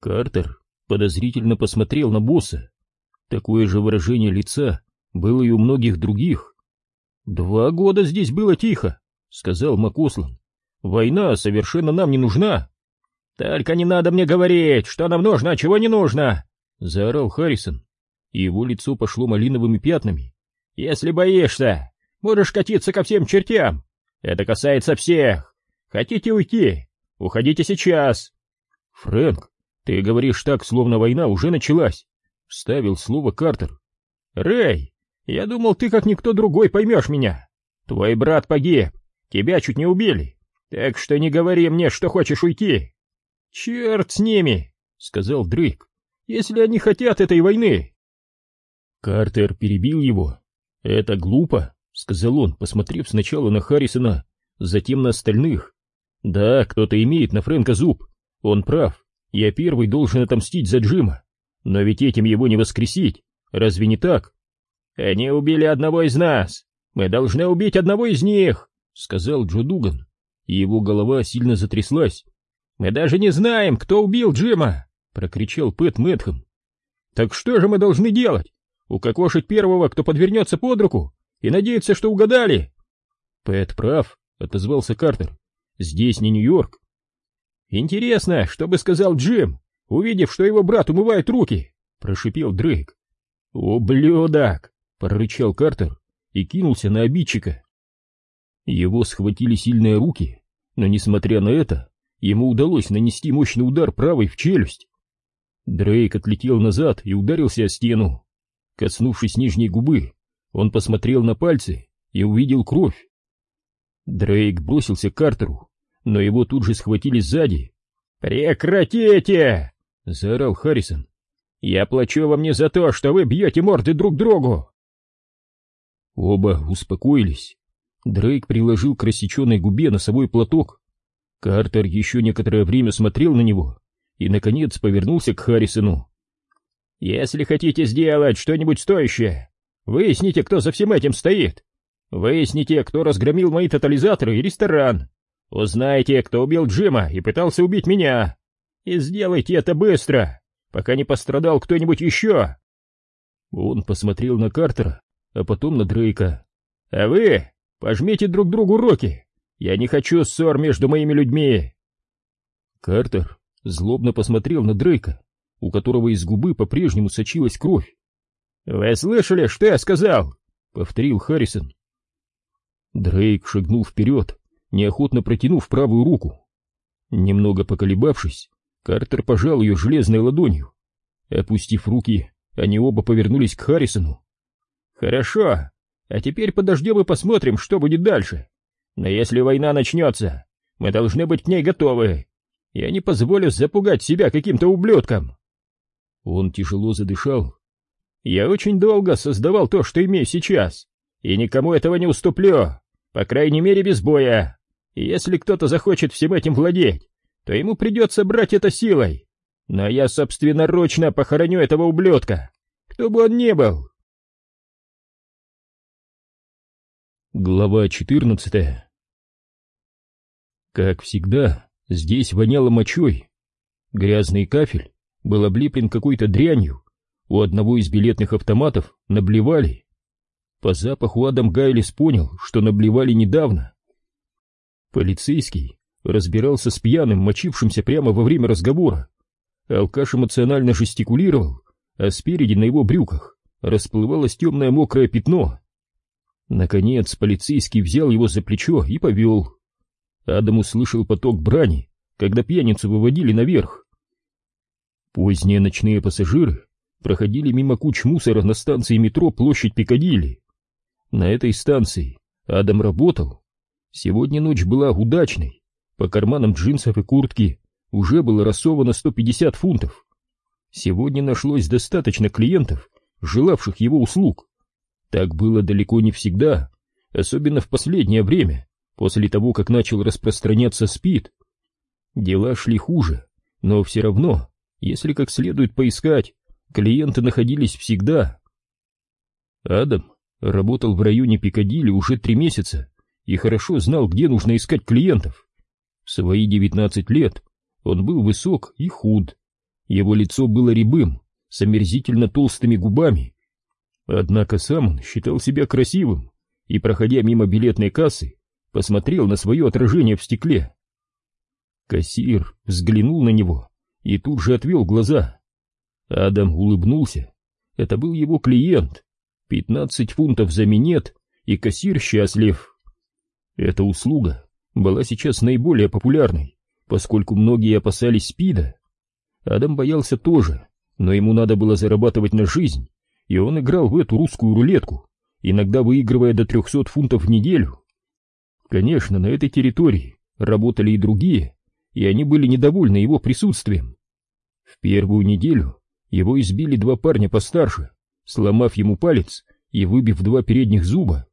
Картер подозрительно посмотрел на босса. Такое же выражение лица было и у многих других. «Два года здесь было тихо», — сказал Макослан. «Война совершенно нам не нужна». «Только не надо мне говорить, что нам нужно, а чего не нужно!» — заорал Харрисон, его лицо пошло малиновыми пятнами. «Если боишься, можешь катиться ко всем чертям. Это касается всех. Хотите уйти? Уходите сейчас!» «Фрэнк, ты говоришь так, словно война уже началась», — вставил слово Картер. «Рэй, я думал, ты как никто другой поймешь меня. Твой брат погиб, тебя чуть не убили, так что не говори мне, что хочешь уйти». «Черт с ними», — сказал Дрейк, — «если они хотят этой войны». Картер перебил его. «Это глупо», — сказал он, посмотрев сначала на Харрисона, затем на остальных. «Да, кто-то имеет на Фрэнка зуб. Он прав. Я первый должен отомстить за Джима. Но ведь этим его не воскресить. Разве не так?» «Они убили одного из нас. Мы должны убить одного из них», — сказал Джо Дуган. И его голова сильно затряслась. «Мы даже не знаем, кто убил Джима!» — прокричал Пэт Мэтхэм. «Так что же мы должны делать? Укокошить первого, кто подвернется под руку, и надеяться, что угадали?» «Пэт прав», — отозвался Картер. «Здесь не Нью-Йорк». «Интересно, что бы сказал Джим, увидев, что его брат умывает руки?» — прошипел Дрейк. «Ублюдок!» — прорычал Картер и кинулся на обидчика. Его схватили сильные руки, но, несмотря на это, ему удалось нанести мощный удар правой в челюсть. Дрейк отлетел назад и ударился о стену. Коснувшись нижней губы, он посмотрел на пальцы и увидел кровь. Дрейк бросился к Картеру, но его тут же схватили сзади. «Прекратите!» — заорал Харрисон. «Я плачу вам не за то, что вы бьете морды друг другу!» Оба успокоились. Дрейк приложил к рассеченной губе носовой платок. Картер еще некоторое время смотрел на него и, наконец, повернулся к Харрисону. «Если хотите сделать что-нибудь стоящее, выясните, кто за всем этим стоит. Выясните, кто разгромил мои тотализаторы и ресторан. Узнайте, кто убил Джима и пытался убить меня. И сделайте это быстро, пока не пострадал кто-нибудь еще». Он посмотрел на Картера, а потом на Дрейка. «А вы пожмите друг другу руки!» Я не хочу ссор между моими людьми!» Картер злобно посмотрел на Дрейка, у которого из губы по-прежнему сочилась кровь. «Вы слышали, что я сказал?» — повторил Харрисон. Дрейк шагнул вперед, неохотно протянув правую руку. Немного поколебавшись, Картер пожал ее железной ладонью. Опустив руки, они оба повернулись к Харрисону. «Хорошо, а теперь подождем и посмотрим, что будет дальше. Но если война начнется, мы должны быть к ней готовы. Я не позволю запугать себя каким-то ублюдком. Он тяжело задышал. Я очень долго создавал то, что имею сейчас, и никому этого не уступлю, по крайней мере без боя. И если кто-то захочет всем этим владеть, то ему придется брать это силой. Но я собственноручно похороню этого ублюдка, кто бы он ни был. Глава четырнадцатая как всегда, здесь воняло мочой. Грязный кафель был облеплен какой-то дрянью. У одного из билетных автоматов наблевали. По запаху Адам Гайлис понял, что наблевали недавно. Полицейский разбирался с пьяным, мочившимся прямо во время разговора. Алкаш эмоционально жестикулировал, а спереди на его брюках расплывалось темное мокрое пятно. Наконец полицейский взял его за плечо и повел. Адам услышал поток брани, когда пьяницу выводили наверх. Поздние ночные пассажиры проходили мимо куч мусора на станции метро площадь Пикадилли. На этой станции Адам работал. Сегодня ночь была удачной. По карманам джинсов и куртки уже было рассовано 150 фунтов. Сегодня нашлось достаточно клиентов, желавших его услуг. Так было далеко не всегда, особенно в последнее время после того, как начал распространяться СПИД. Дела шли хуже, но все равно, если как следует поискать, клиенты находились всегда. Адам работал в районе Пикадилли уже три месяца и хорошо знал, где нужно искать клиентов. В свои девятнадцать лет он был высок и худ. Его лицо было рябым, с омерзительно толстыми губами. Однако сам он считал себя красивым и, проходя мимо билетной кассы, посмотрел на свое отражение в стекле. Кассир взглянул на него и тут же отвел глаза. Адам улыбнулся. Это был его клиент. Пятнадцать фунтов за минет, и кассир счастлив. Эта услуга была сейчас наиболее популярной, поскольку многие опасались СПИДа. Адам боялся тоже, но ему надо было зарабатывать на жизнь, и он играл в эту русскую рулетку, иногда выигрывая до 300 фунтов в неделю. Конечно, на этой территории работали и другие, и они были недовольны его присутствием. В первую неделю его избили два парня постарше, сломав ему палец и выбив два передних зуба.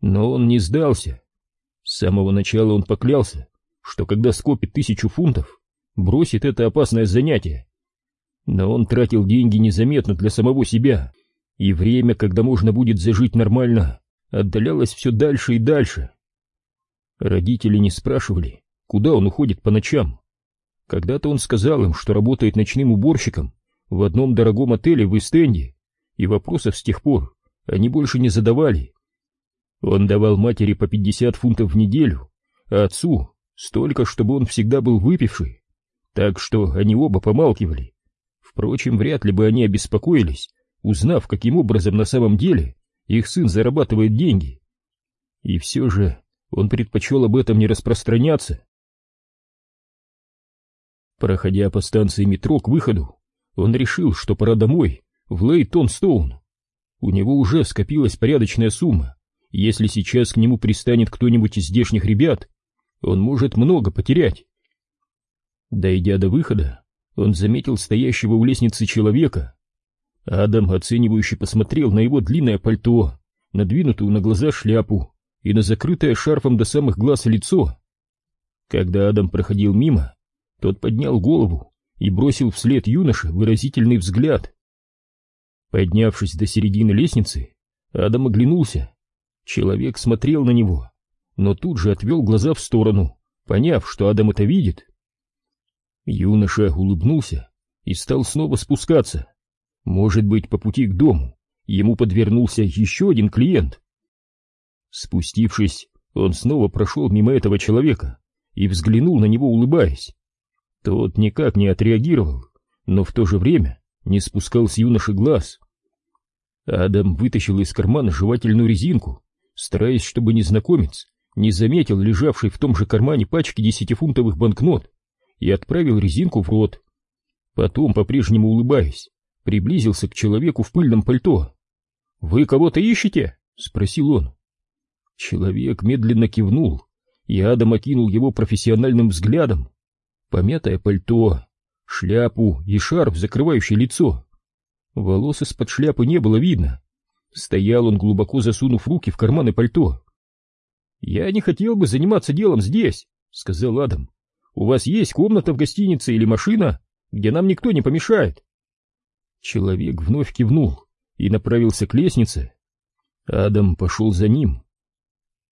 Но он не сдался. С самого начала он поклялся, что когда скопит тысячу фунтов, бросит это опасное занятие. Но он тратил деньги незаметно для самого себя, и время, когда можно будет зажить нормально, отдалялось все дальше и дальше. Родители не спрашивали, куда он уходит по ночам. Когда-то он сказал им, что работает ночным уборщиком в одном дорогом отеле в Истенде, и вопросов с тех пор они больше не задавали. Он давал матери по 50 фунтов в неделю, а отцу столько, чтобы он всегда был выпивший, так что они оба помалкивали. Впрочем, вряд ли бы они обеспокоились, узнав, каким образом на самом деле их сын зарабатывает деньги. И все же он предпочел об этом не распространяться. Проходя по станции метро к выходу, он решил, что пора домой, в Лейтон-Стоун. У него уже скопилась порядочная сумма, если сейчас к нему пристанет кто-нибудь из здешних ребят, он может много потерять. Дойдя до выхода, он заметил стоящего у лестницы человека. Адам оценивающе посмотрел на его длинное пальто, надвинутую на глаза шляпу и на закрытое шарфом до самых глаз лицо. Когда Адам проходил мимо, тот поднял голову и бросил вслед юноше выразительный взгляд. Поднявшись до середины лестницы, Адам оглянулся. Человек смотрел на него, но тут же отвел глаза в сторону, поняв, что Адам это видит. Юноша улыбнулся и стал снова спускаться. Может быть, по пути к дому ему подвернулся еще один клиент. Спустившись, он снова прошел мимо этого человека и взглянул на него, улыбаясь. Тот никак не отреагировал, но в то же время не спускал с юноши глаз. Адам вытащил из кармана жевательную резинку, стараясь, чтобы незнакомец не заметил лежавшей в том же кармане пачки десятифунтовых банкнот, и отправил резинку в рот. Потом, по-прежнему улыбаясь, приблизился к человеку в пыльном пальто. «Вы кого-то ищете?» — спросил он. Человек медленно кивнул, и Адам окинул его профессиональным взглядом помятое пальто, шляпу и шарф, закрывающий лицо. Волос из-под шляпы не было видно. Стоял он, глубоко засунув руки в карманы пальто. «Я не хотел бы заниматься делом здесь», — сказал Адам. «У вас есть комната в гостинице или машина, где нам никто не помешает?» Человек вновь кивнул и направился к лестнице. Адам пошел за ним.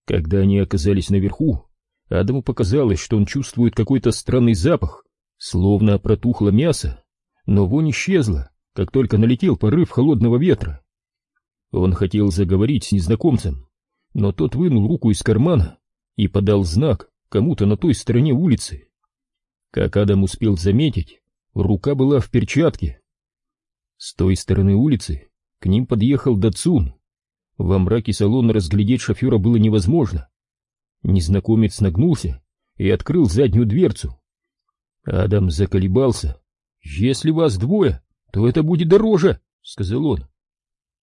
Когда они оказались наверху, Адаму показалось, что он чувствует какой-то странный запах, словно протухло мясо, но вонь исчезла, как только налетел порыв холодного ветра. Он хотел заговорить с незнакомцем, но тот вынул руку из кармана и подал знак кому-то на той стороне улицы. Как Адам успел заметить, рука была в перчатке. С той стороны улицы к ним подъехал Датсун. Во мраке салона разглядеть шофера было невозможно, Незнакомец нагнулся и открыл заднюю дверцу. Адам заколебался. «Если вас двое, то это будет дороже», — сказал он.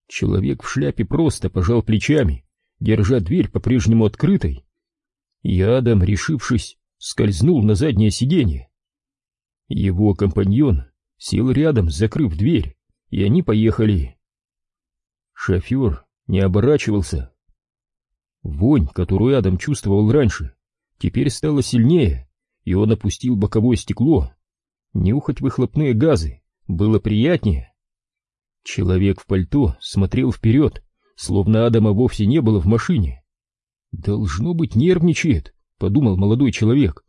Человек в шляпе просто пожал плечами, держа дверь по-прежнему открытой. И Адам, решившись, скользнул на заднее сиденье. Его компаньон сел рядом, закрыв дверь, и они поехали. Шофер не оборачивался. Вонь, которую Адам чувствовал раньше, теперь стала сильнее, и он опустил боковое стекло. Нюхать выхлопные газы было приятнее. Человек в пальто смотрел вперед, словно Адама вовсе не было в машине. «Должно быть, нервничает», — подумал молодой человек.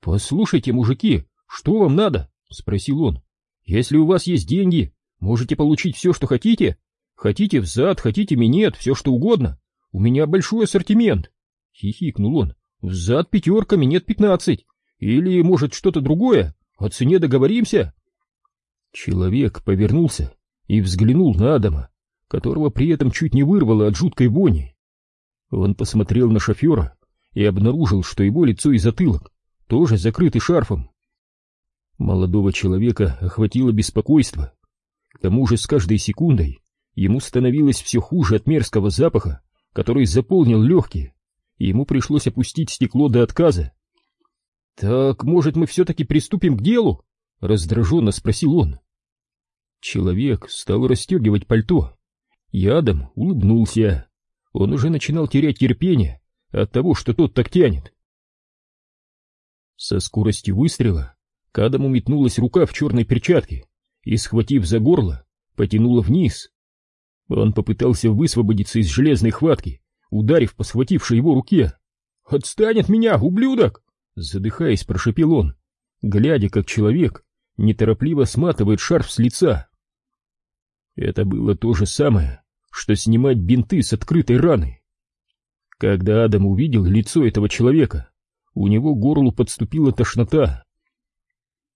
«Послушайте, мужики, что вам надо?» — спросил он. Если у вас есть деньги, можете получить все, что хотите. Хотите взад, хотите минет, все что угодно. У меня большой ассортимент. Хихикнул он. Взад пятерка, минет пятнадцать. Или, может, что-то другое? О цене договоримся. Человек повернулся и взглянул на Адама, которого при этом чуть не вырвало от жуткой вони. Он посмотрел на шофера и обнаружил, что его лицо и затылок тоже закрыты шарфом. Молодого человека охватило беспокойство. К тому же с каждой секундой ему становилось все хуже от мерзкого запаха, который заполнил легкие, и ему пришлось опустить стекло до отказа. «Так, может, мы все-таки приступим к делу?» — раздраженно спросил он. Человек стал расстегивать пальто. Ядом улыбнулся. Он уже начинал терять терпение от того, что тот так тянет. Со скоростью выстрела к Адаму метнулась рука в черной перчатке и, схватив за горло, потянула вниз. Он попытался высвободиться из железной хватки, ударив по схватившей его руке. «Отстань от меня, ублюдок!» Задыхаясь, прошепел он, глядя, как человек неторопливо сматывает шарф с лица. Это было то же самое, что снимать бинты с открытой раны. Когда Адам увидел лицо этого человека, у него горлу подступила тошнота.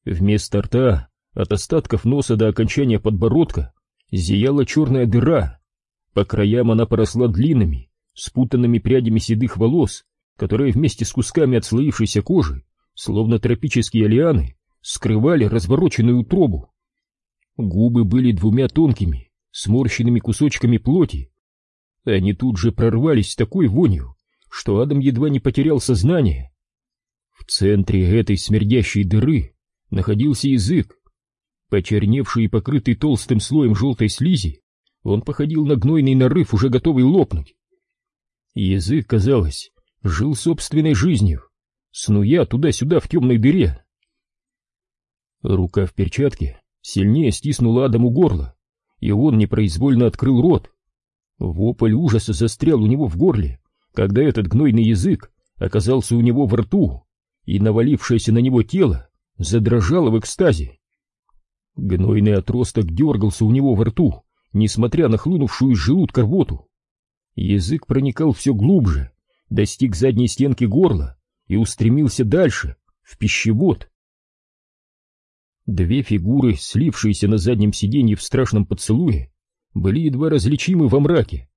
Вместо рта, от остатков носа до окончания подбородка, зияла черная дыра. По краям она поросла длинными, спутанными прядями седых волос, которые вместе с кусками отслоившейся кожи, словно тропические лианы, скрывали развороченную утробу. Губы были двумя тонкими, сморщенными кусочками плоти. Они тут же прорвались с такой вонью, что Адам едва не потерял сознание. В центре этой смердящей дыры находился язык. Почерневший и покрытый толстым слоем желтой слизи, он походил на гнойный нарыв, уже готовый лопнуть. Язык, казалось, жил собственной жизнью, снуя туда-сюда в темной дыре. Рука в перчатке сильнее стиснула Адаму горло, и он непроизвольно открыл рот. Вопль ужаса застрял у него в горле, когда этот гнойный язык оказался у него во рту, и навалившееся на него тело задрожало в экстазе. Гнойный отросток дергался у него во рту, несмотря на хлынувшую из желудка рвоту. Язык проникал все глубже, достиг задней стенки горла и устремился дальше, в пищевод. Две фигуры, слившиеся на заднем сиденье в страшном поцелуе, были едва различимы во мраке.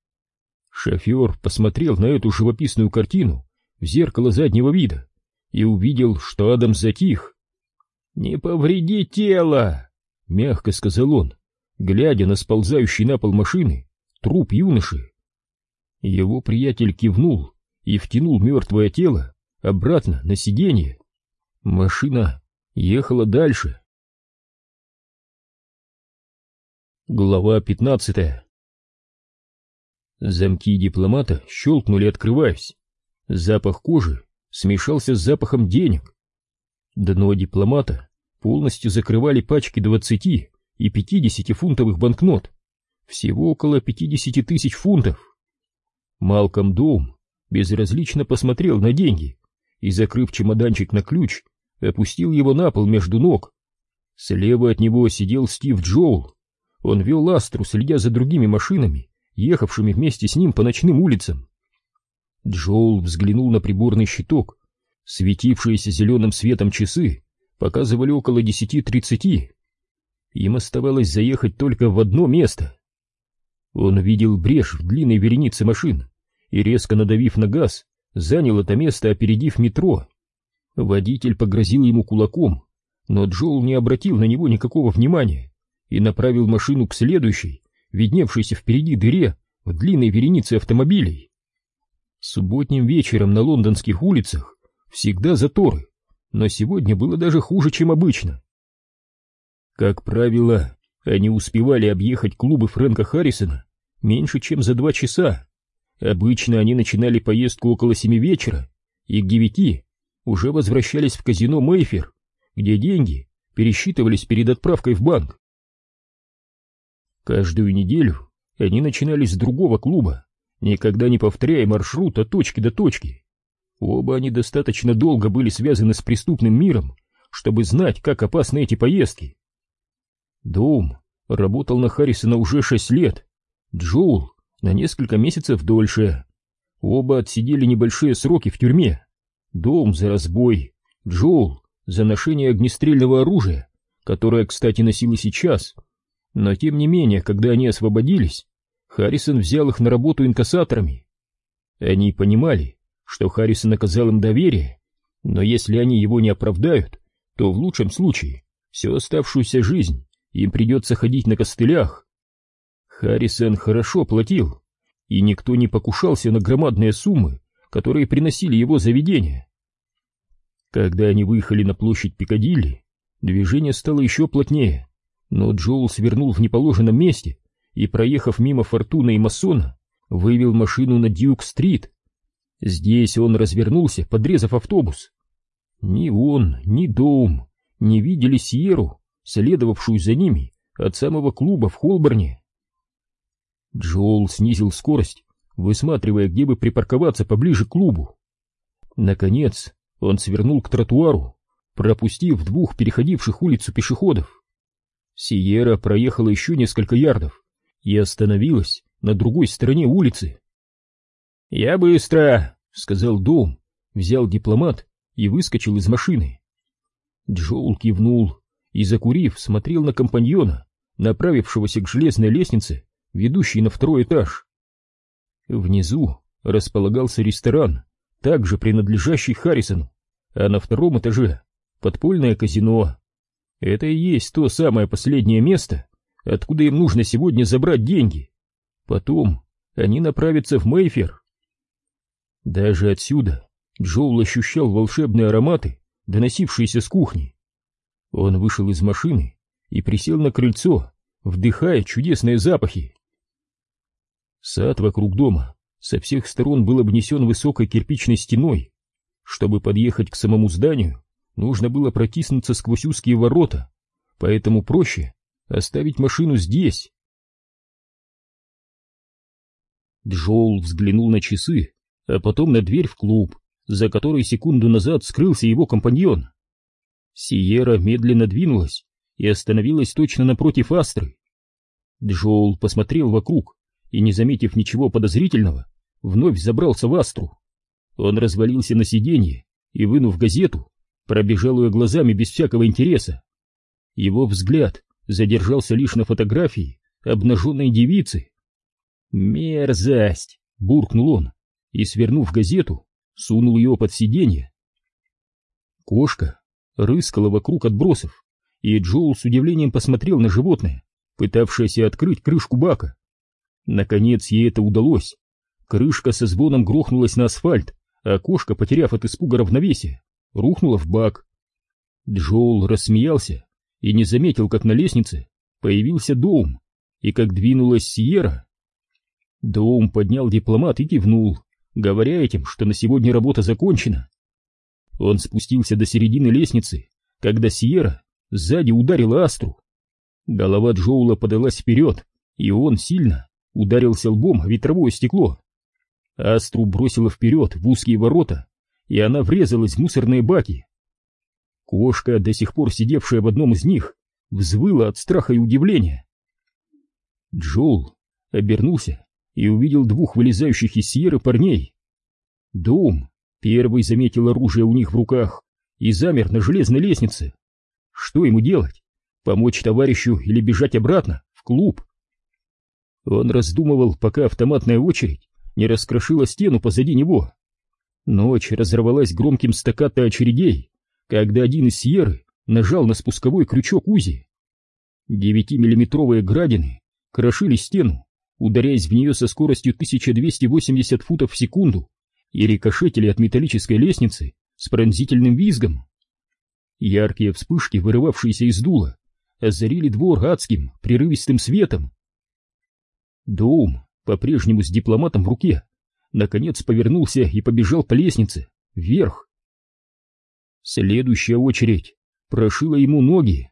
Шофер посмотрел на эту живописную картину в зеркало заднего вида и увидел, что Адам затих. «Не повреди тело!» — мягко сказал он, глядя на сползающий на пол машины труп юноши. Его приятель кивнул и втянул мертвое тело обратно на сиденье. Машина ехала дальше. Глава пятнадцатая Замки дипломата щелкнули, открываясь. Запах кожи смешался с запахом денег. Дно дипломата полностью закрывали пачки двадцати и пятидесяти фунтовых банкнот. Всего около пятидесяти тысяч фунтов. Малком Доум безразлично посмотрел на деньги и, закрыв чемоданчик на ключ, опустил его на пол между ног. Слева от него сидел Стив Джоул. Он вел Астру, следя за другими машинами, ехавшими вместе с ним по ночным улицам. Джоул взглянул на приборный щиток. Светившиеся зеленым светом часы показывали около десяти тридцати. Им оставалось заехать только в одно место. Он видел брешь в длинной веренице машин и, резко надавив на газ, занял это место, опередив метро. Водитель погрозил ему кулаком, но Джоул не обратил на него никакого внимания и направил машину к следующей, видневшейся впереди дыре в длинной веренице автомобилей. Субботним вечером на лондонских улицах всегда заторы, но сегодня было даже хуже, чем обычно. Как правило, они успевали объехать клубы Фрэнка Харрисона меньше, чем за два часа. Обычно они начинали поездку около семи вечера и к девяти уже возвращались в казино Мэйфер, где деньги пересчитывались перед отправкой в банк. Каждую неделю они начинали с другого клуба, никогда не повторяя маршрут от точки до точки. Оба они достаточно долго были связаны с преступным миром, чтобы знать, как опасны эти поездки. Дом работал на Харрисона уже шесть лет, Джоул на несколько месяцев дольше. Оба отсидели небольшие сроки в тюрьме. Дом за разбой, Джоул за ношение огнестрельного оружия, которое, кстати, носил и сейчас. Но тем не менее, когда они освободились, Харрисон взял их на работу инкассаторами. Они понимали, что Харрисон оказал им доверие, но если они его не оправдают, то в лучшем случае всю оставшуюся жизнь им придется ходить на костылях. Харрисон хорошо платил, и никто не покушался на громадные суммы, которые приносили его заведения. Когда они выехали на площадь Пикадилли, движение стало еще плотнее, но Джоул свернул в неположенном месте и, проехав мимо Фортуна и Масона, вывел машину на Дьюк-стрит. Здесь он развернулся, подрезав автобус. Ни он, ни Доум не видели Сьеру, следовавшую за ними от самого клуба в Холборне. Джоул снизил скорость, высматривая, где бы припарковаться поближе к клубу. Наконец, он свернул к тротуару, пропустив двух переходивших улицу пешеходов. Сиера проехала еще несколько ярдов и остановилась на другой стороне улицы. «Я быстро!» — сказал Дом, взял дипломат и выскочил из машины. Джоул кивнул и, закурив, смотрел на компаньона, направившегося к железной лестнице, ведущей на второй этаж. Внизу располагался ресторан, также принадлежащий Харрисону, а на втором этаже подпольное казино. Это и есть то самое последнее место, откуда им нужно сегодня забрать деньги. Потом они направятся в Мейфер. Даже отсюда Джоул ощущал волшебные ароматы, доносившиеся с кухни. Он вышел из машины и присел на крыльцо, вдыхая чудесные запахи. Сад вокруг дома со всех сторон был обнесен высокой кирпичной стеной. Чтобы подъехать к самому зданию, нужно было протиснуться сквозь узкие ворота, поэтому проще оставить машину здесь. Джоул взглянул на часы, а потом на дверь в клуб, за которой секунду назад скрылся его компаньон. Сиера медленно двинулась и остановилась точно напротив Астры. Джоул посмотрел вокруг и, не заметив ничего подозрительного, вновь забрался в Астру. Он развалился на сиденье и, вынув газету, пробежал ее глазами без всякого интереса. Его взгляд задержался лишь на фотографии обнаженной девицы. «Мерзость!» — буркнул он и, свернув газету, сунул ее под сиденье. Кошка рыскала вокруг отбросов, и Джоул с удивлением посмотрел на животное, пытавшееся открыть крышку бака. Наконец ей это удалось. Крышка со звоном грохнулась на асфальт, а кошка, потеряв от испуга равновесие, рухнула в бак. Джоул рассмеялся и не заметил, как на лестнице появился Доум и как двинулась Сиера. Доум поднял дипломат и кивнул, говоря этим, что на сегодня работа закончена. Он спустился до середины лестницы, когда Сиера сзади ударила Астру. Голова Джоула подалась вперед, и он сильно, ударился лбом о ветровое стекло. Астру бросило вперед в узкие ворота, и она врезалась в мусорные баки. Кошка, до сих пор сидевшая в одном из них, взвыла от страха и удивления. Джоул обернулся и увидел двух вылезающих из сьерры парней. Дом первый заметил оружие у них в руках и замер на железной лестнице. Что ему делать? Помочь товарищу или бежать обратно, в клуб? Он раздумывал, пока автоматная очередь не раскрошила стену позади него. Ночь разорвалась громким стаккато очередей, когда один из Сьерры нажал на спусковой крючок УЗИ. Девятимиллиметровые градины крошили стену, ударяясь в нее со скоростью 1280 футов в секунду и рикошетили от металлической лестницы с пронзительным визгом. Яркие вспышки, вырывавшиеся из дула, озарили двор адским, прерывистым светом, Доум, по-прежнему с дипломатом в руке, наконец повернулся и побежал по лестнице, вверх. Следующая очередь прошила ему ноги.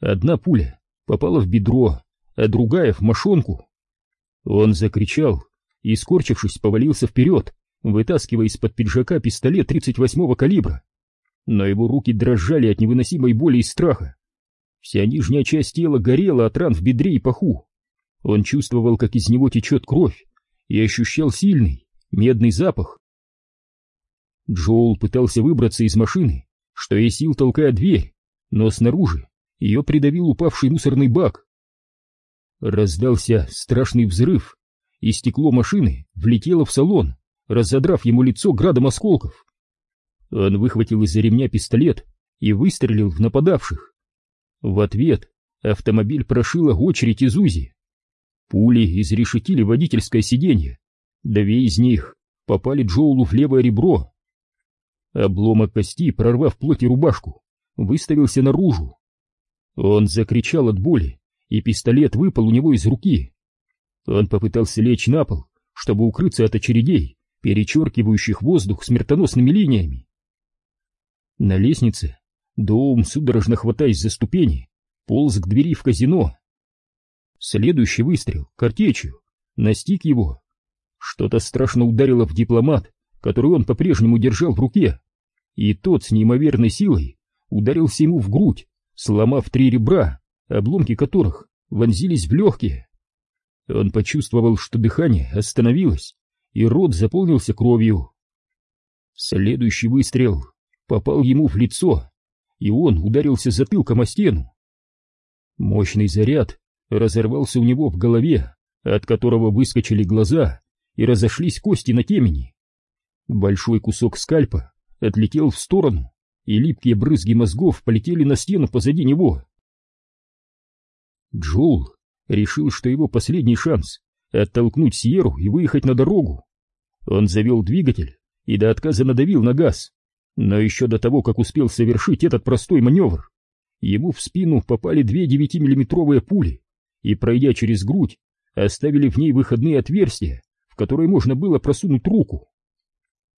Одна пуля попала в бедро, а другая в мошонку. Он закричал и, скорчившись, повалился вперед, вытаскивая из-под пиджака пистолет 38-го калибра. Но его руки дрожали от невыносимой боли и страха. Вся нижняя часть тела горела от ран в бедре и паху. Он чувствовал, как из него течет кровь, и ощущал сильный, медный запах. Джоул пытался выбраться из машины, что есть сил толкая дверь, но снаружи ее придавил упавший мусорный бак. Раздался страшный взрыв, и стекло машины влетело в салон, разодрав ему лицо градом осколков. Он выхватил из-за ремня пистолет и выстрелил в нападавших. В ответ автомобиль прошила очередь из УЗИ. Пули изрешетили водительское сиденье. Две из них попали Джоулу в левое ребро. Обломок кости, прорвав плоть и рубашку, выставился наружу. Он закричал от боли, и пистолет выпал у него из руки. Он попытался лечь на пол, чтобы укрыться от очередей, перечеркивающих воздух смертоносными линиями. На лестнице Доум, судорожно хватаясь за ступени, полз к двери в казино. Следующий выстрел, картечью, настиг его. Что-то страшно ударило в дипломат, который он по-прежнему держал в руке, и тот с неимоверной силой ударился ему в грудь, сломав три ребра, обломки которых вонзились в легкие. Он почувствовал, что дыхание остановилось, и рот заполнился кровью. Следующий выстрел попал ему в лицо, и он ударился затылком о стену. Мощный заряд разорвался у него в голове, от которого выскочили глаза и разошлись кости на темени. Большой кусок скальпа отлетел в сторону, и липкие брызги мозгов полетели на стену позади него. Джоул решил, что его последний шанс — оттолкнуть Сьеру и выехать на дорогу. Он завел двигатель и до отказа надавил на газ, но еще до того, как успел совершить этот простой маневр, ему в спину попали две девятимиллиметровые пули и, пройдя через грудь, оставили в ней выходные отверстия, в которые можно было просунуть руку.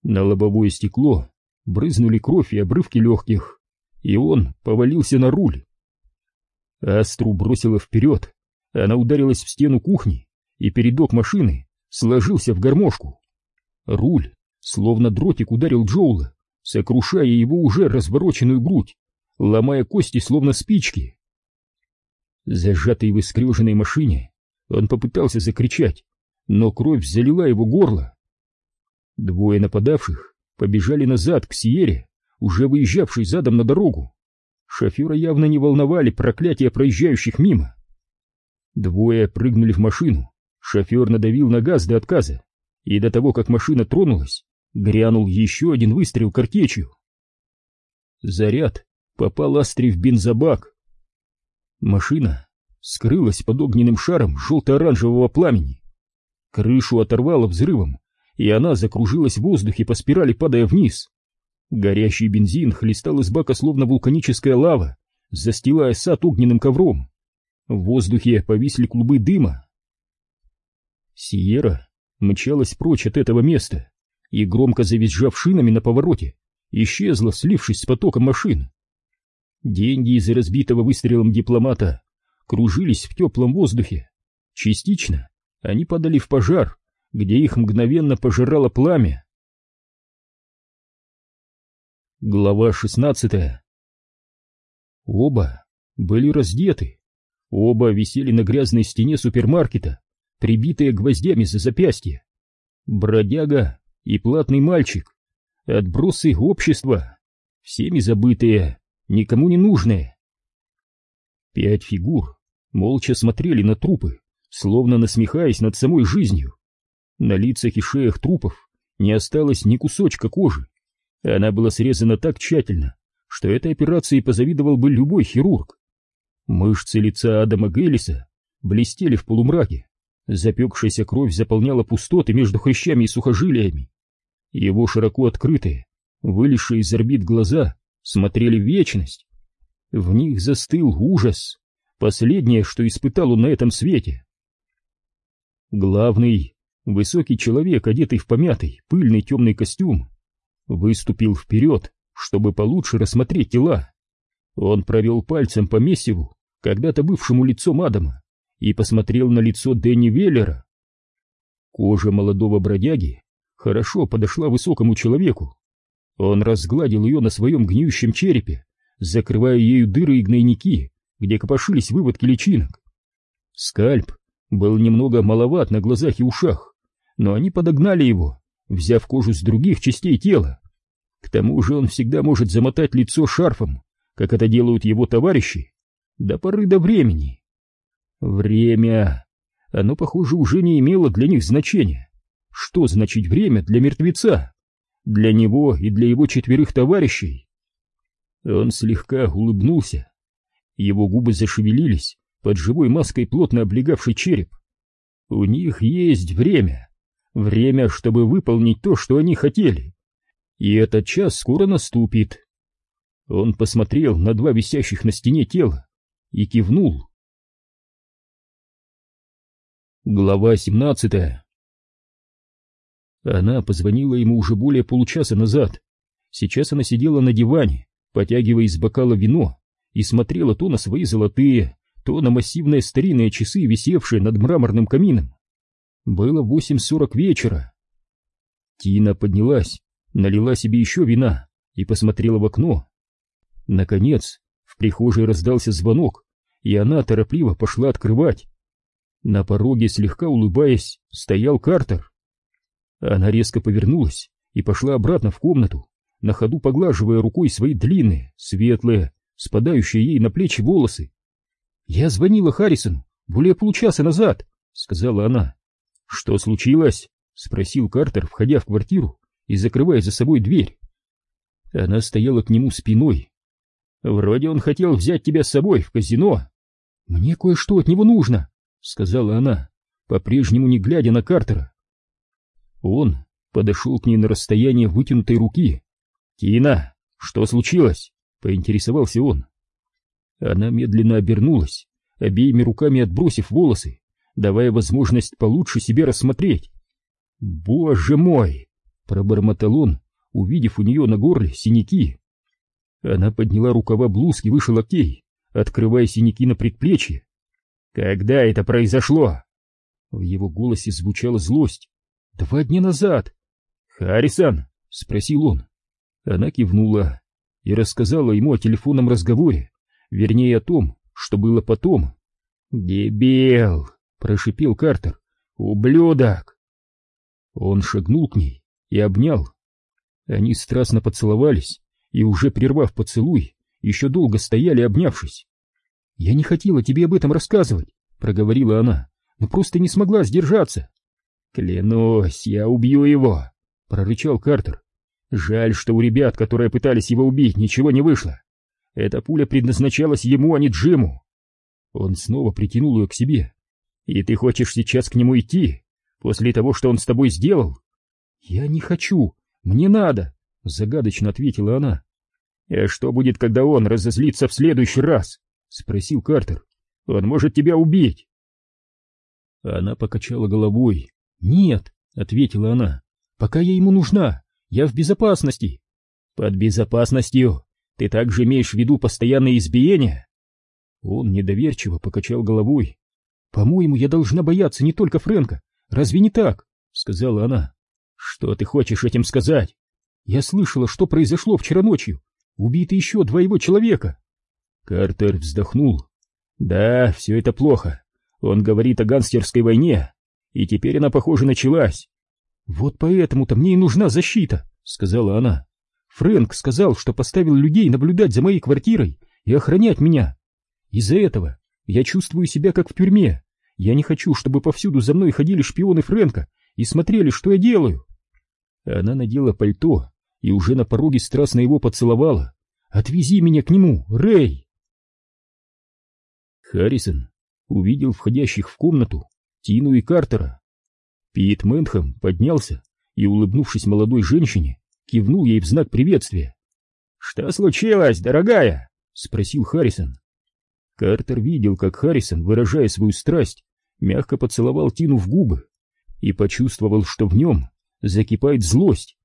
На лобовое стекло брызнули кровь и обрывки легких, и он повалился на руль. Астру бросила вперед, она ударилась в стену кухни, и передок машины сложился в гармошку. Руль, словно дротик, ударил Джоула, сокрушая его уже развороченную грудь, ломая кости, словно спички. Зажатый в искреженной машине, он попытался закричать, но кровь залила его горло. Двое нападавших побежали назад к Сиере, уже выезжавшей задом на дорогу. Шофера явно не волновали проклятия проезжающих мимо. Двое прыгнули в машину, шофер надавил на газ до отказа, и до того, как машина тронулась, грянул еще один выстрел картечью. Заряд попал Астре в бензобак. Машина скрылась под огненным шаром желто-оранжевого пламени. Крышу оторвало взрывом, и она закружилась в воздухе по спирали, падая вниз. Горящий бензин хлестал из бака словно вулканическая лава, застилая сад огненным ковром. В воздухе повисли клубы дыма. Сиера мчалась прочь от этого места и, громко завизжав шинами на повороте, исчезла, слившись с потоком машин. Деньги из разбитого выстрелом дипломата кружились в теплом воздухе. Частично они падали в пожар, где их мгновенно пожирало пламя. Глава шестнадцатая Оба были раздеты, оба висели на грязной стене супермаркета, прибитые гвоздями за запястье. Бродяга и платный мальчик, отбросы общества, всеми забытые, никому не нужные. Пять фигур молча смотрели на трупы, словно насмехаясь над самой жизнью. На лицах и шеях трупов не осталось ни кусочка кожи. Она была срезана так тщательно, что этой операции позавидовал бы любой хирург. Мышцы лица Адама Геллиса блестели в полумраке. Запекшаяся кровь заполняла пустоты между хрящами и сухожилиями. Его широко открытые, вылезшие из орбит глаза смотрели в вечность. В них застыл ужас, последнее, что испытал он на этом свете. Главный Высокий человек, одетый в помятый, пыльный темный костюм, выступил вперед, чтобы получше рассмотреть тела. Он провел пальцем по месиву, когда-то бывшему лицом Адама, и посмотрел на лицо Дэнни Веллера. Кожа молодого бродяги хорошо подошла высокому человеку. Он разгладил ее на своем гниющем черепе, закрывая ею дыры и гнойники, где копошились выводки личинок. Скальп был немного маловат на глазах и ушах, но они подогнали его, взяв кожу с других частей тела. К тому же он всегда может замотать лицо шарфом, как это делают его товарищи, до поры до времени. Время. Оно, похоже, уже не имело для них значения. Что значит время для мертвеца? Для него и для его четверых товарищей? Он слегка улыбнулся. Его губы зашевелились под живой маской, плотно облегавшей череп. У них есть время. Время, чтобы выполнить то, что они хотели. И этот час скоро наступит. Он посмотрел на два висящих на стене тела и кивнул. Глава 17 Она позвонила ему уже более получаса назад. Сейчас она сидела на диване, потягивая из бокала вино, и смотрела то на свои золотые, то на массивные старинные часы, висевшие над мраморным камином. Было 8.40 вечера. Тина поднялась, налила себе еще вина и посмотрела в окно. Наконец, в прихожей раздался звонок, и она торопливо пошла открывать. На пороге, слегка улыбаясь, стоял Картер. Она резко повернулась и пошла обратно в комнату, на ходу поглаживая рукой свои длинные, светлые, спадающие ей на плечи волосы. «Я звонила Харрисону более получаса назад», — сказала она. «Что случилось?» — спросил Картер, входя в квартиру и закрывая за собой дверь. Она стояла к нему спиной. «Вроде он хотел взять тебя с собой в казино». «Мне кое-что от него нужно», — сказала она, по-прежнему не глядя на Картера. Он подошел к ней на расстояние вытянутой руки. «Тина, что случилось?» — поинтересовался он. Она медленно обернулась, обеими руками отбросив волосы, давая возможность получше себе рассмотреть. «Боже мой!» — пробормотал он, увидев у нее на горле синяки. Она подняла рукава блузки выше локтей, открывая синяки на предплечье. «Когда это произошло?» В его голосе звучала злость. «Два дня назад!» «Харрисон?» — спросил он. Она кивнула и рассказала ему о телефонном разговоре, вернее о том, что было потом. «Дебил!» — прошипел Картер. «Ублюдок!» Он шагнул к ней и обнял. Они страстно поцеловались и, уже прервав поцелуй, еще долго стояли, обнявшись. «Я не хотела тебе об этом рассказывать», — проговорила она, — «но просто не смогла сдержаться». «Клянусь, я убью его», — прорычал Картер. «Жаль, что у ребят, которые пытались его убить, ничего не вышло. Эта пуля предназначалась ему, а не Джиму». Он снова притянул ее к себе. «И ты хочешь сейчас к нему идти, после того, что он с тобой сделал?» «Я не хочу, мне надо», — загадочно ответила она. «А что будет, когда он разозлится в следующий раз?» — спросил Картер. «Он может тебя убить!» Она покачала головой. «Нет», — ответила она, — «пока я ему нужна, я в безопасности». «Под безопасностью ты также имеешь в виду постоянное избиение?» Он недоверчиво покачал головой. «По-моему, я должна бояться не только Фрэнка. Разве не так?» — сказала она. «Что ты хочешь этим сказать?» «Я слышала, что произошло вчера ночью. Убиты еще два его человека. Картер вздохнул. Да, все это плохо. Он говорит о гангстерской войне, и теперь она, похоже, началась. Вот поэтому-то мне и нужна защита, сказала она. Фрэнк сказал, что поставил людей наблюдать за моей квартирой и охранять меня. Из-за этого я чувствую себя как в тюрьме. Я не хочу, чтобы повсюду за мной ходили шпионы Фрэнка и смотрели, что я делаю. Она надела пальто и уже на пороге страстно его поцеловала. «Отвези меня к нему, Рэй!» Харрисон увидел входящих в комнату Тину и Картера. Пит Мэнхэм поднялся и, улыбнувшись молодой женщине, кивнул ей в знак приветствия. «Что случилось, дорогая?» — спросил Харрисон. Картер видел, как Харрисон, выражая свою страсть, мягко поцеловал Тину в губы и почувствовал, что в нем закипает злость.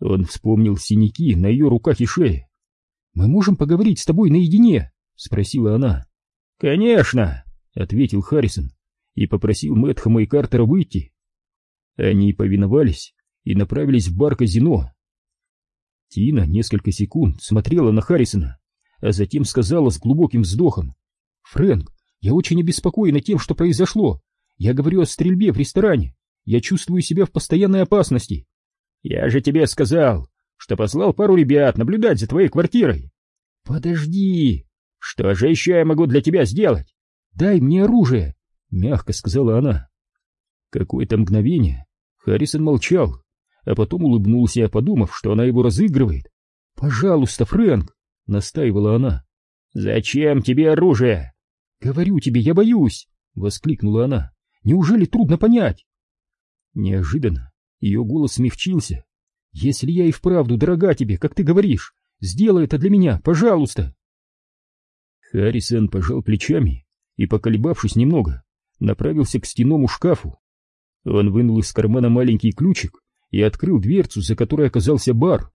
Он вспомнил синяки на ее руках и шее. «Мы можем поговорить с тобой наедине?» — спросила она. «Конечно!» — ответил Харрисон и попросил Мэтхэма и Картера выйти. Они повиновались и направились в бар казино. Тина несколько секунд смотрела на Харрисона, а затем сказала с глубоким вздохом. Фрэнк, я очень обеспокоена тем, что произошло. Я говорю о стрельбе в ресторане. Я чувствую себя в постоянной опасности. Я же тебе сказал, что послал пару ребят наблюдать за твоей квартирой. Подожди. Что же еще я могу для тебя сделать? Дай мне оружие, мягко сказала она. Какое-то мгновение Харрисон молчал, а потом улыбнулся, подумав, что она его разыгрывает. «Пожалуйста, Фрэнк!» — настаивала она. «Зачем тебе оружие?» «Говорю тебе, я боюсь!» — воскликнула она. «Неужели трудно понять?» Неожиданно ее голос смягчился. «Если я и вправду дорога тебе, как ты говоришь, сделай это для меня, пожалуйста!» Харрисон пожал плечами и, поколебавшись немного, направился к стенному шкафу. Он вынул из кармана маленький ключик и открыл дверцу, за которой оказался бар.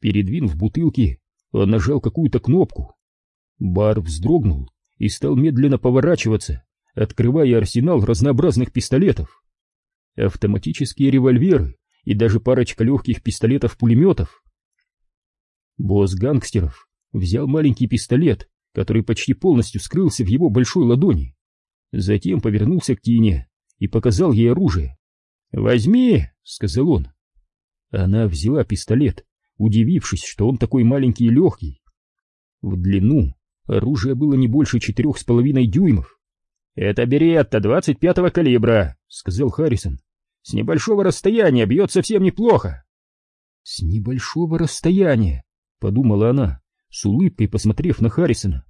Передвинув бутылки, он нажал какую-то кнопку. Бар вздрогнул и стал медленно поворачиваться, открывая арсенал разнообразных пистолетов. Автоматические револьверы и даже парочка легких пистолетов-пулеметов. Босс гангстеров взял маленький пистолет, который почти полностью скрылся в его большой ладони. Затем повернулся к Тине и показал ей оружие. «Возьми!» — сказал он. Она взяла пистолет, удивившись, что он такой маленький и легкий. В длину оружие было не больше четырех с половиной дюймов. «Это беретта двадцать пятого калибра», — сказал Харрисон. «С небольшого расстояния бьет совсем неплохо». «С небольшого расстояния», — подумала она, с улыбкой посмотрев на Харрисона.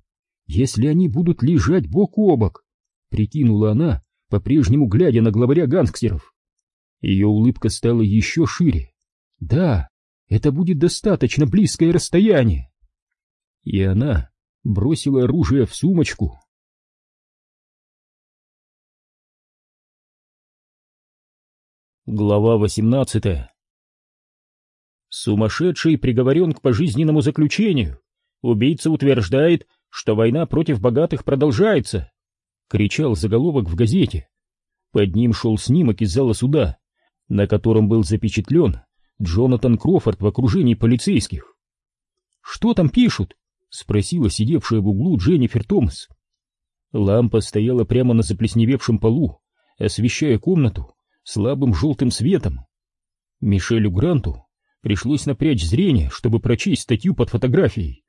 «Если они будут лежать бок о бок», — прикинула она, по-прежнему глядя на главаря гангстеров. Ее улыбка стала еще шире. «Да, это будет достаточно близкое расстояние». И она бросила оружие в сумочку. Глава 18 Сумасшедший приговорен к пожизненному заключению. Убийца утверждает, что война против богатых продолжается. Кричал заголовок в газете. Под ним шел снимок из зала суда, на котором был запечатлен Джонатан Крофорд в окружении полицейских. «Что там пишут?» — спросила сидевшая в углу Дженнифер Томас. Лампа стояла прямо на заплесневевшем полу, освещая комнату слабым желтым светом. Мишелю Гранту пришлось напрячь зрение, чтобы прочесть статью под фотографией.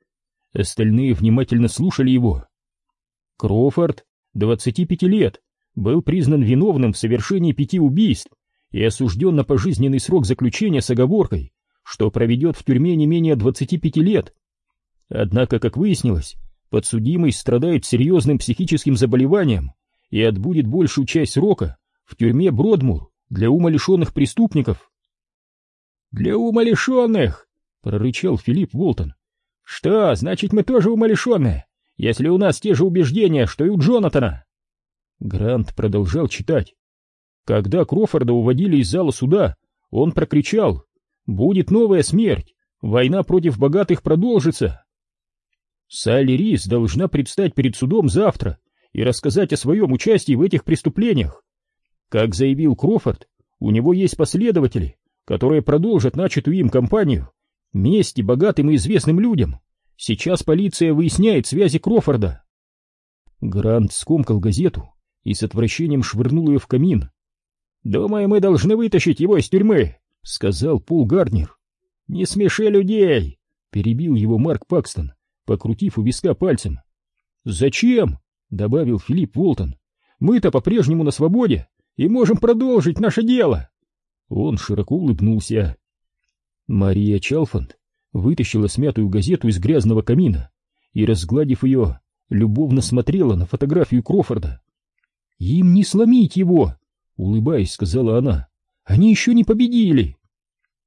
Остальные внимательно слушали его. Крофорд, 25 лет, был признан виновным в совершении пяти убийств и осужден на пожизненный срок заключения с оговоркой, что проведет в тюрьме не менее 25 лет. Однако, как выяснилось, подсудимый страдает серьезным психическим заболеванием и отбудет большую часть срока в тюрьме Бродмур для умалишенных преступников. «Для умалишенных!» — прорычал Филипп Волтон. «Что, значит, мы тоже умалишенные, если у нас те же убеждения, что и у Джонатана?» Грант продолжал читать. Когда Крофорда уводили из зала суда, он прокричал «Будет новая смерть! Война против богатых продолжится!» Салли Рис должна предстать перед судом завтра и рассказать о своем участии в этих преступлениях. Как заявил Крофорд, у него есть последователи, которые продолжат начатую им кампанию мести богатым и известным людям. Сейчас полиция выясняет связи Крофорда. Грант скомкал газету и с отвращением швырнул ее в камин. «Думаю, мы должны вытащить его из тюрьмы», — сказал Пол Гарднер. «Не смеши людей», — перебил его Марк Пакстон, покрутив у виска пальцем. «Зачем?» — добавил Филипп Волтон. «Мы-то по-прежнему на свободе и можем продолжить наше дело». Он широко улыбнулся. Мария Чалфанд вытащила смятую газету из грязного камина и, разгладив ее, любовно смотрела на фотографию Крофорда. «Им не сломить его!» — улыбаясь, сказала она. «Они еще не победили!»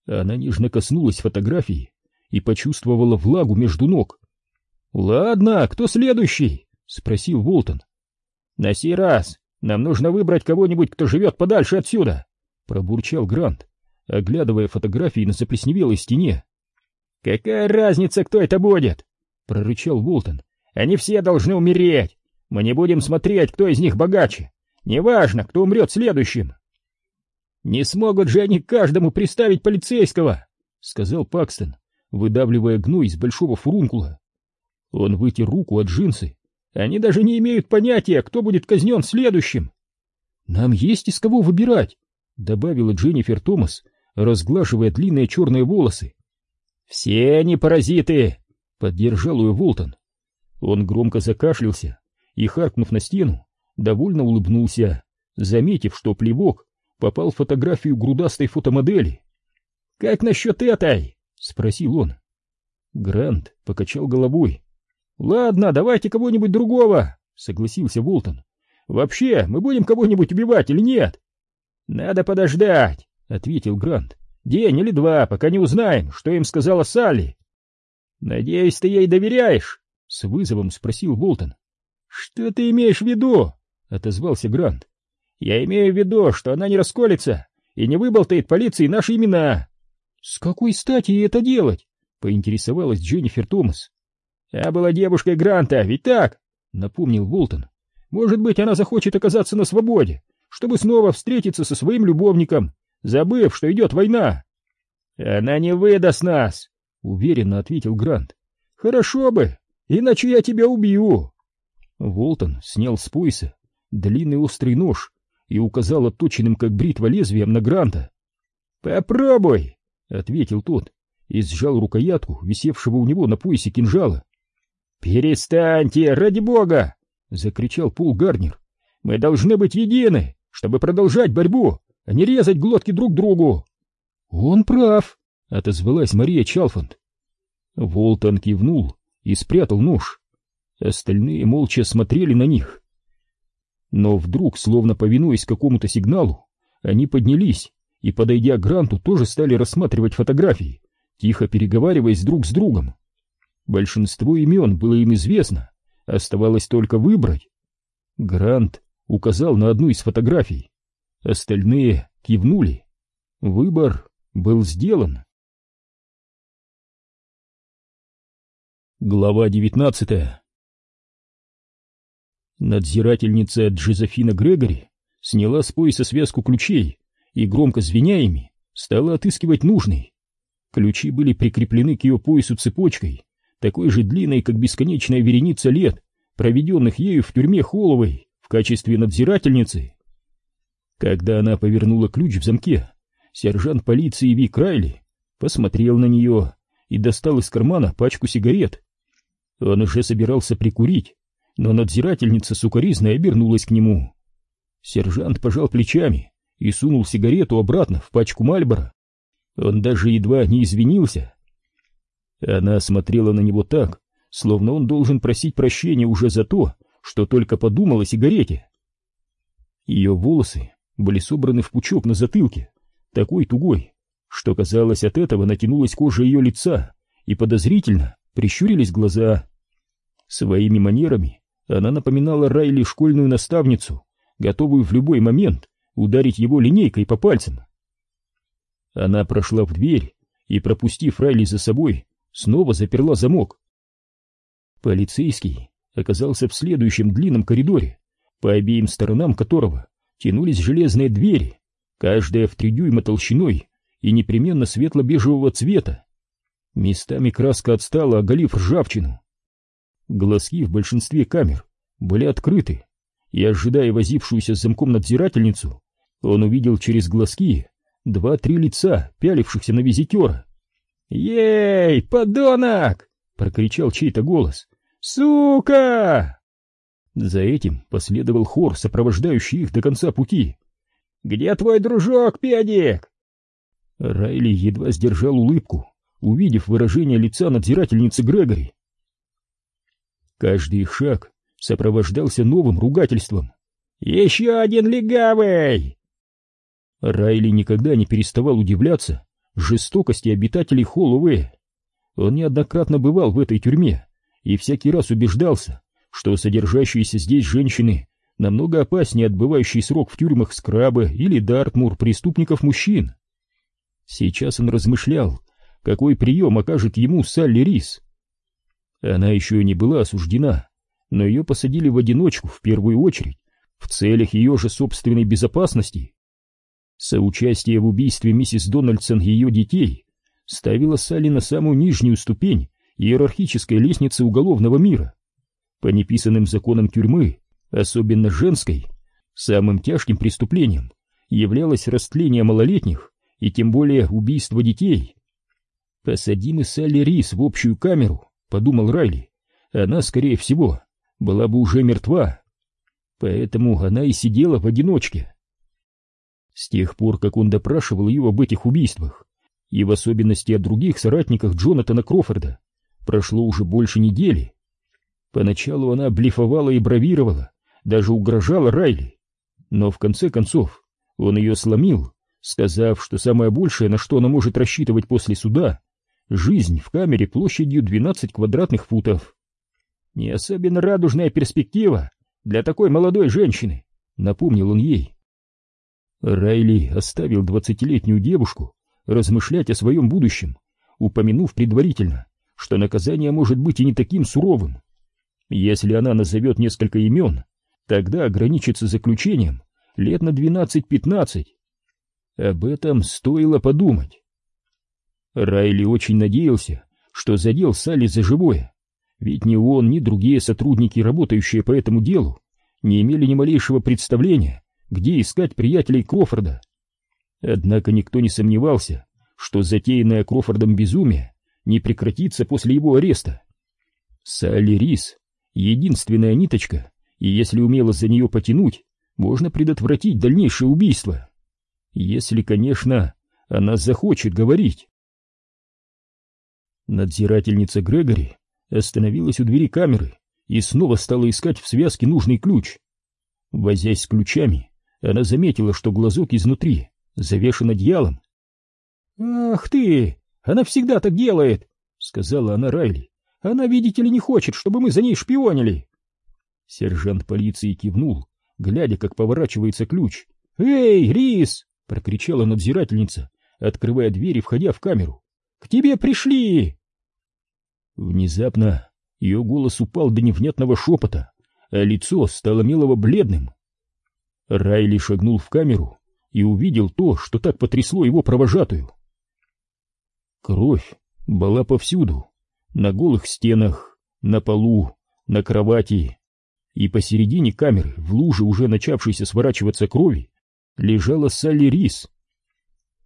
Она нежно коснулась фотографии и почувствовала влагу между ног. «Ладно, кто следующий?» — спросил Волтон. «На сей раз нам нужно выбрать кого-нибудь, кто живет подальше отсюда!» — пробурчал Грант, оглядывая фотографии на заплесневелой стене. «Какая разница, кто это будет?» — прорычал Волтон. «Они все должны умереть! Мы не будем смотреть, кто из них богаче! Неважно, кто умрет следующим!» «Не смогут же они каждому приставить полицейского!» — сказал Пакстон, выдавливая гной из большого фурункула. Он вытер руку от джинсы, Они даже не имеют понятия, кто будет казнен следующим. Нам есть из кого выбирать, добавила Дженнифер Томас, разглаживая длинные черные волосы. Все они паразиты, поддержал ее Волтон. Он громко закашлялся и, харкнув на стену, довольно улыбнулся, заметив, что плевок попал в фотографию грудастой фотомодели. «Как насчет этой?» — спросил он. Грант покачал головой. «Ладно, давайте кого-нибудь другого», — согласился Волтон. «Вообще, мы будем кого-нибудь убивать или нет?» «Надо подождать», — ответил Грант. «День или два, пока не узнаем, что им сказала Салли». «Надеюсь, ты ей доверяешь?» — с вызовом спросил Волтон. «Что ты имеешь в виду?» — отозвался Грант. «Я имею в виду, что она не расколется и не выболтает полиции наши имена». «С какой стати ей это делать?» — поинтересовалась Дженнифер Томас. «Я была девушкой Гранта, ведь так?» — напомнил Волтон. «Может быть, она захочет оказаться на свободе, чтобы снова встретиться со своим любовником, забыв, что идет война». «Она не выдаст нас», — уверенно ответил Грант. «Хорошо бы, иначе я тебя убью». Волтон снял с пояса длинный острый нож и указал отточенным как бритва лезвием на Гранта. «Попробуй!» — ответил тот и сжал рукоятку, висевшего у него на поясе кинжала. «Перестаньте, ради бога!» — закричал Пол Гарнер. «Мы должны быть едины, чтобы продолжать борьбу, а не резать глотки друг другу!» «Он прав!» — отозвалась Мария Чалфанд. Волтон кивнул и спрятал нож. Остальные молча смотрели на них. Но вдруг, словно повинуясь какому-то сигналу, они поднялись и, подойдя к Гранту, тоже стали рассматривать фотографии, тихо переговариваясь друг с другом. Большинство имен было им известно, оставалось только выбрать. Грант указал на одну из фотографий. Остальные кивнули. Выбор был сделан. Глава девятнадцатая Надзирательница Джозефина Грегори сняла с пояса связку ключей и, громко звеня ими, стала отыскивать нужный. Ключи были прикреплены к ее поясу цепочкой, такой же длинной, как бесконечная вереница лет, проведенных ею в тюрьме Холловой в качестве надзирательницы. Когда она повернула ключ в замке, сержант полиции Вик Райли посмотрел на нее и достал из кармана пачку сигарет. Он уже собирался прикурить, но надзирательница сукоризно обернулась к нему. Сержант пожал плечами и сунул сигарету обратно в пачку Мальбора. Он даже едва не извинился. Она смотрела на него так, словно он должен просить прощения уже за то, что только подумал о сигарете. Ее волосы были собраны в пучок на затылке, такой тугой, что, казалось, от этого натянулась кожа ее лица, и подозрительно прищурились глаза. Своими манерами она напоминала Райли школьную наставницу, готовую в любой момент ударить его линейкой по пальцам. Она прошла в дверь и, пропустив Райли за собой, снова заперла замок. Полицейский оказался в следующем длинном коридоре, по обеим сторонам которого тянулись железные двери, каждая в три дюйма толщиной и непременно светло-бежевого цвета. Местами краска отстала, оголив ржавчину. Глазки в большинстве камер были открыты, и, ожидая возившуюся с замком надзирательницу, он увидел через глазки два-три лица, пялившихся на визитера. «Ей, подонок!» — прокричал чей-то голос. «Сука!» За этим последовал хор, сопровождающий их до конца пути. «Где твой дружок, педик?» Райли едва сдержал улыбку, увидев выражение лица надзирательницы Грегори. Каждый их шаг сопровождался новым ругательством. «Еще один легавый!» Райли никогда не переставал удивляться жестокости обитателей Холлоуэя. Он неоднократно бывал в этой тюрьме и всякий раз убеждался, что содержащиеся здесь женщины намного опаснее отбывающий срок в тюрьмах Скраба или Дартмур преступников-мужчин. Сейчас он размышлял, какой прием окажет ему Салли Рис, она еще не была осуждена, но ее посадили в одиночку в первую очередь, в целях ее же собственной безопасности. Соучастие в убийстве миссис Дональдсон и ее детей ставило Салли на самую нижнюю ступень иерархической лестницы уголовного мира. По неписанным законам тюрьмы, особенно женской, самым тяжким преступлением являлось растление малолетних и тем более убийство детей. «Посадим и Салли Рис в общую камеру», — подумал Райли. «Она, скорее всего, была бы уже мертва. Поэтому она и сидела в одиночке». С тех пор, как он допрашивал ее об этих убийствах, и в особенности о других соратниках Джонатана Крофорда, прошло уже больше недели. Поначалу она блефовала и бравировала, даже угрожала Райли. Но в конце концов он ее сломил, сказав, что самое большее, на что она может рассчитывать после суда, жизнь в камере площадью 12 квадратных футов. Не особенно радужная перспектива для такой молодой женщины, напомнил он ей. Райли оставил двадцатилетнюю девушку размышлять о своем будущем, упомянув предварительно, что наказание может быть и не таким суровым. Если она назовет несколько имен, тогда ограничится заключением лет на 12-15. Об этом стоило подумать. Райли очень надеялся, что задел Салли за живое, ведь ни он, ни другие сотрудники, работающие по этому делу, не имели ни малейшего представления, где искать приятелей Крофорда. Однако никто не сомневался, что затеянное Крофордом безумие не прекратится после его ареста. Салли Рис — единственная ниточка, и если умело за нее потянуть, можно предотвратить дальнейшее убийство. Если, конечно, она захочет говорить. Надзирательница Грегори остановилась у двери камеры и снова стала искать в связке нужный ключ. Возясь с ключами, она заметила, что глазок изнутри завешен одеялом. «Ах ты! Она всегда так делает!» — сказала она Райли. «Она, видите ли, не хочет, чтобы мы за ней шпионили!» Сержант полиции кивнул, глядя, как поворачивается ключ. «Эй, Рис!» — прокричала надзирательница, открывая дверь и входя в камеру. «К тебе пришли!» Внезапно ее голос упал до невнятного шепота, а лицо стало мелово-бледным. Райли шагнул в камеру и увидел то, что так потрясло его провожатую. Кровь была повсюду, на голых стенах, на полу, на кровати, и посередине камеры, в луже уже начавшейся сворачиваться крови, лежала Салли Рис.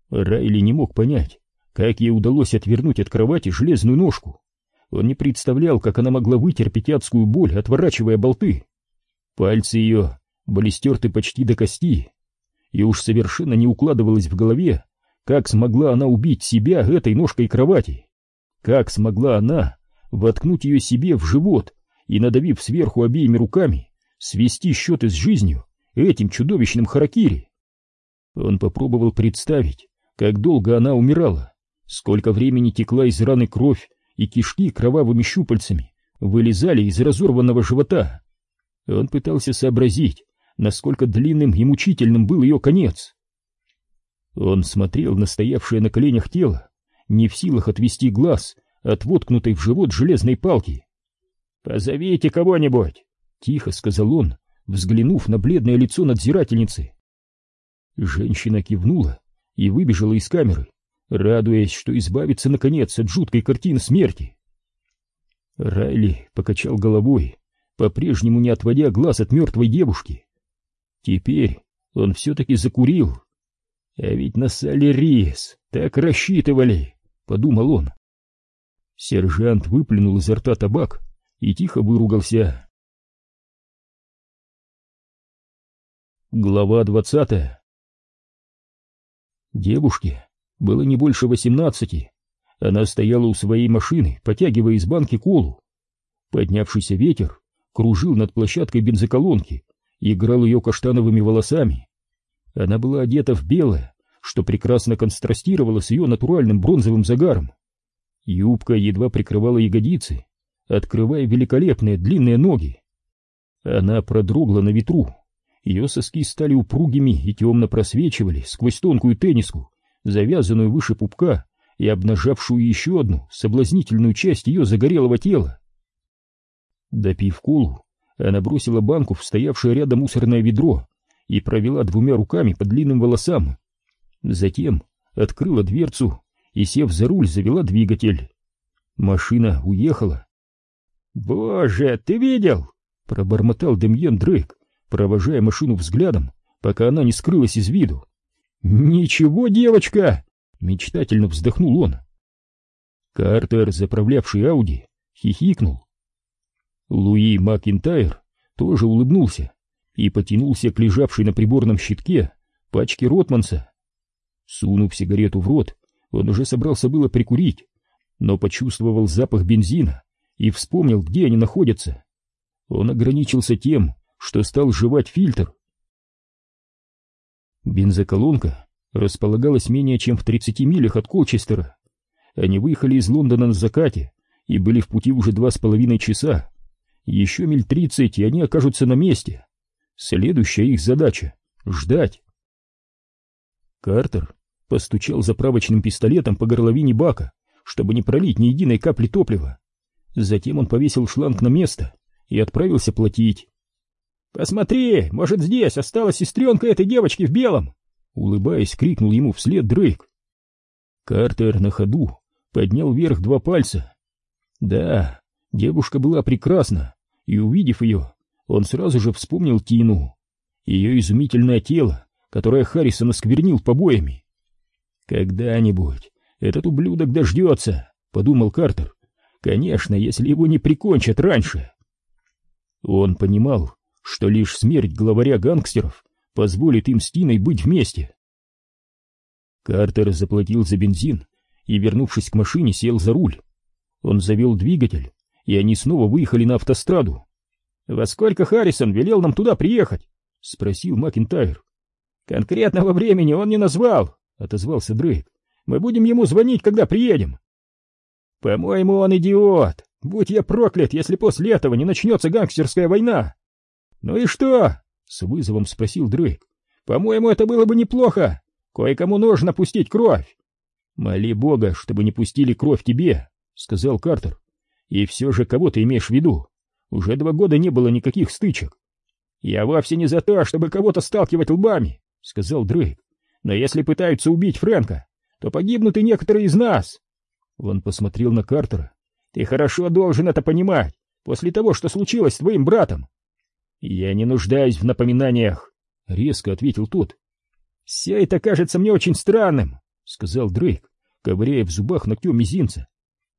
Райли не мог понять, как ей удалось отвернуть от кровати железную ножку. Он не представлял, как она могла вытерпеть адскую боль, отворачивая болты. Пальцы ее были стерты почти до кости, и уж совершенно не укладывалось в голове, как смогла она убить себя этой ножкой кровати. Как смогла она воткнуть ее себе в живот и, надавив сверху обеими руками, свести счеты с жизнью этим чудовищным харакири. Он попробовал представить, как долго она умирала, сколько времени текла из раны кровь, и кишки кровавыми щупальцами вылезали из разорванного живота. Он пытался сообразить, насколько длинным и мучительным был ее конец. Он смотрел на стоявшее на коленях тело, не в силах отвести глаз от воткнутой в живот железной палки. «Позовите кого-нибудь!» — тихо сказал он, взглянув на бледное лицо надзирательницы. Женщина кивнула и выбежала из камеры, радуясь, что избавится наконец от жуткой картины смерти. Райли покачал головой, по-прежнему не отводя глаз от мертвой девушки. Теперь он все-таки закурил. А ведь на сале рис так рассчитывали, подумал он. Сержант выплюнул изо рта табак и тихо выругался. Глава двадцатая Девушке было не больше восемнадцати. Она стояла у своей машины, потягивая из банки колу. Поднявшийся ветер кружил над площадкой бензоколонки играл ее каштановыми волосами. Она была одета в белое, что прекрасно контрастировало с ее натуральным бронзовым загаром. Юбка едва прикрывала ягодицы, открывая великолепные длинные ноги. Она продрогла на ветру, ее соски стали упругими и темно просвечивали сквозь тонкую тенниску, завязанную выше пупка и обнажавшую еще одну соблазнительную часть ее загорелого тела. Допив колу, она бросила банку в стоявшее рядом мусорное ведро и провела двумя руками по длинным волосам. Затем открыла дверцу и, сев за руль, завела двигатель. Машина уехала. «Боже, ты видел?» — пробормотал Демьен Дрейк, провожая машину взглядом, пока она не скрылась из виду. «Ничего, девочка!» — мечтательно вздохнул он. Картер, заправлявший Ауди, хихикнул. Луи Макинтайр тоже улыбнулся и потянулся к лежавшей на приборном щитке пачке Ротманса. Сунув сигарету в рот, он уже собрался было прикурить, но почувствовал запах бензина и вспомнил, где они находятся. Он ограничился тем, что стал жевать фильтр. Бензоколонка располагалась менее чем в 30 милях от Колчестера. Они выехали из Лондона на закате и были в пути уже два с половиной часа. Еще миль тридцать, и они окажутся на месте. Следующая их задача — ждать. Картер постучал заправочным пистолетом по горловине бака, чтобы не пролить ни единой капли топлива. Затем он повесил шланг на место и отправился платить. «Посмотри, может, здесь осталась сестренка этой девочки в белом!» Улыбаясь, крикнул ему вслед Дрейк. Картер на ходу поднял вверх два пальца. Да, девушка была прекрасна, и, увидев ее, он сразу же вспомнил Тину, ее изумительное тело, которое Харрисон осквернил побоями. «Когда-нибудь этот ублюдок дождется», — подумал Картер. «Конечно, если его не прикончат раньше». Он понимал, что лишь смерть главаря гангстеров позволит им с Тиной быть вместе. Картер заплатил за бензин и, вернувшись к машине, сел за руль. Он завел двигатель, и они снова выехали на автостраду. «Во сколько Харрисон велел нам туда приехать?» — спросил Макинтайр. «Конкретного времени он не назвал», отозвался Дрейк. Мы будем ему звонить, когда приедем. По-моему, он идиот. Будь я проклят, если после этого не начнется гангстерская война. Ну и что? С вызовом спросил Дрейк. По-моему, это было бы неплохо. Кое-кому нужно пустить кровь. Моли Бога, чтобы не пустили кровь тебе, сказал Картер. И все же, кого ты имеешь в виду? Уже два года не было никаких стычек. Я вовсе не за то, чтобы кого-то сталкивать лбами, сказал Дрейк. Но если пытаются убить Фрэнка, то погибнут и некоторые из нас. Он посмотрел на Картера. Ты хорошо должен это понимать, после того, что случилось с твоим братом. Я не нуждаюсь в напоминаниях, резко ответил тот. Все это кажется мне очень странным, сказал Дрейк, ковыряя в зубах ногтем мизинца.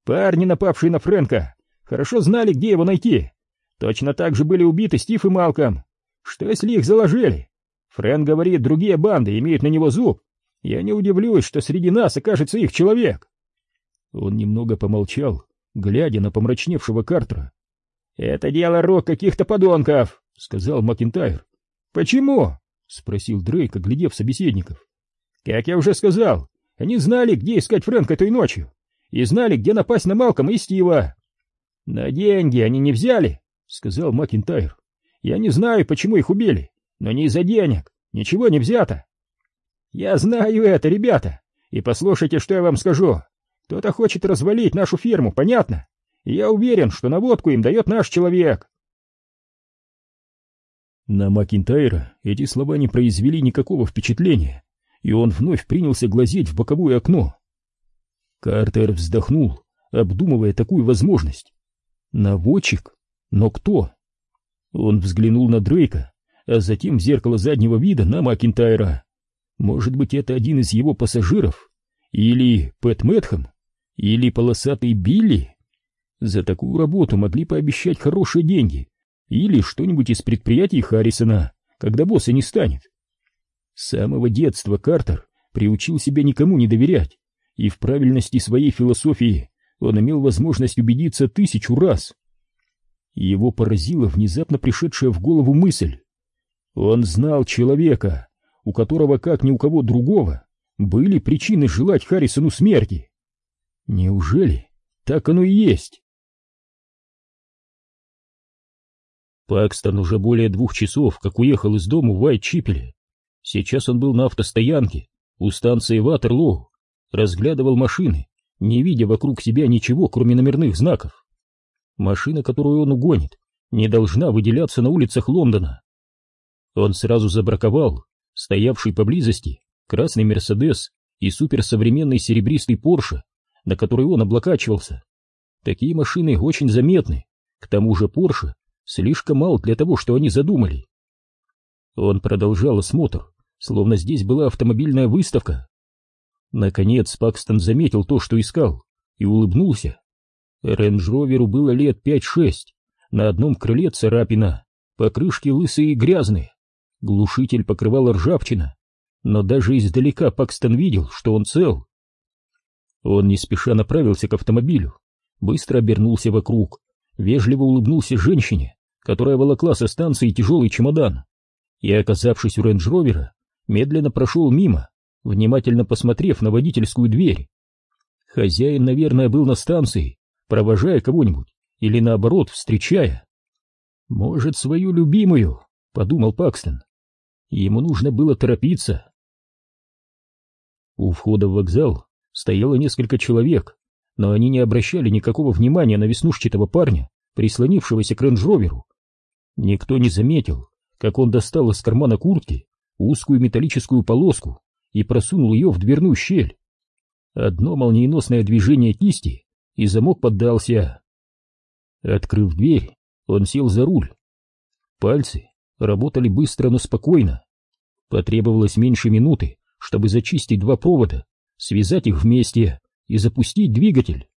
Парни, напавшие на Фрэнка, хорошо знали, где его найти. Точно так же были убиты Стив и Малком. Что если их заложили? Фрэн говорит, другие банды имеют на него зуб. Я не удивлюсь, что среди нас окажется их человек. Он немного помолчал, глядя на помрачневшего Картера. «Это дело рук каких-то подонков», — сказал Макинтайр. «Почему?» — спросил Дрейк, оглядев собеседников. «Как я уже сказал, они знали, где искать Фрэнка той ночью, и знали, где напасть на Малкома и Стива». «На деньги они не взяли», — сказал Макинтайр. «Я не знаю, почему их убили, но не из-за денег, ничего не взято. Я знаю это, ребята, и послушайте, что я вам скажу. Кто-то хочет развалить нашу ферму, понятно? Я уверен, что наводку им дает наш человек. На Макинтайра эти слова не произвели никакого впечатления, и он вновь принялся глазеть в боковое окно. Картер вздохнул, обдумывая такую возможность. Наводчик? Но кто? Он взглянул на Дрейка, а затем в зеркало заднего вида на Макинтайра. Может быть, это один из его пассажиров? Или Пэт Мэтхэм? Или полосатый Билли? За такую работу могли пообещать хорошие деньги. Или что-нибудь из предприятий Харрисона, когда босса не станет. С самого детства Картер приучил себя никому не доверять, и в правильности своей философии он имел возможность убедиться тысячу раз. Его поразила внезапно пришедшая в голову мысль. Он знал человека, у которого, как ни у кого другого, были причины желать Харрисону смерти. Неужели так оно и есть? Пакстон уже более двух часов, как уехал из дома в Уайт-Чипеле. Сейчас он был на автостоянке у станции Ватерлоу, разглядывал машины, не видя вокруг себя ничего, кроме номерных знаков. Машина, которую он угонит, не должна выделяться на улицах Лондона. Он сразу забраковал стоявший поблизости красный Мерседес и суперсовременный серебристый Порше, на который он облокачивался. Такие машины очень заметны, К тому же Порше слишком мал для того, что они задумали. Он продолжал осмотр, словно здесь была автомобильная выставка. Наконец Пакстон заметил то, что искал, и улыбнулся. Рейндж-роверу было лет пять-шесть, на одном крыле царапина, покрышки лысые и грязные, глушитель покрывала ржавчина, но даже издалека Пакстон видел, что он цел. Он не спеша направился к автомобилю, быстро обернулся вокруг, вежливо улыбнулся женщине, которая волокла со станции тяжелый чемодан, и, оказавшись у рейндж-ровера, медленно прошел мимо, внимательно посмотрев на водительскую дверь. Хозяин, наверное, был на станции, провожая кого-нибудь, или наоборот, встречая. «Может, свою любимую», — подумал Пакстон. Ему нужно было торопиться. У входа в вокзал стояло несколько человек, но они не обращали никакого внимания на веснушчатого парня, прислонившегося к рейндж-роверу. Никто не заметил, как он достал из кармана куртки узкую металлическую полоску и просунул ее в дверную щель. Одно молниеносное движение кисти, и замок поддался. Открыв дверь, он сел за руль. Пальцы работали быстро, но спокойно. Потребовалось меньше минуты, чтобы зачистить два провода, связать их вместе и запустить двигатель.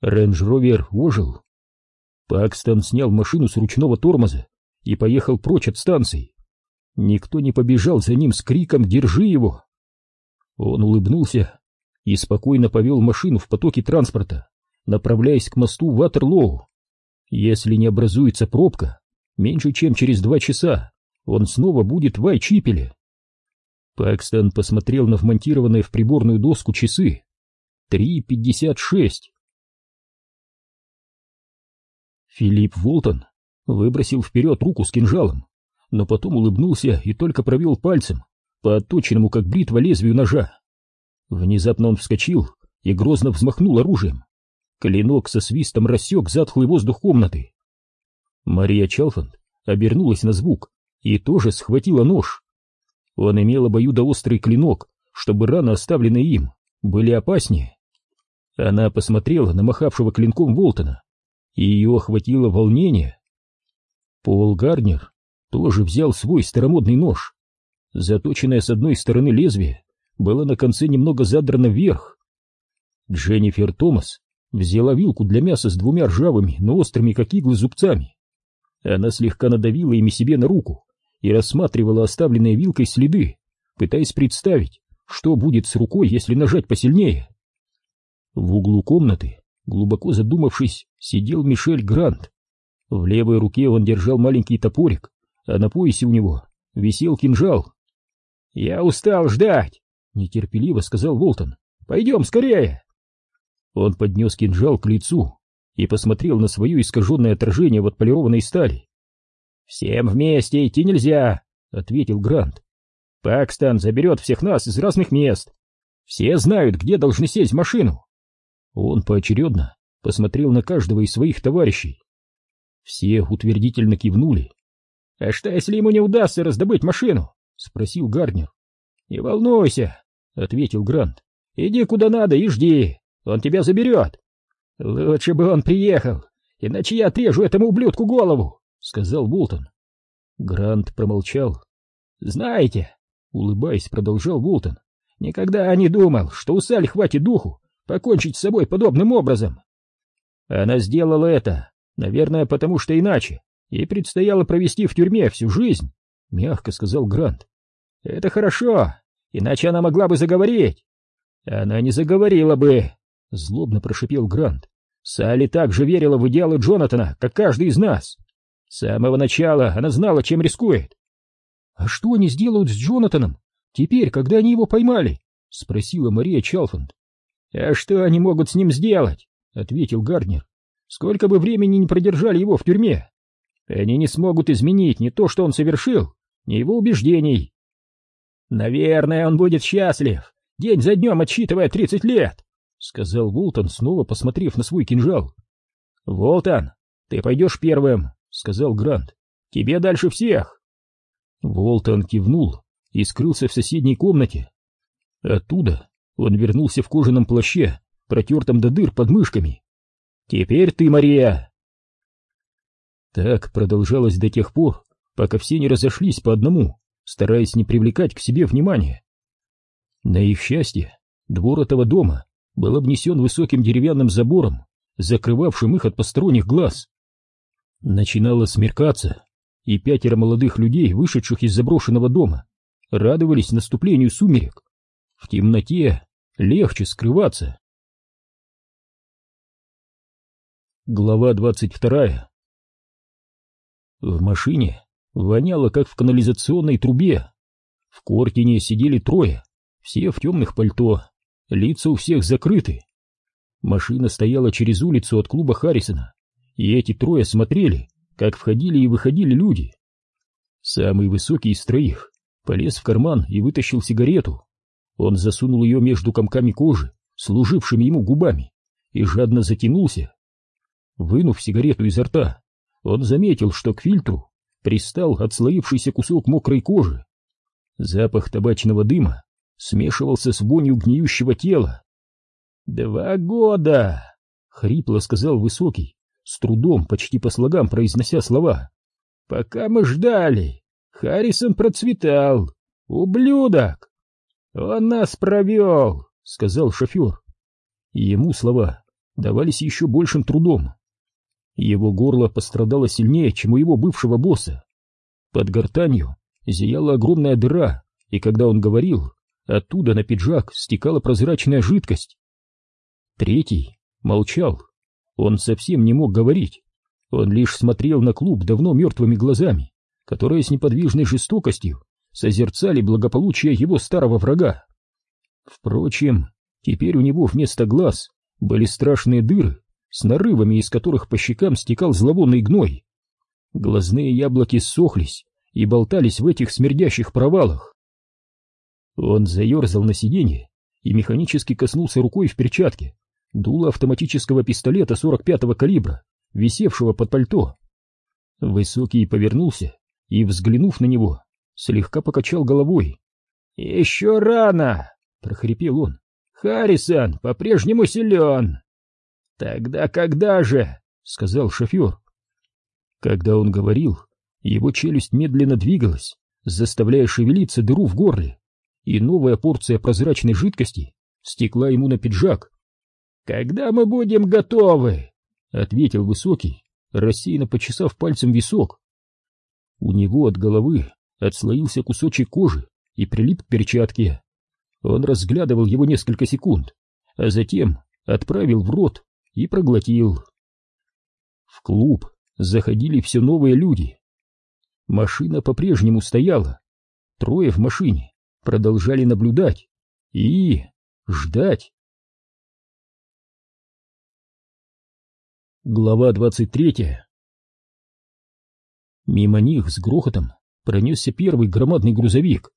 Рейндж-ровер ожил. Пакстон снял машину с ручного тормоза и поехал прочь от станции. Никто не побежал за ним с криком «Держи его!». Он улыбнулся и спокойно повел машину в потоке транспорта, направляясь к мосту Ватерлоу. Если не образуется пробка, меньше чем через два часа он снова будет в Айчипеле. Пакстон посмотрел на вмонтированные в приборную доску часы. Три пятьдесят шесть. Филипп Волтон выбросил вперед руку с кинжалом, но потом улыбнулся и только провел пальцем по отточенному как бритва лезвию ножа. Внезапно он вскочил и грозно взмахнул оружием. Клинок со свистом рассек затхлый воздух комнаты. Мария Чалфанд обернулась на звук и тоже схватила нож. Он имел обоюдоострый клинок, чтобы раны, оставленные им, были опаснее. Она посмотрела на махавшего клинком Волтона, и ее охватило волнение. Пол Гарднер тоже взял свой старомодный нож. Заточенное с одной стороны лезвие было на конце немного задрано вверх. Дженнифер Томас взяла вилку для мяса с двумя ржавыми, но острыми, как иглы, зубцами. Она слегка надавила ими себе на руку и рассматривала оставленные вилкой следы, пытаясь представить, что будет с рукой, если нажать посильнее. В углу комнаты, глубоко задумавшись, сидел Мишель Грант. В левой руке он держал маленький топорик, а на поясе у него висел кинжал. «Я устал ждать!» — нетерпеливо сказал Волтон. «Пойдем скорее!» Он поднес кинжал к лицу и посмотрел на свое искаженное отражение в отполированной стали. «Всем вместе идти нельзя», — ответил Грант. «Пакстон заберет всех нас из разных мест. Все знают, где должны сесть в машину». Он поочередно посмотрел на каждого из своих товарищей. Все утвердительно кивнули. «А что, если ему не удастся раздобыть машину?» — спросил Гарднер. «Не волнуйся», — ответил Грант. «Иди куда надо и жди, он тебя заберет». «Лучше бы он приехал, иначе я отрежу этому ублюдку голову», — сказал Болтон. Грант промолчал. «Знаете», — улыбаясь, продолжал Болтон, — «никогда не думал, что у Саль хватит духу покончить с собой подобным образом. Она сделала это, наверное, потому что иначе ей предстояло провести в тюрьме всю жизнь», — мягко сказал Грант. «Это хорошо, иначе она могла бы заговорить». «Она не заговорила бы», — злобно прошипел Грант. Салли также верила в идеалы Джонатана, как каждый из нас. С самого начала она знала, чем рискует. — А что они сделают с Джонатаном теперь, когда они его поймали? — спросила Мария Чалфанд. — А что они могут с ним сделать? — ответил Гарднер. — Сколько бы времени не продержали его в тюрьме, они не смогут изменить ни то, что он совершил, ни его убеждений. — Наверное, он будет счастлив, день за днем отсчитывая тридцать лет, — сказал Волтон, снова посмотрев на свой кинжал. — Волтон, ты пойдешь первым, — сказал Грант. — Тебе дальше всех. Волтон кивнул и скрылся в соседней комнате. Оттуда он вернулся в кожаном плаще, протертом до дыр под мышками. — Теперь ты, Мария. Так продолжалось до тех пор, пока все не разошлись по одному, стараясь не привлекать к себе внимания. На их счастье, двор этого дома был обнесен высоким деревянным забором, закрывавшим их от посторонних глаз. Начинало смеркаться, и пятеро молодых людей, вышедших из заброшенного дома, радовались наступлению сумерек. В темноте легче скрываться. Глава двадцать вторая В машине воняло, как в канализационной трубе. В Кортине сидели трое, все в темных пальто, лица у всех закрыты. Машина стояла через улицу от клуба Харрисона, и эти трое смотрели, как входили и выходили люди. Самый высокий из троих полез в карман и вытащил сигарету. Он засунул ее между комками кожи, служившими ему губами, и жадно затянулся. Вынув сигарету изо рта, он заметил, что к фильтру пристал отслоившийся кусок мокрой кожи. Запах табачного дыма смешивался с вонью гниющего тела. «Два года!» — хрипло сказал Высокий, с трудом, почти по слогам произнося слова. «Пока мы ждали, Харрисон процветал. Ублюдок!» «Он нас провел!» — сказал шофер. И ему слова давались еще большим трудом. Его горло пострадало сильнее, чем у его бывшего босса. Под гортанью зияла огромная дыра, и когда он говорил, оттуда на пиджак стекала прозрачная жидкость. Третий молчал. Он совсем не мог говорить. Он лишь смотрел на клуб давно мертвыми глазами, которые с неподвижной жестокостью созерцали благополучие его старого врага. Впрочем, теперь у него вместо глаз были страшные дыры, с нарывами, из которых по щекам стекал зловонный гной. Глазные яблоки ссохлись и болтались в этих смердящих провалах. Он заерзал на сиденье и механически коснулся рукой в перчатке дуло автоматического пистолета 45-го калибра, висевшего под пальто. Высокий повернулся и, взглянув на него, слегка покачал головой. «Еще рано!» — прохрипел он. «Харрисон по-прежнему силен!» «Тогда когда же?» — сказал шофер. Когда он говорил, его челюсть медленно двигалась, заставляя шевелиться дыру в горле, и новая порция прозрачной жидкости стекла ему на пиджак. «Когда мы будем готовы?» — ответил Высокий, рассеянно почесав пальцем висок. У него от головы отслоился кусочек кожи и прилип к перчатке. Он разглядывал его несколько секунд, а затем отправил в рот и проглотил. В клуб заходили все новые люди. Машина по-прежнему стояла. Трое в машине продолжали наблюдать и ждать. Глава двадцать третья Мимо них с грохотом пронесся первый громадный грузовик.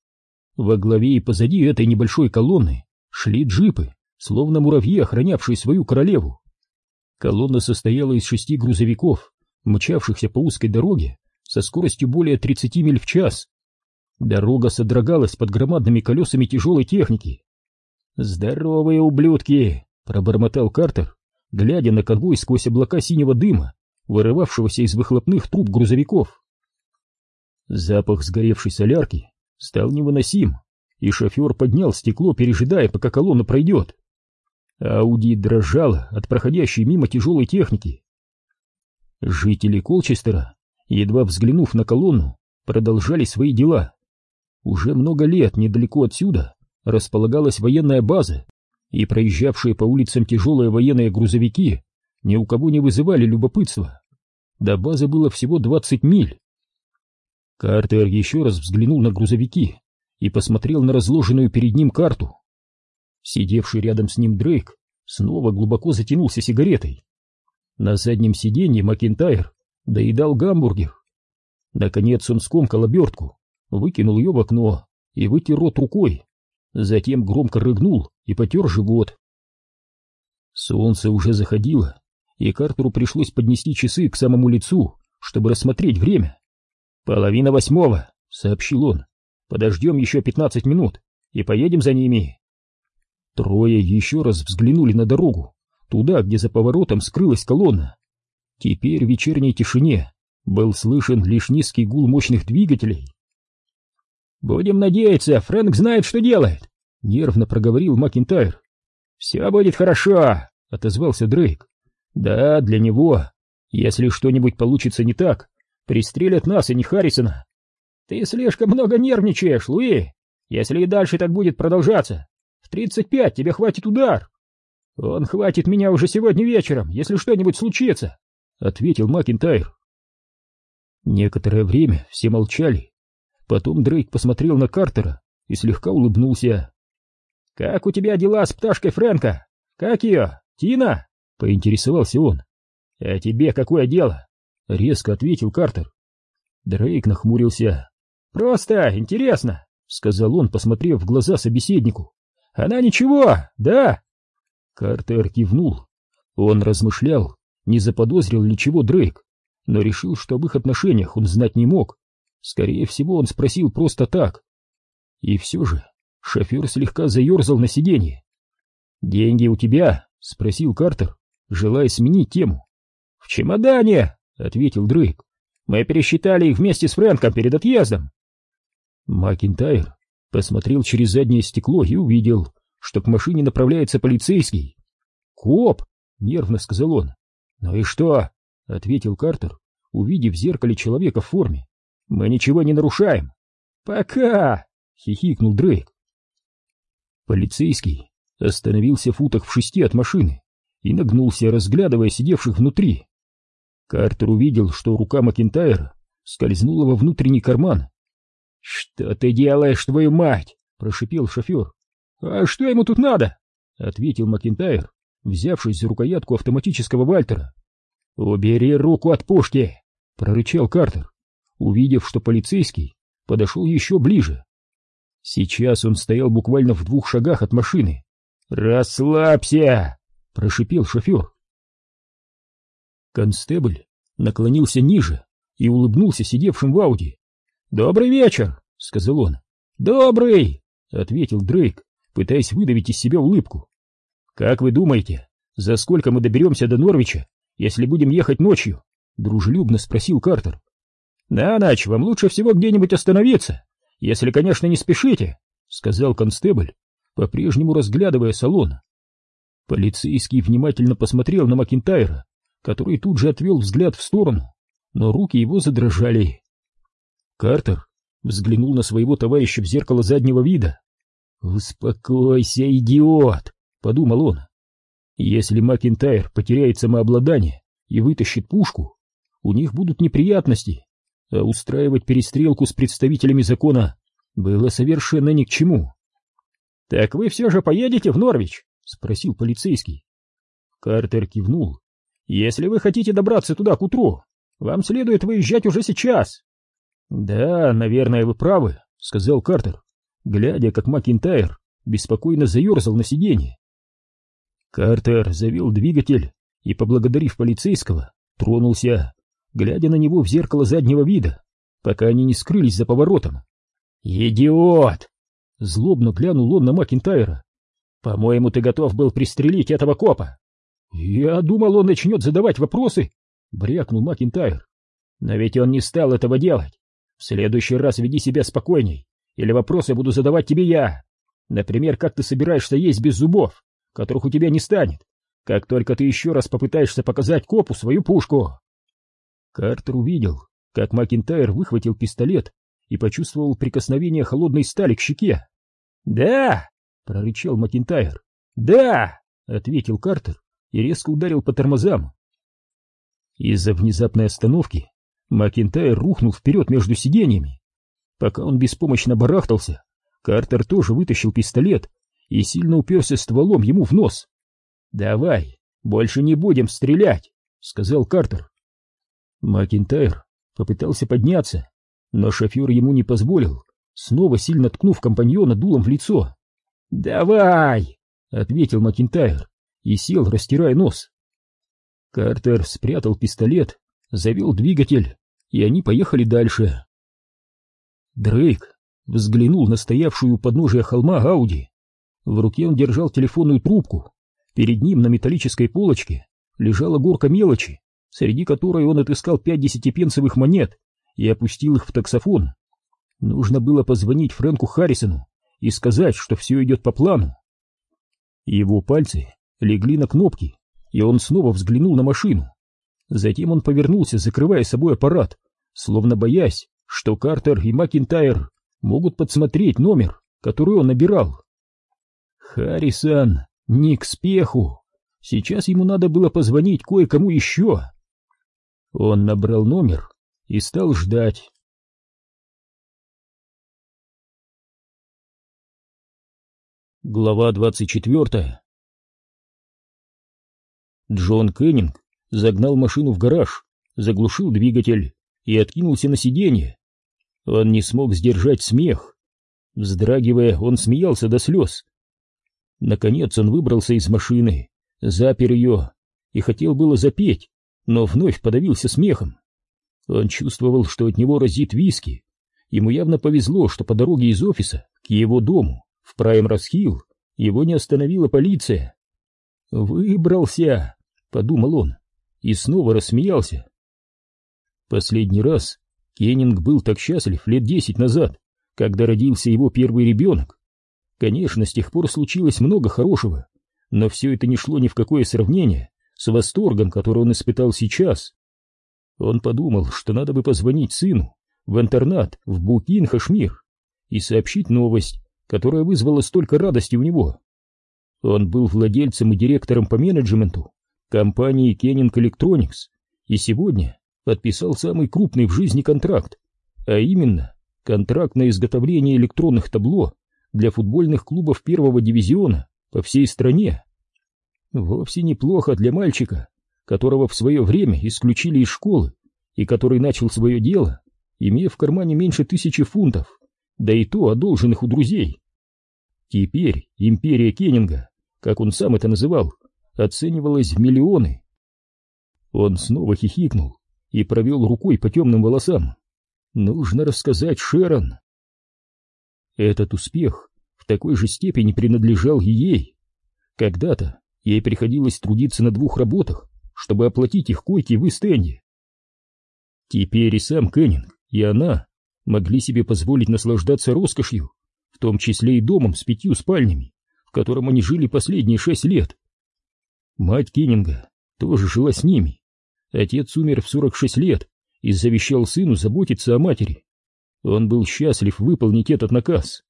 Во главе и позади этой небольшой колонны шли джипы, словно муравьи, охранявшие свою королеву. Колонна состояла из шести грузовиков, мчавшихся по узкой дороге со скоростью более 30 миль в час. Дорога содрогалась под громадными колесами тяжелой техники. «Здоровые ублюдки!» — пробормотал Картер, глядя на конвой сквозь облака синего дыма, вырывавшегося из выхлопных труб грузовиков. Запах сгоревшей солярки стал невыносим, и шофер поднял стекло, пережидая, пока колонна пройдет. Ауди дрожала от проходящей мимо тяжелой техники. Жители Колчестера, едва взглянув на колонну, продолжали свои дела. Уже много лет недалеко отсюда располагалась военная база, и проезжавшие по улицам тяжелые военные грузовики ни у кого не вызывали любопытства. До базы было всего 20 миль. Картер еще раз взглянул на грузовики и посмотрел на разложенную перед ним карту. Сидевший рядом с ним Дрейк снова глубоко затянулся сигаретой. На заднем сиденье Макинтайр доедал гамбургер. Наконец он скомкал обертку, выкинул ее в окно и вытер рот рукой. Затем громко рыгнул и потер живот. Солнце уже заходило, и Картеру пришлось поднести часы к самому лицу, чтобы рассмотреть время. «Половина восьмого», — сообщил он. «Подождем еще пятнадцать минут и поедем за ними». Трое еще раз взглянули на дорогу, туда, где за поворотом скрылась колонна. Теперь в вечерней тишине был слышен лишь низкий гул мощных двигателей. «Будем надеяться, Фрэнк знает, что делает», — нервно проговорил Макинтайр. «Все будет хорошо», — отозвался Дрейк. «Да, для него. Если что-нибудь получится не так, пристрелят нас и не Харрисона». «Ты слишком много нервничаешь, Луи. Если и дальше так будет продолжаться, в тридцать пять тебе хватит удар». «Он хватит меня уже сегодня вечером, если что-нибудь случится», — ответил Макинтайр. Некоторое время все молчали. Потом Дрейк посмотрел на Картера и слегка улыбнулся. «Как у тебя дела с пташкой Фрэнка? Как ее? Тина?» — поинтересовался он. «А тебе какое дело?» — резко ответил Картер. Дрейк нахмурился. «Просто интересно», — сказал он, посмотрев в глаза собеседнику. «Она ничего, да?» Картер кивнул. Он размышлял, не заподозрил ли чего Дрейк, но решил, что об их отношениях он знать не мог. Скорее всего, он спросил просто так. И все же шофер слегка заерзал на сиденье. «Деньги у тебя?» — спросил Картер, желая сменить тему. «В чемодане!» — ответил Дрейк. «Мы пересчитали их вместе с Фрэнком перед отъездом». Макинтайр посмотрел через заднее стекло и увидел, что к машине направляется полицейский. «Коп!» — нервно сказал он. «Ну и что?» — ответил Картер, увидев в зеркале человека в форме. «Мы ничего не нарушаем». «Пока!» — хихикнул Дрейк. Полицейский остановился в футах в шести от машины и нагнулся, разглядывая сидевших внутри. Картер увидел, что рука Макинтайра скользнула во внутренний карман. «Что ты делаешь, твою мать?» — прошипел шофер. «А что ему тут надо?» — ответил Макинтайр, взявшись за рукоятку автоматического Вальтера. «Убери руку от пушки!» — прорычал Картер, увидев, что полицейский подошел еще ближе. Сейчас он стоял буквально в двух шагах от машины. «Расслабься!» — прошипел шофер. Констебль наклонился ниже и улыбнулся сидевшим в Ауди. «Добрый вечер!» — сказал он. «Добрый!» — ответил Дрейк, пытаясь выдавить из себя улыбку. «Как вы думаете, за сколько мы доберемся до Норвича, если будем ехать ночью?» — дружелюбно спросил Картер. «На ночь вам лучше всего где-нибудь остановиться, если, конечно, не спешите», — сказал констебль, по-прежнему разглядывая салон. Полицейский внимательно посмотрел на Макинтайра, который тут же отвел взгляд в сторону, но руки его задрожали. Картер взглянул на своего товарища в зеркало заднего вида. «Успокойся, идиот!» — подумал он. «Если Макинтайр потеряет самообладание и вытащит пушку, у них будут неприятности, а устраивать перестрелку с представителями закона было совершенно ни к чему». «Так вы все же поедете в Норвич?» — спросил полицейский. Картер кивнул. «Если вы хотите добраться туда к утру, вам следует выезжать уже сейчас». «Да, наверное, вы правы», — сказал Картер глядя, как Макинтайр беспокойно заерзал на сиденье. Картер завел двигатель и, поблагодарив полицейского, тронулся, глядя на него в зеркало заднего вида, пока они не скрылись за поворотом. «Идиот!» — злобно глянул он на Макинтайра. «По-моему, ты готов был пристрелить этого копа!» «Я думал, он начнет задавать вопросы!» — брякнул Макинтайр. «Но ведь он не стал этого делать. В следующий раз веди себя спокойней или вопросы буду задавать тебе я. Например, как ты собираешься есть без зубов, которых у тебя не станет, как только ты еще раз попытаешься показать копу свою пушку. Картер увидел, как Макинтайр выхватил пистолет и почувствовал прикосновение холодной стали к щеке. «Да!» — прорычал Макинтайр. «Да!» — ответил Картер и резко ударил по тормозам. Из-за внезапной остановки Макинтайр рухнул вперед между сиденьями. Пока он беспомощно барахтался, Картер тоже вытащил пистолет и сильно уперся стволом ему в нос. «Давай, больше не будем стрелять», — сказал Картер. Макинтайр попытался подняться, но шофер ему не позволил, снова сильно ткнув компаньона дулом в лицо. «Давай!» — ответил Макинтайр и сел, растирая нос. Картер спрятал пистолет, завел двигатель, и они поехали дальше. Дрейк взглянул на стоявшую у подножия холма Ауди. В руке он держал телефонную трубку. Перед ним на металлической полочке лежала горка мелочи, среди которой он отыскал пять десятипенсовых монет и опустил их в таксофон. Нужно было позвонить Фрэнку Харрисону и сказать, что все идет по плану. Его пальцы легли на кнопки, и он снова взглянул на машину. Затем он повернулся, закрывая собой аппарат, словно боясь, что Картер и Макинтайр могут подсмотреть номер, который он набирал. Харрисон, не к спеху. Сейчас ему надо было позвонить кое-кому еще. Он набрал номер и стал ждать. Глава двадцать четвертая Джон Кеннинг загнал машину в гараж, заглушил двигатель и откинулся на сиденье. Он не смог сдержать смех. Вздрагивая, он смеялся до слез. Наконец он выбрался из машины, запер ее и хотел было запеть, но вновь подавился смехом. Он чувствовал, что от него разит виски. Ему явно повезло, что по дороге из офиса к его дому в Прайм-Расхилл его не остановила полиция. «Выбрался!» — подумал он и снова рассмеялся. Последний раз Кеннинг был так счастлив лет десять назад, когда родился его первый ребенок. Конечно, с тех пор случилось много хорошего, но все это не шло ни в какое сравнение с восторгом, который он испытал сейчас. Он подумал, что надо бы позвонить сыну в интернат в Букин-Хашмир и сообщить новость, которая вызвала столько радости у него. Он был владельцем и директором по менеджменту компании Кеннинг Electronics и сегодня подписал самый крупный в жизни контракт, а именно контракт на изготовление электронных табло для футбольных клубов первого дивизиона по всей стране. Вовсе неплохо для мальчика, которого в свое время исключили из школы и который начал свое дело, имея в кармане меньше тысячи фунтов, да и то одолженных у друзей. Теперь империя Кеннинга, как он сам это называл, оценивалась в миллионы. Он снова хихикнул и провел рукой по темным волосам. Нужно рассказать Шерон. Этот успех в такой же степени принадлежал и ей. Когда-то ей приходилось трудиться на двух работах, чтобы оплатить их койки в Истенде. Теперь и сам Кеннинг, и она могли себе позволить наслаждаться роскошью, в том числе и домом с пятью спальнями, в котором они жили последние шесть лет. Мать Кеннинга тоже жила с ними, Отец умер в 46 лет и завещал сыну заботиться о матери. Он был счастлив выполнить этот наказ.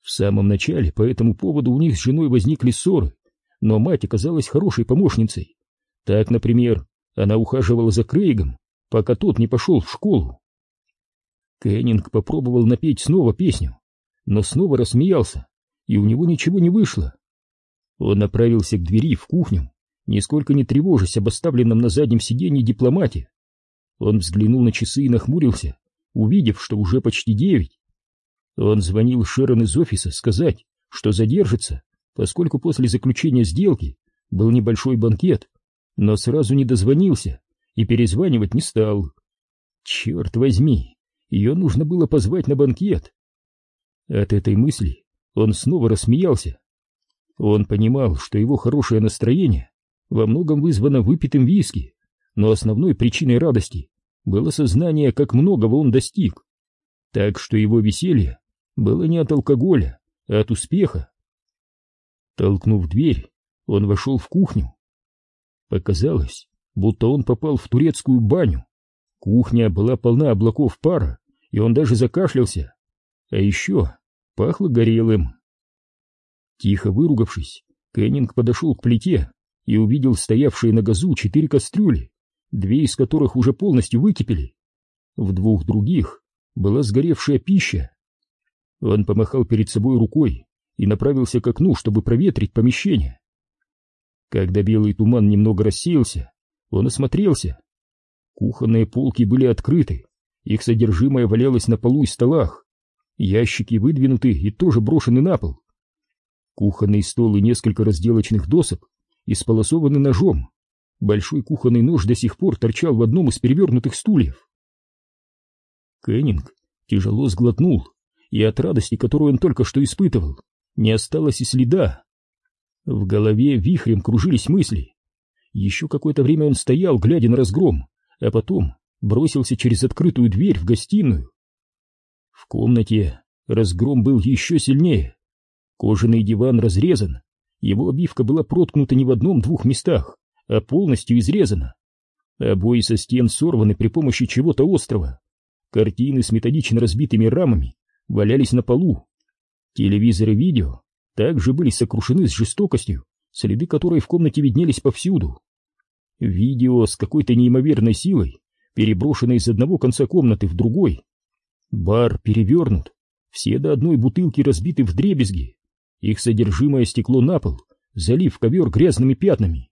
В самом начале по этому поводу у них с женой возникли ссоры, но мать оказалась хорошей помощницей. Так, например, она ухаживала за Крейгом, пока тот не пошел в школу. Кеннинг попробовал напеть снова песню, но снова рассмеялся, и у него ничего не вышло. Он направился к двери в кухню нисколько не тревожась об оставленном на заднем сиденье дипломате. Он взглянул на часы и нахмурился, увидев, что уже почти девять. Он звонил Шерон из офиса сказать, что задержится, поскольку после заключения сделки был небольшой банкет, но сразу не дозвонился и перезванивать не стал. Черт возьми, ее нужно было позвать на банкет. От этой мысли он снова рассмеялся. Он понимал, что его хорошее настроение во многом вызвано выпитым виски, но основной причиной радости было сознание, как многого он достиг. Так что его веселье было не от алкоголя, а от успеха. Толкнув дверь, он вошел в кухню. Показалось, будто он попал в турецкую баню. Кухня была полна облаков пара, и он даже закашлялся. А еще пахло горелым. Тихо выругавшись, Кеннинг подошел к плите и увидел стоявшие на газу четыре кастрюли, две из которых уже полностью выкипели. В двух других была сгоревшая пища. Он помахал перед собой рукой и направился к окну, чтобы проветрить помещение. Когда белый туман немного рассеялся, он осмотрелся. Кухонные полки были открыты, их содержимое валялось на полу и столах, ящики выдвинуты и тоже брошены на пол. Кухонный стол и несколько разделочных досок исполосованы ножом. Большой кухонный нож до сих пор торчал в одном из перевернутых стульев. Кеннинг тяжело сглотнул, и от радости, которую он только что испытывал, не осталось и следа. В голове вихрем кружились мысли. Еще какое-то время он стоял, глядя на разгром, а потом бросился через открытую дверь в гостиную. В комнате разгром был еще сильнее. Кожаный диван разрезан, его обивка была проткнута не в одном-двух местах, а полностью изрезана. Обои со стен сорваны при помощи чего-то острого. Картины с методично разбитыми рамами валялись на полу. Телевизор и видео также были сокрушены с жестокостью, следы которой в комнате виднелись повсюду. Видео с какой-то неимоверной силой, переброшенное из одного конца комнаты в другой. Бар перевернут, все до одной бутылки разбиты в дребезги. Их содержимое стекло на пол, залив ковер грязными пятнами.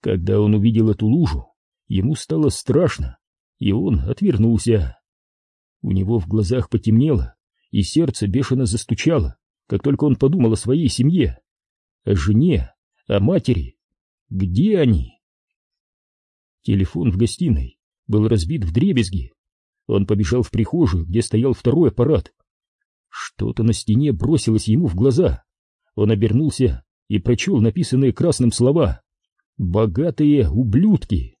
Когда он увидел эту лужу, ему стало страшно, и он отвернулся. У него в глазах потемнело, и сердце бешено застучало, как только он подумал о своей семье, о жене, о матери. Где они? Телефон в гостиной был разбит в дребезги. Он побежал в прихожую, где стоял второй аппарат. Что-то на стене бросилось ему в глаза. Он обернулся и прочел написанные красным слова «Богатые ублюдки».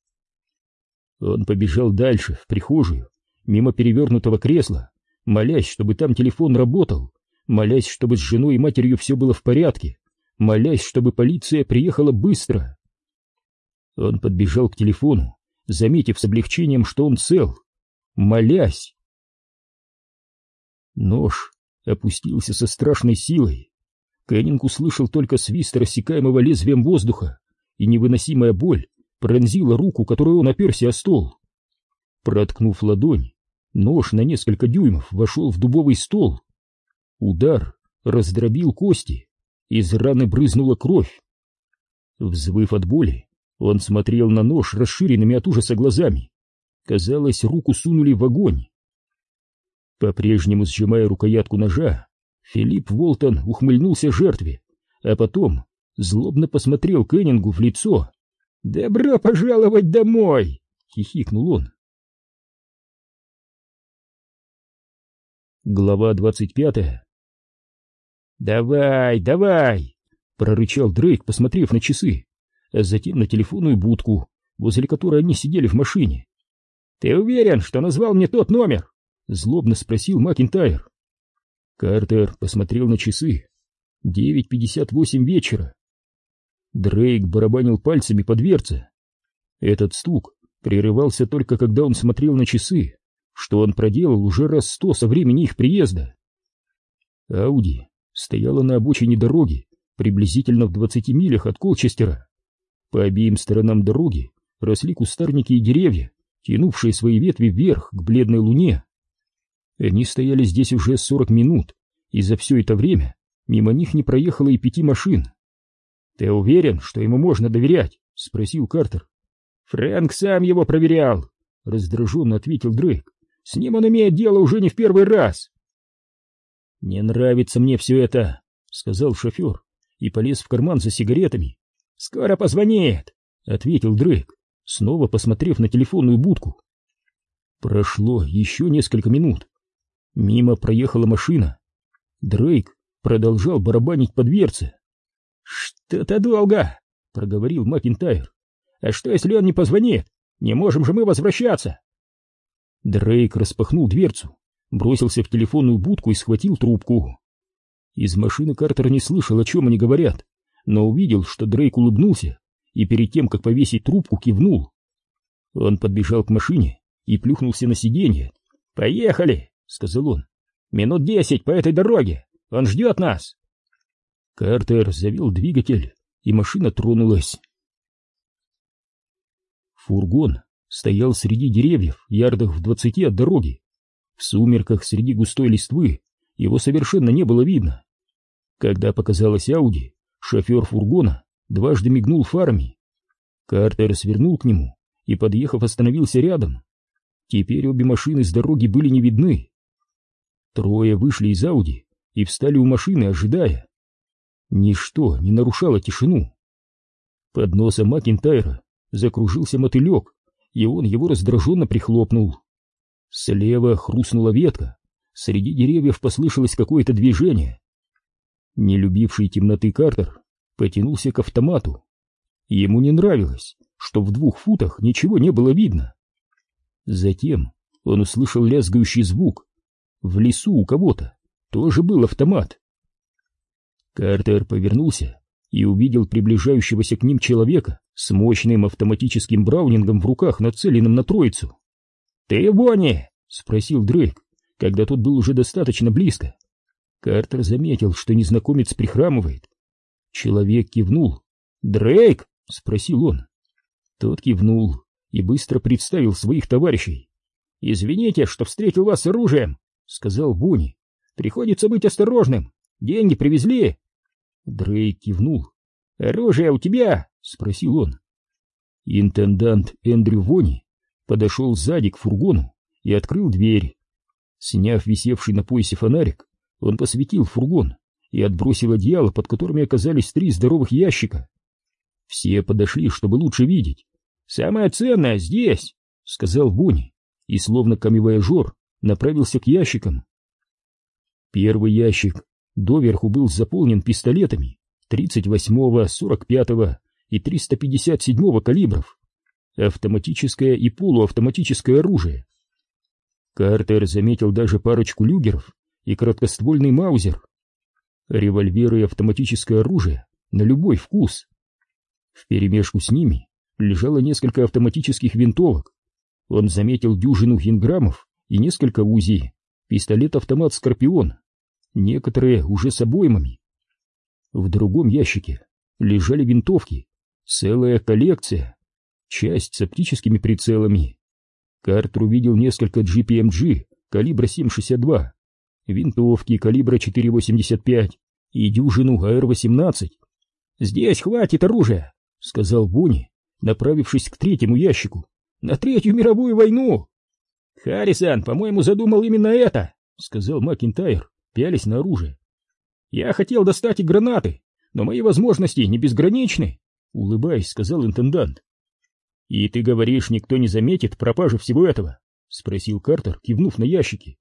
Он побежал дальше, в прихожую, мимо перевернутого кресла, молясь, чтобы там телефон работал, молясь, чтобы с женой и матерью все было в порядке, молясь, чтобы полиция приехала быстро. Он подбежал к телефону, заметив с облегчением, что он цел, молясь. Нож опустился со страшной силой. Кеннинг услышал только свист рассекаемого лезвием воздуха, и невыносимая боль пронзила руку, которой он оперся о стол. Проткнув ладонь, нож на несколько дюймов вошел в дубовый стол. Удар раздробил кости, из раны брызнула кровь. Взвыв от боли, он смотрел на нож расширенными от ужаса глазами. Казалось, руку сунули в огонь. По-прежнему сжимая рукоятку ножа, Филипп Волтон ухмыльнулся жертве, а потом злобно посмотрел Кеннингу в лицо. «Добро пожаловать домой!» — хихикнул он. Глава двадцать пятая «Давай, давай!» — прорычал Дрейк, посмотрев на часы, а затем на телефонную будку, возле которой они сидели в машине. «Ты уверен, что назвал мне тот номер?» — злобно спросил Макинтайр. Картер посмотрел на часы. Девять пятьдесят восемь вечера. Дрейк барабанил пальцами по дверце. Этот стук прерывался только когда он смотрел на часы, что он проделал уже раз сто со времени их приезда. Ауди стояла на обочине дороги, приблизительно в двадцати милях от Колчестера. По обеим сторонам дороги росли кустарники и деревья, тянувшие свои ветви вверх к бледной луне. Они стояли здесь уже сорок минут, и за все это время мимо них не проехало и пяти машин. «Ты уверен, что ему можно доверять?» — спросил Картер. «Фрэнк сам его проверял», — раздраженно ответил Дрейк. «С ним он имеет дело уже не в первый раз». «Не нравится мне все это», — сказал шофер и полез в карман за сигаретами. «Скоро позвонит», — ответил Дрейк, снова посмотрев на телефонную будку. Прошло еще несколько минут. Мимо проехала машина. Дрейк продолжал барабанить по дверце. «Что-то долго», — проговорил Макинтайр. «А что, если он не позвонит? Не можем же мы возвращаться!» Дрейк распахнул дверцу, бросился в телефонную будку и схватил трубку. Из машины Картер не слышал, о чем они говорят, но увидел, что Дрейк улыбнулся и перед тем, как повесить трубку, кивнул. Он подбежал к машине и плюхнулся на сиденье. «Поехали!» — сказал он. «Минут десять по этой дороге! Он ждет нас!» Картер завел двигатель, и машина тронулась. Фургон стоял среди деревьев, ярдах в двадцати от дороги. В сумерках среди густой листвы его совершенно не было видно. Когда показалась Ауди, шофер фургона дважды мигнул фарами. Картер свернул к нему и, подъехав, остановился рядом. Теперь обе машины с дороги были не видны. Трое вышли из Ауди и встали у машины, ожидая. Ничто не нарушало тишину. Под носом Макинтайра закружился мотылек, и он его раздраженно прихлопнул. Слева хрустнула ветка, среди деревьев послышалось какое-то движение. Не любивший темноты Картер потянулся к автомату. Ему не нравилось, что в двух футах ничего не было видно. Затем он услышал лязгающий звук. В лесу у кого-то тоже был автомат. Картер повернулся и увидел приближающегося к ним человека с мощным автоматическим браунингом в руках, нацеленным на троицу. «Ты Бонни?» — спросил Дрейк, когда тот был уже достаточно близко. Картер заметил, что незнакомец прихрамывает. Человек кивнул. «Дрейк?» — спросил он. Тот кивнул и быстро представил своих товарищей. «Извините, что встретил вас с оружием», — сказал Бонни. «Приходится быть осторожным. Деньги привезли?» Дрейк кивнул. «Оружие у тебя?» — спросил он. Интендант Эндрю Вони подошел сзади к фургону и открыл дверь. Сняв висевший на поясе фонарик, он посветил фургон и отбросил одеяло, под которыми оказались три здоровых ящика. Все подошли, чтобы лучше видеть. «Самое ценное здесь!» — сказал Вони, и, словно камевояжер, направился к ящикам. Первый ящик доверху был заполнен пистолетами 38-го, 45-го и 357-го калибров, автоматическое и полуавтоматическое оружие. Картер заметил даже парочку люгеров и краткоствольный маузер. Револьверы и автоматическое оружие на любой вкус. Вперемешку с ними лежало несколько автоматических винтовок. Он заметил дюжину хинграммов и несколько УЗИ, пистолет-автомат «Скорпион», некоторые уже с обоймами. В другом ящике лежали винтовки, целая коллекция, часть с оптическими прицелами. Картер увидел несколько GPMG калибра 7,62, винтовки калибра 4,85 и дюжину АР-18. «Здесь хватит оружия», — сказал Бонни, направившись к третьему ящику. «На Третью мировую войну!» «Харрисон, по-моему, задумал именно это», — сказал Макинтайр, пялись на. «Я хотел достать и гранаты, но мои возможности не безграничны», — улыбаясь, сказал интендант. «И ты говоришь, никто не заметит пропажу всего этого?» — спросил Картер, кивнув на ящики.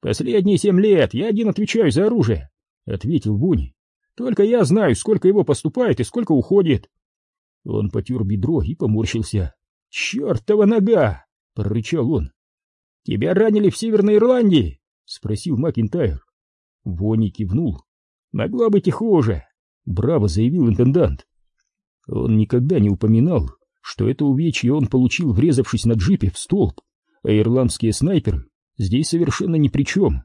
«Последние семь лет я один отвечаю за оружие», — ответил Бонни. «Только я знаю, сколько его поступает и сколько уходит». Он потер бедро и поморщился. «Чертова нога!» — прорычал он. «Тебя ранили в Северной Ирландии?» — спросил Макинтайр. Вони кивнул. «Могло быть и хуже», — браво заявил интендант. Он никогда не упоминал, что это увечье он получил, врезавшись на джипе в столб, а ирландские снайперы здесь совершенно ни при чем.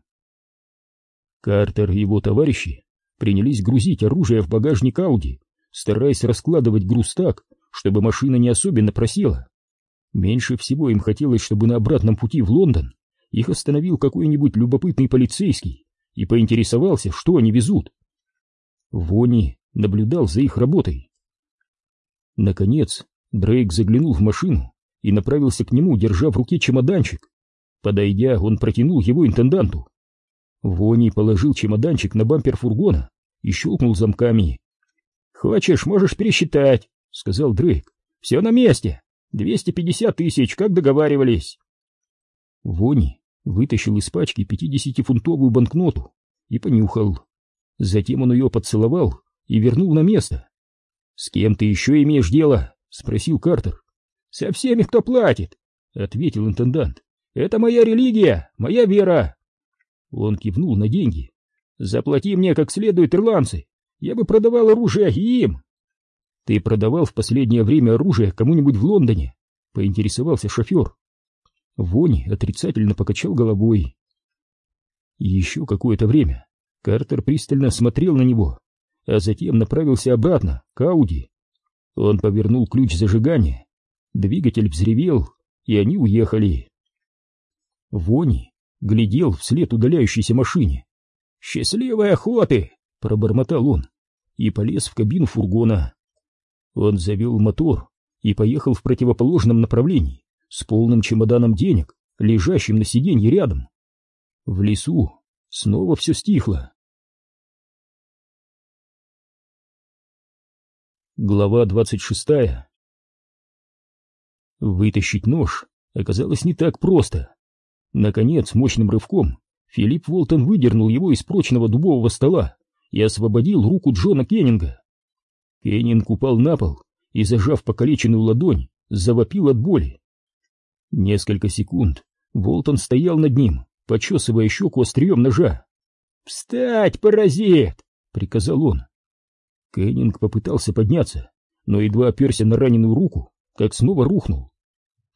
Картер и его товарищи принялись грузить оружие в багажник Ауди, стараясь раскладывать груз так, чтобы машина не особенно просела. Меньше всего им хотелось, чтобы на обратном пути в Лондон их остановил какой-нибудь любопытный полицейский и поинтересовался, что они везут. Вони наблюдал за их работой. Наконец, Дрейк заглянул в машину и направился к нему, держа в руке чемоданчик. Подойдя, он протянул его интенданту. Вони положил чемоданчик на бампер фургона и щелкнул замками. «Хочешь, можешь пересчитать», — сказал Дрейк. «Все на месте. 250 тысяч, как договаривались». Вони вытащил из пачки пятидесятифунтовую банкноту и понюхал. Затем он ее поцеловал и вернул на место. «С кем ты еще имеешь дело?» — спросил Картер. «Со всеми, кто платит», — ответил интендант. «Это моя религия, моя вера». Он кивнул на деньги. «Заплати мне как следует, ирландцы. Я бы продавал оружие им». «Ты продавал в последнее время оружие кому-нибудь в Лондоне?» — поинтересовался шофер. Вони отрицательно покачал головой. Еще какое-то время Картер пристально смотрел на него, а затем направился обратно, к Ауди. Он повернул ключ зажигания, двигатель взревел, и они уехали. Вони глядел вслед удаляющейся машине. «Счастливой охоты!» — пробормотал он и полез в кабину фургона. Он завел мотор и поехал в противоположном направлении с полным чемоданом денег, лежащим на сиденье рядом. В лесу снова все стихло. Глава двадцать шестая Вытащить нож оказалось не так просто. Наконец, мощным рывком, Филипп Волтон выдернул его из прочного дубового стола и освободил руку Джона Кеннинга. Кеннинг упал на пол и, зажав покалеченную ладонь, завопил от боли. Несколько секунд Волтон стоял над ним, почесывая щеку острием ножа. «Встать, паразит!» — приказал он. Кеннинг попытался подняться, но едва оперся на раненую руку, как снова рухнул.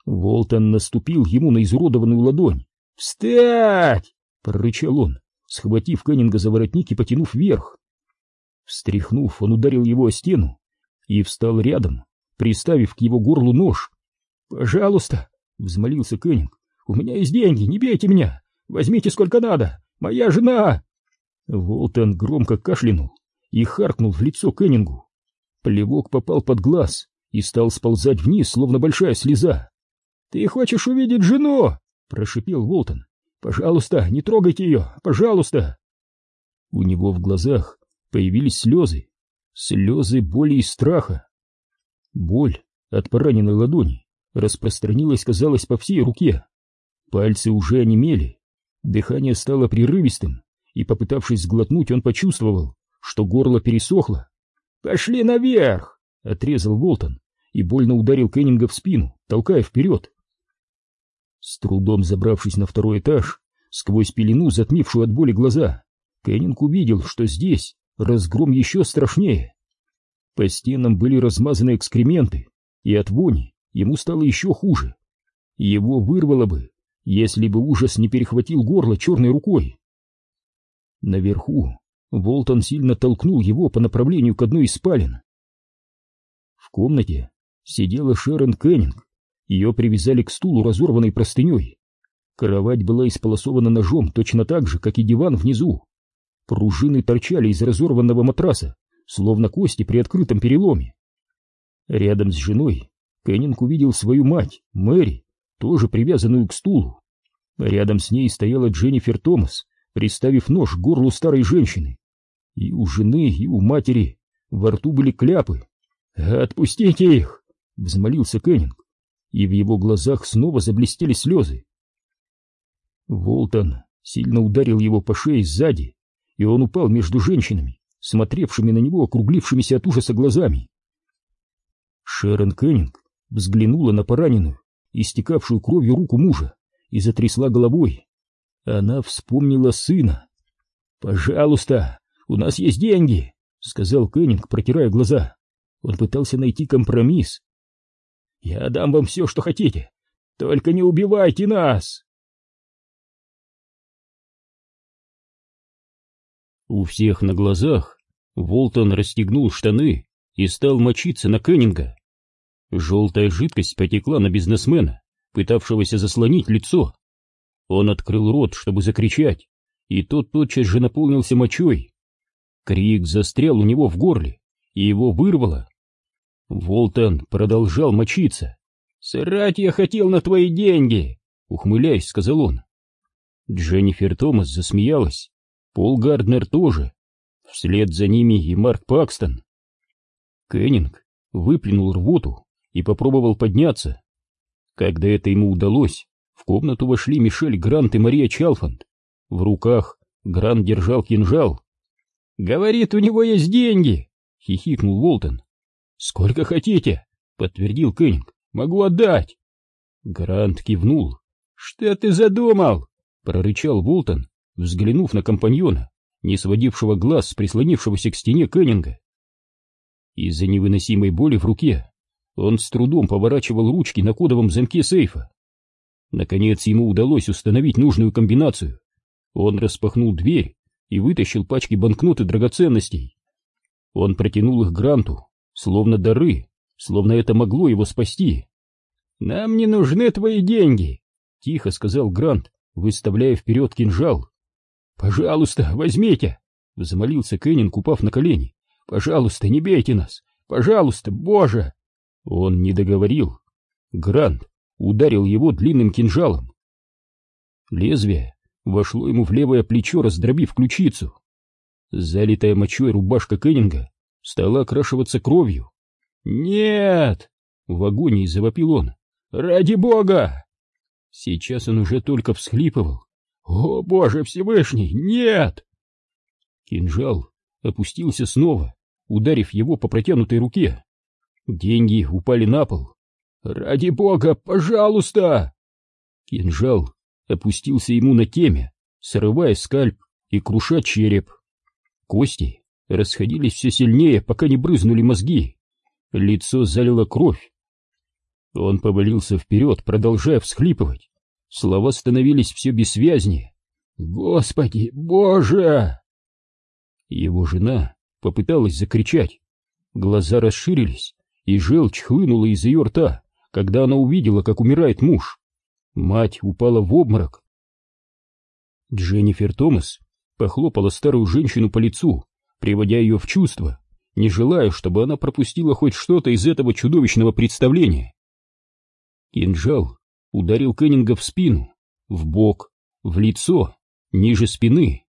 Волтон наступил ему на изуродованную ладонь. «Встать!» — прорычал он, схватив Кеннинга за воротник и потянув вверх. Встряхнув, он ударил его о стену и встал рядом, приставив к его горлу нож. «Пожалуйста!» — взмолился Кеннинг. «У меня есть деньги, не бейте меня! Возьмите сколько надо! Моя жена!» Волтон громко кашлянул и харкнул в лицо Кеннингу. Плевок попал под глаз и стал сползать вниз, словно большая слеза. «Ты хочешь увидеть жену?» — прошипел Волтон. «Пожалуйста, не трогайте ее! Пожалуйста!» У него в глазах появились слезы, слезы боли и страха. Боль от пораненной ладони распространилась, казалось, по всей руке. Пальцы уже онемели, дыхание стало прерывистым, и, попытавшись сглотнуть, он почувствовал, что горло пересохло. «Пошли наверх!» — отрезал Волтон и больно ударил Кеннинга в спину, толкая вперед. С трудом забравшись на второй этаж, сквозь пелену, затмившую от боли глаза, Кеннинг увидел, что здесь разгром еще страшнее. По стенам были размазаны экскременты, и от вони ему стало еще хуже. Его вырвало бы, если бы ужас не перехватил горло черной рукой. Наверху Волтон сильно толкнул его по направлению к одной из спален. В комнате сидела Шерон Кеннинг. Ее привязали к стулу разорванной простыней. Кровать была исполосована ножом точно так же, как и диван внизу. Пружины торчали из разорванного матраса, словно кости при открытом переломе. Рядом с женой Кеннинг увидел свою мать, Мэри, тоже привязанную к стулу. Рядом с ней стояла Дженнифер Томас, приставив нож к горлу старой женщины. И у жены, и у матери во рту были кляпы. «Отпустите их!» — взмолился Кеннинг, и в его глазах снова заблестели слезы. Волтон сильно ударил его по шее сзади, и он упал между женщинами, смотревшими на него округлившимися от ужаса глазами. Шерон Кеннинг взглянула на пораненную, истекавшую кровью руку мужа, и затрясла головой. Она вспомнила сына. «Пожалуйста, у нас есть деньги», — сказал Кеннинг, протирая глаза. Он пытался найти компромисс. «Я дам вам все, что хотите, только не убивайте нас!» У всех на глазах Волтон расстегнул штаны и стал мочиться на Кеннинга. Желтая жидкость потекла на бизнесмена, пытавшегося заслонить лицо. Он открыл рот, чтобы закричать, и тот тотчас же наполнился мочой. Крик застрял у него в горле, и его вырвало. Волтон продолжал мочиться. «Срать я хотел на твои деньги!» — ухмыляясь, сказал он. Дженнифер Томас засмеялась. Пол Гарднер тоже. Вслед за ними и Марк Пакстон. Кеннинг выплюнул рвоту и попробовал подняться. Когда это ему удалось, в комнату вошли Мишель Грант и Мария Чалфанд. В руках Грант держал кинжал. «Говорит, у него есть деньги!» — хихикнул Волтон. «Сколько хотите?» — подтвердил Кеннинг. «Могу отдать!» Грант кивнул. «Что ты задумал?» — прорычал Волтон, взглянув на компаньона, не сводившего глаз с прислонившегося к стене Кеннинга. Из-за невыносимой боли в руке он с трудом поворачивал ручки на кодовом замке сейфа. Наконец ему удалось установить нужную комбинацию. Он распахнул дверь и вытащил пачки банкнот и драгоценностей. Он протянул их Гранту, словно дары, словно это могло его спасти. «Нам не нужны твои деньги», — тихо сказал Грант, выставляя вперед кинжал. «Пожалуйста, возьмите!» — взмолился Кеннинг, упав на колени. «Пожалуйста, не бейте нас! Пожалуйста, Боже!» Он не договорил. Грант ударил его длинным кинжалом. Лезвие вошло ему в левое плечо, раздробив ключицу. Залитая мочой рубашка Кеннинга стала окрашиваться кровью. «Нет!» — в агонии завопил он. «Ради бога!» Сейчас он уже только всхлипывал. «О, Боже Всевышний, нет!» Кинжал опустился снова, ударив его по протянутой руке. Деньги упали на пол. «Ради бога, пожалуйста!» Кинжал опустился ему на теме, срывая скальп и круша череп. Кости расходились все сильнее, пока не брызнули мозги. Лицо залило кровь. Он повалился вперед, продолжая всхлипывать. Слова становились все бессвязнее. «Господи, Боже!» Его жена попыталась закричать. Глаза расширились, и желчь хлынула из ее рта, когда она увидела, как умирает муж. Мать упала в обморок. Дженнифер Томас похлопала старую женщину по лицу, приводя ее в чувство, не желая, чтобы она пропустила хоть что-то из этого чудовищного представления. Кинжал ударил Кеннинга в спину, в бок, в лицо, ниже спины.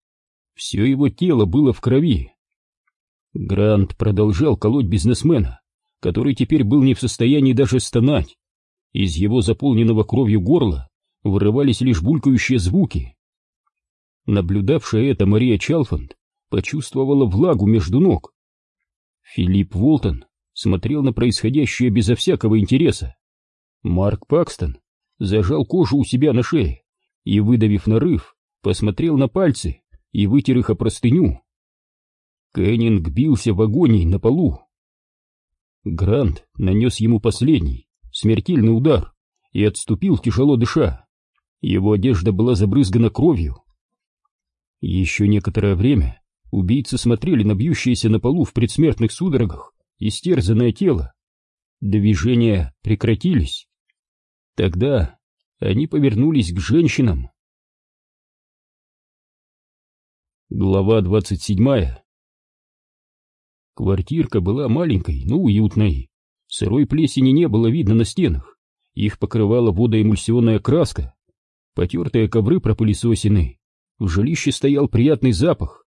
Все его тело было в крови. Грант продолжал колоть бизнесмена, который теперь был не в состоянии даже стонать. Из его заполненного кровью горла вырывались лишь булькающие звуки. Наблюдавшая это Мария Чалфанд почувствовала влагу между ног. Филипп Волтон смотрел на происходящее безо всякого интереса. Марк Пакстон зажал кожу у себя на шее и, выдавив нарыв, посмотрел на пальцы и вытер их о простыню. Кеннинг бился в агонии на полу. Грант нанес ему последний, смертельный удар и отступил, тяжело дыша. Его одежда была забрызгана кровью. Еще некоторое время убийцы смотрели на бьющееся на полу в предсмертных судорогах истерзанное тело. Движения прекратились. Тогда они повернулись к женщинам. Глава двадцать седьмая Квартирка была маленькой, но уютной. Сырой плесени не было видно на стенах. Их покрывала водоэмульсионная краска. Потертые ковры пропылесосены. В жилище стоял приятный запах.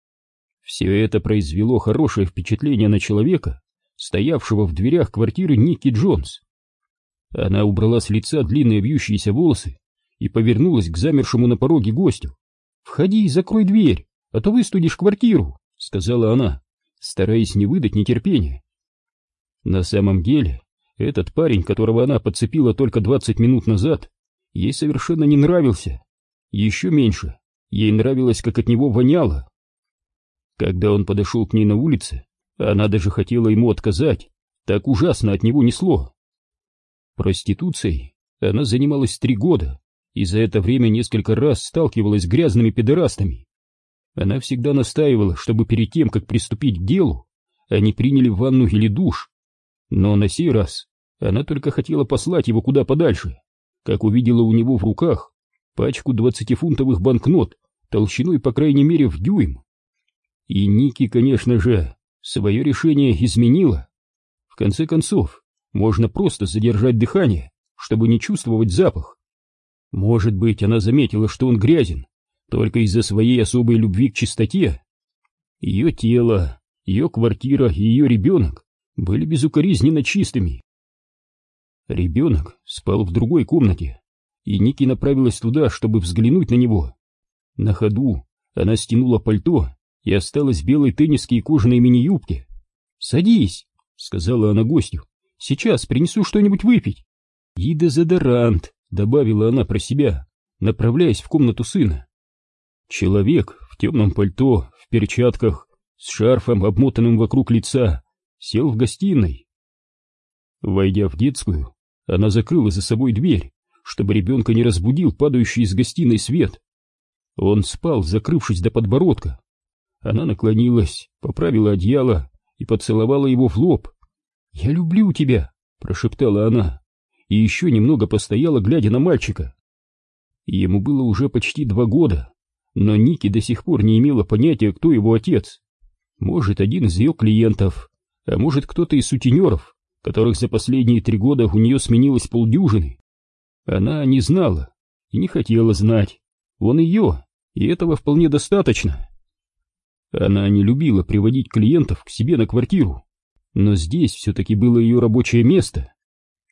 Все это произвело хорошее впечатление на человека, стоявшего в дверях квартиры Ники Джонс. Она убрала с лица длинные вьющиеся волосы и повернулась к замершему на пороге гостю. «Входи и закрой дверь, а то выстудишь квартиру», — сказала она, стараясь не выдать нетерпения. На самом деле, этот парень, которого она подцепила только двадцать минут назад, ей совершенно не нравился. Еще меньше, ей нравилось, как от него воняло. Когда он подошел к ней на улице, она даже хотела ему отказать, так ужасно от него несло. Проституцией она занималась три года, и за это время несколько раз сталкивалась с грязными педерастами. Она всегда настаивала, чтобы перед тем, как приступить к делу, они приняли ванну или душ. Но на сей раз она только хотела послать его куда подальше, как увидела у него в руках пачку двадцатифунтовых банкнот толщиной по крайней мере в дюйм. И Ники, конечно же, свое решение изменила. В конце концов, можно просто задержать дыхание, чтобы не чувствовать запах. Может быть, она заметила, что он грязен, только из-за своей особой любви к чистоте. Ее тело, ее квартира и ее ребенок были безукоризненно чистыми. Ребенок спал в другой комнате, и Ники направилась туда, чтобы взглянуть на него. На ходу она стянула пальто и осталась в белой тенниске и кожаной мини-юбке. «Садись», — сказала она гостю, — «сейчас принесу что-нибудь выпить». «И дезодорант», — добавила она про себя, направляясь в комнату сына. Человек в темном пальто, в перчатках, с шарфом, обмотанным вокруг лица, сел в гостиной. Войдя в детскую, она закрыла за собой дверь, чтобы ребенка не разбудил падающий из гостиной свет. Он спал, закрывшись до подбородка. Она наклонилась, поправила одеяло и поцеловала его в лоб. «Я люблю тебя», — прошептала она, и еще немного постояла, глядя на мальчика. Ему было уже почти два года но Ники до сих пор не имела понятия, кто его отец. Может, один из ее клиентов, а может, кто-то из сутенеров, которых за последние три года у нее сменилось полдюжины. Она не знала и не хотела знать. Он ее, и этого вполне достаточно. Она не любила приводить клиентов к себе на квартиру, но здесь все-таки было ее рабочее место.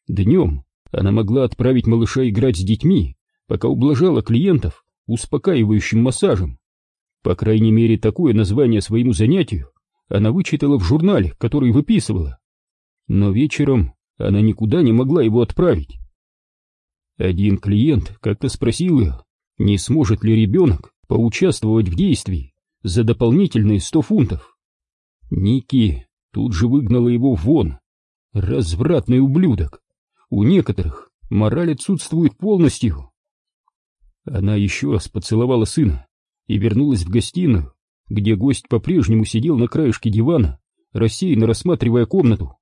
Днем она могла отправить малыша играть с детьми, пока ублажала клиентов, успокаивающим массажем. По крайней мере, такое название своему занятию она вычитала в журнале, который выписывала. но вечером она никуда не могла его отправить. Один клиент как-то спросил ее, не сможет ли ребенок поучаствовать в действии за дополнительные сто фунтов. Ники тут же выгнала его вон. Развратный ублюдок. У некоторых мораль отсутствует полностью. Она еще раз поцеловала сына и вернулась в гостиную, где гость по-прежнему сидел на краешке дивана, рассеянно рассматривая комнату.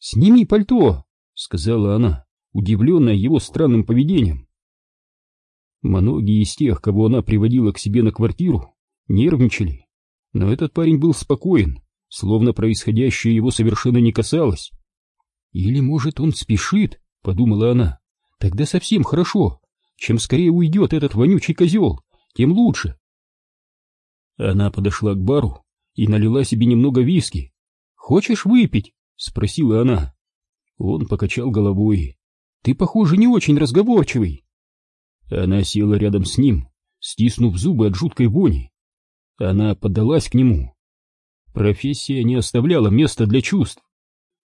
«Сними пальто!» — сказала она, удивленная его странным поведением. Многие из тех, кого она приводила к себе на квартиру, нервничали, но этот парень был спокоен, словно происходящее его совершенно не касалось. «Или, может, он спешит?» — подумала она. «Тогда совсем хорошо. Чем скорее уйдет этот вонючий козел, тем лучше». Она подошла к бару и налила себе немного виски. «Хочешь выпить?» — спросила она. Он покачал головой. «Ты, похоже, не очень разговорчивый». Она села рядом с ним, стиснув зубы от жуткой вони. Она поддалась к нему. Профессия не оставляла места для чувств.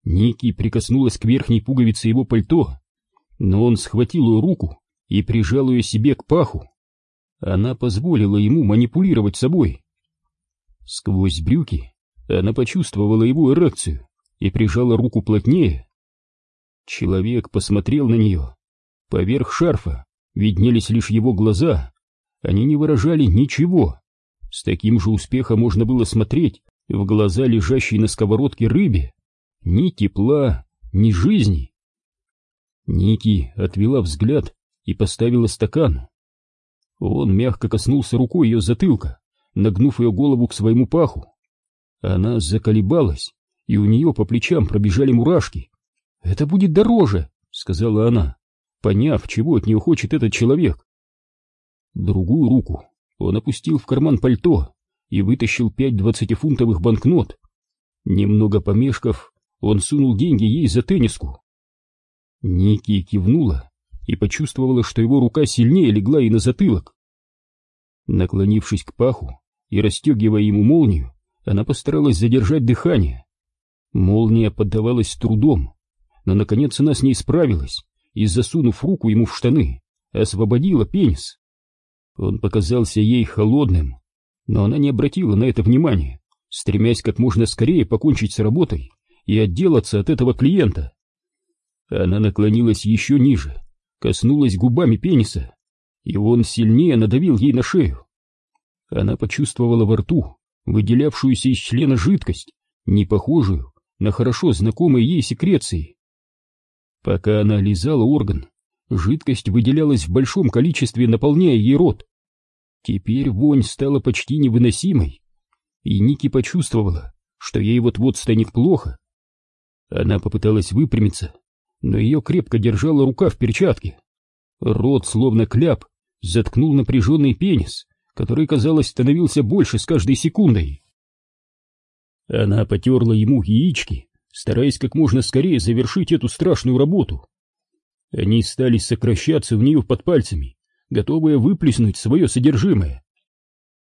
Ники прикоснулась к верхней пуговице его пальто, но он схватил ее руку и прижал ее себе к паху. Она позволила ему манипулировать собой. Сквозь брюки она почувствовала его эрекцию и прижала руку плотнее. Человек посмотрел на нее. Поверх шарфа виднелись лишь его глаза. Они не выражали ничего. С таким же успехом можно было смотреть в глаза лежащей на сковородке рыбе. Ни тепла, ни жизни. Ники отвела взгляд и поставила стакан. Он мягко коснулся рукой ее затылка, нагнув ее голову к своему паху. Она заколебалась, и у нее по плечам пробежали мурашки. «Это будет дороже», — сказала она, поняв, чего от нее хочет этот человек. Другую руку он опустил в карман пальто и вытащил пять двадцатифунтовых банкнот. Немного помешков, он сунул деньги ей за тенниску. Ники кивнула и почувствовала, что его рука сильнее легла ей на затылок. Наклонившись к паху и расстегивая ему молнию, она постаралась задержать дыхание. Молния поддавалась трудом, но наконец она с ней справилась и, засунув руку ему в штаны, освободила пенис. Он показался ей холодным, но она не обратила на это внимания, стремясь как можно скорее покончить с работой и отделаться от этого клиента. Она наклонилась еще ниже, коснулась губами пениса, и он сильнее надавил ей на шею. Она почувствовала во рту выделявшуюся из члена жидкость, не похожую на хорошо знакомые ей секреции. Пока она лизала орган, жидкость выделялась в большом количестве, наполняя ей рот. Теперь вонь стала почти невыносимой, и Ники почувствовала, что ей вот-вот станет плохо. Она попыталась выпрямиться, но ее крепко держала рука в перчатке. Рот, словно кляп, заткнул напряженный пенис, который, казалось, становился больше с каждой секундой. Она потерла ему яички, стараясь как можно скорее завершить эту страшную работу. Они стали сокращаться в нее под пальцами, готовые выплеснуть свое содержимое.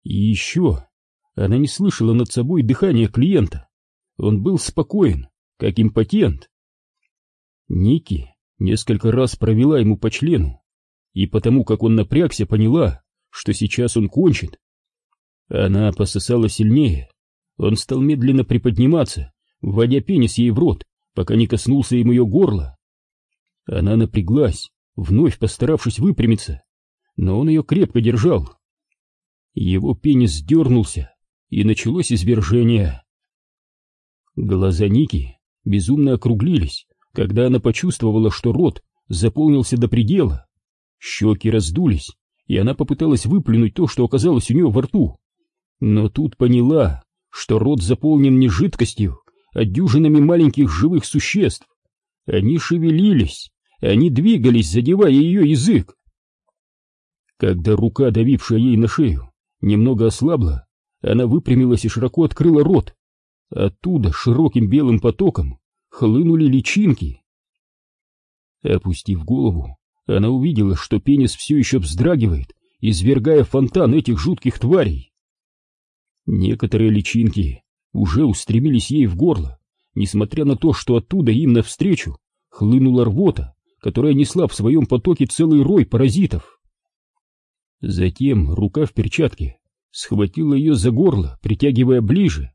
И еще она не слышала над собой дыхания клиента. Он был спокоен, как импотент. Ники несколько раз провела ему по члену, и потому как он напрягся, поняла, что сейчас он кончит. Она пососала сильнее, он стал медленно приподниматься, вводя пенис ей в рот, пока не коснулся им ее горла. Она напряглась, вновь постаравшись выпрямиться, но он ее крепко держал. Его пенис дернулся, и началось извержение. Глаза Ники безумно округлились, когда она почувствовала, что рот заполнился до предела. Щеки раздулись, и она попыталась выплюнуть то, что оказалось у нее во рту. Но тут поняла, что рот заполнен не жидкостью, а дюжинами маленьких живых существ. Они шевелились, они двигались, задевая ее язык. Когда рука, давившая ей на шею, немного ослабла, она выпрямилась и широко открыла рот. Оттуда широким белым потоком хлынули личинки. Опустив голову, она увидела, что пенис все еще вздрагивает, извергая фонтан этих жутких тварей. Некоторые личинки уже устремились ей в горло, несмотря на то, что оттуда им навстречу хлынула рвота, которая несла в своем потоке целый рой паразитов. Затем рука в перчатке схватила ее за горло, притягивая ближе,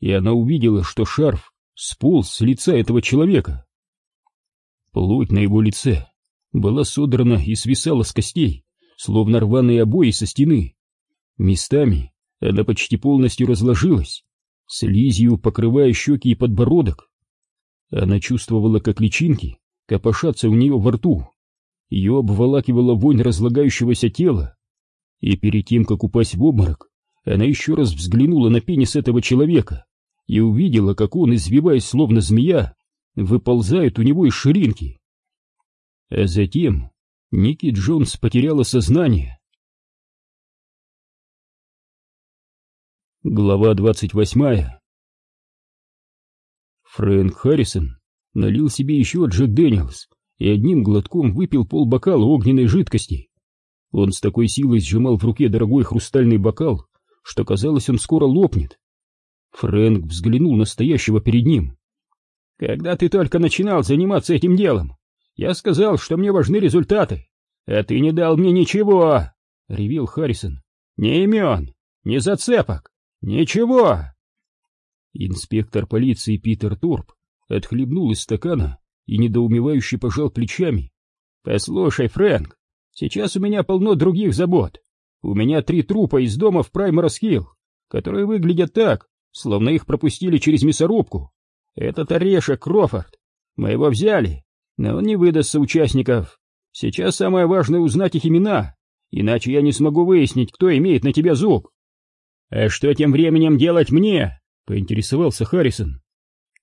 и она увидела, что шарф сполз с лица этого человека. Плоть на его лице была содрана и свисала с костей, словно рваные обои со стены. Местами она почти полностью разложилась, слизью покрывая щеки и подбородок. Она чувствовала, как личинки копошатся у нее во рту. Ее обволакивала вонь разлагающегося тела. И перед тем, как упасть в обморок, она еще раз взглянула на пенис этого человека и увидела, как он, извиваясь словно змея, выползает у него из ширинки. А затем Ники Джонс потеряла сознание. Глава двадцать восьмая Фрэнк Харрисон налил себе еще Джек Дэниелс и одним глотком выпил полбокала огненной жидкости. Он с такой силой сжимал в руке дорогой хрустальный бокал, что казалось, он скоро лопнет. Фрэнк взглянул на стоящего перед ним. «Когда ты только начинал заниматься этим делом, я сказал, что мне важны результаты, а ты не дал мне ничего!» — ревел Харрисон. «Ни имен, ни зацепок, ничего!» Инспектор полиции Питер Торп отхлебнул из стакана и недоумевающе пожал плечами. «Послушай, Фрэнк, сейчас у меня полно других забот. У меня три трупа из дома в Прайморос-Хилл, которые выглядят так, словно их пропустили через мясорубку. Этот орешек Крофорд. Мы его взяли, но он не выдастся участников. Сейчас самое важное узнать их имена, иначе я не смогу выяснить, кто имеет на тебя зуб. А что тем временем делать мне? Поинтересовался Харрисон.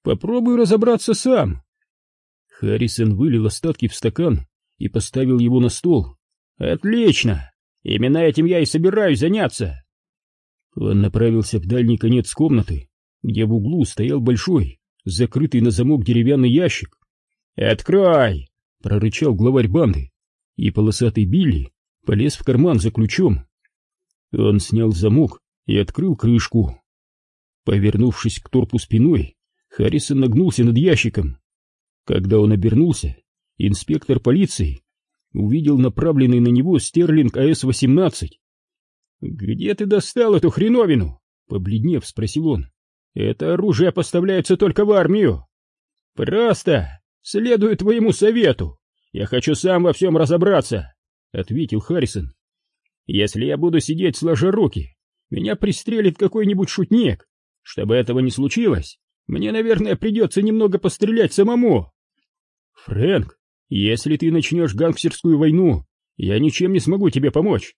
Попробуй разобраться сам. Харрисон вылил остатки в стакан и поставил его на стол. Отлично! Именно этим я и собираюсь заняться. Он направился в дальний конец комнаты, где в углу стоял большой, закрытый на замок деревянный ящик. «Открой!» — прорычал главарь банды, и полосатый Билли полез в карман за ключом. Он снял замок и открыл крышку. Повернувшись к торпу спиной, Харрисон нагнулся над ящиком. Когда он обернулся, инспектор полиции увидел направленный на него Стерлинг АС-18. «Где ты достал эту хреновину?» — побледнев спросил он. «Это оружие поставляется только в армию». «Просто следую твоему совету. Я хочу сам во всем разобраться», — ответил Харрисон. «Если я буду сидеть сложа руки, меня пристрелит какой-нибудь шутник. Чтобы этого не случилось, мне, наверное, придется немного пострелять самому». «Фрэнк, если ты начнешь гангстерскую войну, я ничем не смогу тебе помочь.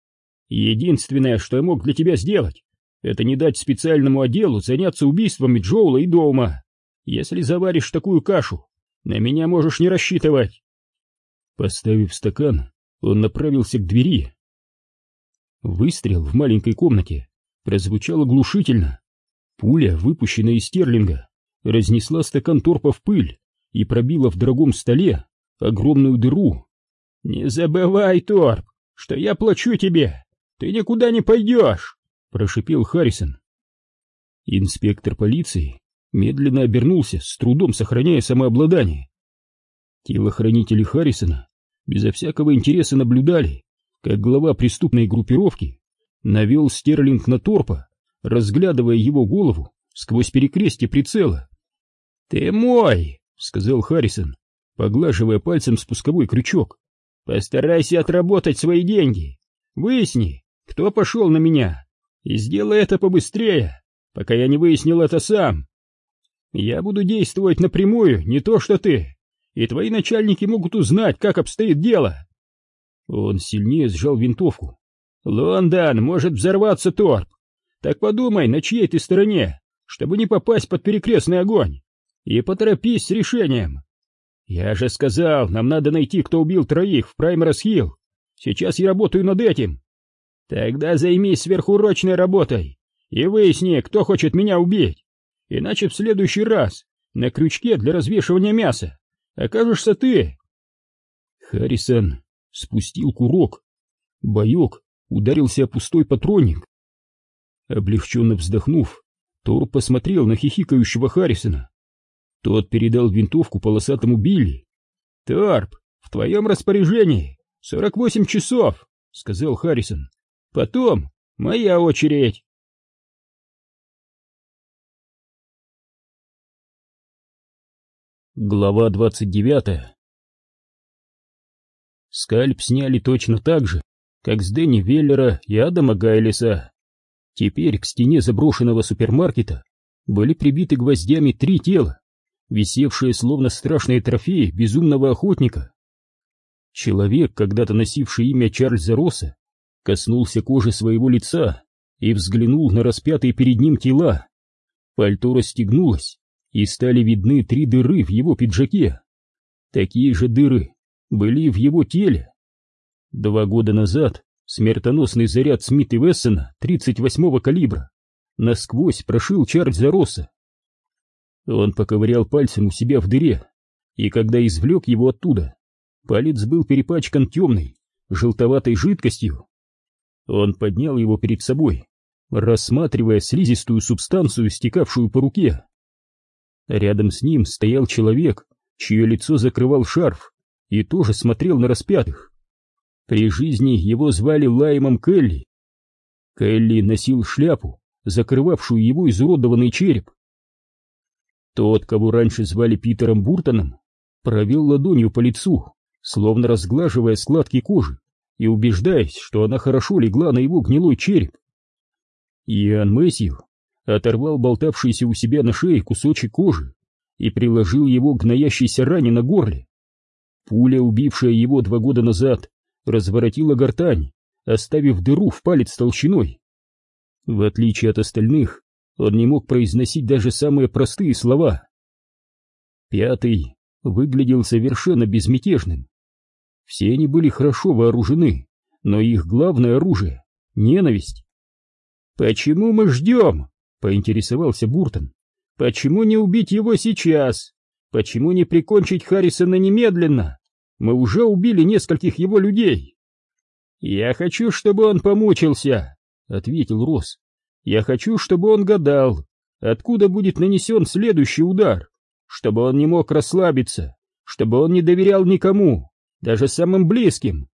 Единственное, что я мог для тебя сделать, это не дать специальному отделу заняться убийствами Джоула и Доума. Если заваришь такую кашу, на меня можешь не рассчитывать. Поставив стакан, он направился к двери. Выстрел в маленькой комнате прозвучал оглушительно. Пуля, выпущенная из стерлинга, разнесла стакан торпа в пыль и пробила в дорогом столе огромную дыру. «Не забывай, Торп, что я плачу тебе «Ты никуда не пойдешь!» — прошипел Харрисон. Инспектор полиции медленно обернулся, с трудом сохраняя самообладание. Телохранители Харрисона безо всякого интереса наблюдали, как глава преступной группировки навел Стерлинг на торпа, разглядывая его голову сквозь перекрестие прицела. «Ты мой!» — сказал Харрисон, поглаживая пальцем спусковой крючок. «Постарайся отработать свои деньги. Выясни, кто пошел на меня? И сделай это побыстрее, пока я не выяснил это сам. Я буду действовать напрямую, не то что ты, и твои начальники могут узнать, как обстоит дело. Он сильнее сжал винтовку. Лондон может взорваться, Торп. Так подумай, на чьей ты стороне, чтобы не попасть под перекрестный огонь. И поторопись с решением. Я же сказал, нам надо найти, кто убил троих в Праймерс-Хилл. Сейчас я работаю над этим. Тогда займись сверхурочной работой и выясни, кто хочет меня убить. Иначе в следующий раз на крючке для развешивания мяса окажешься ты. Харрисон спустил курок. Боек ударился о пустой патронник. Облегченно вздохнув, Тор посмотрел на хихикающего Харрисона. Тот передал винтовку полосатому Билли. «Торп, в твоем распоряжении сорок восемь часов», — сказал Харрисон. «Потом моя очередь». Глава двадцать девятая Скальп сняли точно так же, как с Дэнни Веллера и Адама Гайлиса. Теперь к стене заброшенного супермаркета были прибиты гвоздями три тела, висевшие словно страшные трофеи безумного охотника. Человек, когда-то носивший имя Чарльза Росса, коснулся кожи своего лица и взглянул на распятые перед ним тела. Пальто расстегнулось, и стали видны три дыры в его пиджаке. Такие же дыры были в его теле. Два года назад смертоносный заряд Смит и Вессона 38-го калибра насквозь прошил Чарльза Росса. Он поковырял пальцем у себя в дыре, и когда извлек его оттуда, палец был перепачкан темной, желтоватой жидкостью. Он поднял его перед собой, рассматривая слизистую субстанцию, стекавшую по руке. Рядом с ним стоял человек, чье лицо закрывал шарф, и тоже смотрел на распятых. При жизни его звали Лаймом Келли. Келли носил шляпу, закрывавшую его изуродованный череп. Тот, кого раньше звали Питером Буртоном, провел ладонью по лицу, словно разглаживая складки кожи и убеждаясь, что она хорошо легла на его гнилой череп. Иоанн Мессию оторвал болтавшийся у себя на шее кусочек кожи и приложил его к гноящейся ране на горле. Пуля, убившая его два года назад, разворотила гортань, оставив дыру в палец толщиной. В отличие от остальных, он не мог произносить даже самые простые слова. Пятый выглядел совершенно безмятежным. Все они были хорошо вооружены, но их главное оружие — ненависть. «Почему мы ждем?» — поинтересовался Буртон. «Почему не убить его сейчас? Почему не прикончить Харрисона немедленно? Мы уже убили нескольких его людей». «Я хочу, чтобы он помучился», — ответил Росс. «Я хочу, чтобы он гадал, откуда будет нанесен следующий удар, чтобы он не мог расслабиться, чтобы он не доверял никому, даже самым близким».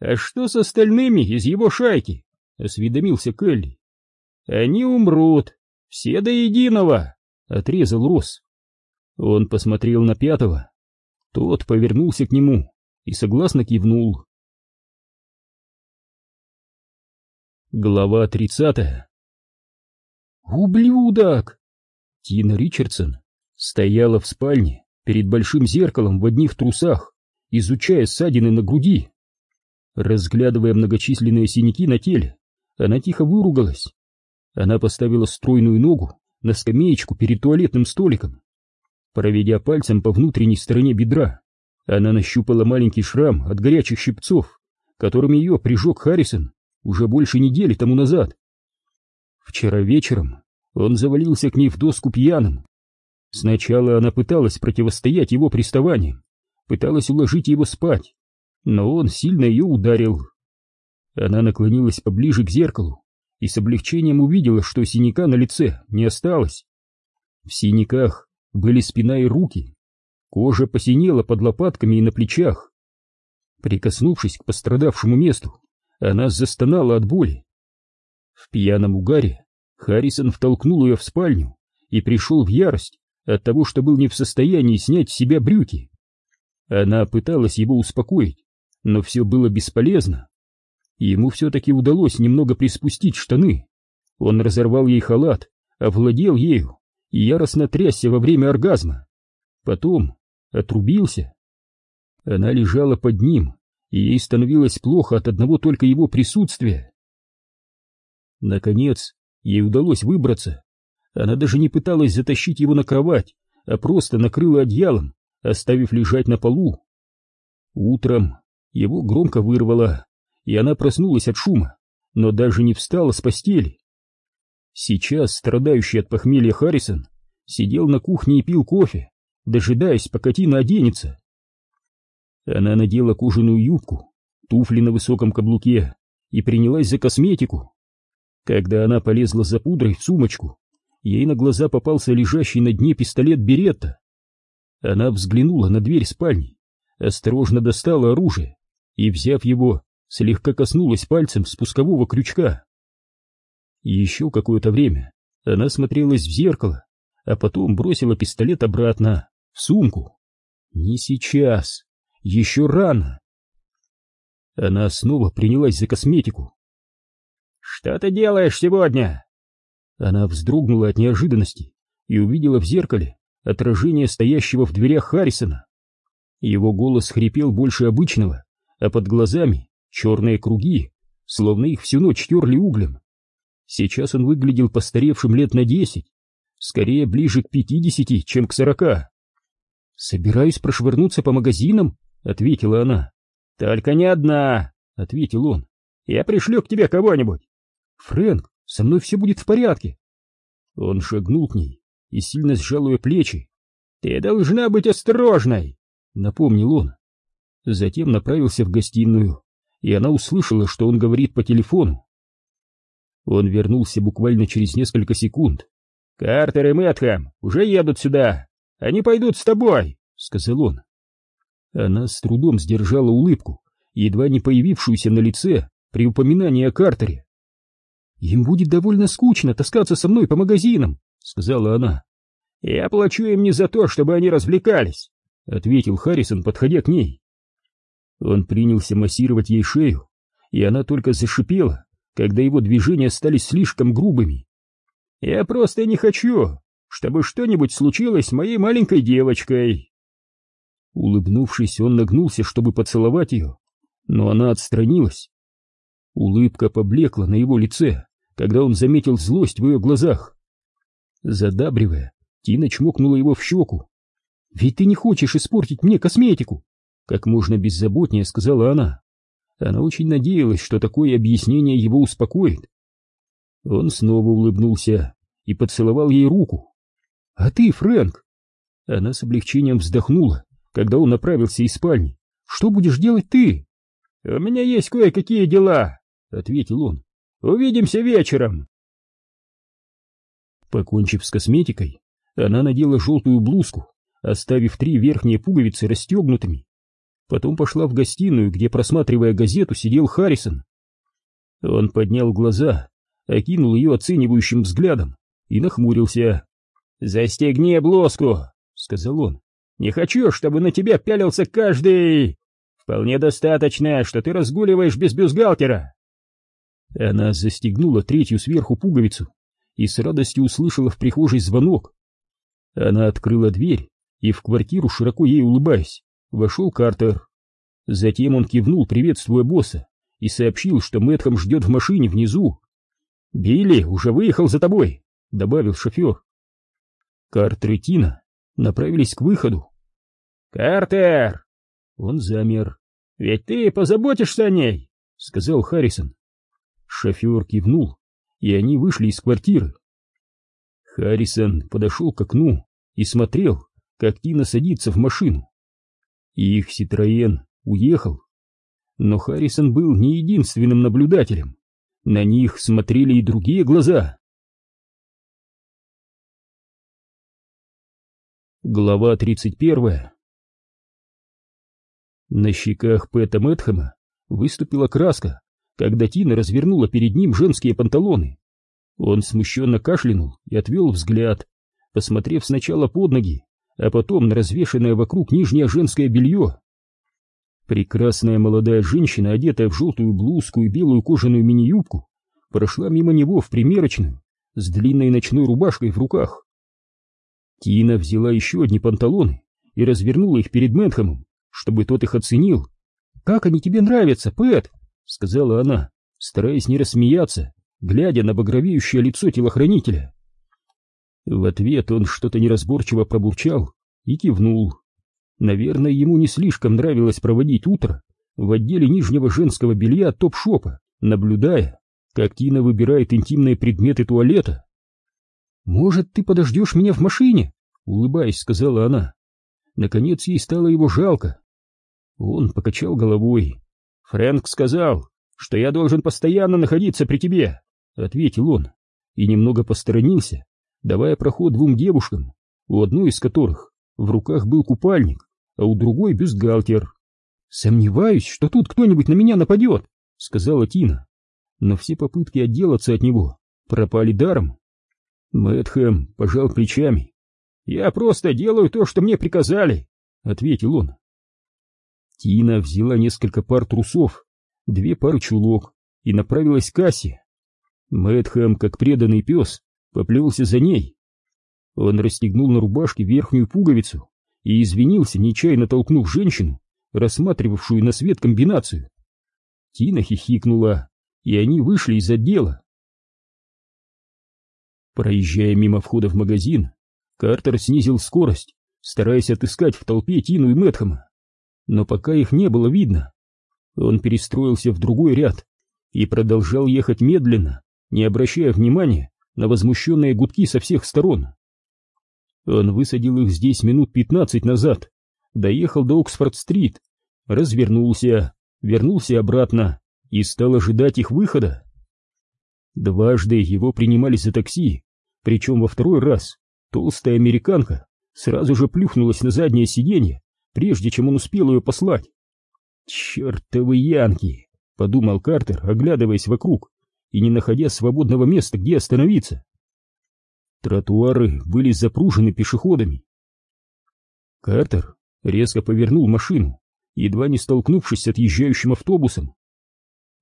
«А что с остальными из его шайки?» — осведомился Келли. «Они умрут, все до единого», — отрезал Росс. Он посмотрел на пятого. Тот повернулся к нему и согласно кивнул. Глава тридцатая «Ублюдок!» Тина Ричардсон стояла в спальне перед большим зеркалом в одних трусах, изучая ссадины на груди. Разглядывая многочисленные синяки на теле, она тихо выругалась. Она поставила стройную ногу на скамеечку перед туалетным столиком. Проведя пальцем по внутренней стороне бедра, она нащупала маленький шрам от горячих щипцов, которыми ее прижег Харрисон уже больше недели тому назад. Вчера вечером он завалился к ней в доску пьяным. Сначала она пыталась противостоять его приставаниям, пыталась уложить его спать, но он сильно ее ударил. Она наклонилась поближе к зеркалу и с облегчением увидела, что синяка на лице не осталось. В синяках были спина и руки, кожа посинела под лопатками и на плечах. Прикоснувшись к пострадавшему месту, она застонала от боли. В пьяном угаре Харрисон втолкнул ее в спальню и пришел в ярость от того, что был не в состоянии снять с себя брюки. Она пыталась его успокоить, но все было бесполезно. Ему все-таки удалось немного приспустить штаны. Он разорвал ей халат, овладел ею и яростно трясся во время оргазма. Потом отрубился. Она лежала под ним, и ей становилось плохо от одного только его присутствия. Наконец, ей удалось выбраться. Она даже не пыталась затащить его на кровать, а просто накрыла одеялом, оставив лежать на полу. Утром его громко вырвало, и она проснулась от шума, но даже не встала с постели. Сейчас страдающий от похмелья Харрисон сидел на кухне и пил кофе, дожидаясь, пока Тина оденется. Она надела кожаную юбку, туфли на высоком каблуке и принялась за косметику. Когда она полезла за пудрой в сумочку, ей на глаза попался лежащий на дне пистолет Беретта. Она взглянула на дверь спальни, осторожно достала оружие и, взяв его, слегка коснулась пальцем спускового крючка. Еще какое-то время она смотрелась в зеркало, а потом бросила пистолет обратно, в сумку. Не сейчас, еще рано. Она снова принялась за косметику. «Что ты делаешь сегодня?» Она вздрогнула от неожиданности и увидела в зеркале отражение стоящего в дверях Харрисона. Его голос хрипел больше обычного, а под глазами черные круги, словно их всю ночь терли углем. Сейчас он выглядел постаревшим лет на десять, скорее ближе к пятидесяти, чем к сорока. «Собираюсь прошвырнуться по магазинам», — ответила она. «Только не одна», — ответил он. «Я пришлю к тебе кого-нибудь». «Фрэнк, со мной все будет в порядке». Он шагнул к ней и сильно сжал ее плечи. «Ты должна быть осторожной», — напомнил он. Затем направился в гостиную, и она услышала, что он говорит по телефону. Он вернулся буквально через несколько секунд. «Картер и Мэтхэм уже едут сюда. Они пойдут с тобой», — сказал он. Она с трудом сдержала улыбку, едва не появившуюся на лице при упоминании о Картере. «Им будет довольно скучно таскаться со мной по магазинам», — сказала она. «Я плачу им не за то, чтобы они развлекались», — ответил Харрисон, подходя к ней. Он принялся массировать ей шею, и она только зашипела, когда его движения стали слишком грубыми. «Я просто не хочу, чтобы что-нибудь случилось с моей маленькой девочкой». Улыбнувшись, он нагнулся, чтобы поцеловать ее, но она отстранилась. Улыбка поблекла на его лице, когда он заметил злость в ее глазах. Задабривая, Тина чмокнула его в щеку. «Ведь ты не хочешь испортить мне косметику!» Как можно беззаботнее сказала она. Она очень надеялась, что такое объяснение его успокоит. Он снова улыбнулся и поцеловал ей руку. «А ты, Фрэнк?» Она с облегчением вздохнула, когда он направился из спальни. «Что будешь делать ты?» «У меня есть кое-какие дела», — ответил он. «Увидимся вечером». Покончив с косметикой, она надела желтую блузку, оставив три верхние пуговицы расстегнутыми. Потом пошла в гостиную, где, просматривая газету, сидел Харрисон. Он поднял глаза, окинул ее оценивающим взглядом и нахмурился. «Застегни блузку», — сказал он. «Не хочу, чтобы на тебя пялился каждый... Вполне достаточно, что ты разгуливаешь без бюстгальтера». Она застегнула третью сверху пуговицу и с радостью услышала в прихожей звонок. Она открыла дверь и в квартиру, широко ей улыбаясь, вошел Картер. Затем он кивнул, приветствуя босса, и сообщил, что Мэтхэм ждет в машине внизу. «Билли уже выехал за тобой», — добавил шофер. Картер и Тина направились к выходу. «Картер!» Он замер. «Ведь ты позаботишься о ней», — сказал Харрисон. Шофер кивнул, и они вышли из квартиры. Харрисон подошел к окну и смотрел, как Тина садится в машину. Их Ситроен уехал. Но Харрисон был не единственным наблюдателем. На них смотрели и другие глаза. Глава 31 На щеках Пэта Мэтхэма выступила краска, когда Тина развернула перед ним женские панталоны. Он смущенно кашлянул и отвел взгляд, посмотрев сначала под ноги, а потом на развешанное вокруг нижнее женское белье. Прекрасная молодая женщина, одетая в желтую блузку и белую кожаную мини-юбку, прошла мимо него в примерочную с длинной ночной рубашкой в руках. Тина взяла еще одни панталоны и развернула их перед Мэнхэмом, чтобы тот их оценил. «Как они тебе нравятся, Пэт?» — сказала она, стараясь не рассмеяться, глядя на багровеющее лицо телохранителя. В ответ он что-то неразборчиво пробурчал и кивнул. Наверное, ему не слишком нравилось проводить утро в отделе нижнего женского белья топ-шопа, наблюдая, как Тина выбирает интимные предметы туалета. «Может, ты подождешь меня в машине?» — улыбаясь, сказала она. Наконец ей стало его жалко. Он покачал головой. «Фрэнк сказал, что я должен постоянно находиться при тебе», — ответил он, и немного посторонился, давая проход двум девушкам, у одной из которых В руках был купальник, а у другой бюстгальтер. «Сомневаюсь, что тут кто-нибудь на меня нападет», — сказала Тина. Но все попытки отделаться от него пропали даром. Мэтхэм пожал плечами. «Я просто делаю то, что мне приказали», — ответил он. Тина взяла несколько пар трусов, две пары чулок и направилась к кассе. Мэтхэм, как преданный пес, поплелся за ней. Он расстегнул на рубашке верхнюю пуговицу и извинился, нечаянно толкнув женщину, рассматривавшую на свет комбинацию. Тина хихикнула, и они вышли из отдела. Проезжая мимо входа в магазин, Картер снизил скорость, стараясь отыскать в толпе Тину и Мэтхэма. Но пока их не было видно, он перестроился в другой ряд и продолжал ехать медленно, не обращая внимания на возмущенные гудки со всех сторон. Он высадил их здесь минут пятнадцать назад, доехал до Оксфорд-стрит, развернулся, вернулся обратно и стал ожидать их выхода. Дважды его принимали за такси, причем во второй раз толстая американка сразу же плюхнулась на заднее сиденье, прежде чем он успел ее послать. «Чертовы янки!» — подумал Картер, оглядываясь вокруг и не находя свободного места, где остановиться. Тротуары были запружены пешеходами. Картер резко повернул машину, едва не столкнувшись с отъезжающим автобусом.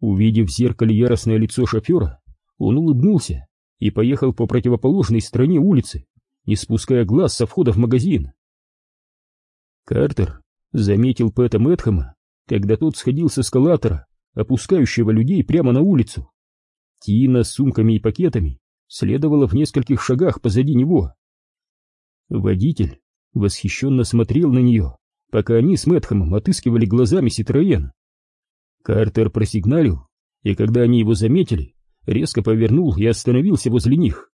Увидев в зеркале яростное лицо шофера, он улыбнулся и поехал по противоположной стороне улицы, не спуская глаз со входа в магазин. Картер заметил Пэта Мэтхэма, когда тот сходил с эскалатора, опускающего людей прямо на улицу. Тина с сумками и пакетами следовала в нескольких шагах позади него. Водитель восхищенно смотрел на нее, пока они с Мэтхэмом отыскивали глазами Ситроен. Картер просигналил, и когда они его заметили, резко повернул и остановился возле них.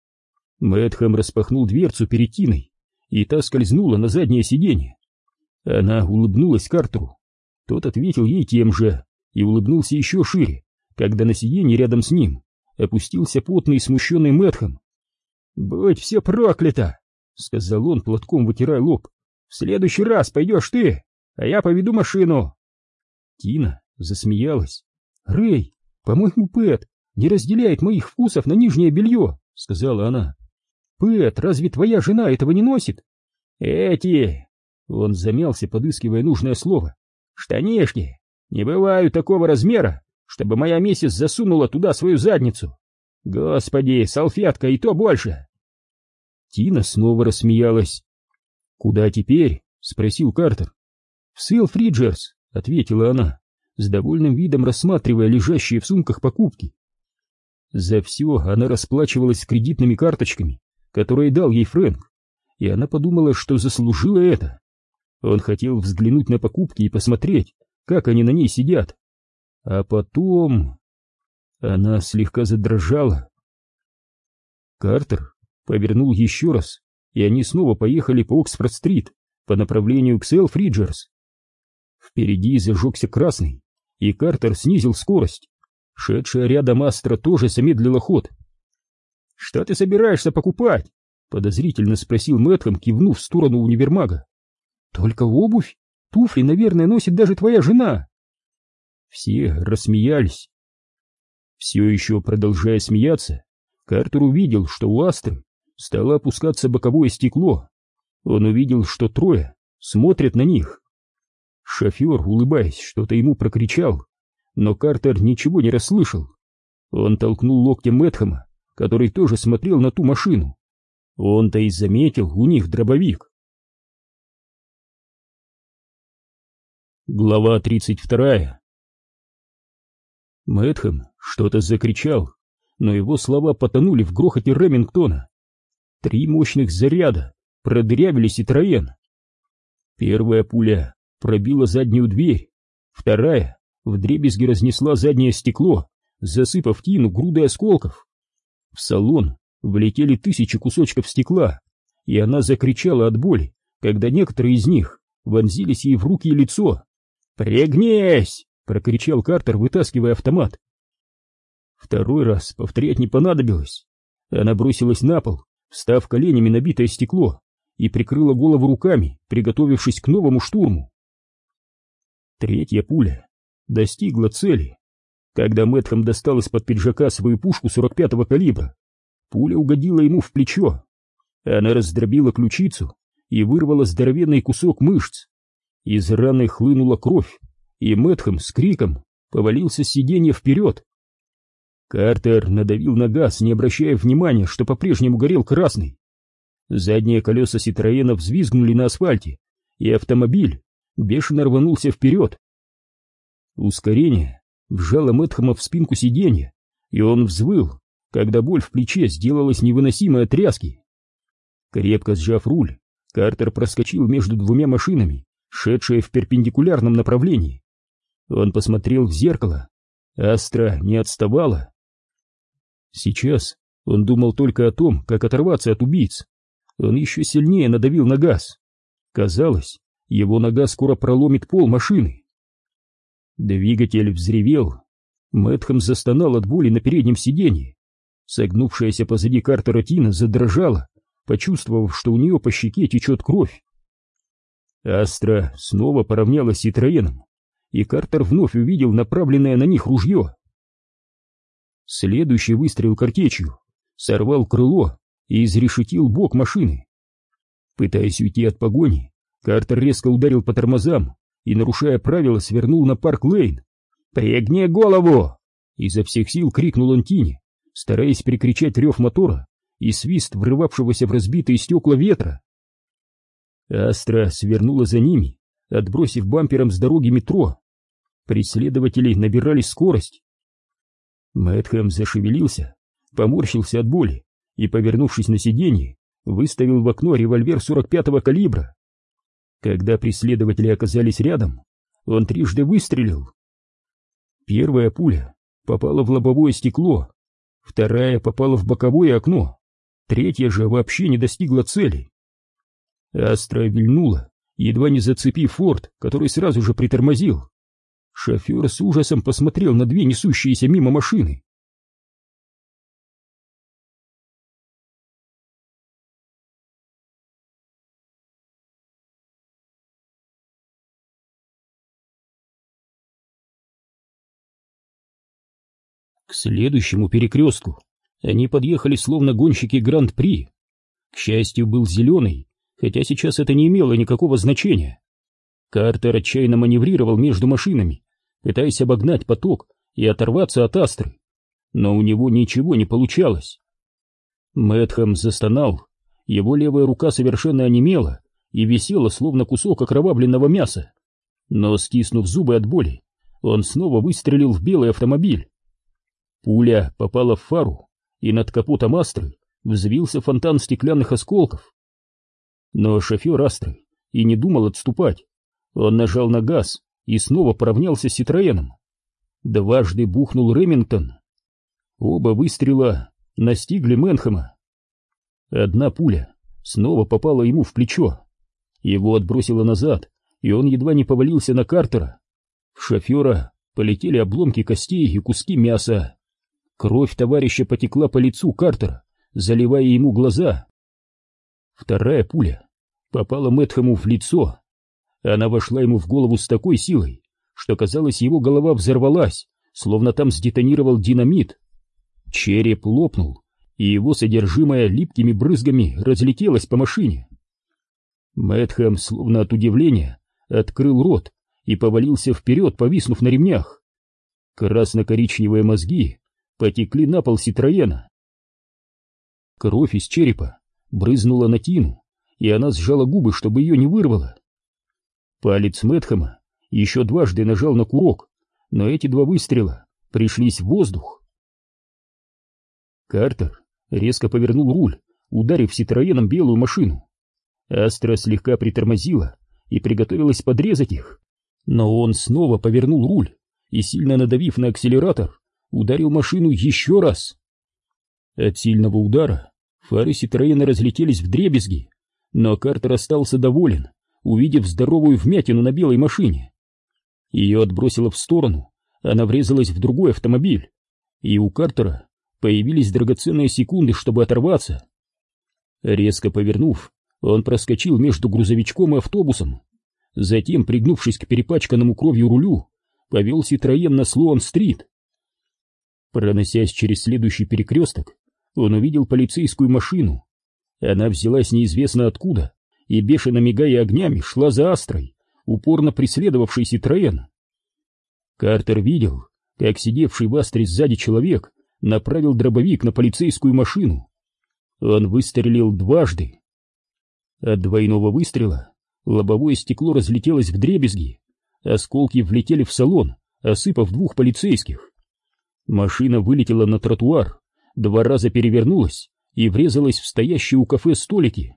Мэтхэм распахнул дверцу перед Тиной, и та скользнула на заднее сиденье. Она улыбнулась Картеру. Тот ответил ей тем же и улыбнулся еще шире, когда на сиденье рядом с ним опустился потный и смущенный Мэтхэм. «Будь все проклято!» — сказал он, платком вытирая лоб. «В следующий раз пойдешь ты, а я поведу машину!» Тина засмеялась. «Рэй, по-моему, Пэт не разделяет моих вкусов на нижнее белье», — сказала она. «Пэт, разве твоя жена этого не носит?» «Эти...» — он замялся, подыскивая нужное слово. «Штанишки не бывают такого размера, чтобы моя миссис засунула туда свою задницу. Господи, салфетка и то больше. Тина снова рассмеялась. «Куда теперь?» — спросил Картер. «В Силфриджерс», — ответила она, с довольным видом рассматривая лежащие в сумках покупки. За все она расплачивалась кредитными карточками, которые дал ей Фрэнк, и она подумала, что заслужила это. Он хотел взглянуть на покупки и посмотреть, как они на ней сидят. А потом... Она слегка задрожала. Картер повернул еще раз, и они снова поехали по Оксфорд-стрит по направлению к Селфриджерс. Впереди зажегся красный, и Картер снизил скорость. Шедшая рядом Астра тоже замедлила ход. «Что ты собираешься покупать?» — подозрительно спросил Мэтхэм, кивнув в сторону универмага. «Только обувь? Туфли, наверное, носит даже твоя жена!» Все рассмеялись. Все еще продолжая смеяться, Картер увидел, что у Астры стало опускаться боковое стекло. Он увидел, что трое смотрят на них. Шофер, улыбаясь, что-то ему прокричал, но Картер ничего не расслышал. Он толкнул локтем Мэтхэма, который тоже смотрел на ту машину. Он-то и заметил у них дробовик. Глава тридцать вторая Мэтхэм что-то закричал, но его слова потонули в грохоте Ремингтона. Три мощных заряда продырявили Ситроен. Первая пуля пробила заднюю дверь, вторая вдребезги разнесла заднее стекло, засыпав Тину грудой осколков. В салон влетели тысячи кусочков стекла, и она закричала от боли, когда некоторые из них вонзились ей в руки и лицо. «Пригнись!» прокричал Картер, вытаскивая автомат. Второй раз повторять не понадобилось. Она бросилась на пол, встав коленями на битое стекло, и прикрыла голову руками, приготовившись к новому штурму. Третья пуля достигла цели. Когда Мэтхэм достал из-под пиджака свою пушку 45-го калибра, пуля угодила ему в плечо. Она раздробила ключицу и вырвала здоровенный кусок мышц. Из раны хлынула кровь, и Мэтхэм с криком повалился с сиденья вперед. Картер надавил на газ, не обращая внимания, что по-прежнему горел красный. Задние колеса Ситроена взвизгнули на асфальте, и автомобиль бешено рванулся вперед. Ускорение вжало Мэтхэма в спинку сиденья, и он взвыл, когда боль в плече сделалась невыносимой от тряски. Крепко сжав руль, Картер проскочил между двумя машинами, шедшие в перпендикулярном направлении. Он посмотрел в зеркало. Астра не отставала. Сейчас он думал только о том, как оторваться от убийц. Он еще сильнее надавил на газ. Казалось, его нога скоро проломит пол машины. Двигатель взревел. Мэтхэм застонал от боли на переднем сиденье. Согнувшаяся позади Картера Тина задрожала, почувствовав, что у нее по щеке течет кровь. Астра снова поравнялась с Ситроеном, и Картер вновь увидел направленное на них ружье. Следующий выстрел картечью сорвал крыло и изрешетил бок машины. Пытаясь уйти от погони, Картер резко ударил по тормозам и, нарушая правила, свернул на парк-лейн. «Пригни голову!» Изо всех сил крикнул он Тине, стараясь перекричать рев мотора и свист врывавшегося в разбитые стекла ветра. Астра свернула за ними, отбросив бампером с дороги метро. Преследователи набирали скорость. Мэтхэм зашевелился, поморщился от боли и, повернувшись на сиденье, выставил в окно револьвер 45-го калибра. Когда преследователи оказались рядом, он трижды выстрелил. Первая пуля попала в лобовое стекло, вторая попала в боковое окно, третья же вообще не достигла цели. Астра вильнула, едва не зацепив форт, который сразу же притормозил. Шофер с ужасом посмотрел на две несущиеся мимо машины. К следующему перекрестку они подъехали словно гонщики Гранд-при. К счастью, был зеленый, хотя сейчас это не имело никакого значения. Картер отчаянно маневрировал между машинами, пытаясь обогнать поток и оторваться от астры, но у него ничего не получалось. Мэтхэм застонал, его левая рука совершенно онемела и висела, словно кусок окровавленного мяса. Но, стиснув зубы от боли, он снова выстрелил в белый автомобиль. Пуля попала в фару, и над капотом Астры взвился фонтан стеклянных осколков. Но шофер Астры и не думал отступать. Он нажал на газ и снова поравнялся с Ситроеном. Дважды бухнул Ремингтон. Оба выстрела настигли Мэнхэма. Одна пуля снова попала ему в плечо. Его отбросило назад, и он едва не повалился на Картера. В шофера полетели обломки костей и куски мяса. Кровь товарища потекла по лицу Картера, заливая ему глаза. Вторая пуля попала Мэтхэму в лицо. Она вошла ему в голову с такой силой, что, казалось, его голова взорвалась, словно там сдетонировал динамит. Череп лопнул, и его содержимое липкими брызгами разлетелось по машине. Мэтхэм, словно от удивления, открыл рот и повалился вперед, повиснув на ремнях. Красно-коричневые мозги потекли на пол Ситроена. Кровь из черепа брызнула на Тину, и она сжала губы, чтобы ее не вырвало. Палец Мэтхэма еще дважды нажал на курок, но эти два выстрела пришлись в воздух. Картер резко повернул руль, ударив Ситроеном белую машину. Астра слегка притормозила и приготовилась подрезать их, но он снова повернул руль и, сильно надавив на акселератор, ударил машину еще раз. От сильного удара фары Ситроена разлетелись в дребезги, но Картер остался доволен, увидев здоровую вмятину на белой машине. Ее отбросило в сторону, она врезалась в другой автомобиль, и у Картера появились драгоценные секунды, чтобы оторваться. Резко повернув, Он проскочил между грузовичком и автобусом. Затем, пригнувшись к перепачканному кровью рулю, повел Ситроен на Слоан-стрит. Проносясь через следующий перекресток, он увидел полицейскую машину. Она взялась неизвестно откуда и, бешено мигая огнями, шла за Астрой, упорно преследовавший Ситроен. Картер видел, как сидевший в Астре сзади человек направил дробовик на полицейскую машину. Он выстрелил дважды. От двойного выстрела лобовое стекло разлетелось в дребезги, осколки влетели в салон, осыпав двух полицейских. Машина вылетела на тротуар, два раза перевернулась и врезалась в стоящие у кафе столики.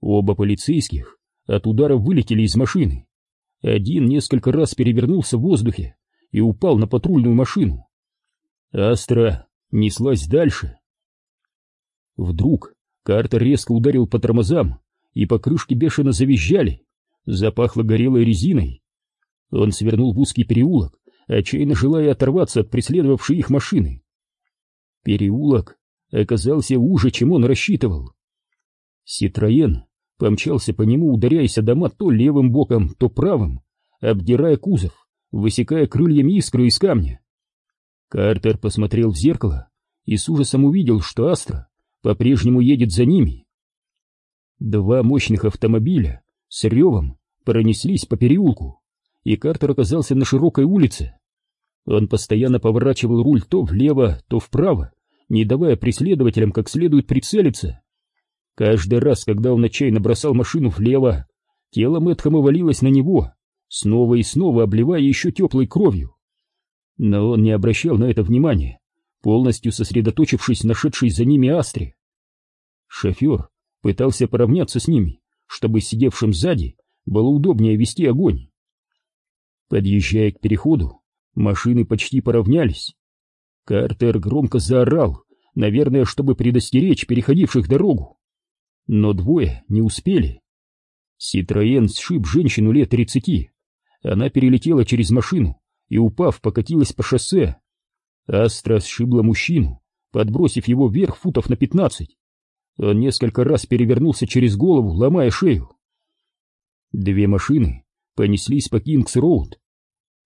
Оба полицейских от удара вылетели из машины. Один несколько раз перевернулся в воздухе и упал на патрульную машину. Астра неслась дальше. Вдруг Картер резко ударил по тормозам, и покрышки бешено завизжали. Запахло горелой резиной. Он свернул в узкий переулок, отчаянно желая оторваться от преследовавшей их машины. Переулок оказался уже, чем он рассчитывал. Ситроен помчался по нему, ударяясь о дома то левым боком, то правым, обдирая кузов, высекая крыльями искры из камня. Картер посмотрел в зеркало и с ужасом увидел, что Астра по-прежнему едет за ними. Два мощных автомобиля с ревом пронеслись по переулку, и Картер оказался на широкой улице. Он постоянно поворачивал руль то влево, то вправо, не давая преследователям как следует прицелиться. Каждый раз, когда он отчаянно бросал машину влево, тело Мэтхэма валилось на него, снова и снова обливая еще теплой кровью. Но он не обращал на это внимания, полностью сосредоточившись на шедшей за ними Астре. Шофер пытался поравняться с ними, чтобы сидевшим сзади было удобнее вести огонь. Подъезжая к переходу, машины почти поравнялись. Картер громко заорал, наверное, чтобы предостеречь переходивших дорогу. Но двое не успели. Ситроен сшиб женщину лет тридцати. Она перелетела через машину и, упав, покатилась по шоссе. Астра сшибла мужчину, подбросив его вверх футов на пятнадцать. Он несколько раз перевернулся через голову, ломая шею. Две машины понеслись по Кингс-Роуд.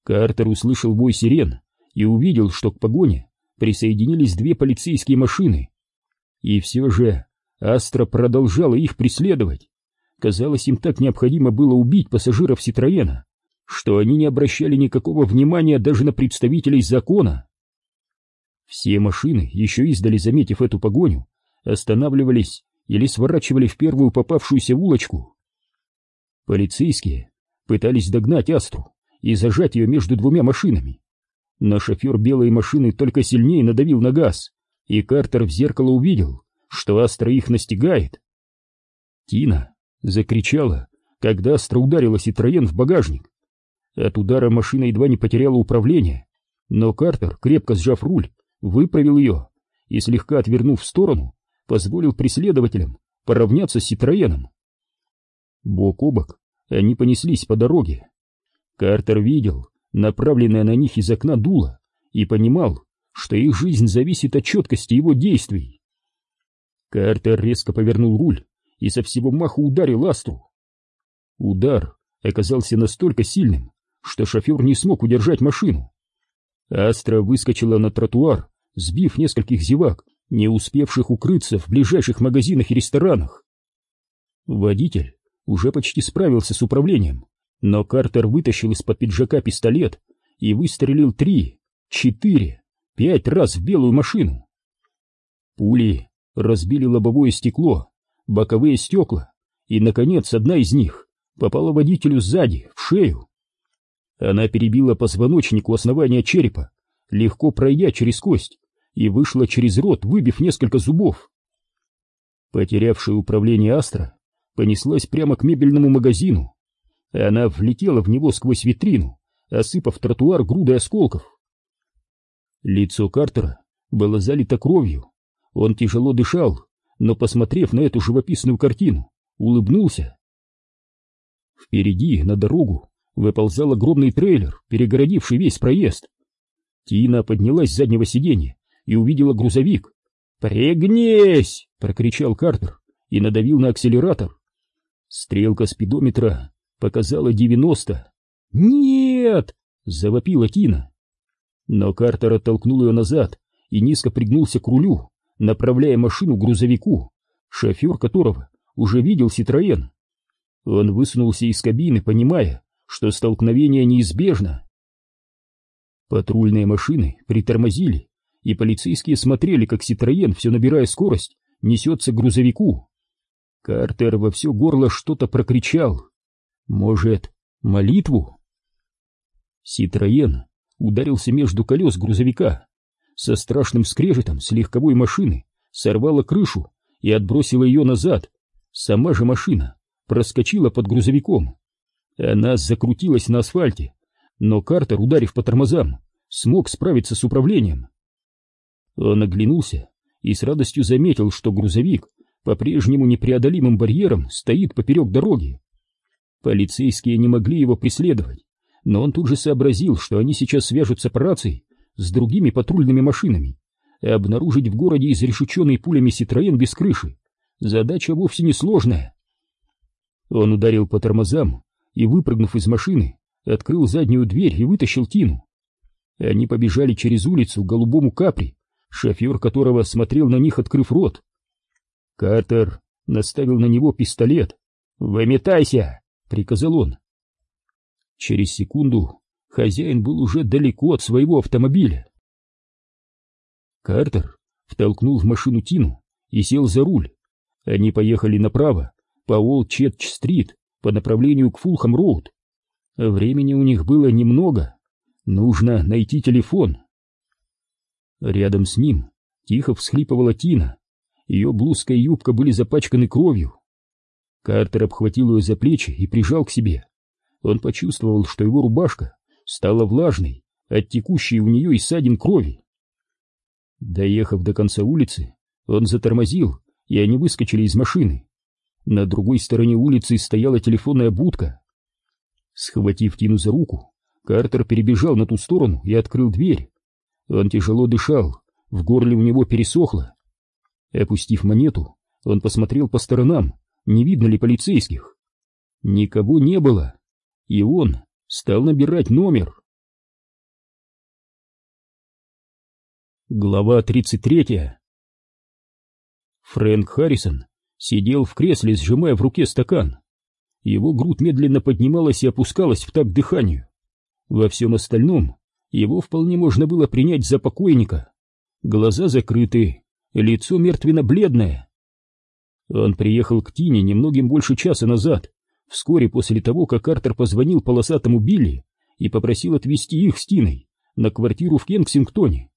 Картер услышал бой сирен и увидел, что к погоне присоединились две полицейские машины. И все же Астра продолжала их преследовать. Казалось, им так необходимо было убить пассажиров Ситроена, что они не обращали никакого внимания даже на представителей закона. Все машины, еще издали заметив эту погоню, останавливались или сворачивали в первую попавшуюся улочку. Полицейские пытались догнать Астру и зажать ее между двумя машинами. Но шофер белой машины только сильнее надавил на газ, и Картер в зеркало увидел, что Астра их настигает. Тина закричала, когда Астра ударила Ситроен в багажник. От удара машина едва не потеряла управление, но Картер, крепко сжав руль, выправил ее и, слегка отвернув в сторону, позволил преследователям поравняться с Ситроеном. Бок о бок они понеслись по дороге. Картер видел направленное на них из окна дуло и понимал, что их жизнь зависит от четкости его действий. Картер резко повернул руль и со всего маху ударил Астру. Удар оказался настолько сильным, что шофер не смог удержать машину. Астра выскочила на тротуар, сбив нескольких зевак, не успевших укрыться в ближайших магазинах и ресторанах. Водитель уже почти справился с управлением, но Картер вытащил из-под пиджака пистолет и выстрелил три, четыре, пять раз в белую машину. Пули разбили лобовое стекло, боковые стекла, и, наконец, одна из них попала водителю сзади, в шею. Она перебила позвоночнику основания черепа, легко пройдя через кость, и вышла через рот, выбив несколько зубов. Потерявшая управление Астра понеслась прямо к мебельному магазину. Она влетела в него сквозь витрину, осыпав тротуар грудой осколков. Лицо Картера было залито кровью, он тяжело дышал, но, посмотрев на эту живописную картину, улыбнулся. Впереди, на дорогу, выползал огромный трейлер, перегородивший весь проезд. Тина поднялась с заднего сиденья и увидела грузовик. «Пригнись!» — прокричал Картер и надавил на акселератор. Стрелка спидометра показала девяносто. «Нет!» — завопила Тина. Но Картер оттолкнул ее назад и низко пригнулся к рулю, направляя машину к грузовику, шофер которого уже видел Ситроен. Он высунулся из кабины, понимая, что столкновение неизбежно. Патрульные машины притормозили, и полицейские смотрели, как Ситроен, все набирая скорость, несется к грузовику. Картер во все горло что-то прокричал. Может, молитву? Ситроен ударился между колес грузовика. Со страшным скрежетом с легковой машины сорвала крышу и отбросила ее назад. Сама же машина проскочила под грузовиком. Она закрутилась на асфальте, но Картер, ударив по тормозам, смог справиться с управлением. Он оглянулся и с радостью заметил, что грузовик по-прежнему непреодолимым барьером стоит поперек дороги. Полицейские не могли его преследовать, но он тут же сообразил, что они сейчас свяжутся по рации с другими патрульными машинами, и обнаружить в городе изрешеченный пулями Ситроен без крыши. Задача вовсе не сложная. Он ударил по тормозам и, выпрыгнув из машины, открыл заднюю дверь и вытащил Тину. Они побежали через улицу к голубому капри, шофер которого смотрел на них, открыв рот. Картер наставил на него пистолет. «Выметайся!» — приказал он. Через секунду хозяин был уже далеко от своего автомобиля. Картер втолкнул в машину Тину и сел за руль. Они поехали направо, по Олд-Четч-стрит, по направлению к Фулхам-роуд. Времени у них было немного. Нужно найти телефон. Рядом с ним тихо всхлипывала Тина. Ее блузка и юбка были запачканы кровью. Картер обхватил ее за плечи и прижал к себе. Он почувствовал, что его рубашка стала влажной от текущей у нее и ссадин крови. Доехав до конца улицы, он затормозил, и они выскочили из машины. На другой стороне улицы стояла телефонная будка. Схватив Тину за руку, Картер перебежал на ту сторону и открыл дверь. Он тяжело дышал, в горле у него пересохло. Опустив монету, он посмотрел по сторонам, не видно ли полицейских. Никого не было и он стал набирать номер. Глава 33 Фрэнк Харрисон сидел в кресле, сжимая в руке стакан. Его грудь медленно поднималась и опускалась в такт дыханию. Во всем остальном его вполне можно было принять за покойника. Глаза закрыты, лицо мертвенно-бледное. Он приехал к Тине немногим больше часа назад вскоре после того, как Картер позвонил полосатому Билли и попросил отвезти их с Тиной на квартиру в Кенсингтоне.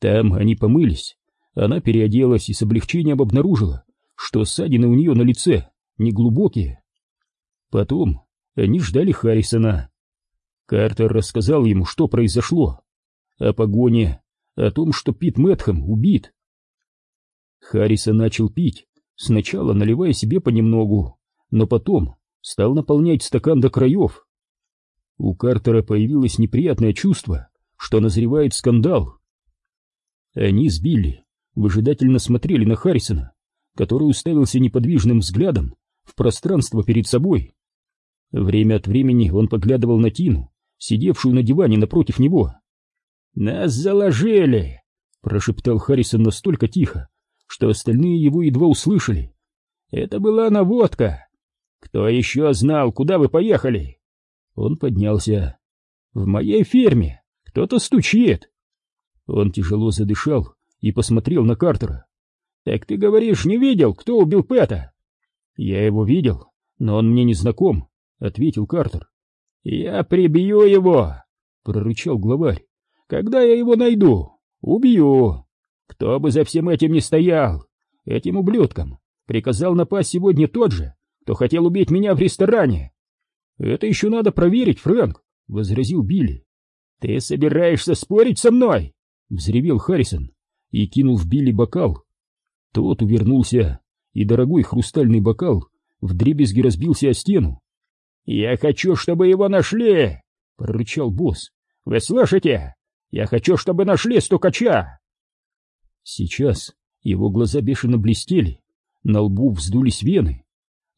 Там они помылись, она переоделась и с облегчением обнаружила, что ссадины у нее на лице неглубокие. Потом они ждали Харрисона. Картер рассказал ему, что произошло, о погоне, о том, что Пит Мэтхэм убит. Харрисон начал пить, сначала наливая себе понемногу, но потом стал наполнять стакан до краев. У Картера появилось неприятное чувство, что назревает скандал. Они с Билли выжидательно смотрели на Харрисона, который уставился неподвижным взглядом в пространство перед собой. Время от времени он поглядывал на Тину, сидевшую на диване напротив него. «Нас заложили!» — прошептал Харрисон настолько тихо, что остальные его едва услышали. «Это была наводка!» «Кто еще знал, куда вы поехали?» Он поднялся. «В моей ферме кто-то стучит!» Он тяжело задышал и посмотрел на Картера. «Так ты говоришь, не видел, кто убил Пэта?» «Я его видел, но он мне не знаком», — ответил Картер. «Я прибью его!» — прорычал главарь. «Когда я его найду? Убью! Кто бы за всем этим не стоял! Этим ублюдкам приказал напасть сегодня тот же, кто хотел убить меня в ресторане. Это еще надо проверить, Фрэнк, возразил Билли. Ты собираешься спорить со мной? взревел Харрисон и кинул в Билли бокал. Тот увернулся, и дорогой хрустальный бокал вдребезги разбился о стену. «Я хочу, чтобы его нашли!» — прорычал босс. «Вы слышите? Я хочу, чтобы нашли стукача!» Сейчас его глаза бешено блестели, на лбу вздулись вены.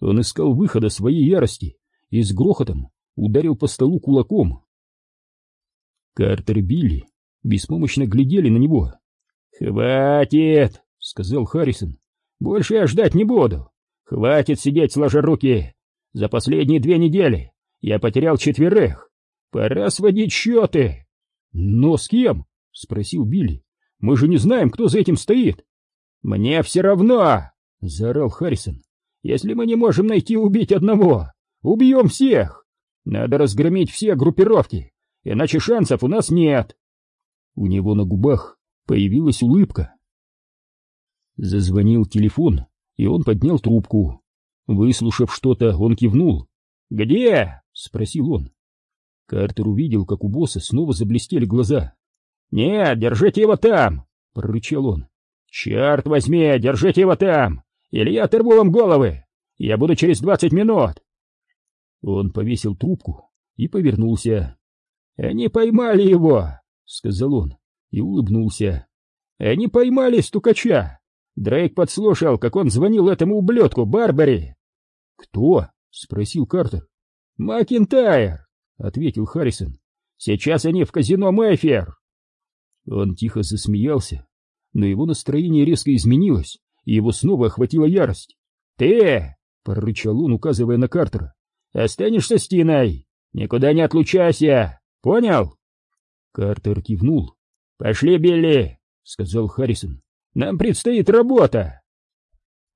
Он искал выхода своей ярости и с грохотом ударил по столу кулаком. Картер и Билли беспомощно глядели на него. «Хватит!» — сказал Харрисон. «Больше я ждать не буду. Хватит сидеть сложа руки. За последние две недели я потерял четверых. Пора сводить счеты». «Но с кем?» — спросил Билли. «Мы же не знаем, кто за этим стоит». «Мне все равно!» — заорал Харрисон. «Если мы не можем найти убить одного, убьем всех! Надо разгромить все группировки, иначе шансов у нас нет!» У него на губах появилась улыбка. Зазвонил телефон, и он поднял трубку. Выслушав что-то, он кивнул. «Где?» — спросил он. Картер увидел, как у босса снова заблестели глаза. «Нет, держите его там!» — прорычал он. «Черт возьми, держите его там! Или я оторву вам головы! Я буду через двадцать минут!» Он повесил трубку и повернулся. «Они поймали его!» — сказал он и улыбнулся. «Они поймали стукача! Дрейк подслушал, как он звонил этому ублюдку Барбари!» «Кто?» — спросил Картер. «Макинтайр!» — ответил Харрисон. «Сейчас они в казино Мэйфер!» Он тихо засмеялся, но его настроение резко изменилось, и его снова охватила ярость. «Ты!» — прорычал он, указывая на Картера. «Останешься с Тиной! Никуда не отлучайся! Понял?» Картер кивнул. «Пошли, Билли!» — сказал Харрисон. «Нам предстоит работа!»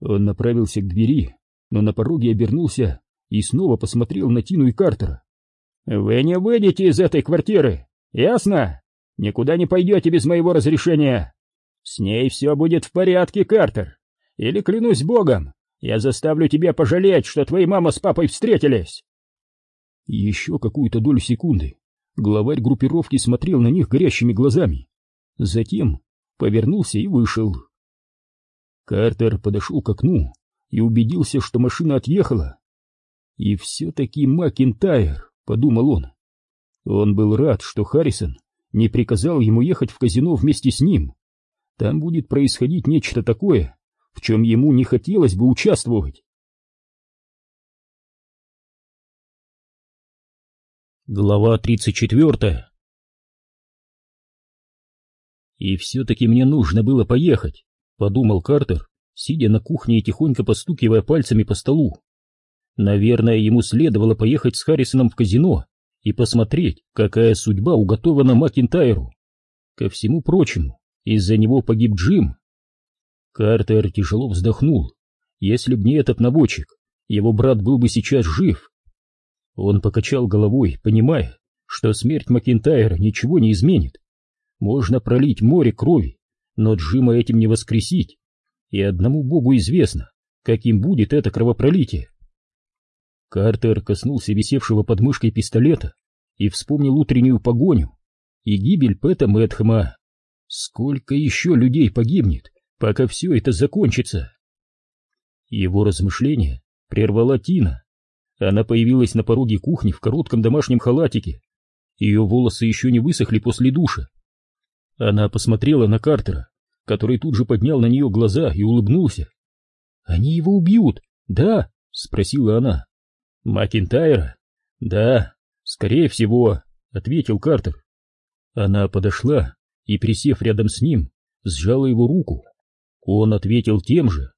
Он направился к двери, но на пороге обернулся и снова посмотрел на Тину и Картера. «Вы не выйдете из этой квартиры, ясно? Никуда не пойдете без моего разрешения. С ней все будет в порядке, Картер. Или, клянусь богом, я заставлю тебя пожалеть, что твои мама с папой встретились!» Еще какую-то долю секунды главарь группировки смотрел на них горящими глазами. Затем повернулся и вышел. Картер подошел к окну и убедился, что машина отъехала. И все-таки Макинтайр, подумал он. Он был рад, что Харрисон не приказал ему ехать в казино вместе с ним. Там будет происходить нечто такое, в чем ему не хотелось бы участвовать. Глава 34 «И все-таки мне нужно было поехать», — подумал Картер, сидя на кухне и тихонько постукивая пальцами по столу. Наверное, ему следовало поехать с Харрисоном в казино и посмотреть, какая судьба уготована Макинтайру. Ко всему прочему, из-за него погиб Джим. Картер тяжело вздохнул. Если б не этот наводчик, его брат был бы сейчас жив. Он покачал головой, понимая, что смерть Макинтайра ничего не изменит. Можно пролить море крови, но Джима этим не воскресить. И одному богу известно, каким будет это кровопролитие. Картер коснулся висевшего под мышкой пистолета и вспомнил утреннюю погоню и гибель Пэта Мэтхэма. Сколько еще людей погибнет, пока все это закончится? Его размышления прервала Тина. Она появилась на пороге кухни в коротком домашнем халатике. Ее волосы еще не высохли после душа. Она посмотрела на Картера, который тут же поднял на нее глаза и улыбнулся. «Они его убьют, да?» — спросила она. «Макинтайра?» «Да, скорее всего», — ответил Картер. Она подошла и, присев рядом с ним, сжала его руку. Он ответил тем же.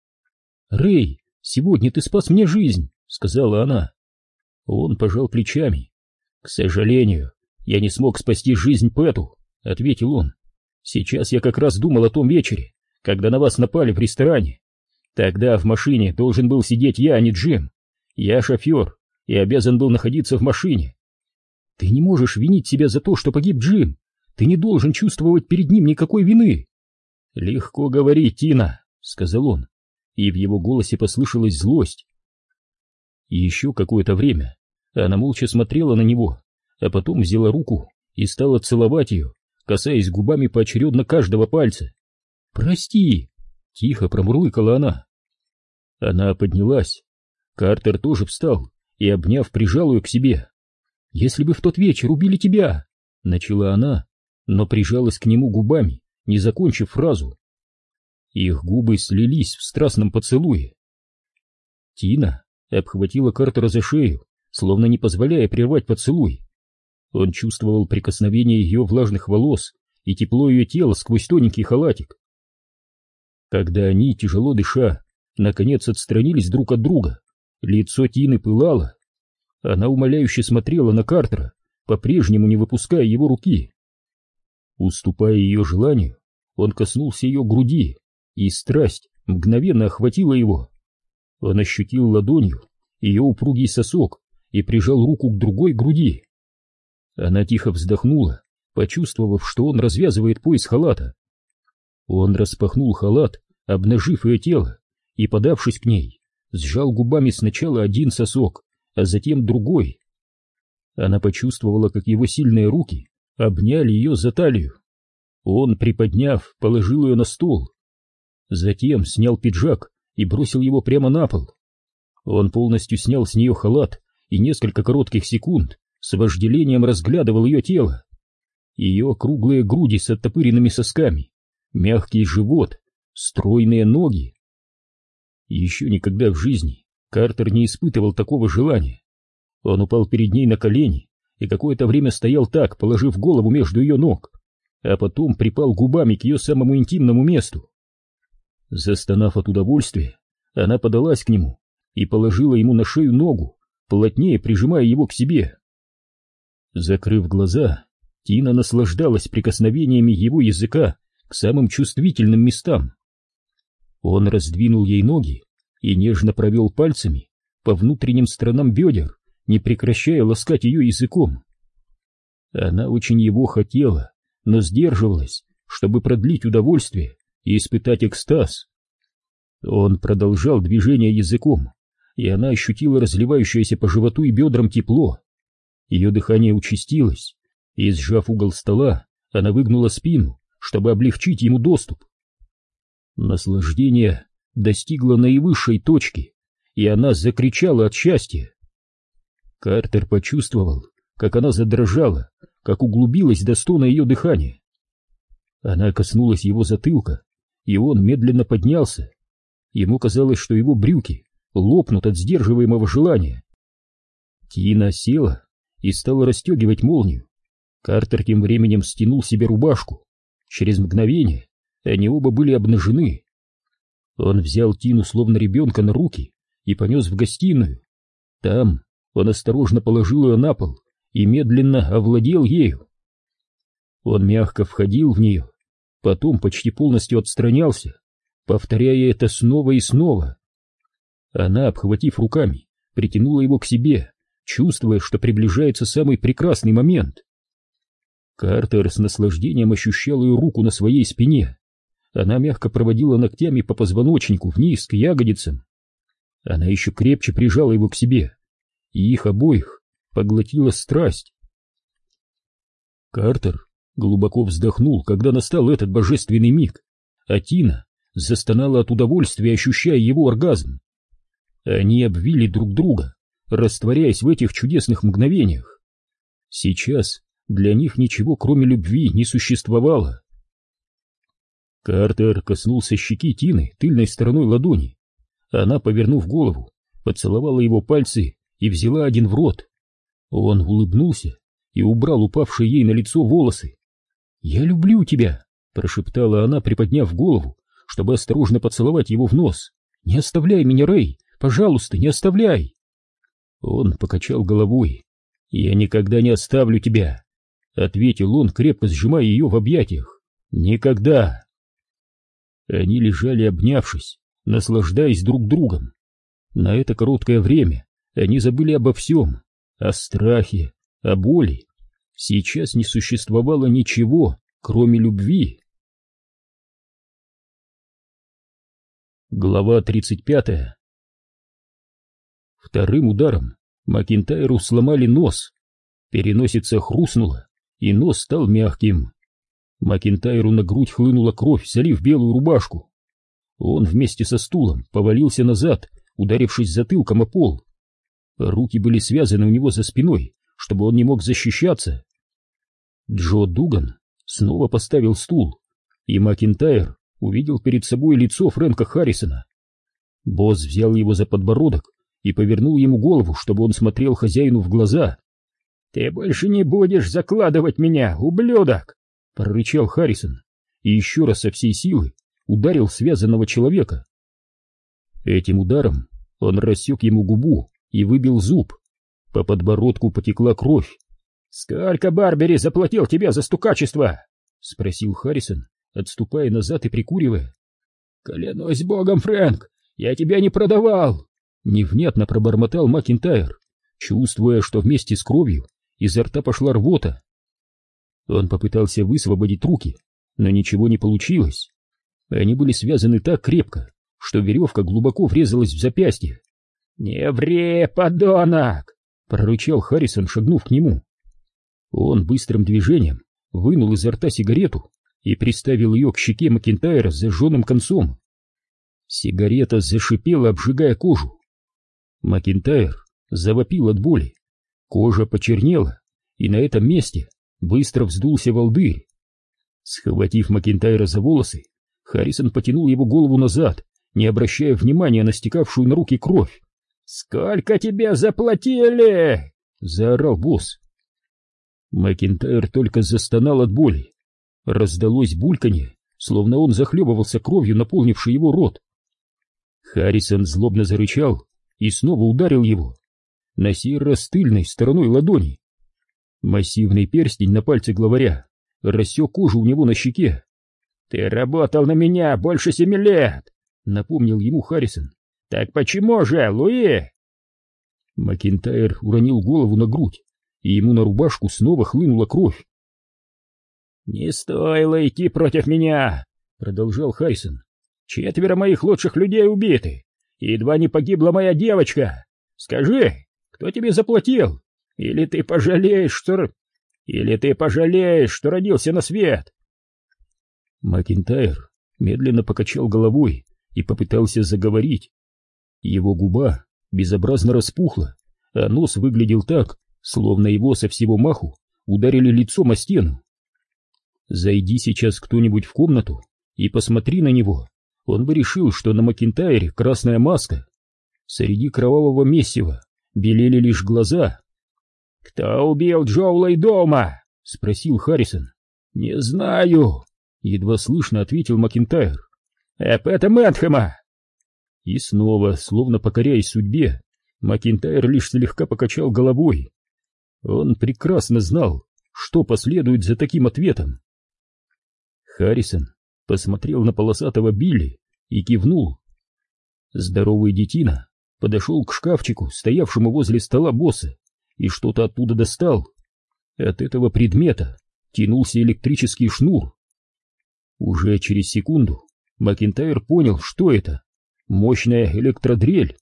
«Рэй, сегодня ты спас мне жизнь», — сказала она. Он пожал плечами. «К сожалению, я не смог спасти жизнь Пэту», — ответил он. Сейчас я как раз думал о том вечере, когда на вас напали в ресторане. Тогда в машине должен был сидеть я, а не Джим. Я шофер и обязан был находиться в машине. Ты не можешь винить себя за то, что погиб Джим. Ты не должен чувствовать перед ним никакой вины. Легко говорить, Тина, сказал он, и в его голосе послышалась злость. И еще какое-то время она молча смотрела на него, а потом взяла руку и стала целовать ее, касаясь губами поочередно каждого пальца. «Прости!» — тихо промурлыкала она. Она поднялась. Картер тоже встал и, обняв, прижал ее к себе. «Если бы в тот вечер убили тебя!» — начала она, но прижалась к нему губами, не закончив фразу. Их губы слились в страстном поцелуе. Тина обхватила Картера за шею, словно не позволяя прервать поцелуй. Он чувствовал прикосновение ее влажных волос и тепло ее тела сквозь тоненький халатик. Когда они, тяжело дыша, наконец отстранились друг от друга, лицо Тины пылало. Она умоляюще смотрела на Картера, по-прежнему не выпуская его руки. Уступая ее желанию, он коснулся ее груди, и страсть мгновенно охватила его. Он ощутил ладонью ее упругий сосок и прижал руку к другой груди. Она тихо вздохнула, почувствовав, что он развязывает пояс халата. Он распахнул халат, обнажив ее тело, и, подавшись к ней, сжал губами сначала один сосок, а затем другой. Она почувствовала, как его сильные руки обняли ее за талию. Он, приподняв, положил ее на стол. Затем снял пиджак и бросил его прямо на пол. Он полностью снял с нее халат и несколько коротких секунд с вожделением разглядывал ее тело. Ее круглые груди с оттопыренными сосками, мягкий живот, стройные ноги. Еще никогда в жизни Картер не испытывал такого желания. Он упал перед ней на колени и какое-то время стоял так, положив голову между ее ног, а потом припал губами к ее самому интимному месту. Застонав от удовольствия, она подалась к нему и положила ему на шею ногу, плотнее прижимая его к себе. Закрыв глаза, Тина наслаждалась прикосновениями его языка к самым чувствительным местам. Он раздвинул ей ноги и нежно провел пальцами по внутренним сторонам бедер, не прекращая ласкать ее языком. Она очень его хотела, но сдерживалась, чтобы продлить удовольствие и испытать экстаз. Он продолжал движение языком, и она ощутила разливающееся по животу и бедрам тепло. Ее дыхание участилось, и, сжав угол стола, она выгнула спину, чтобы облегчить ему доступ. Наслаждение достигло наивысшей точки, и она закричала от счастья. Картер почувствовал, как она задрожала, как углубилось до стона ее дыхание. Она коснулась его затылка, и он медленно поднялся. Ему казалось, что его брюки лопнут от сдерживаемого желания. Тина села и стала расстегивать молнию. Картер тем временем стянул себе рубашку. Через мгновение они оба были обнажены. Он взял Тину словно ребенка на руки и понес в гостиную. Там он осторожно положил ее на пол и медленно овладел ею. Он мягко входил в нее, потом почти полностью отстранялся, повторяя это снова и снова. Она, обхватив руками, притянула его к себе, чувствуя, что приближается самый прекрасный момент. Картер с наслаждением ощущал ее руку на своей спине. Она мягко проводила ногтями по позвоночнику вниз к ягодицам. Она еще крепче прижала его к себе, и их обоих поглотила страсть. Картер глубоко вздохнул, когда настал этот божественный миг, а Тина застонала от удовольствия, ощущая его оргазм. Они обвили друг друга, растворяясь в этих чудесных мгновениях. Сейчас для них ничего, кроме любви, не существовало. Картер коснулся щеки Тины тыльной стороной ладони. Она, повернув голову, поцеловала его пальцы и взяла один в рот. Он улыбнулся и убрал упавшие ей на лицо волосы. «Я люблю тебя!» — прошептала она, приподняв голову, чтобы осторожно поцеловать его в нос. «Не оставляй меня, Рэй! Пожалуйста, не оставляй!» Он покачал головой. «Я никогда не оставлю тебя!» — ответил он, крепко сжимая ее в объятиях. «Никогда!» Они лежали обнявшись, наслаждаясь друг другом. На это короткое время они забыли обо всем, о страхе, о боли. Сейчас не существовало ничего, кроме любви. Глава 35 Вторым ударом Макинтайру сломали нос. Переносица хрустнула, и нос стал мягким. Макинтайру на грудь хлынула кровь, залив белую рубашку. Он вместе со стулом повалился назад, ударившись затылком о пол. Руки были связаны у него за спиной, чтобы он не мог защищаться. Джо Дуган снова поставил стул, и Макинтайр увидел перед собой лицо Фрэнка Харрисона. Босс взял его за подбородок и повернул ему голову, чтобы он смотрел хозяину в глаза. «Ты больше не будешь закладывать меня, ублюдок!» — прорычал Харрисон и еще раз со всей силы ударил связанного человека. Этим ударом он рассек ему губу и выбил зуб. По подбородку потекла кровь. «Сколько Барбери заплатил тебе за стукачество?» — спросил Харрисон, отступая назад и прикуривая. «Клянусь богом, Фрэнк, я тебя не продавал!» Невнятно пробормотал Макинтайр, чувствуя, что вместе с кровью изо рта пошла рвота. Он попытался высвободить руки, но ничего не получилось. Они были связаны так крепко, что веревка глубоко врезалась в запястье. «Не ври, подонок!» — прорычал Харрисон, шагнув к нему. Он быстрым движением вынул изо рта сигарету и приставил ее к щеке Макинтайра с зажженным концом. Сигарета зашипела, обжигая кожу. Макинтайр завопил от боли. Кожа почернела, и на этом месте быстро вздулся волдырь. Схватив Макинтайра за волосы, Харрисон потянул его голову назад, не обращая внимания на стекавшую на руки кровь. «Сколько тебе заплатили?» — заорал босс. Макинтайр только застонал от боли. Раздалось бульканье, словно он захлебывался кровью, наполнившей его рот. Харрисон злобно зарычал и снова ударил его, на сей раз тыльной стороной ладони. Массивный перстень на пальце главаря рассек кожу у него на щеке. «Ты работал на меня больше семи лет!» — напомнил ему Харрисон. «Так почему же, Луи?» Макинтайр уронил голову на грудь, и ему на рубашку снова хлынула кровь. «Не стоило идти против меня!» — продолжал Харрисон. «Четверо моих лучших людей убиты, едва не погибла моя девочка. Скажи, кто тебе заплатил? Или ты пожалеешь, что... Или ты пожалеешь, что родился на свет?» Макинтайр медленно покачал головой и попытался заговорить. Его губа безобразно распухла, а нос выглядел так, словно его со всего маху ударили лицом о стену. Зайди сейчас кто-нибудь в комнату и посмотри на него, он бы решил, что на Макинтайре красная маска. Среди кровавого месива белели лишь глаза. «Кто убил Джоула и дома?» — спросил Харрисон. «Не знаю», — едва слышно ответил Макинтайр. «Эп, это Мэнхэма!» И снова, словно покоряясь судьбе, Макинтайр лишь слегка покачал головой. Он прекрасно знал, что последует за таким ответом. Харрисон посмотрел на полосатого Билли и кивнул. Здоровый детина подошел к шкафчику, стоявшему возле стола босса, и что-то оттуда достал. От этого предмета тянулся электрический шнур. Уже через секунду Макинтайр понял, что это. Мощная электродрель.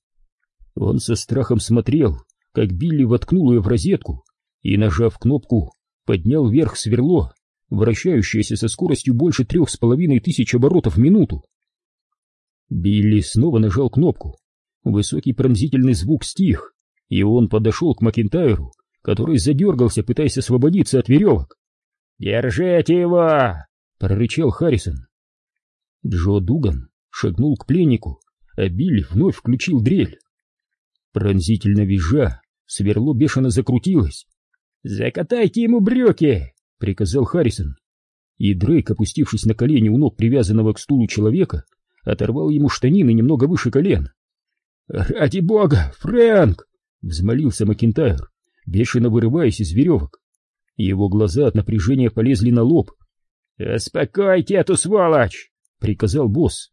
Он со страхом смотрел, как Билли воткнул ее в розетку и, нажав кнопку, поднял вверх сверло, вращающееся со скоростью больше трех с половиной тысяч оборотов в минуту. Билли снова нажал кнопку. Высокий пронзительный звук стих, и он подошел к Макинтайру, который задергался, пытаясь освободиться от веревок. «Держите его!» — прорычал Харрисон. Джо Дуган шагнул к пленнику, а Билли вновь включил дрель. Пронзительно визжа, сверло бешено закрутилось. «Закатайте ему брюки!» — приказал Харрисон. И Дрейк, опустившись на колени у ног привязанного к стулу человека, оторвал ему штанины немного выше колен. «Ради бога, Фрэнк!» — взмолился Макинтайр, бешено вырываясь из веревок. Его глаза от напряжения полезли на лоб. «Успокойте эту сволочь!» — приказал босс.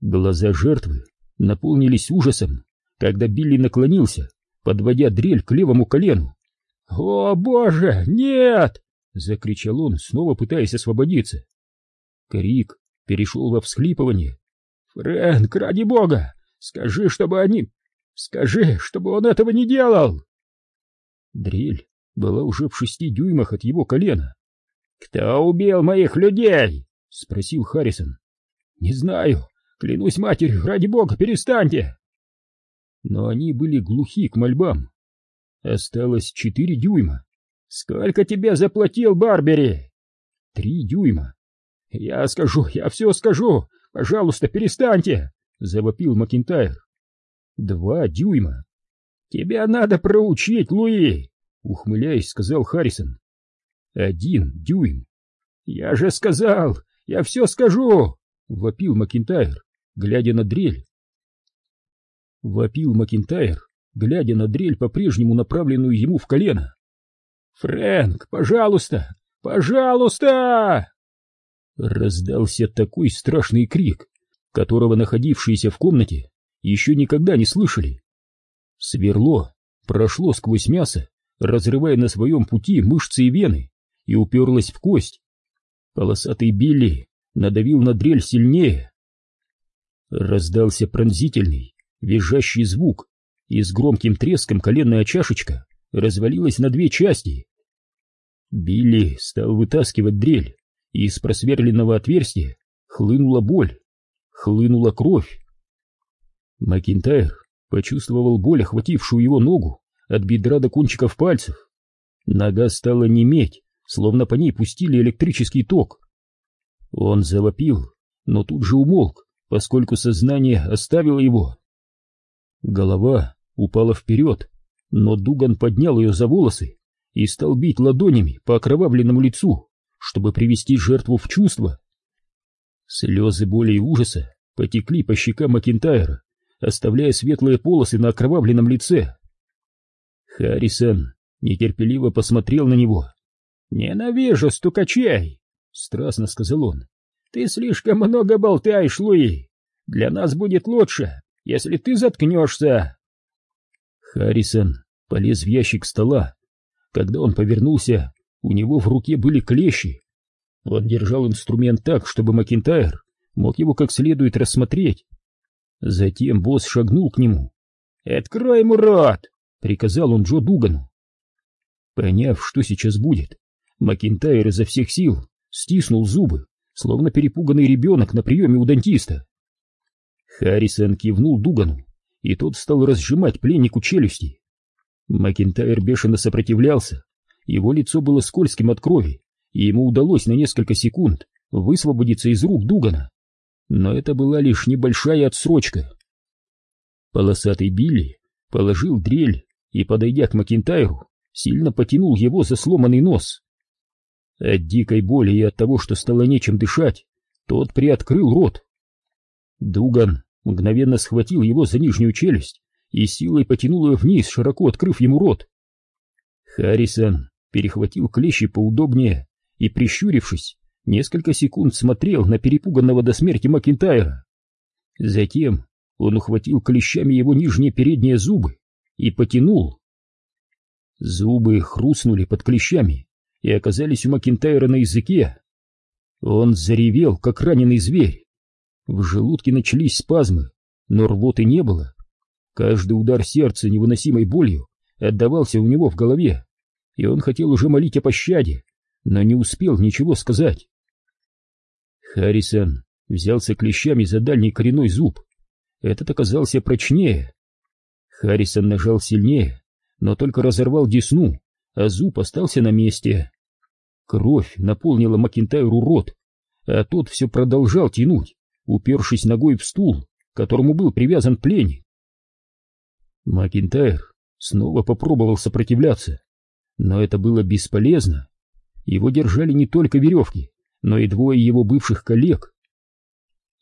Глаза жертвы наполнились ужасом, когда Билли наклонился, подводя дрель к левому колену. «О, боже, нет!» — закричал он, снова пытаясь освободиться. Крик перешел во всхлипывание. «Фрэнк, ради бога, скажи, чтобы они... Скажи, чтобы он этого не делал!» Дрель была уже в шести дюймах от его колена. «Кто убил моих людей?» — спросил Харрисон. «Не знаю. Клянусь матерью, ради бога, перестаньте!» Но они были глухи к мольбам. Осталось четыре дюйма. «Сколько тебе заплатил Барбери?» «Три дюйма». «Я скажу, я все скажу! Пожалуйста, перестаньте!» — завопил Макинтайр. Два дюйма. «Тебя надо проучить, Луи!» — ухмыляясь, сказал Харрисон. «Один дюйм». «Я же сказал! Я все скажу!» — вопил Макинтайр, глядя на дрель. Вопил Макинтайр, глядя на дрель, по-прежнему направленную ему в колено. «Фрэнк, пожалуйста! Пожалуйста!» Раздался такой страшный крик, которого находившиеся в комнате еще никогда не слышали. Сверло прошло сквозь мясо, разрывая на своем пути мышцы и вены, и уперлось в кость. Полосатый Билли надавил на дрель сильнее. Раздался пронзительный, визжащий звук, и с громким треском коленная чашечка развалилась на две части. Билли стал вытаскивать дрель, и из просверленного отверстия хлынула боль, хлынула кровь. Макинтайр почувствовал боль, охватившую его ногу от бедра до кончиков пальцев. Нога стала неметь, словно по ней пустили электрический ток. Он завопил, но тут же умолк, поскольку сознание оставило его. Голова упала вперед, но Дуган поднял ее за волосы и стал бить ладонями по окровавленному лицу, чтобы привести жертву в чувство. Слезы боли и ужаса потекли по щекам Макинтайра, оставляя светлые полосы на окровавленном лице. Харрисон нетерпеливо посмотрел на него. «Ненавижу стукачей!» — страстно сказал он. «Ты слишком много болтаешь, Луи! Для нас будет лучше, если ты заткнешься!» Харрисон полез в ящик стола. Когда он повернулся, у него в руке были клещи. Он держал инструмент так, чтобы Макинтайр мог его как следует рассмотреть. Затем босс шагнул к нему. «Открой ему рот!» — приказал он Джо Дугану. Поняв, что сейчас будет, Макинтайр изо всех сил стиснул зубы, словно перепуганный ребенок на приеме у дантиста. Харрисон кивнул Дугану, и тот стал разжимать пленнику челюсти. Макинтайр бешено сопротивлялся, его лицо было скользким от крови, и ему удалось на несколько секунд высвободиться из рук Дугана. Но это была лишь небольшая отсрочка. Полосатый Билли положил дрель и, подойдя к Макинтайру, сильно потянул его за сломанный нос. От дикой боли и от того, что стало нечем дышать, тот приоткрыл рот. Дуган мгновенно схватил его за нижнюю челюсть и силой потянул ее вниз, широко открыв ему рот. Харрисон перехватил клещи поудобнее и, прищурившись, несколько секунд смотрел на перепуганного до смерти Макинтайра. Затем он ухватил клещами его нижние передние зубы и потянул. Зубы хрустнули под клещами и оказались у Макинтайра на языке. Он заревел, как раненый зверь. В желудке начались спазмы, но рвоты не было. Каждый удар сердца невыносимой болью отдавался у него в голове, и он хотел уже молить о пощаде, но не успел ничего сказать. Харрисон взялся клещами за дальний коренной зуб. Этот оказался прочнее. Харрисон нажал сильнее, но только разорвал десну, а зуб остался на месте. Кровь наполнила Макинтайру рот, а тот все продолжал тянуть, упершись ногой в стул, к которому был привязан пленник. Макинтайр снова попробовал сопротивляться, но это было бесполезно. Его держали не только веревки, но и двое его бывших коллег.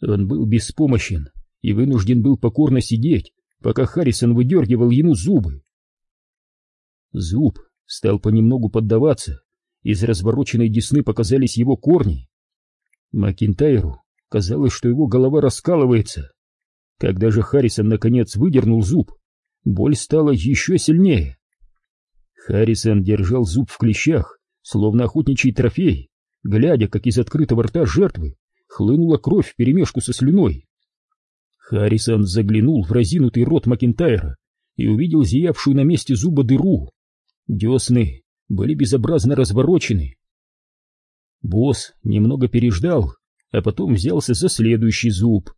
Он был беспомощен и вынужден был покорно сидеть, пока Харрисон выдергивал ему зубы. Зуб стал понемногу поддаваться, из развороченной десны показались его корни. Макинтайру казалось, что его голова раскалывается. Когда же Харрисон наконец выдернул зуб, боль стала еще сильнее. Харрисон держал зуб в клещах, словно охотничий трофей, глядя, как из открытого рта жертвы хлынула кровь вперемешку со слюной. Харрисон заглянул в разинутый рот Макинтайра и увидел зиявшую на месте зуба дыру. Десны были безобразно разворочены. Босс немного переждал, а потом взялся за следующий зуб.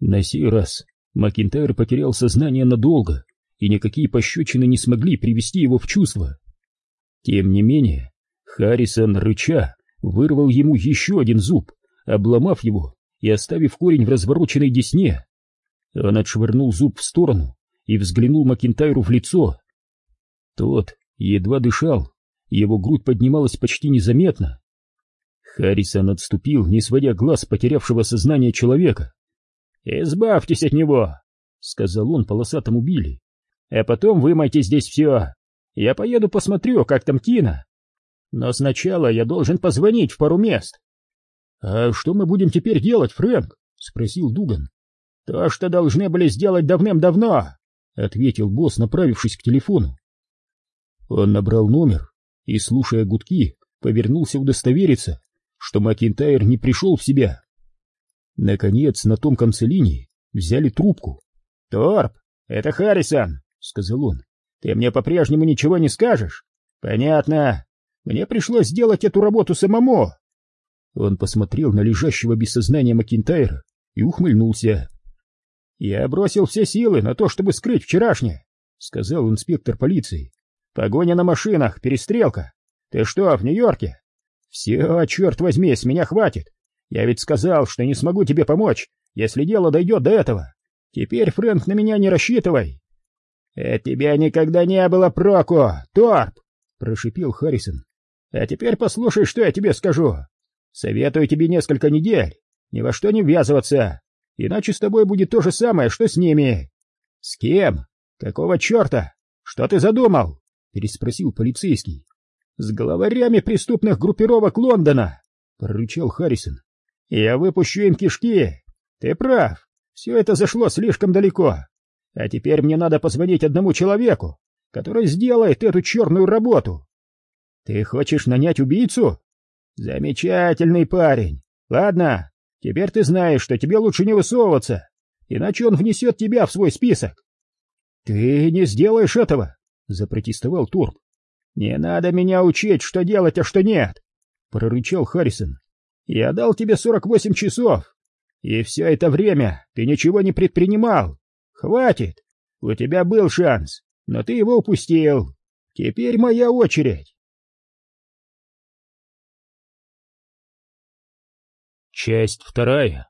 На сей раз Макинтайр потерял сознание надолго, и никакие пощечины не смогли привести его в чувство. Тем не менее, Харрисон, рыча, вырвал ему еще один зуб, обломав его и оставив корень в развороченной десне. Он отшвырнул зуб в сторону и взглянул Макинтайру в лицо. Тот едва дышал, его грудь поднималась почти незаметно. Харрисон отступил, не сводя глаз потерявшего сознание человека. «Избавьтесь от него!» — сказал он полосатому Билли. «А потом вымойте здесь все. Я поеду посмотрю, как там Тина. Но сначала я должен позвонить в пару мест». «А что мы будем теперь делать, Фрэнк?» — спросил Дуган. «То, что должны были сделать давным-давно», — ответил босс, направившись к телефону. Он набрал номер и, слушая гудки, повернулся удостовериться, что Макинтайр не пришел в себя. Наконец, на том конце линии взяли трубку. «Торп, это Харрисон», — сказал он. «Ты мне по-прежнему ничего не скажешь?» «Понятно. Мне пришлось сделать эту работу самому». Он посмотрел на лежащего без сознания Макинтайра и ухмыльнулся. «Я бросил все силы на то, чтобы скрыть вчерашнее», — сказал инспектор полиции. «Погоня на машинах, перестрелка. Ты что, в Нью-Йорке?» «Все, черт возьми, с меня хватит. Я ведь сказал, что не смогу тебе помочь, если дело дойдет до этого. Теперь, Фрэнк, на меня не рассчитывай». «От тебя никогда не было проку, Торп!» — прошипел Харрисон. «А теперь послушай, что я тебе скажу. Советую тебе несколько недель ни во что не ввязываться, иначе с тобой будет то же самое, что с ними». «С кем? Какого черта? Что ты задумал?» — переспросил полицейский. «С главарями преступных группировок Лондона!» — прорычал Харрисон. «Я выпущу им кишки! Ты прав, все это зашло слишком далеко. А теперь мне надо позвонить одному человеку, который сделает эту черную работу. Ты хочешь нанять убийцу? Замечательный парень. Ладно, теперь ты знаешь, что тебе лучше не высовываться, иначе он внесет тебя в свой список. Ты не сделаешь этого, запротестовал Турб. «Не надо меня учить, что делать, а что нет!» — прорычал Харрисон. «Я дал тебе сорок восемь часов, и все это время ты ничего не предпринимал. Хватит! У тебя был шанс, но ты его упустил. Теперь моя очередь!» Часть вторая.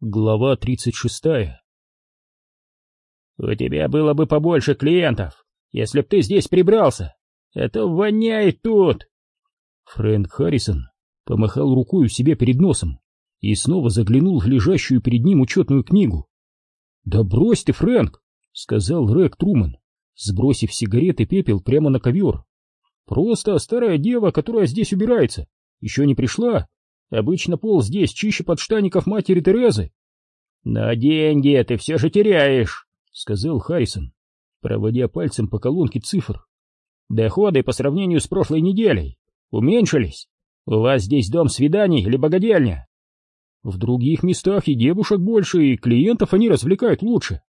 Глава тридцать шестая. «У тебя было бы побольше клиентов, если б ты здесь прибрался!» Это воняет тут!» Фрэнк Харрисон помахал рукой у себя перед носом и снова заглянул в лежащую перед ним учетную книгу. «Да брось ты, Фрэнк!» — сказал Рэг Труман, сбросив сигареты пепел прямо на ковер. «Просто старая дева, которая здесь убирается, еще не пришла. Обычно пол здесь чище подштаников матери Терезы». «На деньги ты все же теряешь», — сказал Харрисон, проводя пальцем по колонке цифр. Доходы по сравнению с прошлой неделей уменьшились. У вас здесь дом свиданий или богадельня? В других местах и девушек больше, и клиентов они развлекают лучше.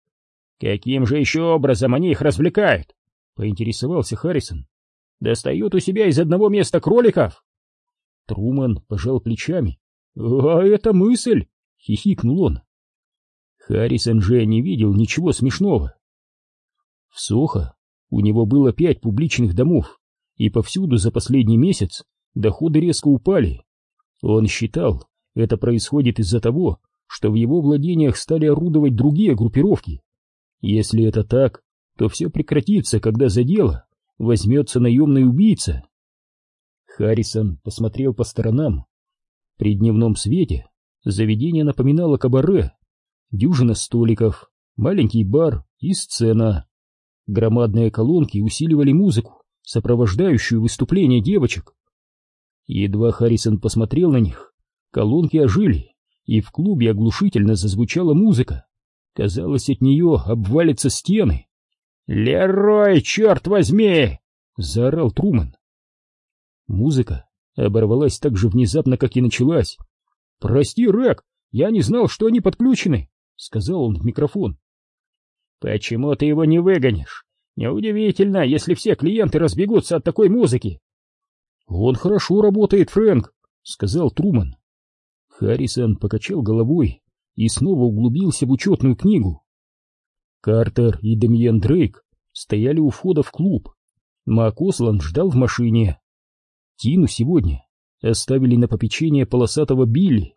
Каким же еще образом они их развлекают? Поинтересовался Харрисон. Достают у себя из одного места кроликов? Труман пожал плечами. «А это мысль!» — хихикнул он. Харрисон же не видел ничего смешного. В Сохо у него было пять публичных домов, и повсюду за последний месяц доходы резко упали. Он считал, это происходит из-за того, что в его владениях стали орудовать другие группировки. Если это так, то все прекратится, когда за дело возьмется наемный убийца. Харрисон посмотрел по сторонам. При дневном свете заведение напоминало кабаре. Дюжина столиков, маленький бар и сцена. Громадные колонки усиливали музыку, сопровождающую выступление девочек. Едва Харрисон посмотрел на них, колонки ожили, и в клубе оглушительно зазвучала музыка. Казалось, от нее обвалятся стены. «Лерой, черт возьми!» — заорал Труман. Музыка оборвалась так же внезапно, как и началась. «Прости, Рэк, я не знал, что они подключены», — сказал он в микрофон. Почему ты его не выгонишь? Неудивительно, если все клиенты разбегутся от такой музыки. Он хорошо работает, Фрэнк, сказал Труман. Харрисон покачал головой и снова углубился в учетную книгу. Картер и Демьен Дрейк стояли у входа в клуб. Мак Ослан ждал в машине. Тину сегодня оставили на попечение полосатого Билли.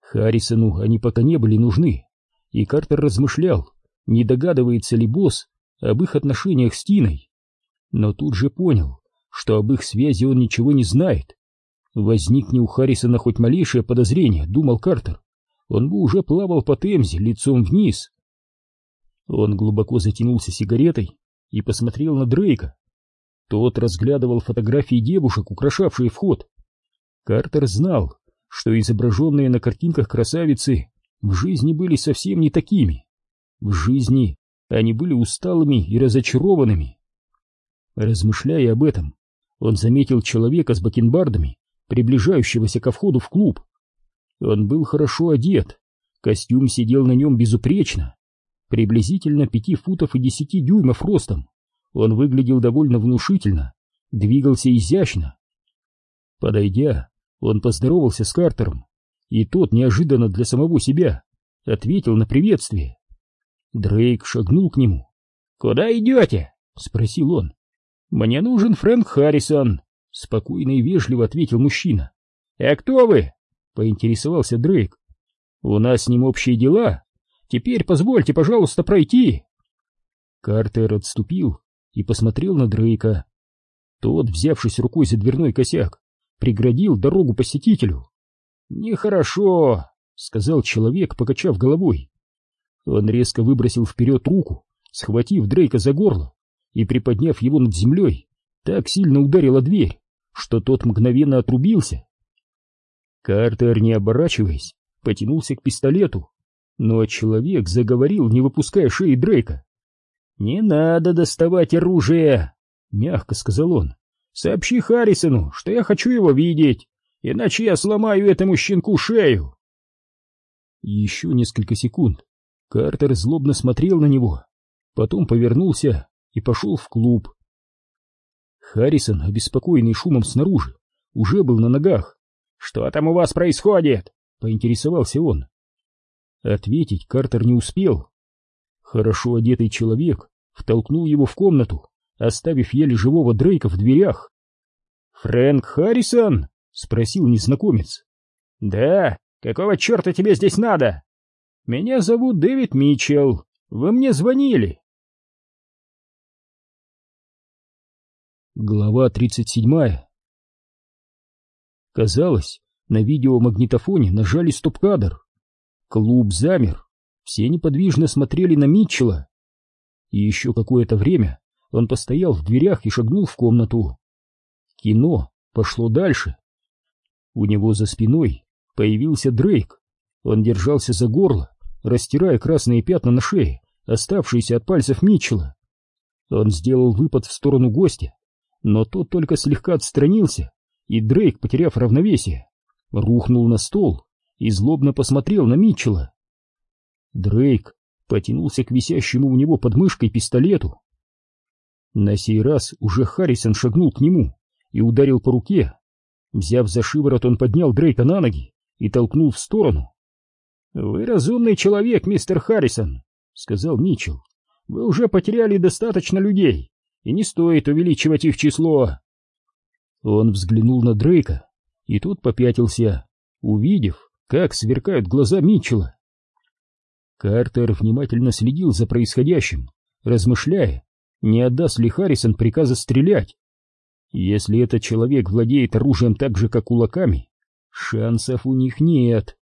Харрисону они пока не были нужны, и Картер размышлял, не догадывается ли босс об их отношениях с Тиной. Но тут же понял, что об их связи он ничего не знает. Возникне у Харрисона хоть малейшее подозрение, думал Картер, он бы уже плавал по Темзе лицом вниз. Он глубоко затянулся сигаретой и посмотрел на Дрейка. Тот разглядывал фотографии девушек, украшавшие вход. Картер знал, что изображенные на картинках красавицы в жизни были совсем не такими. В жизни они были усталыми и разочарованными. Размышляя об этом, он заметил человека с бакенбардами, приближающегося ко входу в клуб. Он был хорошо одет, костюм сидел на нем безупречно, приблизительно пяти футов и десяти дюймов ростом. Он выглядел довольно внушительно, двигался изящно. Подойдя, он поздоровался с Картером, и тот неожиданно для самого себя ответил на приветствие. Дрейк шагнул к нему. «Куда идете?» — спросил он. «Мне нужен Фрэнк Харрисон», — спокойно и вежливо ответил мужчина. «А кто вы?» — поинтересовался Дрейк. «У нас с ним общие дела. Теперь позвольте, пожалуйста, пройти». Картер отступил и посмотрел на Дрейка. Тот, взявшись рукой за дверной косяк, преградил дорогу посетителю. «Нехорошо», — сказал человек, покачав головой. Он резко выбросил вперед руку, схватив Дрейка за горло и, приподняв его над землей, так сильно ударила дверь, что тот мгновенно отрубился. Картер, не оборачиваясь, потянулся к пистолету, но человек заговорил, не выпуская шеи Дрейка. «Не надо доставать оружие!» — мягко сказал он. «Сообщи Харрисону, что я хочу его видеть, иначе я сломаю этому щенку шею!» Еще несколько секунд Картер злобно смотрел на него, потом повернулся и пошел в клуб. Харрисон, обеспокоенный шумом снаружи, уже был на ногах. «Что там у вас происходит?» — поинтересовался он. Ответить Картер не успел. Хорошо одетый человек втолкнул его в комнату, оставив еле живого Дрейка в дверях. «Фрэнк Харрисон?» — спросил незнакомец. «Да, какого черта тебе здесь надо?» «Меня зовут Дэвид Митчелл. Вы мне звонили?» Глава 37 Казалось, на видеомагнитофоне нажали стоп-кадр. Клуб замер, все неподвижно смотрели на Митчелла. И еще какое-то время он постоял в дверях и шагнул в комнату. Кино пошло дальше. У него за спиной появился Дрейк. Он держался за горло, растирая красные пятна на шее, оставшиеся от пальцев Митчелла. Он сделал выпад в сторону гостя, но тот только слегка отстранился, и Дрейк, потеряв равновесие, рухнул на стол и злобно посмотрел на Митчелла. Дрейк потянулся к висящему у него под мышкой пистолету. На сей раз уже Харрисон шагнул к нему и ударил по руке. Взяв за шиворот, он поднял Дрейка на ноги и толкнул в сторону. «Вы разумный человек, мистер Харрисон», — сказал Митчелл. «Вы уже потеряли достаточно людей, и не стоит увеличивать их число». Он взглянул на Дрейка, и тот попятился, увидев, как сверкают глаза Митчелла. Картер внимательно следил за происходящим, размышляя, не отдаст ли Харрисон приказа стрелять. Если этот человек владеет оружием так же, как кулаками, шансов у них нет.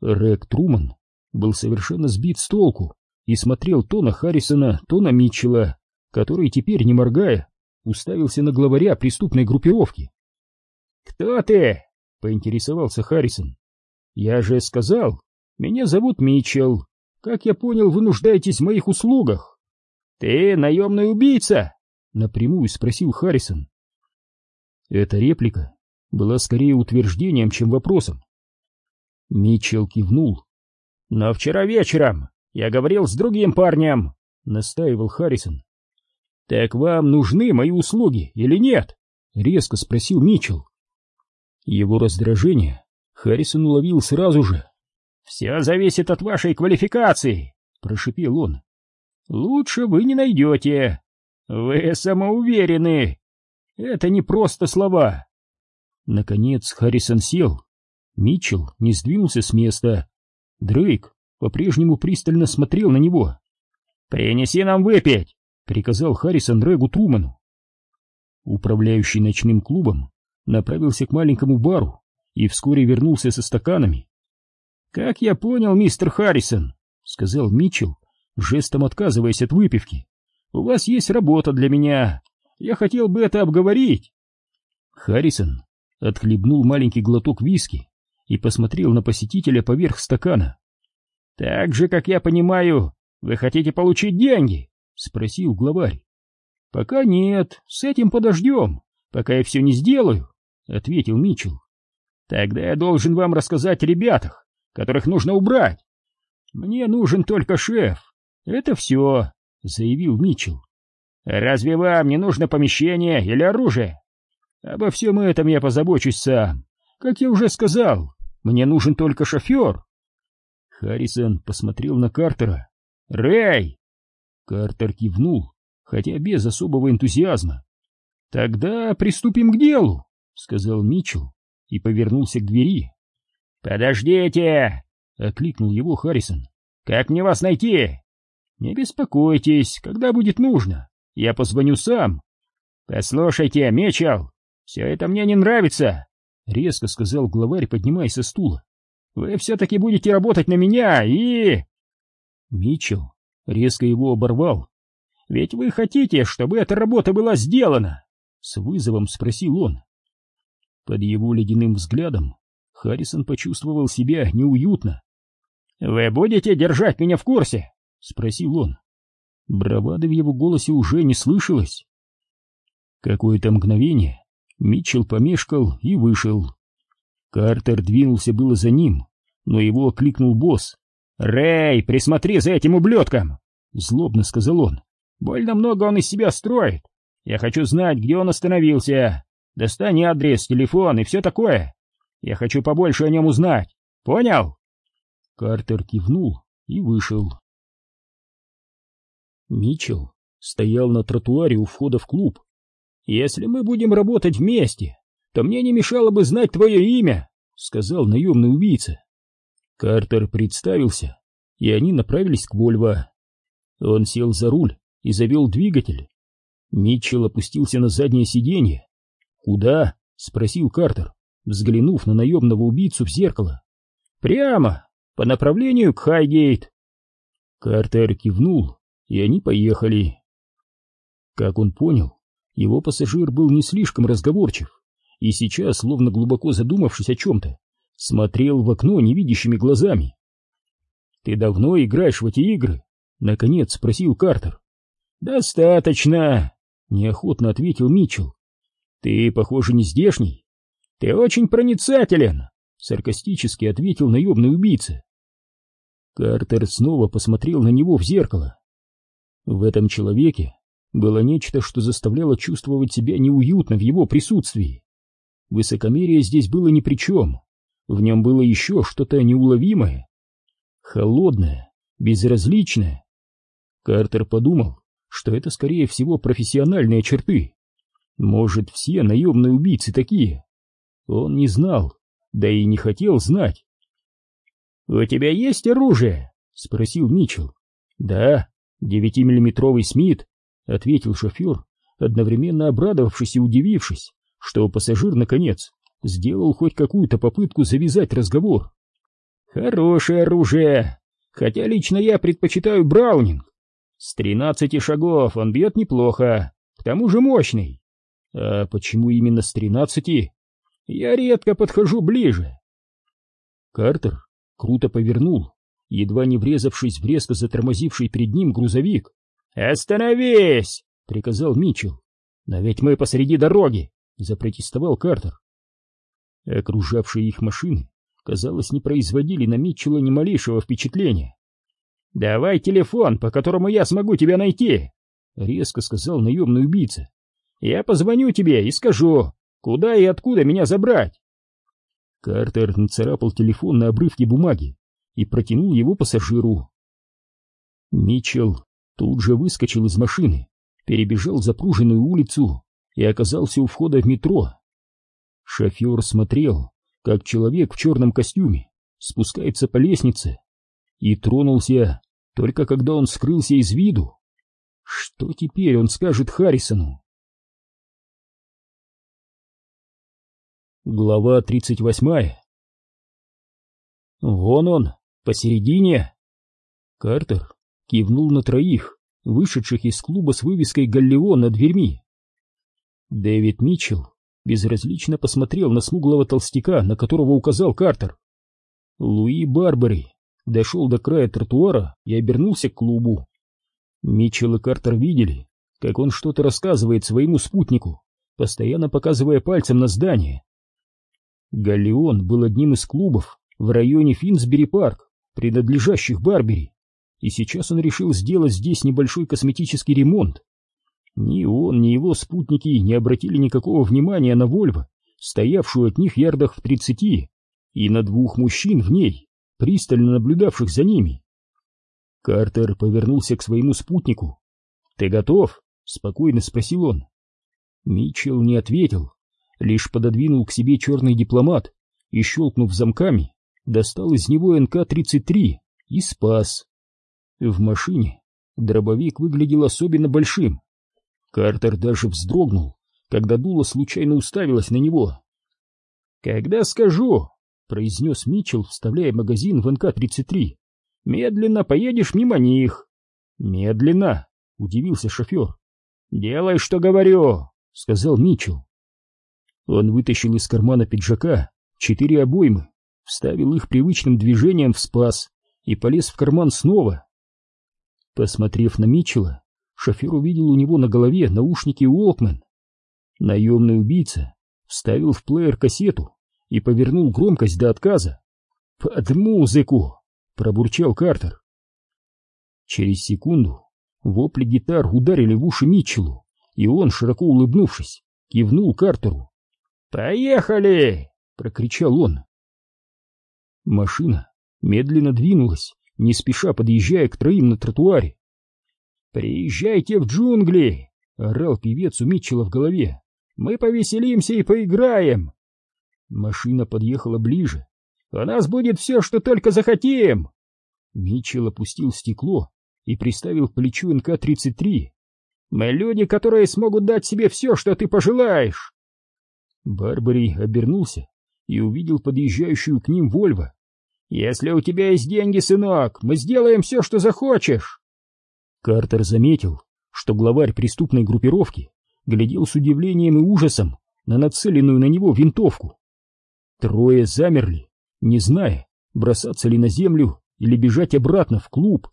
Рэг Труман был совершенно сбит с толку и смотрел то на Харрисона, то на Митчелла, который теперь, не моргая, уставился на главаря преступной группировки. «Кто ты?» — поинтересовался Харрисон. «Я же сказал, меня зовут Митчелл. Как я понял, вы нуждаетесь в моих услугах». «Ты наемный убийца?» — напрямую спросил Харрисон. Эта реплика была скорее утверждением, чем вопросом. Митчелл кивнул. «Но вчера вечером я говорил с другим парнем», — настаивал Харрисон. «Так вам нужны мои услуги или нет?» — резко спросил Митчелл. Его раздражение Харрисон уловил сразу же. «Все зависит от вашей квалификации», — прошипел он. «Лучше вы не найдете. Вы самоуверены. Это не просто слова». Наконец Харрисон сел Митчелл не сдвинулся с места. Дрейк по-прежнему пристально смотрел на него. «Принеси нам выпить!» — приказал Харрисон Регу Труману. Управляющий ночным клубом направился к маленькому бару и вскоре вернулся со стаканами. «Как я понял, мистер Харрисон», — сказал Митчелл, жестом отказываясь от выпивки, — «у вас есть работа для меня. Я хотел бы это обговорить». Харрисон отхлебнул маленький глоток виски и посмотрел на посетителя поверх стакана. «Так же, как я понимаю, вы хотите получить деньги?» — спросил главарь. «Пока нет, с этим подождем, пока я все не сделаю», — ответил Митчелл. «Тогда я должен вам рассказать о ребятах, которых нужно убрать. Мне нужен только шеф. Это все», — заявил Митчелл. «Разве вам не нужно помещение или оружие?» «Обо всем этом я позабочусь сам. Как я уже сказал, мне нужен только шофер». Харрисон посмотрел на Картера. «Рэй!» Картер кивнул, хотя без особого энтузиазма. «Тогда приступим к делу», — сказал Митчелл и повернулся к двери. «Подождите!» — окликнул его Харрисон. «Как мне вас найти?» «Не беспокойтесь, когда будет нужно. Я позвоню сам». «Послушайте, Митчелл, все это мне не нравится», — резко сказал главарь, поднимаясь со стула. «Вы все-таки будете работать на меня и...» Митчелл резко его оборвал. «Ведь вы хотите, чтобы эта работа была сделана?» — с вызовом спросил он. Под его ледяным взглядом Харрисон почувствовал себя неуютно. «Вы будете держать меня в курсе?» — спросил он. Бравады в его голосе уже не слышалось. Какое-то мгновение Митчелл помешкал и вышел. Картер двинулся было за ним, но его окликнул босс. «Рэй, присмотри за этим ублюдком!» — злобно сказал он. «Больно много он из себя строит. Я хочу знать, где он остановился. Достань адрес, телефон и все такое. Я хочу побольше о нем узнать. Понял?» Картер кивнул и вышел. Митчелл стоял на тротуаре у входа в клуб. «Если мы будем работать вместе, то мне не мешало бы знать твое имя», — сказал наемный убийца. Картер представился, и они направились к Вольво. Он сел за руль и завел двигатель. Митчелл опустился на заднее сиденье. «Куда?» — спросил Картер, взглянув на наемного убийцу в зеркало. «Прямо, по направлению к Хайгейт». Картер кивнул, и они поехали. Как он понял, его пассажир был не слишком разговорчив, и сейчас, словно глубоко задумавшись о чем-то, смотрел в окно невидящими глазами. «Ты давно играешь в эти игры?» — наконец спросил Картер. «Достаточно», — неохотно ответил Митчелл. «Ты, похоже, не здешний. Ты очень проницателен», — саркастически ответил наемный убийца. Картер снова посмотрел на него в зеркало. В этом человеке было нечто, что заставляло чувствовать себя неуютно в его присутствии. Высокомерие здесь было ни при чем. В нем было еще что-то неуловимое, холодное, безразличное. Картер подумал, что это, скорее всего, профессиональные черты. Может, все наемные убийцы такие? Он не знал, да и не хотел знать. «У тебя есть оружие?» — спросил Митчелл. «Да, девятимиллиметровый Смит», — ответил шофер, одновременно обрадовавшись и удивившись, что пассажир, наконец, сделал хоть какую-то попытку завязать разговор. «Хорошее оружие, хотя лично я предпочитаю Браунинг. С тринадцати шагов он бьет неплохо, к тому же мощный. А почему именно с тринадцати? Я редко подхожу ближе». Картер круто повернул, едва не врезавшись в резко затормозивший перед ним грузовик. «Остановись!» — приказал Митчелл. «Но ведь мы посреди дороги!» — запротестовал Картер. Окружавшие их машины, казалось, не производили на Митчелла ни малейшего впечатления. «Давай телефон, по которому я смогу тебя найти», — резко сказал наемный убийца. «Я позвоню тебе и скажу, куда и откуда меня забрать». Картер нацарапал телефон на обрывке бумаги и протянул его пассажиру. Митчелл тут же выскочил из машины, перебежал запруженную улицу и оказался у входа в метро. Шофер смотрел, как человек в черном костюме спускается по лестнице. и тронулся только когда он скрылся из виду. Что теперь он скажет Харрисону? Глава тридцать восьмая. Вон он, посередине. Картер кивнул на троих, вышедших из клуба с вывеской «Галлеон» над дверьми. Дэвид Митчелл безразлично посмотрел на смуглого толстяка, на которого указал Картер. Луи Барбари дошел до края тротуара и обернулся к клубу. Митчелл и Картер видели, как он что-то рассказывает своему спутнику, постоянно показывая пальцем на здание. Галлеон был одним из клубов в районе Финсбери-парк, принадлежащих Барбери, и сейчас он решил сделать здесь небольшой косметический ремонт. Ни он, ни его спутники не обратили никакого внимания на Вольво, стоявшую от них ярдах в тридцати, и на двух мужчин в ней, пристально наблюдавших за ними. Картер повернулся к своему спутнику. «Ты готов?» — спокойно спросил он. Митчелл не ответил, лишь пододвинул к себе черный дипломат и, щелкнув замками, достал из него НК-33 и спас. В машине дробовик выглядел особенно большим. Картер даже вздрогнул, когда дуло случайно уставилось на него. «Когда скажу», — произнес Митчелл, вставляя магазин в НК-33, — «медленно поедешь мимо них». «Медленно», — удивился шофер. «Делай, что говорю», — сказал Митчелл. Он вытащил из кармана пиджака четыре обоймы, вставил их привычным движением в спас и полез в карман снова. Посмотрев на Митчелла, шофер увидел у него на голове наушники Уолкмен. Наемный убийца вставил в плеер кассету и повернул громкость до отказа. «Под музыку!» — пробурчал Картер. Через секунду вопли гитар ударили в уши Митчеллу, и он, широко улыбнувшись, кивнул Картеру. «Поехали!» — прокричал он. Машина медленно двинулась, не спеша подъезжая к троим на тротуаре. «Приезжайте в джунгли!» — орал певец у Митчелла в голове. «Мы повеселимся и поиграем!» Машина подъехала ближе. «У нас будет все, что только захотим!» Митчелл опустил стекло и приставил к плечу НК-33. «Мы люди, которые смогут дать себе все, что ты пожелаешь!» Барбари обернулся и увидел подъезжающую к ним Вольво. «Если у тебя есть деньги, сынок, мы сделаем все, что захочешь!» Картер заметил, что главарь преступной группировки глядел с удивлением и ужасом на нацеленную на него винтовку. Трое замерли, не зная, бросаться ли на землю или бежать обратно в клуб.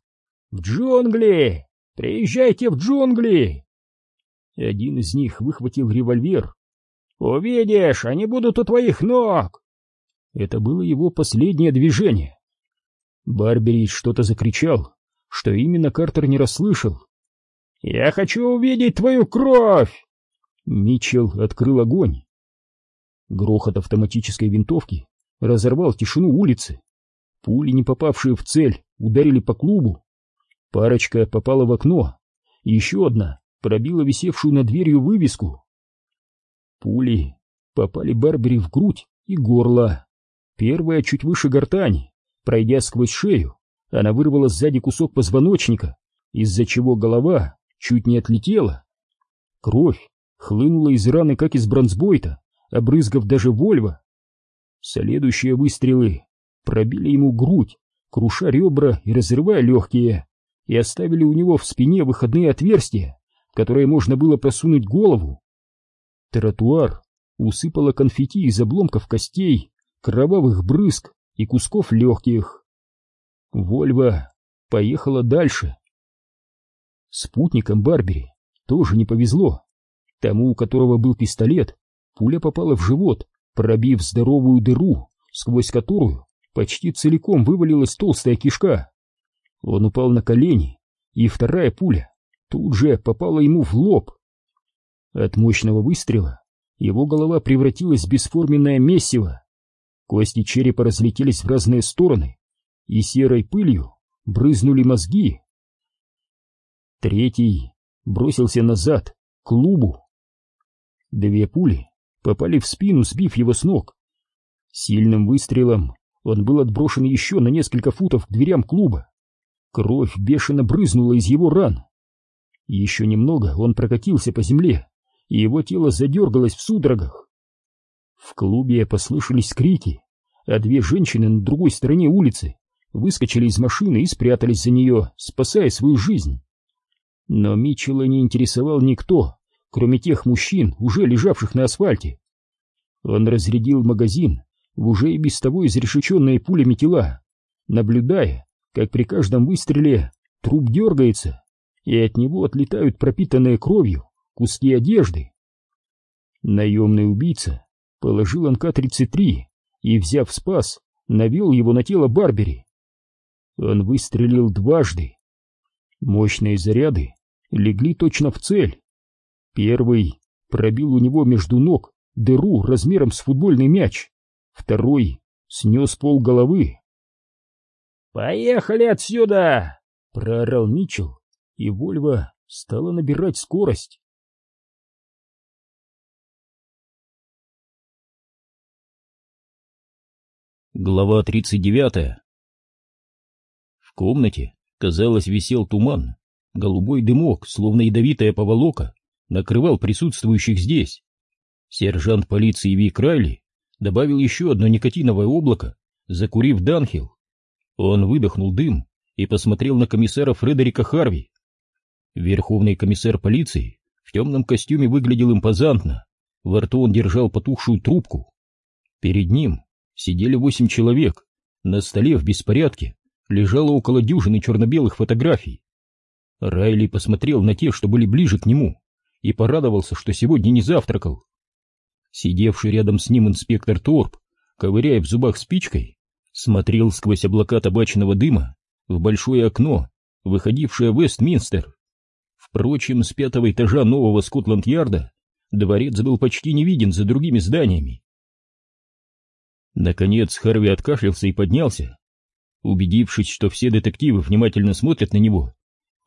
«В джунгли! Приезжайте в джунгли!» Один из них выхватил револьвер «Увидишь, они будут у твоих ног!» Это было его последнее движение. Барбери что-то закричал, что именно Картер не расслышал. «Я хочу увидеть твою кровь!» Митчелл открыл огонь. Грохот автоматической винтовки разорвал тишину улицы. Пули, не попавшие в цель, ударили по клубу. Парочка попала в окно, еще одна пробила висевшую над дверью вывеску. Пули попали Барбери в грудь и горло. Первая чуть выше гортани, пройдя сквозь шею, она вырвала сзади кусок позвоночника, из-за чего голова чуть не отлетела. Кровь хлынула из раны, как из бронзбойта, обрызгав даже Вольво. Следующие выстрелы пробили ему грудь, круша ребра и разрывая легкие, и оставили у него в спине выходные отверстия, в которые можно было просунуть голову. Тротуар усыпало конфетти из обломков костей, кровавых брызг и кусков легких. Вольва поехала дальше. Спутникам Барбери тоже не повезло. Тому, у которого был пистолет, пуля попала в живот, пробив здоровую дыру, сквозь которую почти целиком вывалилась толстая кишка. Он упал на колени, и вторая пуля тут же попала ему в лоб. От мощного выстрела его голова превратилась в бесформенное месиво. Кости черепа разлетелись в разные стороны, и серой пылью брызнули мозги. Третий бросился назад, к клубу. Две пули попали в спину, сбив его с ног. Сильным выстрелом Он был отброшен еще на несколько футов к дверям клуба. Кровь бешено брызнула из его ран. Еще немного он прокатился по земле, и его тело задергалось в судорогах. В клубе послышались крики, а две женщины на другой стороне улицы выскочили из машины и спрятались за нее, спасая свою жизнь. Но Митчелла не интересовал никто, кроме тех мужчин, уже лежавших на асфальте. Он разрядил магазин в уже и без того изрешеченные пулями тела, наблюдая, как при каждом выстреле труп дергается, и от него отлетают пропитанные кровью куски одежды. Наемный убийца положил НК-33 и, взяв спас, навел его на тело Барбери. Он выстрелил дважды. Мощные заряды легли точно в цель. Первый пробил у него между ног дыру размером с футбольный мяч, второй снес пол головы. «Поехали отсюда!» — проорал Митчелл, и Вольво стала набирать скорость. Глава 39 В комнате, казалось, висел туман. Голубой дымок, словно ядовитая поволока, накрывал присутствующих здесь. Сержант полиции Вик Райли добавил еще одно никотиновое облако, закурив Данхил. Он выдохнул дым и посмотрел на комиссара Фредерика Харви. Верховный комиссар полиции в темном костюме выглядел импозантно, во рту он держал потухшую трубку. Перед ним сидели восемь человек. На столе в беспорядке лежало около дюжины черно-белых фотографий. Райли посмотрел на те, что были ближе к нему, и порадовался, что сегодня не завтракал. Сидевший рядом с ним инспектор Торп, ковыряя в зубах спичкой, смотрел сквозь облака табачного дыма в большое окно, выходившее в Вестминстер. Впрочем, с пятого этажа нового Скотланд-Ярда дворец был почти не виден за другими зданиями. Наконец Харви откашлялся и поднялся. Убедившись, что все детективы внимательно смотрят на него,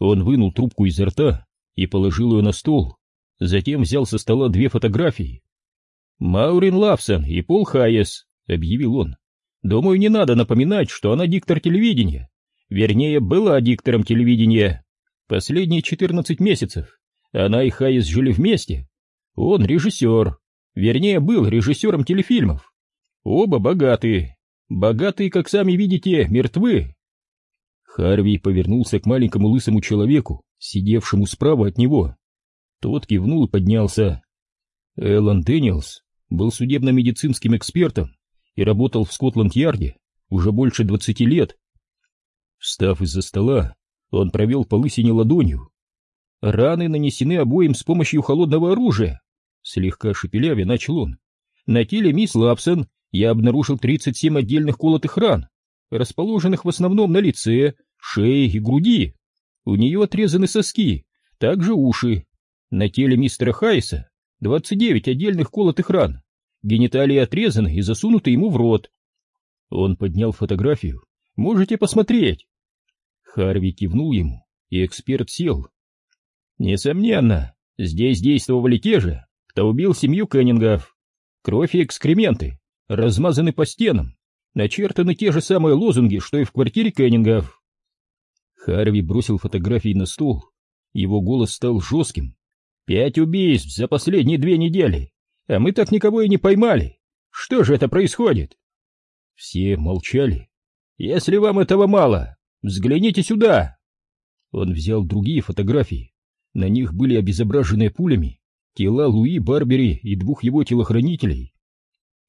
он вынул трубку изо рта и положил ее на стол. Затем взял со стола две фотографии. «Маурин Лавсон и Пол Хайес», — объявил он. «Думаю, не надо напоминать, что она диктор телевидения. Вернее, была диктором телевидения. Последние 14 месяцев. Она и Хайес жили вместе. Он режиссер. Вернее, был режиссером телефильмов. Оба богатые. Богатые, как сами видите, мертвы. Харви повернулся к маленькому лысому человеку, сидевшему справа от него. Тот кивнул и поднялся. Эллен Дэниелс был судебно-медицинским экспертом и работал в Скотланд-Ярде уже больше двадцати лет. Встав из-за стола, он провел по лысине ладонью. Раны нанесены обоим с помощью холодного оружия. Слегка шепелявя начал он. На теле мисс Лапсон я обнаружил 37 отдельных колотых ран, расположенных в основном на лице, шее и груди. У нее отрезаны соски, также уши. На теле мистера Хайса 29 отдельных колотых ран, гениталии отрезаны и засунуты ему в рот. Он поднял фотографию. Можете посмотреть. Харви кивнул ему, и эксперт сел. Несомненно, здесь действовали те же, кто убил семью Кеннингов. Кровь и экскременты размазаны по стенам, начертаны те же самые лозунги, что и в квартире Кеннингов. Харви бросил фотографии на стол. Его голос стал жестким. «Пять убийств за последние две недели, а мы так никого и не поймали. Что же это происходит?» Все молчали. «Если вам этого мало, взгляните сюда!» Он взял другие фотографии. На них были обезображены пулями тела Луи Барбери и двух его телохранителей.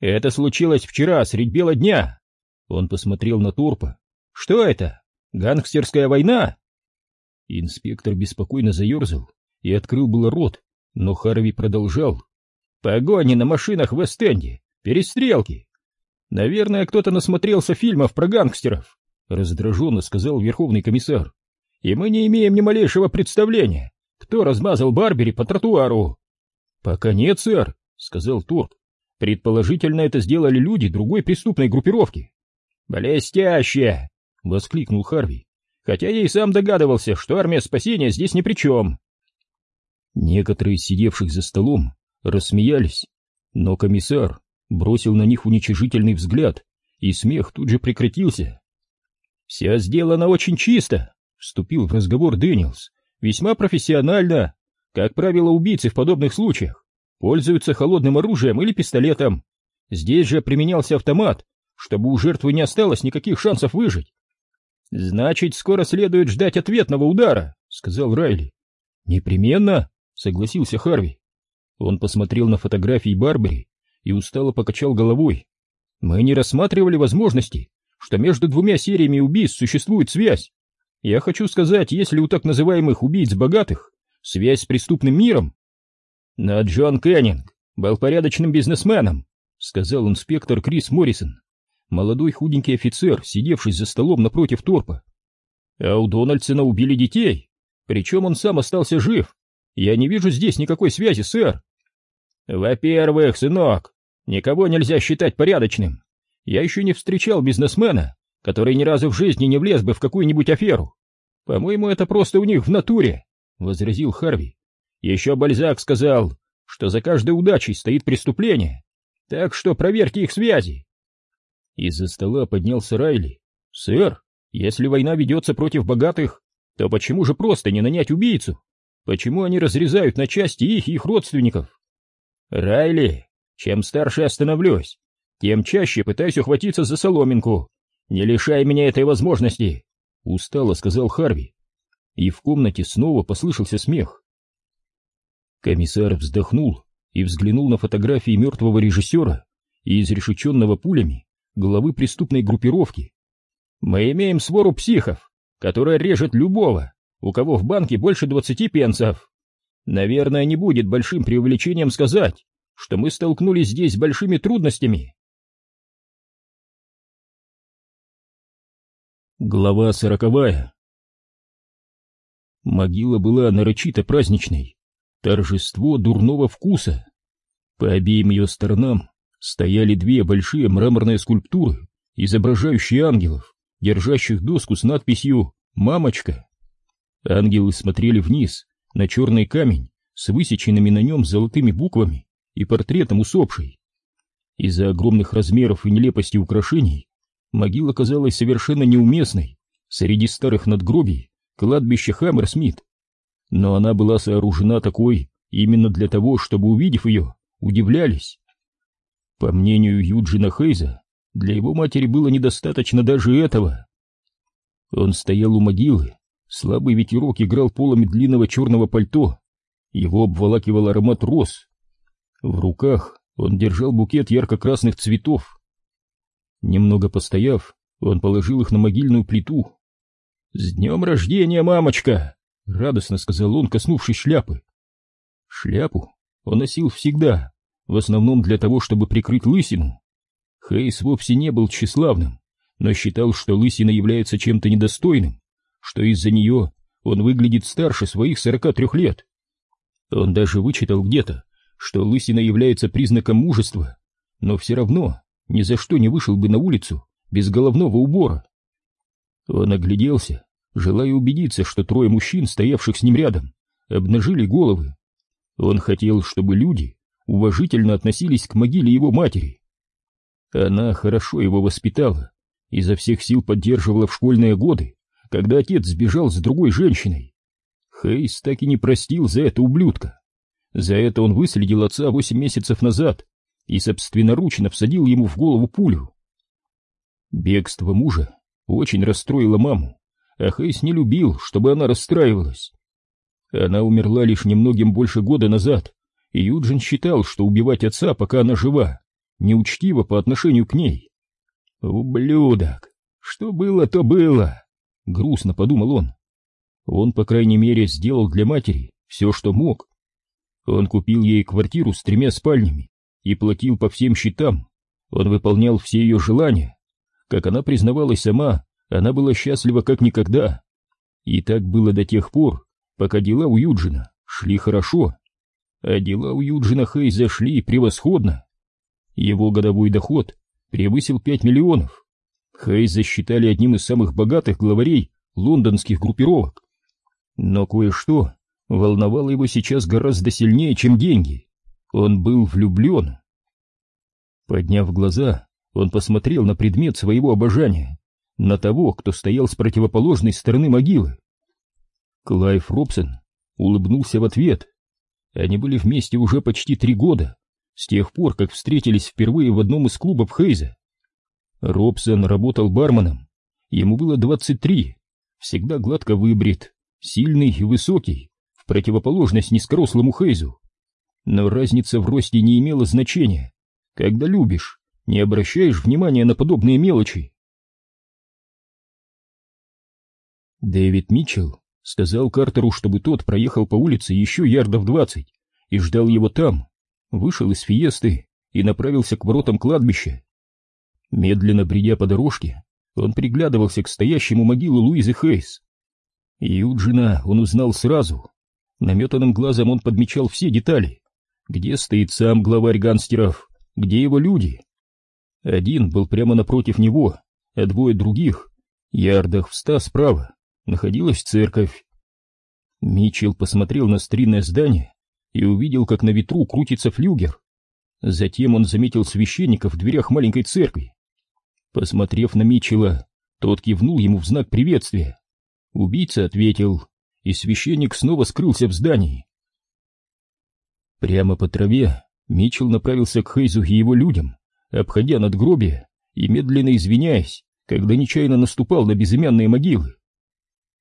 Это случилось вчера, средь бела дня. Он посмотрел на Торпа. Что это? Гангстерская война? Инспектор беспокойно заерзал и открыл было рот, но Харви продолжал. Погони на машинах в Эстенде, перестрелки. Наверное, кто-то насмотрелся фильмов про гангстеров, раздраженно сказал верховный комиссар. И мы не имеем ни малейшего представления, кто размазал Барбери по тротуару. Пока нет, сэр, сказал Торп. Предположительно, это сделали люди другой преступной группировки. «Блестяще!» — воскликнул Харви. «Хотя я и сам догадывался, что армия спасения здесь ни при чем». Некоторые из сидевших за столом рассмеялись, но комиссар бросил на них уничижительный взгляд и смех тут же прекратился. «Все сделано очень чисто», — вступил в разговор Дэниелс. «Весьма профессионально. Как правило, убийцы в подобных случаях пользуются холодным оружием или пистолетом. Здесь же применялся автомат, чтобы у жертвы не осталось никаких шансов выжить. «Значит, скоро следует ждать ответного удара», — сказал Райли. «Непременно», — согласился Харви. Он посмотрел на фотографии Барбари и устало покачал головой. «Мы не рассматривали возможности, что между двумя сериями убийств существует связь. Я хочу сказать, если у так называемых убийц богатых связь с преступным миром...» «Но Джон Кеннинг был порядочным бизнесменом», — сказал инспектор Крис Моррисон молодой худенький офицер, сидевший за столом напротив торпа. А у Дональдсона убили детей, причем он сам остался жив. Я не вижу здесь никакой связи, сэр. Во-первых, сынок, никого нельзя считать порядочным. Я еще не встречал бизнесмена, который ни разу в жизни не влез бы в какую-нибудь аферу. По-моему, это просто у них в натуре, — возразил Харви. Еще Бальзак сказал, что за каждой удачей стоит преступление, так что проверьте их связи. Из-за стола поднялся Райли. «Сэр, если война ведется против богатых, то почему же просто не нанять убийцу? Почему они разрезают на части их и их родственников?» «Райли, чем старше я тем чаще пытаюсь ухватиться за соломинку. Не лишай меня этой возможности!» — устало сказал Харви. И в комнате снова послышался смех. Комиссар вздохнул и взглянул на фотографии мертвого режиссера и изрешеченного пулями главы преступной группировки. Мы имеем свору психов, которая режет любого, у кого в банке больше двадцати пенсов. Наверное, не будет большим преувеличением сказать, что мы столкнулись здесь с большими трудностями. Глава сороковая Могила была нарочито праздничной, торжество дурного вкуса. По обеим ее сторонам стояли две большие мраморные скульптуры, изображающие ангелов, держащих доску с надписью «Мамочка». Ангелы смотрели вниз на черный камень с высеченными на нем золотыми буквами и портретом усопшей. Из-за огромных размеров и нелепости украшений могила казалась совершенно неуместной среди старых надгробий кладбища Хаммерсмит. Но она была сооружена такой именно для того, чтобы, увидев ее, удивлялись. По мнению Юджина Хейза, для его матери было недостаточно даже этого. Он стоял у могилы, слабый ветерок играл полами длинного черного пальто, его обволакивал аромат роз. В руках он держал букет ярко-красных цветов. Немного постояв, он положил их на могильную плиту. «С днем рождения, мамочка!» — радостно сказал он, коснувшись шляпы. Шляпу он носил всегда, в основном для того, чтобы прикрыть лысину. Хейс вовсе не был тщеславным, но считал, что лысина является чем-то недостойным, что из-за нее он выглядит старше своих 43 лет. Он даже вычитал где-то, что лысина является признаком мужества, но все равно ни за что не вышел бы на улицу без головного убора. Он огляделся, желая убедиться, что трое мужчин, стоявших с ним рядом, обнажили головы. Он хотел, чтобы люди уважительно относились к могиле его матери. Она хорошо его воспитала, изо всех сил поддерживала в школьные годы, когда отец сбежал с другой женщиной. Хейс так и не простил за это ублюдка. За это он выследил отца восемь месяцев назад и собственноручно всадил ему в голову пулю. Бегство мужа очень расстроило маму, а Хейс не любил, чтобы она расстраивалась. Она умерла лишь немногим больше года назад, и Юджин считал, что убивать отца, пока она жива, неучтиво по отношению к ней. «Ублюдок! Что было, то было!» — грустно подумал он. Он, по крайней мере, сделал для матери все, что мог. Он купил ей квартиру с тремя спальнями и платил по всем счетам. Он выполнял все ее желания. Как она признавалась сама, она была счастлива как никогда. И так было до тех пор, пока дела у Юджина шли хорошо а дела у Юджина Хейза шли превосходно. Его годовой доход превысил 5 миллионов. Хейза считали одним из самых богатых главарей лондонских группировок. Но кое-что волновало его сейчас гораздо сильнее, чем деньги. Он был влюблен. Подняв глаза, он посмотрел на предмет своего обожания, на того, кто стоял с противоположной стороны могилы. Клайв Робсон улыбнулся в ответ. Они были вместе уже почти три года, с тех пор, как встретились впервые в одном из клубов Хейза. Робсон работал барменом, ему было 23, всегда гладко выбрит, сильный и высокий, в противоположность низкорослому Хейзу. Но разница в росте не имела значения. Когда любишь, не обращаешь внимания на подобные мелочи. Дэвид Митчелл сказал Картеру, чтобы тот проехал по улице еще ярдов двадцать и ждал его там, вышел из фиесты и направился к воротам кладбища. Медленно бредя по дорожке, он приглядывался к стоящему могилу Луизы Хейс. Юджина он узнал сразу. Наметанным глазом он подмечал все детали. Где стоит сам главарь гангстеров, где его люди. Один был прямо напротив него, а двое других, ярдах в ста справа, находилась церковь. Митчелл посмотрел на старинное здание и увидел, как на ветру крутится флюгер. Затем он заметил священника в дверях маленькой церкви. Посмотрев на Митчелла, тот кивнул ему в знак приветствия. Убийца ответил, и священник снова скрылся в здании. Прямо по траве Митчелл направился к Хейзу и его людям, обходя надгробие и медленно извиняясь, когда нечаянно наступал на безымянные могилы.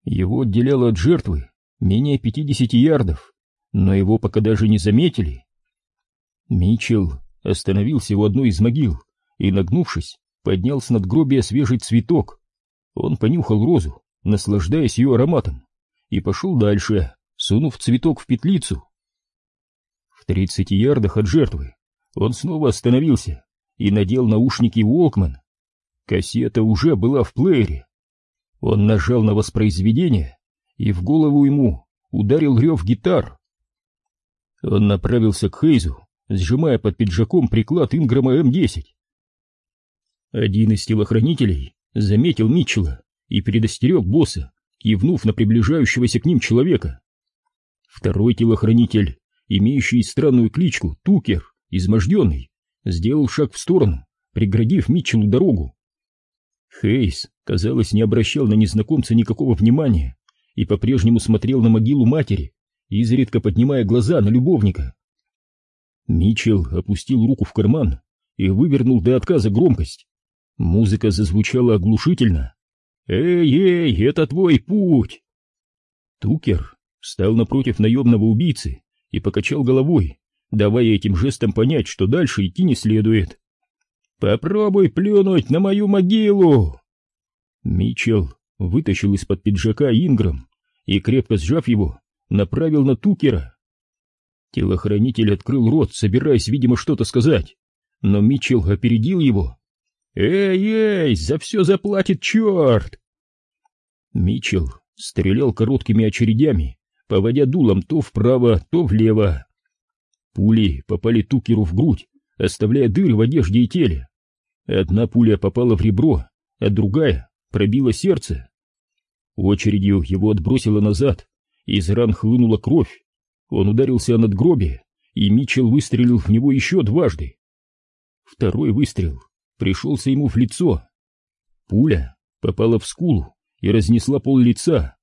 Его отделяло от жертвы менее пятидесяти ярдов, но его пока даже не заметили. Митчелл остановился у одной из могил и, нагнувшись, поднял с надгробия свежий цветок. Он понюхал розу, наслаждаясь ее ароматом, и пошел дальше, сунув цветок в петлицу. В тридцати ярдах от жертвы он снова остановился и надел наушники Уолкман. Кассета уже была в плеере. Он нажал на воспроизведение, и в голову ему ударил рев гитар. Он направился к Хейзу, сжимая под пиджаком приклад Инграма М-10. Один из телохранителей заметил Митчелла и предостерег босса, кивнув на приближающегося к ним человека. Второй телохранитель, имеющий странную кличку Тукер, изможденный, сделал шаг в сторону, преградив Митчеллу дорогу. Хейс, казалось, не обращал на незнакомца никакого внимания и по-прежнему смотрел на могилу матери, изредка поднимая глаза на любовника. Митчелл опустил руку в карман и вывернул до отказа громкость. Музыка зазвучала оглушительно. «Эй-эй, это твой путь!» Тукер встал напротив наемного убийцы и покачал головой, давая этим жестом понять, что дальше идти не следует. «Попробуй плюнуть на мою могилу!» Митчелл вытащил из-под пиджака Инграм и, крепко сжав его, направил на Тукера. Телохранитель открыл рот, собираясь, видимо, что-то сказать, но Митчелл опередил его. «Эй-эй, за все заплатит черт!» Митчелл стрелял короткими очередями, поводя дулом то вправо, то влево. Пули попали Тукеру в грудь, оставляя дыры в одежде и теле. Одна пуля попала в ребро, а другая пробила сердце. Очередью его отбросило назад, из ран хлынула кровь. Он ударился о надгробие, и Митчелл выстрелил в него еще дважды. Второй выстрел пришелся ему в лицо. Пуля попала в скулу и разнесла пол лица.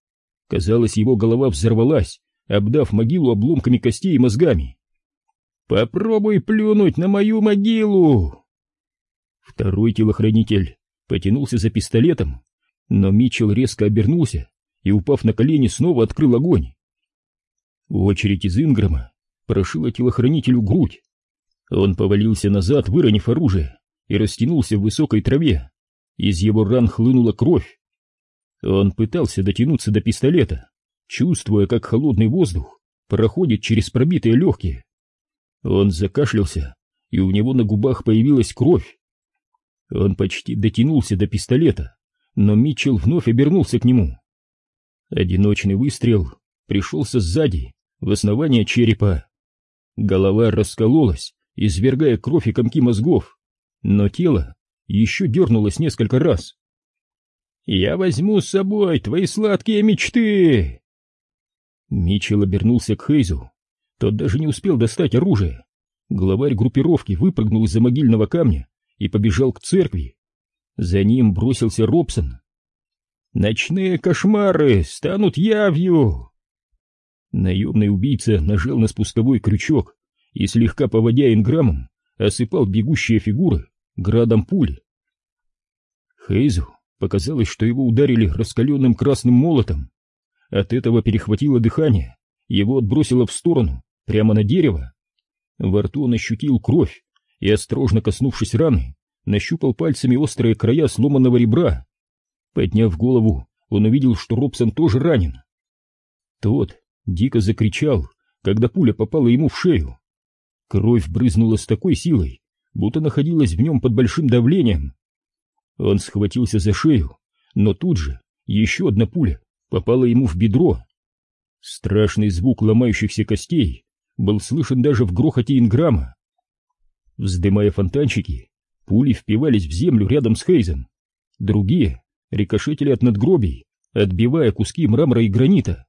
Казалось, его голова взорвалась, обдав могилу обломками костей и мозгами. «Попробуй плюнуть на мою могилу!» Второй телохранитель потянулся за пистолетом, но Митчелл резко обернулся и, упав на колени, снова открыл огонь. Очередь из Инграма прошила телохранителю грудь. Он повалился назад, выронив оружие, и растянулся в высокой траве. Из его ран хлынула кровь. Он пытался дотянуться до пистолета, чувствуя, как холодный воздух проходит через пробитые легкие. Он закашлялся, и у него на губах появилась кровь. Он почти дотянулся до пистолета, но Митчелл вновь обернулся к нему. Одиночный выстрел пришелся сзади, в основание черепа. Голова раскололась, извергая кровь и комки мозгов, но тело еще дернулось несколько раз. «Я возьму с собой твои сладкие мечты!» Митчелл обернулся к Хейзу. Тот даже не успел достать оружие. Главарь группировки выпрыгнул из-за могильного камня и побежал к церкви. За ним бросился Робсон. «Ночные кошмары станут явью!» Наемный убийца нажал на спусковой крючок и, слегка поводя инграммом, осыпал бегущие фигуры градом пуль. Хейзу показалось, что его ударили раскаленным красным молотом. От этого перехватило дыхание, его отбросило в сторону, прямо на дерево. Во рту он ощутил кровь и, осторожно коснувшись раны, нащупал пальцами острые края сломанного ребра. Подняв голову, он увидел, что Робсон тоже ранен. Тот дико закричал, когда пуля попала ему в шею. Кровь брызнула с такой силой, будто находилась в нем под большим давлением. Он схватился за шею, но тут же еще одна пуля попала ему в бедро. Страшный звук ломающихся костей был слышен даже в грохоте инграмма. Вздымая фонтанчики, пули впивались в землю рядом с Хейзом. Другие рикошетили от надгробий, отбивая куски мрамора и гранита.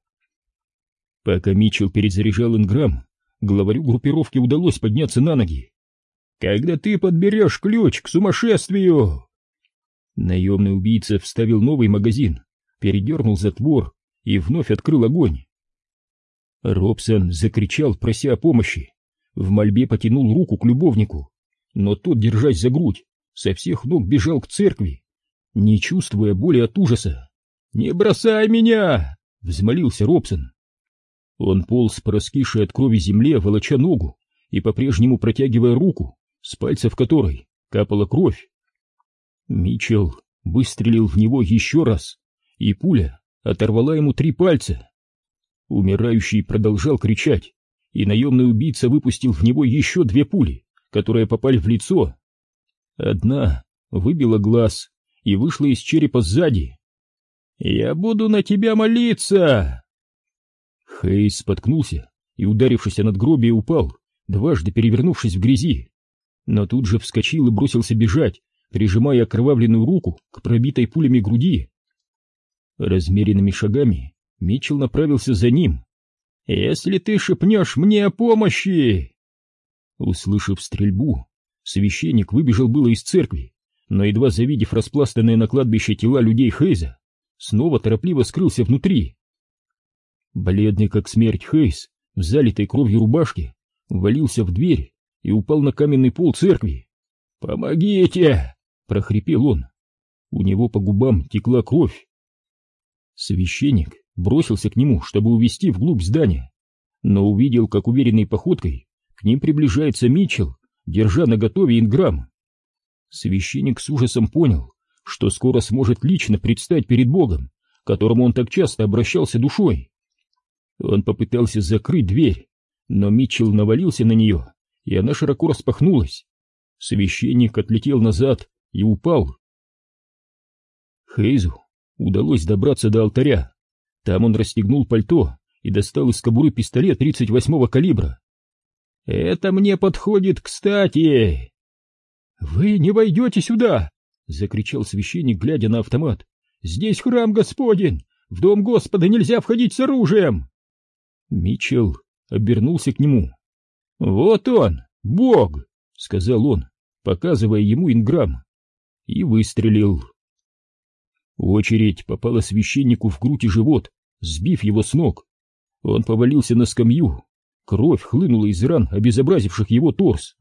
Пока Митчелл перезаряжал инграмм, главарю группировки удалось подняться на ноги. «Когда ты подберешь ключ к сумасшествию!» Наемный убийца вставил новый магазин, передернул затвор и вновь открыл огонь. Робсон закричал, прося о помощи. В мольбе потянул руку к любовнику, но тот, держась за грудь, со всех ног бежал к церкви, не чувствуя боли от ужаса. «Не бросай меня!» — взмолился Робсон. Он полз по раскисшей от крови земле, волоча ногу и по-прежнему протягивая руку, с пальцев которой капала кровь. Мичел выстрелил в него еще раз, и пуля оторвала ему три пальца. Умирающий продолжал кричать, и наемный убийца выпустил в него еще две пули, которые попали в лицо. Одна выбила глаз и вышла из черепа сзади. «Я буду на тебя молиться!» Хейс споткнулся и, ударившись о надгробие, упал, дважды перевернувшись в грязи. Но тут же вскочил и бросился бежать, прижимая окровавленную руку к пробитой пулями груди. Размеренными шагами Митчелл направился за ним. «Если ты шепнешь мне о помощи!» Услышав стрельбу, священник выбежал было из церкви, но, едва завидев распластанные на кладбище тела людей Хейза, снова торопливо скрылся внутри. Бледный как смерть Хейс, в залитой кровью рубашке, ввалился в дверь и упал на каменный пол церкви. «Помогите!» — прохрипел он. У него по губам текла кровь. Священник бросился к нему, чтобы увести вглубь здания, но увидел, как уверенной походкой к ним приближается Митчелл, держа наготове инграмм. Священник с ужасом понял, что скоро сможет лично предстать перед Богом, к которому он так часто обращался душой. Он попытался закрыть дверь, но Митчелл навалился на нее, и она широко распахнулась. Священник отлетел назад и упал. Хейзу удалось добраться до алтаря. Там он расстегнул пальто и достал из кобуры пистолет 38-го калибра. «Это мне подходит кстати!» «Вы не войдете сюда!» — закричал священник, глядя на автомат. «Здесь храм Господень! В дом Господа нельзя входить с оружием!» Митчелл обернулся к нему. «Вот он, Бог!» — сказал он, показывая ему инграмм, и выстрелил. Очередь попала священнику в грудь и живот, сбив его с ног. Он повалился на скамью, кровь хлынула из ран, обезобразивших его торс.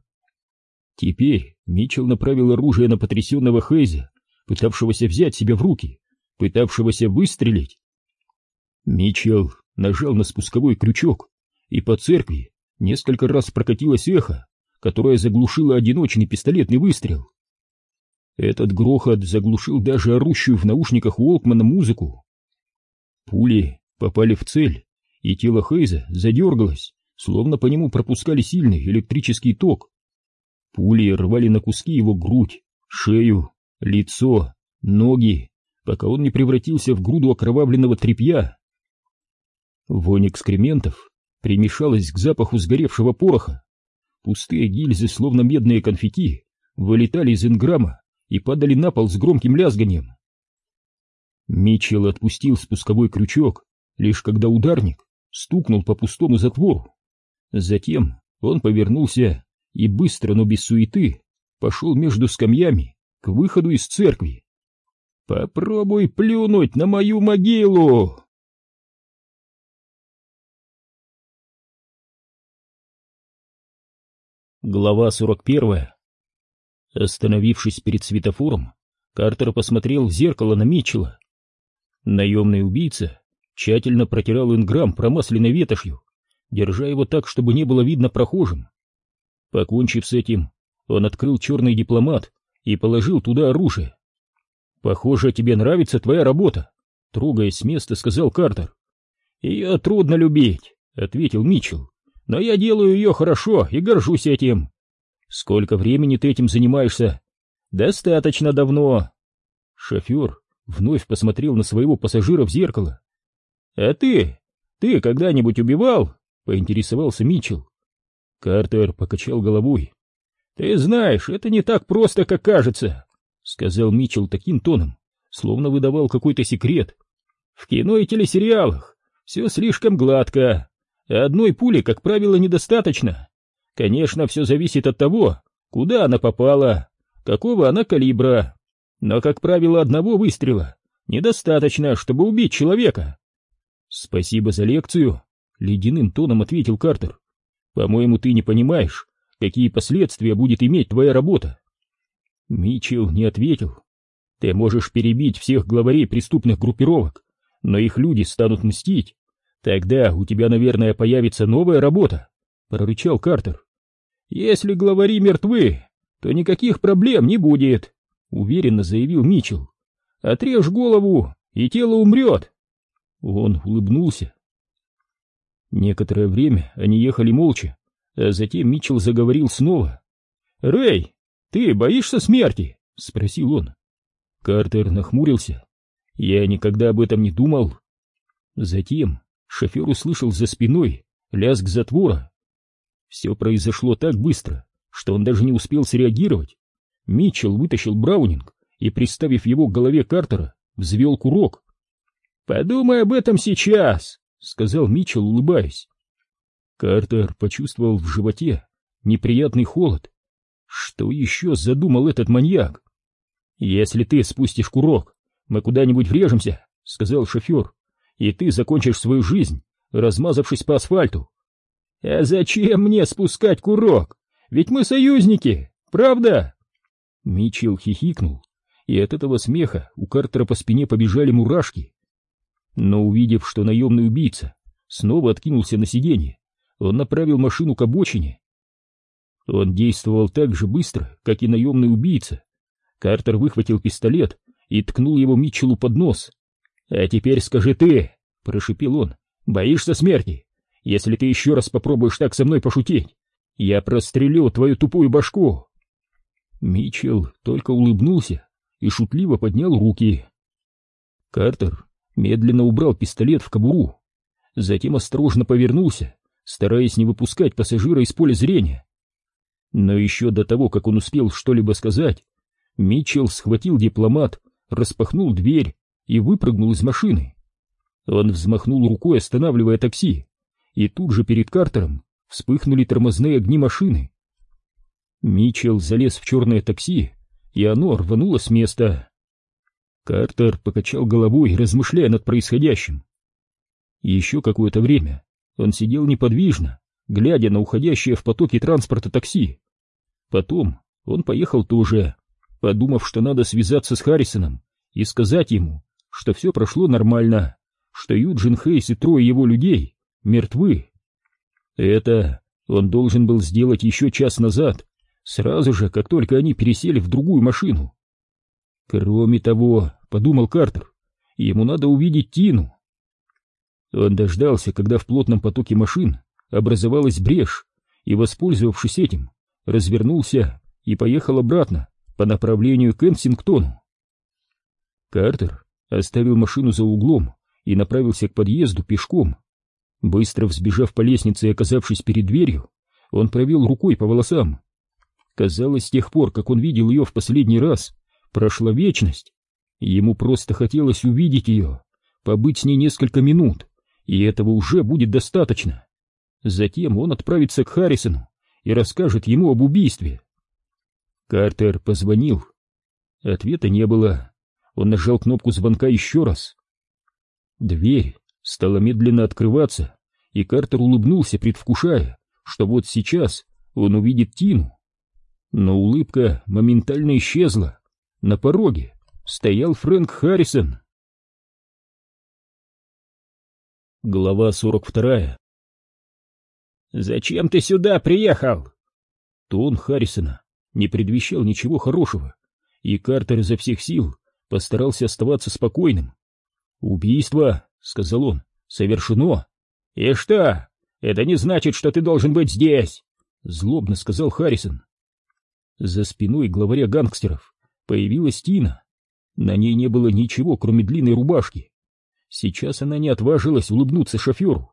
Теперь Митчелл направил оружие на потрясенного Хейза, пытавшегося взять себя в руки, пытавшегося выстрелить. Митчелл нажал на спусковой крючок, и по церкви несколько раз прокатилось эхо, которое заглушило одиночный пистолетный выстрел. Этот грохот заглушил даже орущую в наушниках Уолкмана музыку. Пули попали в цель, и тело Хейза задергалось, словно по нему пропускали сильный электрический ток. Пули рвали на куски его грудь, шею, лицо, ноги, пока он не превратился в груду окровавленного тряпья. Вонь экскрементов примешалась к запаху сгоревшего пороха. Пустые гильзы, словно медные конфетти, вылетали из инграмма и падали на пол с громким лязганием. Митчелл отпустил спусковой крючок, лишь когда ударник стукнул по пустому затвору. Затем он повернулся и быстро, но без суеты, пошел между скамьями к выходу из церкви. «Попробуй плюнуть на мою могилу!» Глава 41 Остановившись перед светофором, Картер посмотрел в зеркало на Митчелла. Наемный убийца тщательно протирал инграмм промасленной ветошью, держа его так, чтобы не было видно прохожим. Покончив с этим, он открыл черный дипломат и положил туда оружие. «Похоже, тебе нравится твоя работа», — трогаясь с места, сказал Картер. «Ее трудно любить», — ответил Митчелл, — «но я делаю ее хорошо и горжусь этим». «Сколько времени ты этим занимаешься?» «Достаточно давно». Шофер вновь посмотрел на своего пассажира в зеркало. «А ты? Ты когда-нибудь убивал?» — поинтересовался Митчелл. Картер покачал головой. «Ты знаешь, это не так просто, как кажется», — сказал Митчелл таким тоном, словно выдавал какой-то секрет. «В кино и телесериалах все слишком гладко, одной пули, как правило, недостаточно. Конечно, все зависит от того, куда она попала, какого она калибра. Но, как правило, одного выстрела недостаточно, чтобы убить человека». «Спасибо за лекцию», — ледяным тоном ответил Картер. По-моему, ты не понимаешь, какие последствия будет иметь твоя работа. Мичел не ответил. Ты можешь перебить всех главарей преступных группировок, но их люди станут мстить. Тогда у тебя, наверное, появится новая работа, прорычал Картер. Если главари мертвы, то никаких проблем не будет, уверенно заявил Мичел. Отрежь голову, и тело умрет. Он улыбнулся. Некоторое время они ехали молча, а затем Митчелл заговорил снова. «Рэй, ты боишься смерти?» — спросил он. Картер нахмурился. «Я никогда об этом не думал». Затем шофер услышал за спиной лязг затвора. Все произошло так быстро, что он даже не успел среагировать. Митчелл вытащил Браунинг и, приставив его к голове Картера, взвел курок. «Подумай об этом сейчас!» — сказал Митчелл, улыбаясь. Картер почувствовал в животе неприятный холод. Что еще задумал этот маньяк? «Если ты спустишь курок, мы куда-нибудь врежемся», — сказал шофер, «и ты закончишь свою жизнь, размазавшись по асфальту». «А зачем мне спускать курок? Ведь мы союзники, правда?» Митчелл хихикнул, и от этого смеха у Картера по спине побежали мурашки. Но увидев, что наемный убийца снова откинулся на сиденье, он направил машину к обочине. Он действовал так же быстро, как и наемный убийца. Картер выхватил пистолет и ткнул его Митчеллу под нос. «А теперь скажи ты!» — прошипел он. «Боишься смерти? Если ты еще раз попробуешь так со мной пошутить, я прострелю твою тупую башку!» Митчелл только улыбнулся и шутливо поднял руки. Картер медленно убрал пистолет в кобуру, затем осторожно повернулся, стараясь не выпускать пассажира из поля зрения. Но еще до того, как он успел что-либо сказать, Митчелл схватил дипломат, распахнул дверь и выпрыгнул из машины. Он взмахнул рукой, останавливая такси, и тут же перед Картером вспыхнули тормозные огни машины. Митчелл залез в черное такси, и оно рвануло с места. Картер покачал головой, размышляя над происходящим. Еще какое-то время он сидел неподвижно, глядя на уходящее в потоке транспорта такси. Потом он поехал тоже, подумав, что надо связаться с Харрисоном и сказать ему, что все прошло нормально, что Юджин Хейс и трое его людей мертвы. Это он должен был сделать еще час назад, сразу же, как только они пересели в другую машину. Кроме того, — подумал Картер, — ему надо увидеть Тину. Он дождался, когда в плотном потоке машин образовалась брешь, и, воспользовавшись этим, развернулся и поехал обратно по направлению к Энсингтону. Картер оставил машину за углом и направился к подъезду пешком. Быстро взбежав по лестнице и оказавшись перед дверью, он провел рукой по волосам. Казалось, с тех пор, как он видел ее в последний раз, прошла вечность. Ему просто хотелось увидеть ее, побыть с ней несколько минут, и этого уже будет достаточно. Затем он отправится к Харрисону и расскажет ему об убийстве. Картер позвонил. Ответа не было. Он нажал кнопку звонка еще раз. Дверь стала медленно открываться, и Картер улыбнулся, предвкушая, что вот сейчас он увидит Тину. Но улыбка моментально исчезла. На пороге стоял Фрэнк Харрисон. Глава 42 «Зачем ты сюда приехал?» Тон Харрисона не предвещал ничего хорошего, и Картер изо всех сил постарался оставаться спокойным. «Убийство», — сказал он, — «совершено». «И что? Это не значит, что ты должен быть здесь!» — злобно сказал Харрисон. За спиной главаря гангстеров появилась Тина. На ней не было ничего, кроме длинной рубашки. Сейчас она не отважилась улыбнуться шоферу.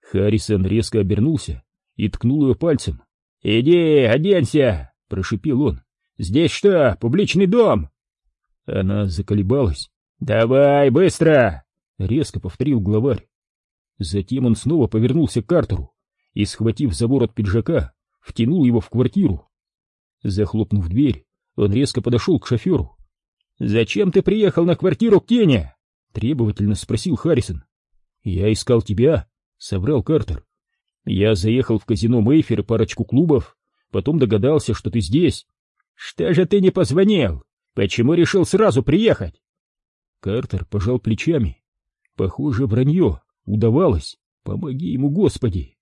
Харрисон резко обернулся и ткнул ее пальцем. «Иди, оденься!» — прошипел он. «Здесь что, публичный дом?» Она заколебалась. «Давай, быстро!» — резко повторил главарь. Затем он снова повернулся к Картеру и, схватив за ворот пиджака, втянул его в квартиру. Захлопнув дверь, он резко подошел к шоферу. «Зачем ты приехал на квартиру к Тене?» — требовательно спросил Харрисон. «Я искал тебя», — соврал Картер. «Я заехал в казино Мейфер и парочку клубов, потом догадался, что ты здесь». «Что же ты не позвонил? Почему решил сразу приехать?» Картер пожал плечами. Похоже, вранье удавалось. Помоги ему, Господи.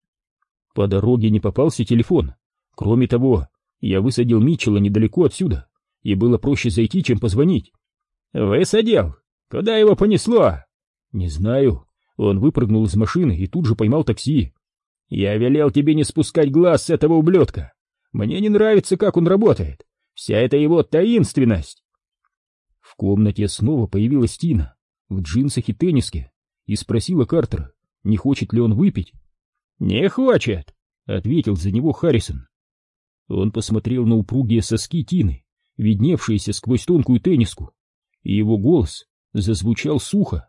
По дороге не попался телефон. Кроме того, я высадил Митчелла недалеко отсюда, и было проще зайти, чем позвонить. «Высадил? Куда его понесло?» «Не знаю. Он выпрыгнул из машины и тут же поймал такси. Я велел тебе не спускать глаз с этого ублюдка. Мне не нравится, как он работает. Вся эта его таинственность. В комнате снова появилась Тина в джинсах и тенниске и спросила Картера, не хочет ли он выпить. «Не хочет», — ответил за него Харрисон. Он посмотрел на упругие соски Тины, видневшиеся сквозь тонкую тенниску, и его голос зазвучал сухо.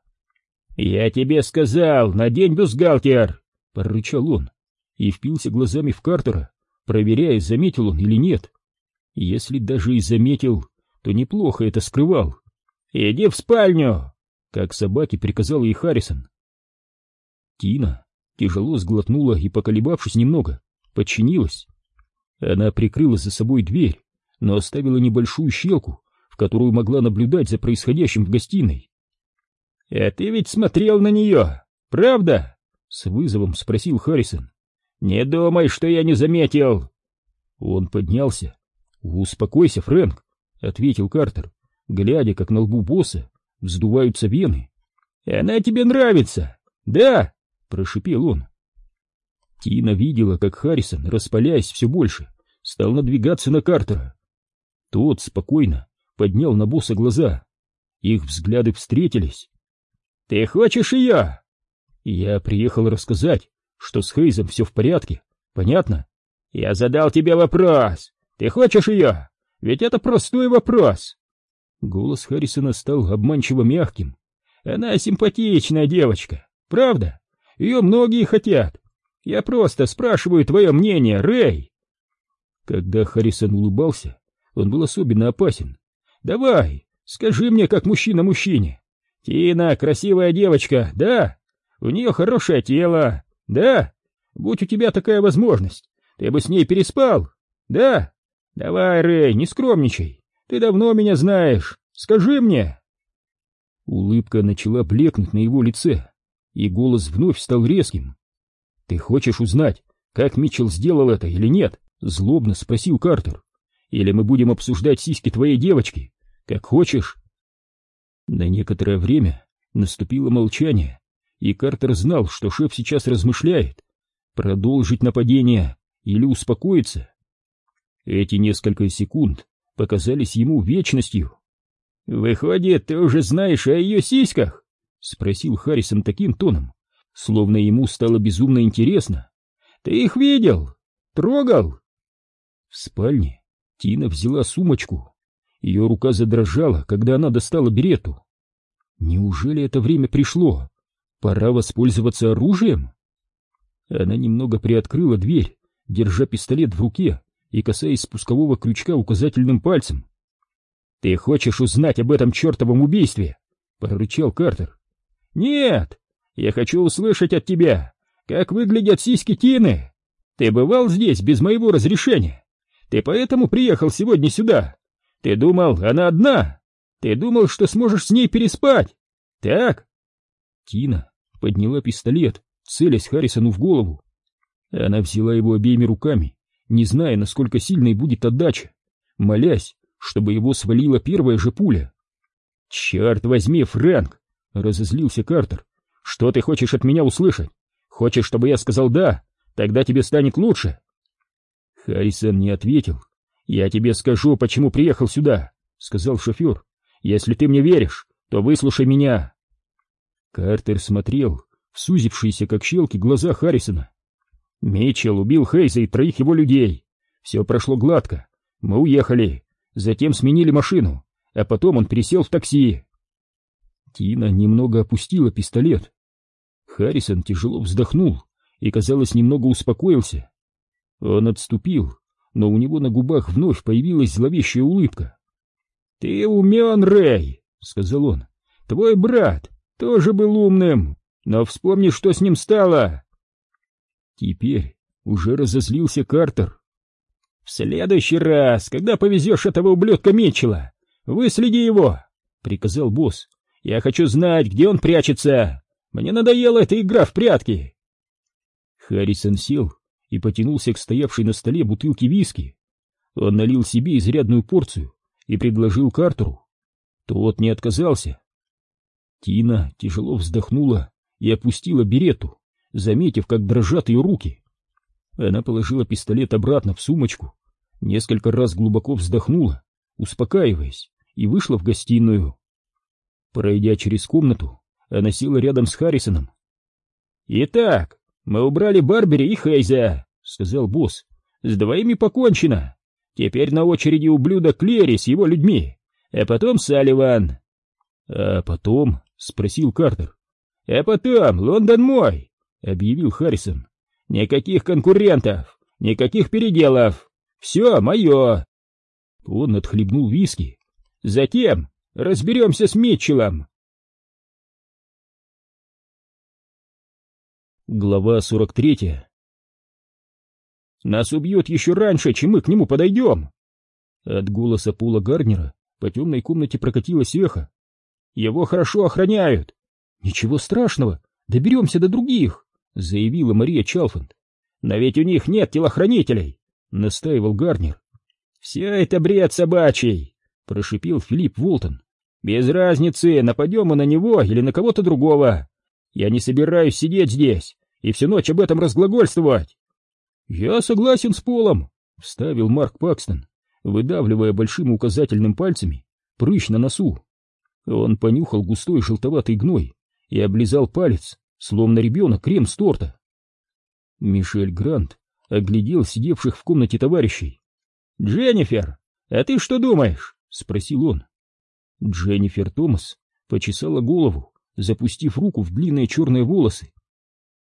«Я тебе сказал, надень бюстгальтер!» — прорычал он и впился глазами в Картера, проверяя, заметил он или нет. Если даже и заметил, то неплохо это скрывал. «Иди в спальню!» — как собаке приказал ей Харрисон. Тина тяжело сглотнула и, поколебавшись немного, подчинилась. Она прикрыла за собой дверь, но оставила небольшую щелку, в которую могла наблюдать за происходящим в гостиной. — А ты ведь смотрел на нее, правда? — с вызовом спросил Харрисон. — Не думай, что я не заметил. Он поднялся. — Успокойся, Фрэнк, — ответил Картер, глядя, как на лбу босса вздуваются вены. — Она тебе нравится, да? — прошипел он. Тина видела, как Харрисон, распаляясь все больше, стал надвигаться на Картера. Тот спокойно поднял на босса глаза. Их взгляды встретились. «Ты хочешь ее?» «Я приехал рассказать, что с Хейзом все в порядке. Понятно?» «Я задал тебе вопрос. Ты хочешь ее? Ведь это простой вопрос!» Голос Харрисона стал обманчиво мягким. «Она симпатичная девочка, правда? Ее многие хотят. Я просто спрашиваю твое мнение, Рэй!» Когда Харрисон улыбался, он был особенно опасен. «Давай, скажи мне, как мужчина мужчине. Тина красивая девочка, да? У нее хорошее тело, да? Будь у тебя такая возможность, ты бы с ней переспал, да? Давай, Рэй, не скромничай. Ты давно меня знаешь. Скажи мне!» Улыбка начала блекнуть на его лице, и голос вновь стал резким. «Ты хочешь узнать, как Митчелл сделал это или нет?» — злобно спросил Картер. «Или мы будем обсуждать сиськи твоей девочки? Как хочешь?» На некоторое время наступило молчание, и Картер знал, что шеф сейчас размышляет, продолжить нападение или успокоиться. Эти несколько секунд показались ему вечностью. «Выходит, ты уже знаешь о ее сиськах?» — спросил Харрисон таким тоном, словно ему стало безумно интересно. «Ты их видел? Трогал?» В спальне Тина взяла сумочку. Ее рука задрожала, когда она достала берету. Неужели это время пришло? Пора воспользоваться оружием? Она немного приоткрыла дверь, держа пистолет в руке и касаясь спускового крючка указательным пальцем. «Ты хочешь узнать об этом чертовом убийстве?» — прорычал Картер. «Нет, я хочу услышать от тебя, как выглядят сиськи Тины. Ты бывал здесь без моего разрешения? Ты поэтому приехал сегодня сюда? Ты думал, она одна? Ты думал, что сможешь с ней переспать? Так?» Тина подняла пистолет, целясь Харрисону в голову. Она взяла его обеими руками, не зная, насколько сильной будет отдача, молясь, чтобы его свалила первая же пуля. «Черт возьми, Фрэнк!» — разозлился Картер. «Что ты хочешь от меня услышать? Хочешь, чтобы я сказал «да»? Тогда тебе станет лучше!» Харрисон не ответил. «Я тебе скажу, почему приехал сюда», — сказал шофер. «Если ты мне веришь, то выслушай меня». Картер смотрел в сузившиеся, как щелки, глаза Харрисона. Митчелл убил Хейза и троих его людей. Все прошло гладко. Мы уехали. Затем сменили машину, а потом он пересел в такси. Тина немного опустила пистолет. Харрисон тяжело вздохнул и, казалось, немного успокоился. Он отступил, но у него на губах вновь появилась зловещая улыбка. — Ты умен, Рэй, — сказал он. — Твой брат тоже был умным, но вспомни, что с ним стало. Теперь уже разозлился Картер. «В следующий раз, когда повезешь этого ублюдка Митчелла, выследи его!» — приказал босс. «Я хочу знать, где он прячется! Мне надоела эта игра в прятки!» Харрисон сел и потянулся к стоявшей на столе бутылке виски. Он налил себе изрядную порцию и предложил Картеру. Тот не отказался. Тина тяжело вздохнула и опустила берету заметив, как дрожат ее руки. Она положила пистолет обратно в сумочку, несколько раз глубоко вздохнула, успокаиваясь, и вышла в гостиную. Пройдя через комнату, она села рядом с Харрисоном. «Итак, мы убрали Барбери и Хейза», — сказал босс. «С двоими покончено. Теперь на очереди ублюдок Клери с его людьми, а потом Салливан». «А потом?» — спросил Картер. «А потом Лондон мой. — объявил Харрисон. «Никаких конкурентов, никаких переделов. Все мое!» Он отхлебнул виски. «Затем разберемся с Митчеллом!» Глава 43 «Нас убьют еще раньше, чем мы к нему подойдем!» От голоса Пола Гарнера по темной комнате прокатилось эхо. «Его хорошо охраняют!» «Ничего страшного, доберемся до других!» Заявила Мария Чалфанд. «Но ведь у них нет телохранителей!» — настаивал Гарнер. «Все это бред собачий!» — прошипел Филипп Волтон. «Без разницы, нападем мы на него или на кого-то другого. Я не собираюсь сидеть здесь и всю ночь об этом разглагольствовать». «Я согласен с Полом», — вставил Марк Пакстон, выдавливая большим указательным пальцами прыщ на носу. Он понюхал густой желтоватый гной и облизал палец, словно ребенок крем с торта. Мишель Грант оглядел сидевших в комнате товарищей. «Дженнифер, а ты что думаешь?» — спросил он. Дженнифер Томас почесала голову, запустив руку в длинные черные волосы.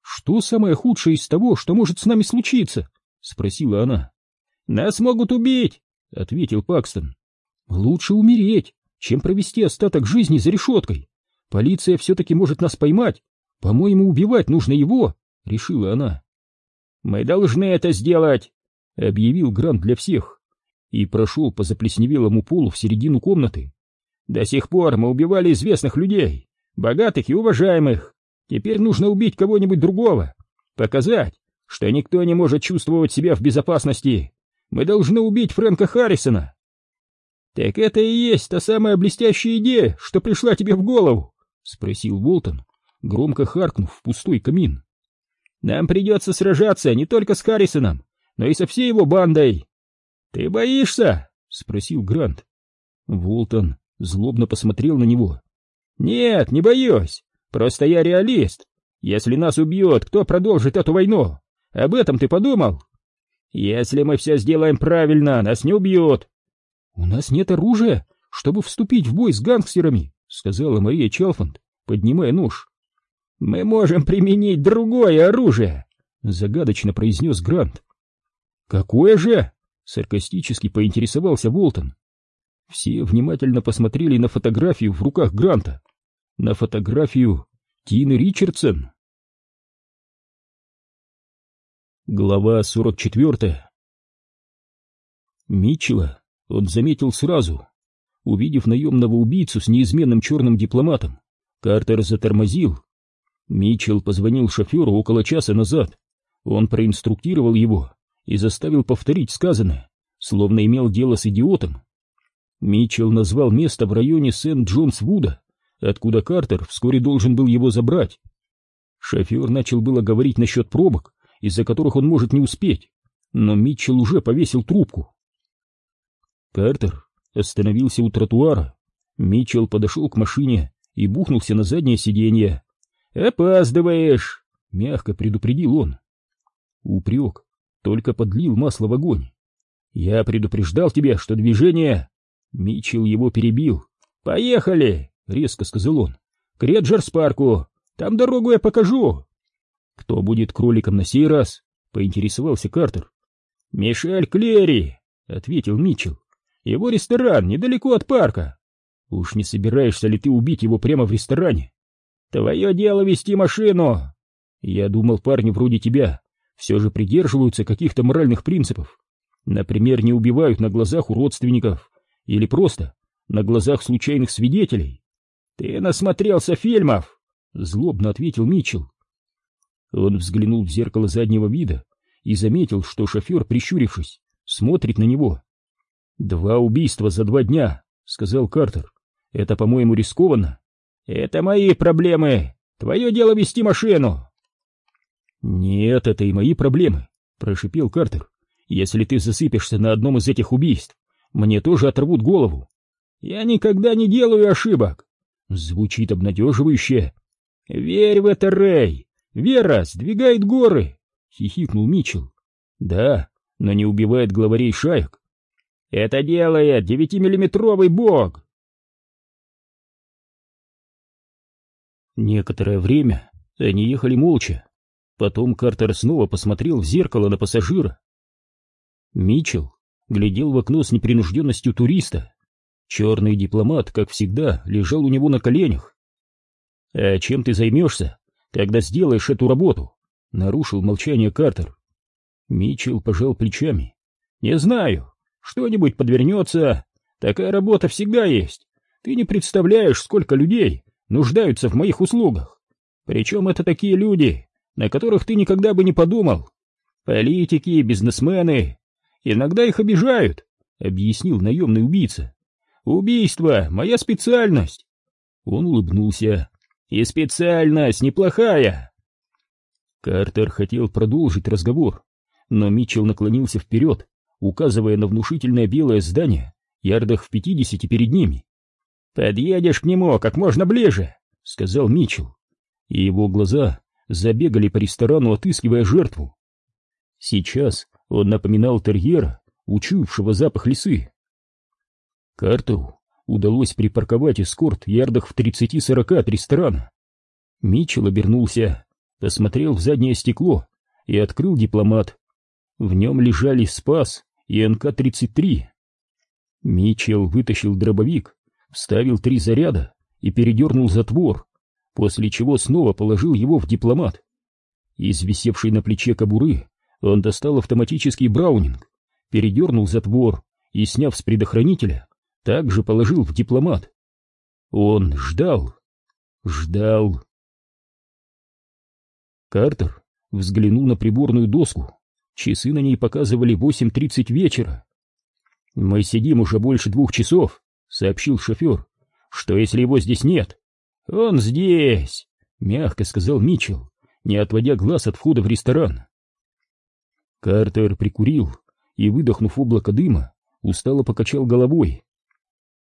«Что самое худшее из того, что может с нами случиться?» — спросила она. «Нас могут убить!» — ответил Пакстон. «Лучше умереть, чем провести остаток жизни за решеткой. Полиция все-таки может нас поймать по-моему, убивать нужно его, решила она. Мы должны это сделать, объявил Грант для всех и прошел по заплесневелому полу в середину комнаты. До сих пор мы убивали известных людей, богатых и уважаемых. Теперь нужно убить кого-нибудь другого, показать, что никто не может чувствовать себя в безопасности. Мы должны убить Фрэнка Харрисона. Так это и есть та самая блестящая идея, что пришла тебе в голову, спросил Болтон, громко харкнув в пустой камин. «Нам придется сражаться не только с Харрисоном, но и со всей его бандой!» «Ты боишься?» — спросил Грант. Волтон злобно посмотрел на него. «Нет, не боюсь. Просто я реалист. Если нас убьет, кто продолжит эту войну? Об этом ты подумал? Если мы все сделаем правильно, нас не убьют». «У нас нет оружия, чтобы вступить в бой с гангстерами», — сказала Мария Чалфанд, поднимая нож. «Мы можем применить другое оружие», — загадочно произнес Грант. «Какое же?» — Саркастически поинтересовался Волтон. Все внимательно посмотрели на фотографию в руках Гранта. На фотографию Тины Ричардсон. Глава 44 Митчелла он заметил сразу. Увидев наемного убийцу с неизменным черным дипломатом, Картер затормозил. Митчелл позвонил шоферу около часа назад. Он проинструктировал его и заставил повторить сказанное, словно имел дело с идиотом. Митчелл назвал место в районе Сент-Джонс-Вуда, откуда Картер вскоре должен был его забрать. Шофер начал было говорить насчет пробок, из-за которых он может не успеть, но Митчелл уже повесил трубку. Картер остановился у тротуара. Митчелл подошел к машине и бухнулся на заднее сиденье. «Опаздываешь!» — мягко предупредил он. Упрек только подлил масло в огонь. «Я предупреждал тебя, что движение...» Митчелл его перебил. «Поехали!» — резко сказал он. «К Реджерс-парку! Там дорогу я покажу!» «Кто будет кроликом на сей раз?» — поинтересовался Картер. «Мишель Клери!» — ответил Митчелл. Его ресторан недалеко от парка. Уж не собираешься ли ты убить его прямо в ресторане? Твое дело вести машину. Я думал, парни вроде тебя все же придерживаются каких-то моральных принципов. Например, не убивают на глазах у родственников или просто на глазах случайных свидетелей. Ты насмотрелся фильмов, злобно ответил Митчелл. Он взглянул в зеркало заднего вида и заметил, что шофер, прищурившись, смотрит на него. «Два убийства за два дня», — сказал Картер. «Это, по-моему, рискованно». «Это мои проблемы. Твое дело вести машину». «Нет, это и мои проблемы», — прошипел Картер. «Если ты засыпешься на одном из этих убийств, мне тоже оторвут голову». «Я никогда не делаю ошибок». Звучит обнадеживающе. «Верь в это, Рэй! Вера сдвигает горы!» — хихикнул Митчелл. «Да, но не убивает главарей шаек. Это делает девятимиллиметровый бог!» Некоторое время они ехали молча. Потом Картер снова посмотрел в зеркало на пассажира. Митчелл глядел в окно с непринужденностью туриста. Черный дипломат, как всегда, лежал у него на коленях. «А чем ты займешься, когда сделаешь эту работу?» — нарушил молчание Картер. Митчелл пожал плечами. «Не знаю. Что-нибудь подвернется. Такая работа всегда есть. Ты не представляешь, сколько людей нуждаются в моих услугах. Причем это такие люди, на которых ты никогда бы не подумал. Политики, бизнесмены. Иногда их обижают, — объяснил наемный убийца. Убийство — моя специальность. Он улыбнулся. И специальность неплохая. Картер хотел продолжить разговор, но Митчелл наклонился вперед указывая на внушительное белое здание, ярдах в пятидесяти перед ними. «Подъедешь к нему как можно ближе», — сказал Митчелл, и его глаза забегали по ресторану, отыскивая жертву. Сейчас он напоминал терьера, учуявшего запах лисы. Картеру удалось припарковать эскорт ярдах в тридцати-сорока от ресторана. Митчелл обернулся, посмотрел в заднее стекло и открыл дипломат. В нем лежали спас и НК-33. Митчелл вытащил дробовик, вставил три заряда и передернул затвор, после чего снова положил его в дипломат. Из висевшей на плече кобуры он достал автоматический браунинг, передернул затвор и, сняв с предохранителя, также положил в дипломат. Он ждал, ждал. Картер взглянул на приборную доску Часы на ней показывали 8.30 вечера. «Мы сидим уже больше двух часов», — сообщил шофер. «Что, если его здесь нет?» «Он здесь», — мягко сказал Митчелл, не отводя глаз от входа в ресторан. Картер прикурил и, выдохнув облако дыма, устало покачал головой.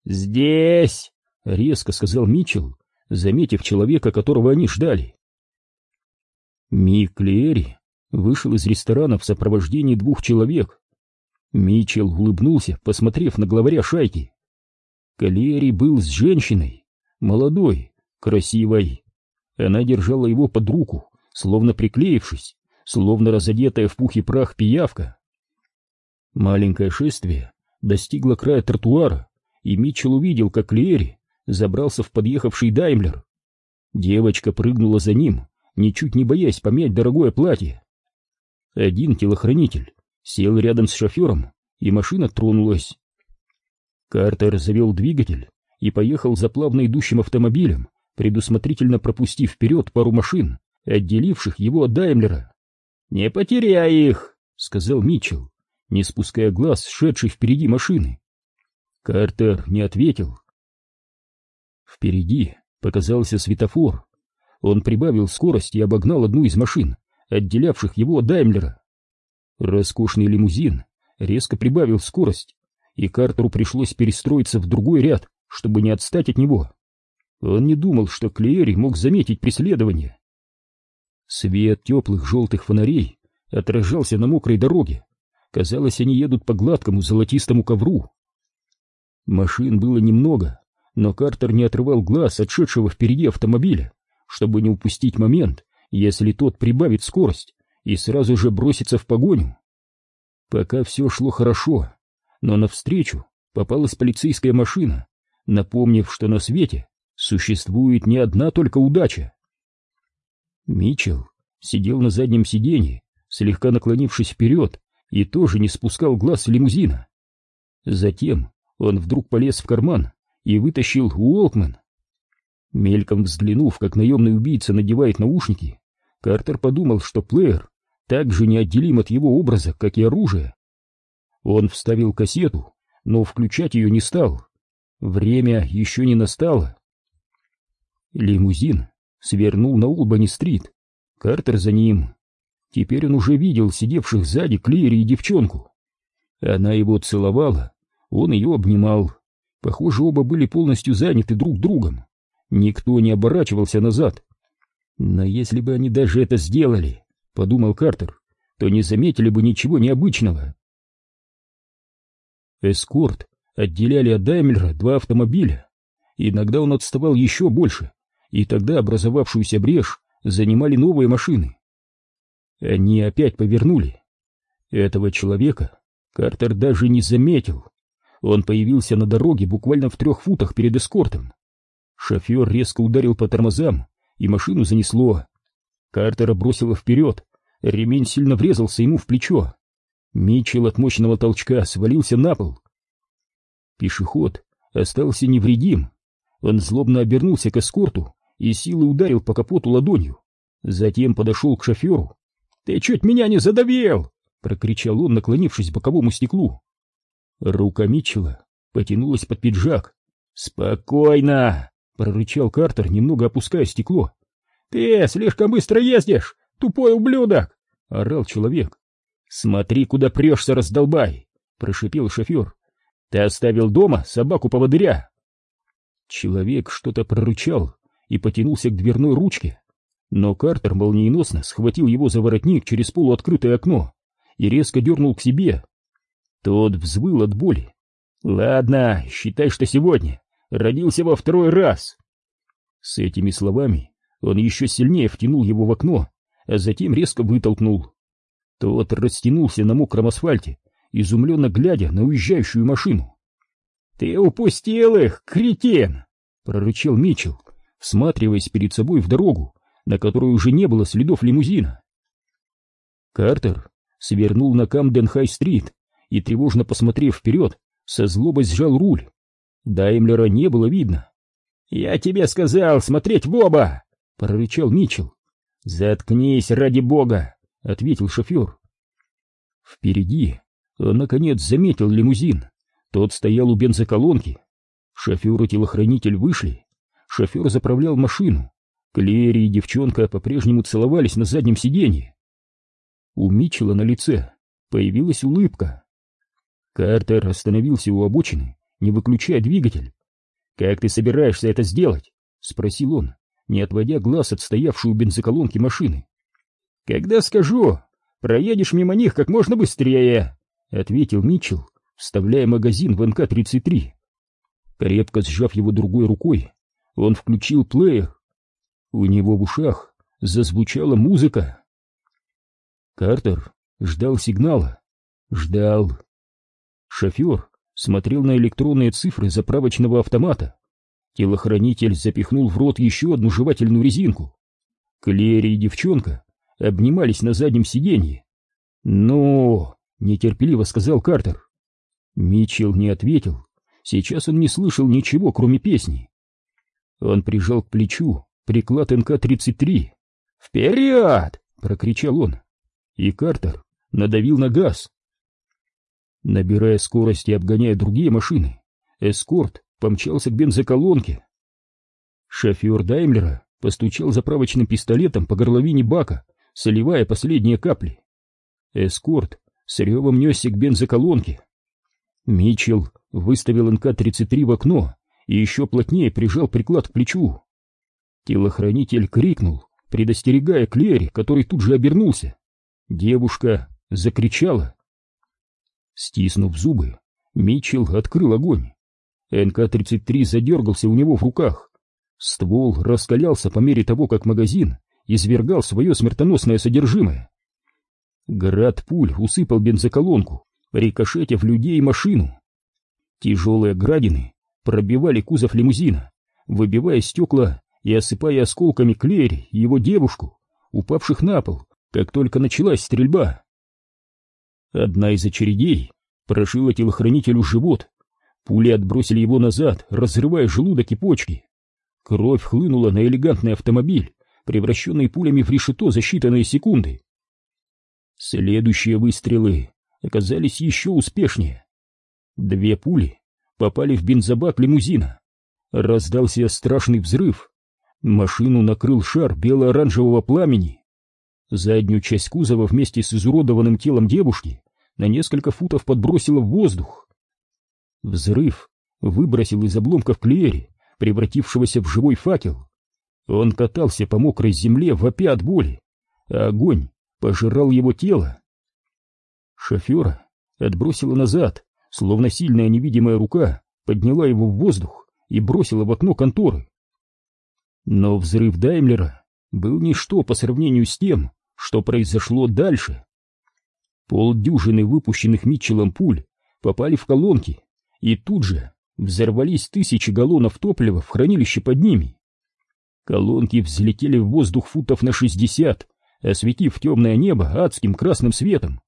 «Здесь!» — резко сказал Митчелл, заметив человека, которого они ждали. Мик Лерри вышел из ресторана в сопровождении двух человек. Митчелл улыбнулся, посмотрев на главаря шайки. Калери был с женщиной, молодой, красивой. Она держала его под руку, словно приклеившись, словно разодетая в пух и прах пиявка. Маленькое шествие достигло края тротуара, и Митчелл увидел, как Лиэри забрался в подъехавший Даймлер. Девочка прыгнула за ним, ничуть не боясь помять дорогое платье. Один телохранитель сел рядом с шофером, и машина тронулась. Картер завел двигатель и поехал за плавно идущим автомобилем, предусмотрительно пропустив вперед пару машин, отделивших его от Даймлера. «Не потеряй их!» — сказал Митчелл, не спуская глаз, шедший впереди машины. Картер не ответил. Впереди показался светофор. Он прибавил скорость и обогнал одну из машин, отделявших его от Даймлера. Роскошный лимузин резко прибавил скорость, и Картеру пришлось перестроиться в другой ряд, чтобы не отстать от него. Он не думал, что Клеери мог заметить преследование. Свет теплых желтых фонарей отражался на мокрой дороге. Казалось, они едут по гладкому золотистому ковру. Машин было немного, но Картер не отрывал глаз от шедшего впереди автомобиля, чтобы не упустить момент, если тот прибавит скорость и сразу же бросится в погоню. Пока все шло хорошо, но навстречу попалась полицейская машина, напомнив, что на свете существует не одна только удача. Митчелл сидел на заднем сиденье, слегка наклонившись вперед, и тоже не спускал глаз с лимузина. Затем он вдруг полез в карман и вытащил Уолкман. Мельком взглянув, как наемный убийца надевает наушники, Картер подумал, что плеер так же неотделим от его образа, как и оружие. Он вставил кассету, но включать ее не стал. Время еще не настало. Лимузин свернул на Улбани-стрит. Картер за ним. Теперь он уже видел сидевших сзади Клири и девчонку. Она его целовала, он ее обнимал. Похоже, оба были полностью заняты друг другом. Никто не оборачивался назад. Но если бы они даже это сделали, — подумал Картер, — то не заметили бы ничего необычного. Эскорт отделяли от Даймлера два автомобиля. Иногда он отставал еще больше, и тогда образовавшуюся брешь занимали новые машины. Они опять повернули. Этого человека Картер даже не заметил. Он появился на дороге буквально в трех футах перед эскортом. Шофер резко ударил по тормозам, и машину занесло. Картера бросило вперед, ремень сильно врезался ему в плечо. Митчелл от мощного толчка свалился на пол. Пешеход остался невредим. Он злобно обернулся к эскорту и силой ударил по капоту ладонью. Затем подошел к шоферу. «Ты чуть меня не задавил!» — прокричал он, наклонившись к боковому стеклу. Рука Митчелла потянулась под пиджак. «Спокойно!» — прорычал Картер, немного опуская стекло. «Ты слишком быстро ездишь, тупой ублюдок!» — орал человек. «Смотри, куда прешься, раздолбай!» — прошипел шофер. «Ты оставил дома собаку-поводыря!» Человек что-то прорычал и потянулся к дверной ручке, но Картер молниеносно схватил его за воротник через полуоткрытое окно и резко дернул к себе. Тот взвыл от боли. «Ладно, считай, что сегодня родился во второй раз!» С этими словами он еще сильнее втянул его в окно, а затем резко вытолкнул. Тот растянулся на мокром асфальте, изумленно глядя на уезжающую машину. «Ты упустил их, кретин!» — прорычал Митчелл, всматриваясь перед собой в дорогу, на которой уже не было следов лимузина. Картер свернул на Камден-Хай-стрит и, тревожно посмотрев вперед, со злобой сжал руль. Даймлера не было видно. «Я тебе сказал смотреть в оба!» — прорычал Митчелл. «Заткнись, ради бога!» — ответил шофер. Впереди он, наконец, заметил лимузин. Тот стоял у бензоколонки. Шофер и телохранитель вышли. Шофер заправлял машину. Клери и девчонка по-прежнему целовались на заднем сиденье. У Митчелла на лице появилась улыбка. Картер остановился у обочины, не выключая двигатель. «Как ты собираешься это сделать?» — спросил он не отводя глаз от стоявшей у бензоколонки машины. «Когда скажу, проедешь мимо них как можно быстрее», — ответил Митчелл, вставляя магазин в НК-33. Крепко сжав его другой рукой, он включил плеер. У него в ушах зазвучала музыка. Картер ждал сигнала, ждал Шофер смотрел на электронные цифры заправочного автомата. Телохранитель запихнул в рот еще одну жевательную резинку. Клери и девчонка обнимались на заднем сиденье. «Но...» — нетерпеливо сказал Картер. Митчелл не ответил. Сейчас он не слышал ничего, кроме песни. Он прижал к плечу приклад НК-33. «Вперед!» — прокричал он. И Картер надавил на газ. Набирая скорость и обгоняя другие машины, эскорт помчался к бензоколонке. Шофер Даймлера постучал заправочным пистолетом по горловине бака, соливая последние капли. Эскорт с ревом несся к бензоколонке. Митчелл выставил НК-33 в окно и еще плотнее прижал приклад к плечу. Телохранитель крикнул, предостерегая Клери, который тут же обернулся. Девушка закричала. Стиснув зубы, Митчелл открыл огонь. НК-33 задергался у него в руках. Ствол раскалялся по мере того, как магазин извергал свое смертоносное содержимое. Град пуль усыпал бензоколонку, рикошетив людей и машину. Тяжелые градины пробивали кузов лимузина, выбивая стекла и осыпая осколками Клери и его девушку, упавших на пол, как только началась стрельба. Одна из очередей прошила телохранителю живот, пули отбросили его назад, разрывая желудок и почки. Кровь хлынула на элегантный автомобиль, превращенный пулями в решето за считанные секунды. Следующие выстрелы оказались еще успешнее. Две пули попали в бензобак лимузина. Раздался страшный взрыв. Машину накрыл шар бело-оранжевого пламени. Заднюю часть кузова вместе с изуродованным телом девушки на несколько футов подбросило в воздух. Взрыв выбросил из обломков клеери, превратившегося в живой факел. Он катался по мокрой земле, вопя от боли, а огонь пожирал его тело. Шофера отбросило назад, словно сильная невидимая рука подняла его в воздух и бросила в окно конторы. Но взрыв Даймлера был ничто по сравнению с тем, что произошло дальше. Полдюжины выпущенных Митчеллом пуль попали в колонки, и тут же взорвались тысячи галлонов топлива в хранилище под ними. Колонки взлетели в воздух футов на шестьдесят, осветив темное небо адским красным светом.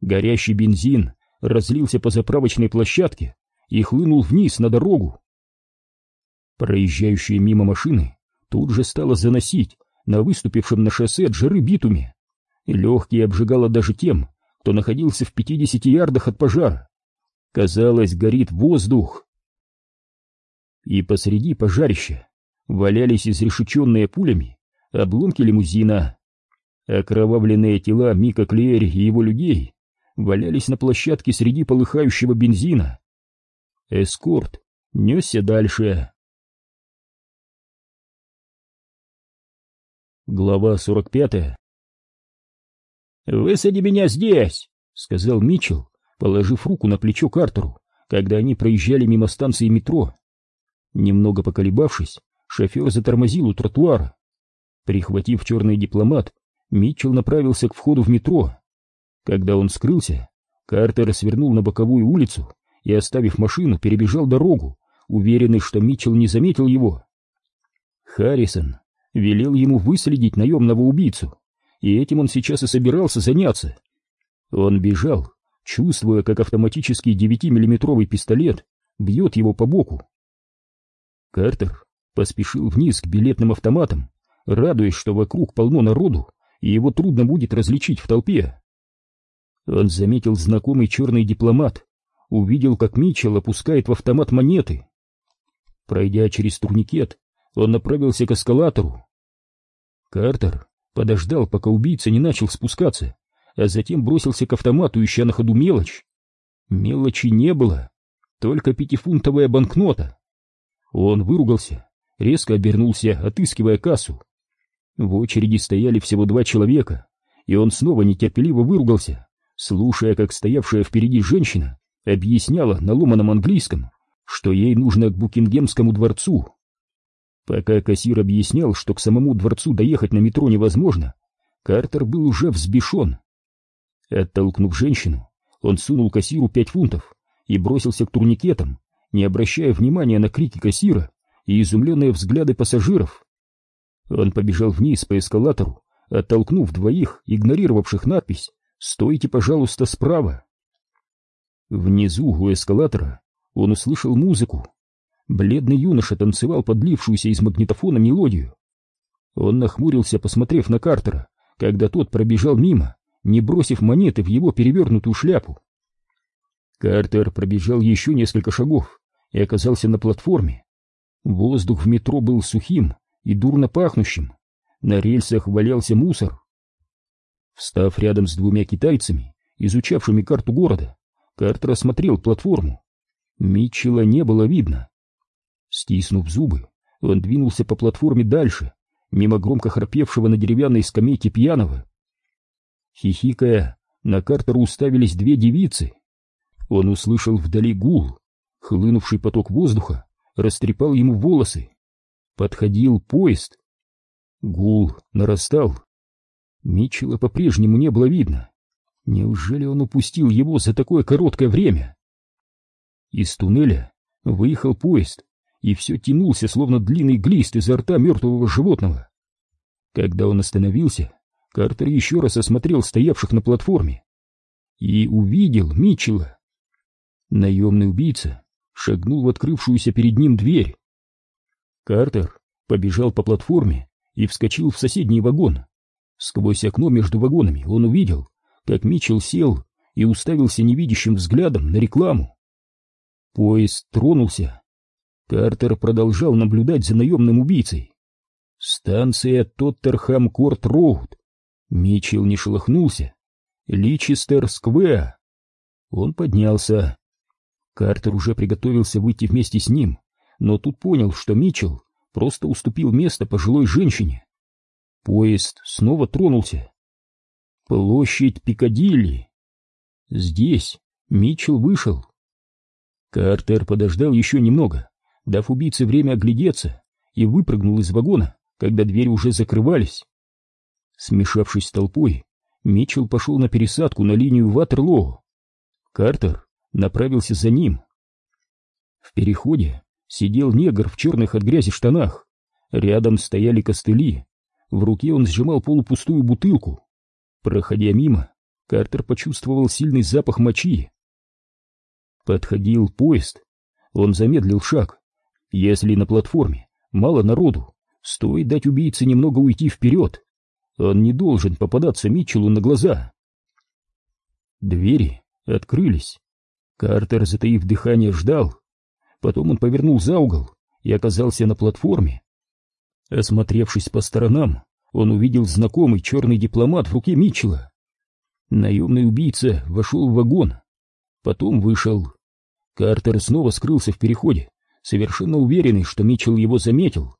Горящий бензин разлился по заправочной площадке и хлынул вниз на дорогу. Проезжающие мимо машины тут же стало заносить на выступившем на шоссе от жары битуме. Легкие обжигало даже тем, кто находился в 50 ярдах от пожара. Казалось, горит воздух. И посреди пожарища валялись изрешеченные пулями обломки лимузина. Окровавленные тела Мика Клеери и его людей валялись на площадке среди полыхающего бензина. Эскорт несся дальше. Глава 45 «Высади меня здесь!» — сказал Митчелл, положив руку на плечо Картеру, когда они проезжали мимо станции метро. Немного поколебавшись, шофер затормозил у тротуара. Прихватив черный дипломат, Митчелл направился к входу в метро. Когда он скрылся, Картер свернул на боковую улицу и, оставив машину, перебежал дорогу, уверенный, что Митчелл не заметил его. Харрисон велел ему выследить наемного убийцу, и этим он сейчас и собирался заняться. Он бежал, чувствуя, как автоматический 9-миллиметровый пистолет бьет его по боку. Картер поспешил вниз к билетным автоматам, радуясь, что вокруг полно народу, и его трудно будет различить в толпе. Он заметил знакомый черный дипломат, увидел, как Митчелл опускает в автомат монеты. Пройдя через турникет, он направился к эскалатору. Картер подождал, пока убийца не начал спускаться, а затем бросился к автомату, ища на ходу мелочь. Мелочи не было, только пятифунтовая банкнота. Он выругался, резко обернулся, отыскивая кассу. В очереди стояли всего два человека, и он снова нетерпеливо выругался, слушая, как стоявшая впереди женщина объясняла на ломаном английском, что ей нужно к Букингемскому дворцу. Пока кассир объяснял, что к самому дворцу доехать на метро невозможно, Картер был уже взбешен. Оттолкнув женщину, он сунул кассиру пять фунтов и бросился к турникетам, не обращая внимания на крики кассира и изумленные взгляды пассажиров. Он побежал вниз по эскалатору, оттолкнув двоих, игнорировавших надпись «Стойте, пожалуйста, справа». Внизу у эскалатора он услышал музыку. Бледный юноша танцевал подлившуюся из магнитофона мелодию. Он нахмурился, посмотрев на Картера, когда тот пробежал мимо, не бросив монеты в его перевернутую шляпу. Картер пробежал еще несколько шагов и оказался на платформе. Воздух в метро был сухим и дурно пахнущим. На рельсах валялся мусор. Встав рядом с двумя китайцами, изучавшими карту города, Картер осмотрел платформу. Митчелла не было видно. Стиснув зубы, он двинулся по платформе дальше, мимо громко храпевшего на деревянной скамейке пьяного. Хихикая, на Картера уставились две девицы. Он услышал вдали гул, хлынувший поток воздуха растрепал ему волосы. Подходил поезд. Гул нарастал. Митчелла по-прежнему не было видно. Неужели он упустил его за такое короткое время? Из туннеля выехал поезд, и все тянулся, словно длинный глист изо рта мертвого животного. Когда он остановился, Картер еще раз осмотрел стоявших на платформе и увидел Митчелла. Наемный убийца шагнул в открывшуюся перед ним дверь. Картер побежал по платформе и вскочил в соседний вагон. Сквозь окно между вагонами он увидел, как Митчелл сел и уставился невидящим взглядом на рекламу. Поезд тронулся. Картер продолжал наблюдать за наемным убийцей. Станция Тоттенхэм-Корт-Роуд. Митчелл не шелохнулся. Личестер-Сквер. Он поднялся. Картер уже приготовился выйти вместе с ним, но тут понял, что Митчелл просто уступил место пожилой женщине. Поезд снова тронулся. Площадь Пикадилли. Здесь Митчелл вышел. Картер подождал еще немного, дав убийце время оглядеться, и выпрыгнул из вагона, когда двери уже закрывались. Смешавшись с толпой, Митчелл пошел на пересадку на линию Ватерлоо. Картер направился за ним. В переходе сидел негр в черных от грязи штанах. Рядом стояли костыли. В руке он сжимал полупустую бутылку. Проходя мимо, Картер почувствовал сильный запах мочи. Подходил поезд. Он замедлил шаг. Если на платформе мало народу, стоит дать убийце немного уйти вперед. Он не должен попадаться Митчеллу на глаза. Двери открылись. Картер, затаив дыхание, ждал. Потом он повернул за угол и оказался на платформе. Осмотревшись по сторонам, он увидел знакомый черный дипломат в руке Митчелла. Наемный убийца вошел в вагон, потом вышел. Картер снова скрылся в переходе, совершенно уверенный, что Митчелл его заметил.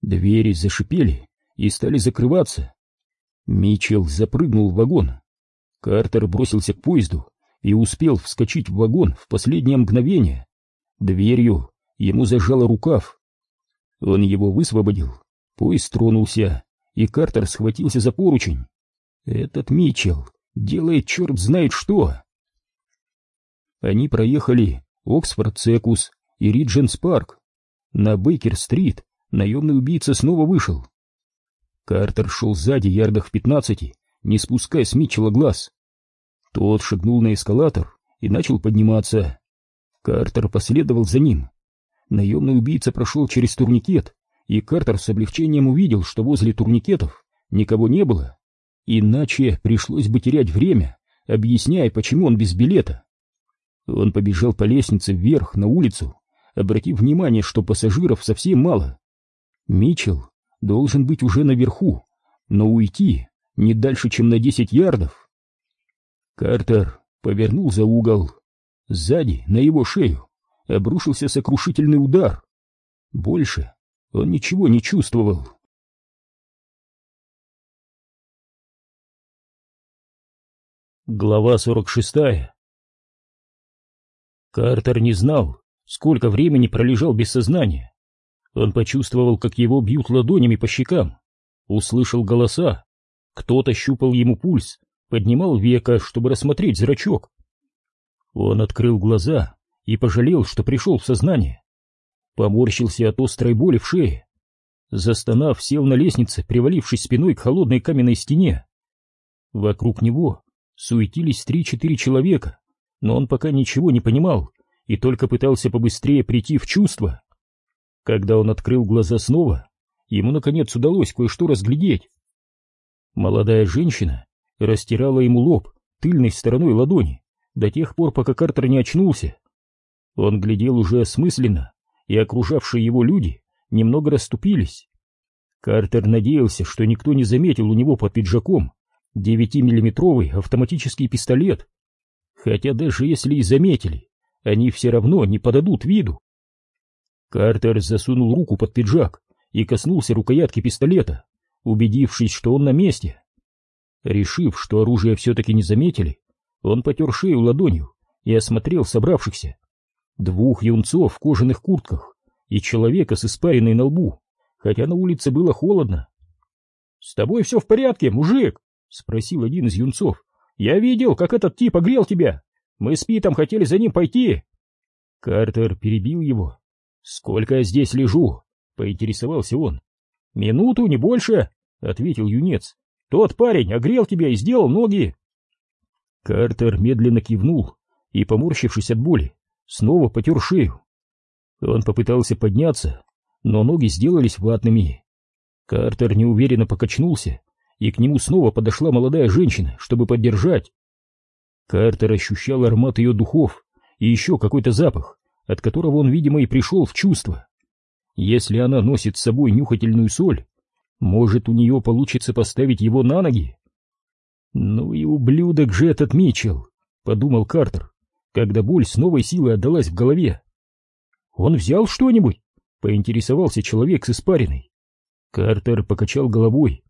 Двери зашипели и стали закрываться. Митчелл запрыгнул в вагон. Картер бросился к поезду и успел вскочить в вагон в последнее мгновение. Дверью ему зажало рукав. Он его высвободил, поезд тронулся, и Картер схватился за поручень. Этот Митчелл делает черт знает что. Они проехали Оксфорд-Серкус и Ридженс-Парк. На Бейкер-стрит наемный убийца снова вышел. Картер шел сзади ярдах в пятнадцати, не спуская с Митчелла глаз. Тот шагнул на эскалатор и начал подниматься. Картер последовал за ним. Наемный убийца прошел через турникет, и Картер с облегчением увидел, что возле турникетов никого не было. Иначе пришлось бы терять время, объясняя, почему он без билета. Он побежал по лестнице вверх, на улицу, обратив внимание, что пассажиров совсем мало. Митчелл должен быть уже наверху, но уйти не дальше, чем на десять ярдов. Картер повернул за угол. Сзади, на его шею, обрушился сокрушительный удар. Больше он ничего не чувствовал. Глава сорок шестая Картер не знал, сколько времени пролежал без сознания. Он почувствовал, как его бьют ладонями по щекам, услышал голоса, кто-то щупал ему пульс, поднимал века, чтобы рассмотреть зрачок. Он открыл глаза и пожалел, что пришел в сознание. Поморщился от острой боли в шее. Застонав, сел на лестнице, привалившись спиной к холодной каменной стене. Вокруг него суетились три-четыре человека, но он пока ничего не понимал и только пытался побыстрее прийти в чувство. Когда он открыл глаза снова, ему наконец удалось кое-что разглядеть. Молодая женщина растирала ему лоб тыльной стороной ладони до тех пор, пока Картер не очнулся. Он глядел уже осмысленно, и окружавшие его люди немного расступились. Картер надеялся, что никто не заметил у него под пиджаком девятимиллиметровый автоматический пистолет. Хотя даже если и заметили, они все равно не подадут виду. Картер засунул руку под пиджак и коснулся рукоятки пистолета, убедившись, что он на месте. Решив, что оружие все-таки не заметили, он потер шею ладонью и осмотрел собравшихся. Двух юнцов в кожаных куртках и человека с испаренной на лбу, хотя на улице было холодно. — С тобой все в порядке, мужик? — спросил один из юнцов. — Я видел, как этот тип огрел тебя. Мы с Питом хотели за ним пойти. Картер перебил его. — Сколько я здесь лежу? — поинтересовался он. — Минуту, не больше, — ответил юнец. — Тот парень огрел тебя и сделал ноги. Картер медленно кивнул и, поморщившись от боли, снова потер шею. Он попытался подняться, но ноги сделались ватными. Картер неуверенно покачнулся, и к нему снова подошла молодая женщина, чтобы поддержать. Картер ощущал аромат ее духов и еще какой-то запах, от которого он, видимо, и пришел в чувство. Если она носит с собой нюхательную соль, может, у нее получится поставить его на ноги? Ну и ублюдок же этот Митчелл, подумал Картер, когда боль с новой силой отдалась в голове. Он взял что-нибудь? Поинтересовался человек с испариной. Картер покачал головой.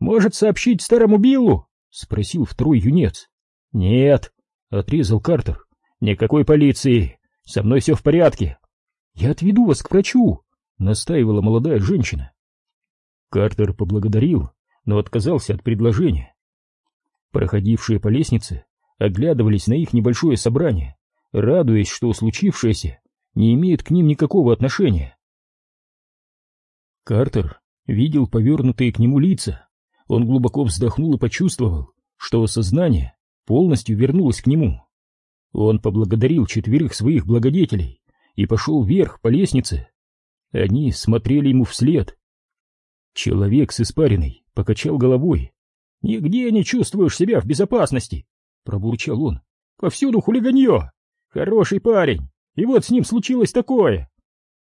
Может сообщить старому Биллу? Спросил второй юнец. Нет, отрезал Картер. Никакой полиции. Со мной все в порядке. Я отведу вас к врачу, настаивала молодая женщина. Картер поблагодарил, но отказался от предложения. Проходившие по лестнице оглядывались на их небольшое собрание, радуясь, что случившееся не имеет к ним никакого отношения. Картер видел повернутые к нему лица. Он глубоко вздохнул и почувствовал, что сознание полностью вернулось к нему. Он поблагодарил четверых своих благодетелей и пошел вверх по лестнице. Они смотрели ему вслед. Человек с испариной покачал головой. «Нигде не чувствуешь себя в безопасности!» — пробурчал он. «Повсюду хулиганье! Хороший парень! И вот с ним случилось такое!»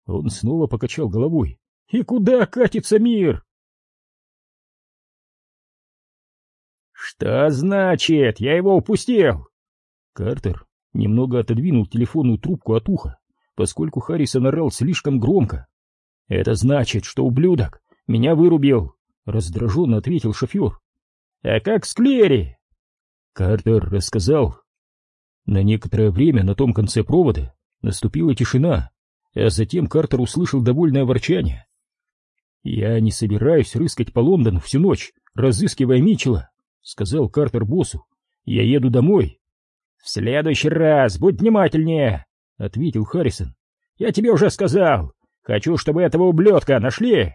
Он снова покачал головой. «И куда катится мир?» «Что значит? Я его упустил!» Картер немного отодвинул телефонную трубку от уха, поскольку Харрисон орал слишком громко. «Это значит, что ублюдок меня вырубил!» — раздраженно ответил шофер. «А как с Клери?» Картер рассказал. На некоторое время на том конце провода наступила тишина, а затем Картер услышал довольное ворчание. «Я не собираюсь рыскать по Лондону всю ночь, разыскивая Митчелла», — сказал Картер боссу. «Я еду домой». «В следующий раз будь внимательнее», — ответил Харрисон. «Я тебе уже сказал. Хочу, чтобы этого ублюдка нашли».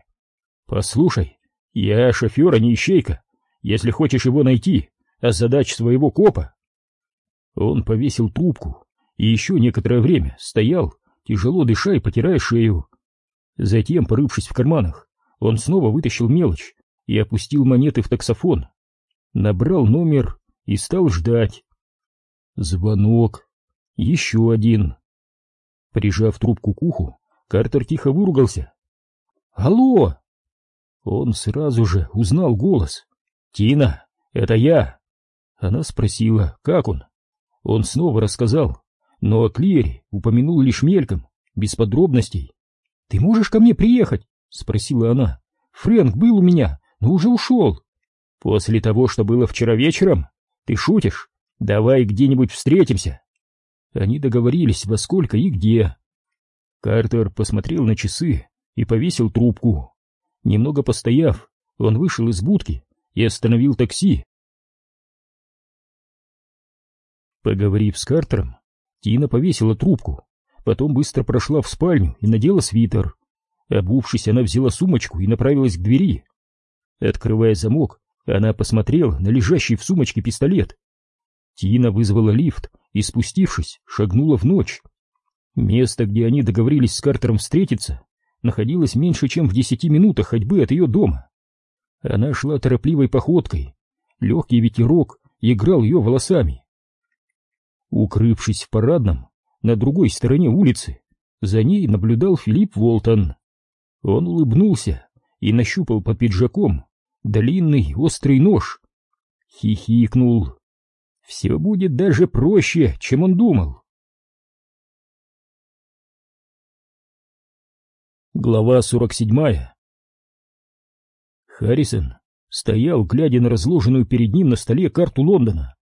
«Послушай, я шофер, а не ищейка. Если хочешь его найти, озадач своего копа». Он повесил трубку и еще некоторое время стоял, тяжело дыша и потирая шею. Затем, порывшись в карманах, он снова вытащил мелочь и опустил монеты в таксофон. Набрал номер и стал ждать. Звонок. Еще один. Прижав трубку к уху, Картер тихо выругался. «Алло!» Он сразу же узнал голос. «Тина, это я!» Она спросила, как он. Он снова рассказал, но о Клере упомянул лишь мельком, без подробностей. «Ты можешь ко мне приехать?» — спросила она. «Фрэнк был у меня, но уже ушел». «После того, что было вчера вечером? Ты шутишь? Давай где-нибудь встретимся». Они договорились, во сколько и где. Картер посмотрел на часы и повесил трубку. Немного постояв, он вышел из будки и остановил такси. Поговорив с Картером, Тина повесила трубку, потом быстро прошла в спальню и надела свитер. Обувшись, она взяла сумочку и направилась к двери. Открывая замок, она посмотрела на лежащий в сумочке пистолет. Тина вызвала лифт и, спустившись, шагнула в ночь. Место, где они договорились с Картером встретиться, находилось меньше, чем в десяти минутах ходьбы от ее дома. Она шла торопливой походкой. Легкий ветерок играл ее волосами. Укрывшись в парадном, на другой стороне улицы, за ней наблюдал Филипп Волтон. Он улыбнулся и нащупал под пиджаком длинный острый нож. Хихикнул. Все будет даже проще, чем он думал. Глава 47 Харрисон стоял, глядя на разложенную перед ним на столе карту Лондона.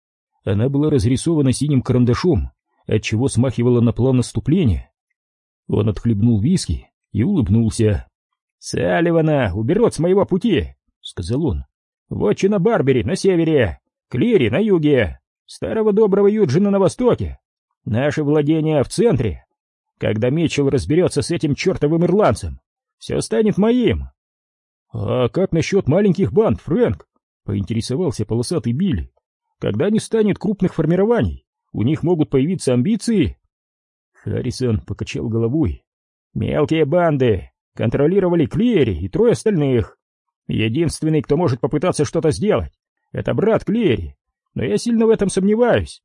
Она была разрисована синим карандашом, отчего смахивала на план наступления. Он отхлебнул виски и улыбнулся. «Салливана уберет с моего пути!» — сказал он. «Вотчина Барбери на севере, Клири на юге, старого доброго Юджина на востоке, наши владения в центре. Когда Митчелл разберется с этим чертовым ирландцем, все станет моим. А как насчет маленьких банд, Фрэнк? Поинтересовался полосатый Билли. Когда не станет крупных формирований, у них могут появиться амбиции. Харрисон покачал головой. Мелкие банды контролировали Клиери и трое остальных. Единственный, кто может попытаться что-то сделать, это брат Клиери, но я сильно в этом сомневаюсь.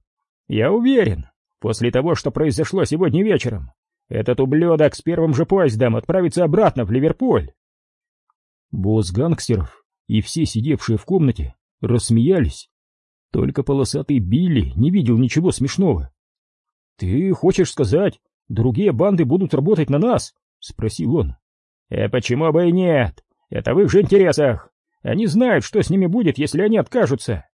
Я уверен, после того, что произошло сегодня вечером, этот ублюдок с первым же поездом отправится обратно в Ливерпуль. Босс гангстеров и все сидевшие в комнате рассмеялись. Только полосатый Билли не видел ничего смешного. «Ты хочешь сказать, другие банды будут работать на нас?» — спросил он. «Э, почему бы и нет? Это в их же интересах. Они знают, что с ними будет, если они откажутся».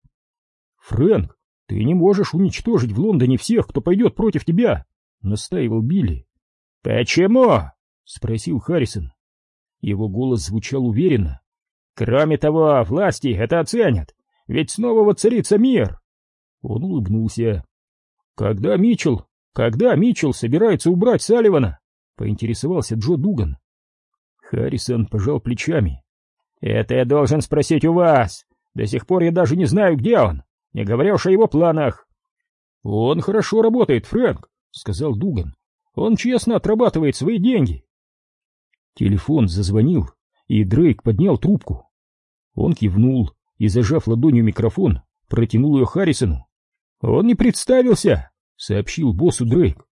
«Фрэнк, ты не можешь уничтожить в Лондоне всех, кто пойдет против тебя», — настаивал Билли. «Почему?» — спросил Харрисон. Его голос звучал уверенно. «Кроме того, власти это оценят, ведь снова воцарится мир!» Он улыбнулся. «Когда Митчелл, когда Митчелл собирается убрать Салливана?» — поинтересовался Джо Дуган. Харрисон пожал плечами. «Это я должен спросить у вас. До сих пор я даже не знаю, где он, не говоря уж о его планах». «Он хорошо работает, Фрэнк», — сказал Дуган. Он честно отрабатывает свои деньги. Телефон зазвонил, и Дрейк поднял трубку. Он кивнул и, зажав ладонью микрофон, протянул ее Харрисону. «Он не представился!» — сообщил боссу Дрейк.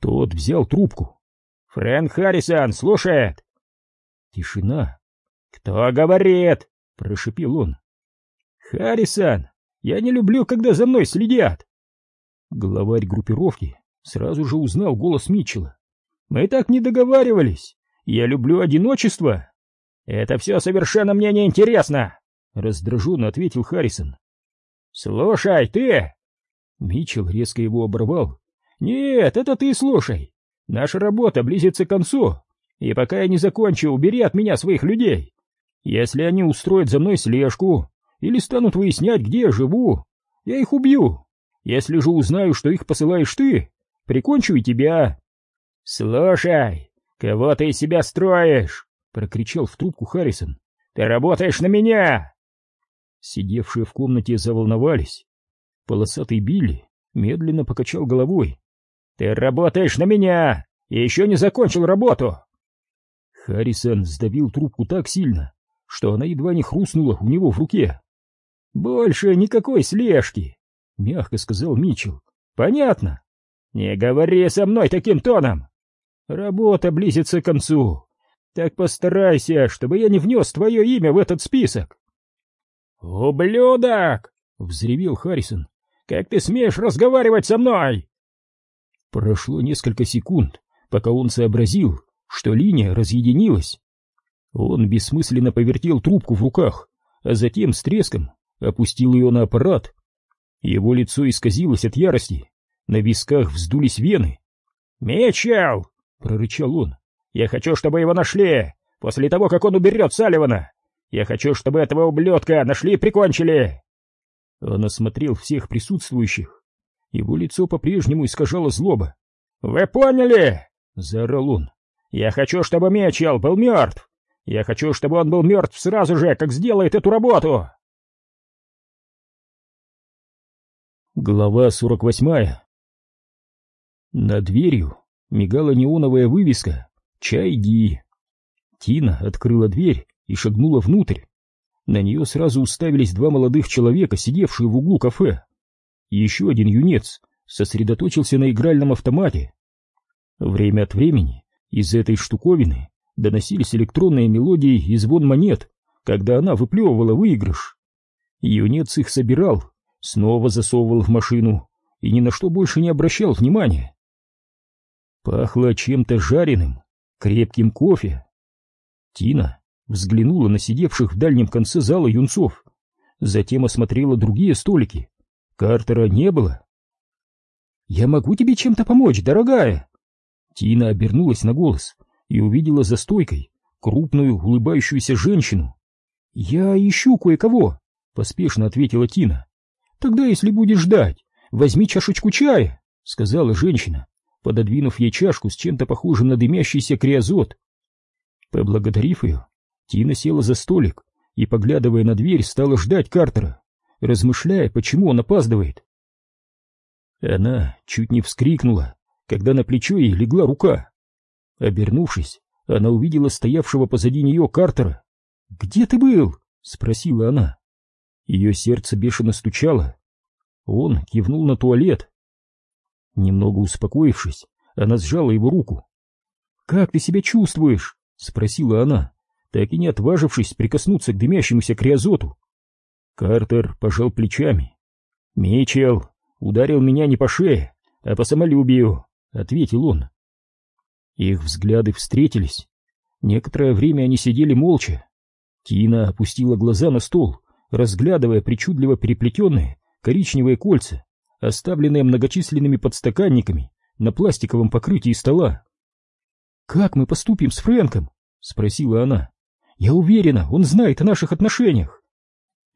Тот взял трубку. «Фрэнк Харрисон слушает!» Тишина. «Кто говорит?» — прошипел он. «Харрисон, я не люблю, когда за мной следят!» Главарь группировки сразу же узнал голос Митчелла. «Мы так не договаривались. Я люблю одиночество». «Это все совершенно мне не интересно», — раздраженно ответил Харрисон. «Слушай, ты!» Митчелл резко его оборвал. «Нет, это ты слушай. Наша работа близится к концу, и пока я не закончу, убери от меня своих людей. Если они устроят за мной слежку или станут выяснять, где я живу, я их убью. Если же узнаю, что их посылаешь ты, Прикончу и тебя. Слушай, кого ты из себя строишь? Прокричал в трубку Харрисон. Ты работаешь на меня! Сидевшие в комнате заволновались. Полосатый Билли медленно покачал головой. Ты работаешь на меня! И еще не закончил работу! Харрисон сдавил трубку так сильно, что она едва не хрустнула у него в руке. «Больше никакой слежки», — мягко сказал Митчелл. «Понятно?» «Не говори со мной таким тоном! Работа близится к концу. Так постарайся, чтобы я не внес твое имя в этот список!» «Ублюдок!» — взревел Харрисон. «Как ты смеешь разговаривать со мной?» Прошло несколько секунд, пока он сообразил, что линия разъединилась. Он бессмысленно повертел трубку в руках, а затем с треском опустил ее на аппарат. Его лицо исказилось от ярости. На висках вздулись вены. «Мечел!» — прорычал он. «Я хочу, чтобы его нашли, после того, как он уберет Салливана! Я хочу, чтобы этого ублюдка нашли и прикончили!» Он осмотрел всех присутствующих. Его лицо по-прежнему искажало злоба. «Вы поняли?» — заорал он. «Я хочу, чтобы Мечел был мертв! Я хочу, чтобы он был мертв сразу же, как сделает эту работу!» Глава сорок восьмая Над дверью мигала неоновая вывеска «Чай Ди». Тина открыла дверь и шагнула внутрь. На нее сразу уставились два молодых человека, сидевшие в углу кафе. Еще один юнец сосредоточился на игральном автомате. Время от времени из этой штуковины доносились электронные мелодии и звон монет, когда она выплевывала выигрыш. Юнец их собирал, снова засовывал в машину и ни на что больше не обращал внимания. Пахло чем-то жареным, крепким кофе. Тина взглянула на сидевших в дальнем конце зала юнцов, затем осмотрела другие столики. Картера не было. «Я могу тебе чем-то помочь, дорогая?» Тина обернулась на голос и увидела за стойкой крупную улыбающуюся женщину. «Я ищу кое-кого», — поспешно ответила Тина. «Тогда, если будешь ждать, возьми чашечку чая», — сказала женщина, пододвинув ей чашку с чем-то похожим на дымящийся криозот. Поблагодарив ее, Тина села за столик и, поглядывая на дверь, стала ждать Картера, размышляя, почему он опаздывает. Она чуть не вскрикнула, когда на плечо ей легла рука. Обернувшись, она увидела стоявшего позади нее Картера. «Где ты был?» — спросила она. Ее сердце бешено стучало. Он кивнул на туалет. Немного успокоившись, она сжала его руку. «Как ты себя чувствуешь?» — спросила она, так и не отважившись прикоснуться к дымящемуся криозоту. Картер пожал плечами. «Мичел ударил меня не по шее, а по самолюбию», — ответил он. Их взгляды встретились. Некоторое время они сидели молча. Тина опустила глаза на стол, разглядывая причудливо переплетенные коричневые кольца, оставленные многочисленными подстаканниками на пластиковом покрытии стола. «Как мы поступим с Фрэнком?» — спросила она. «Я уверена, он знает о наших отношениях».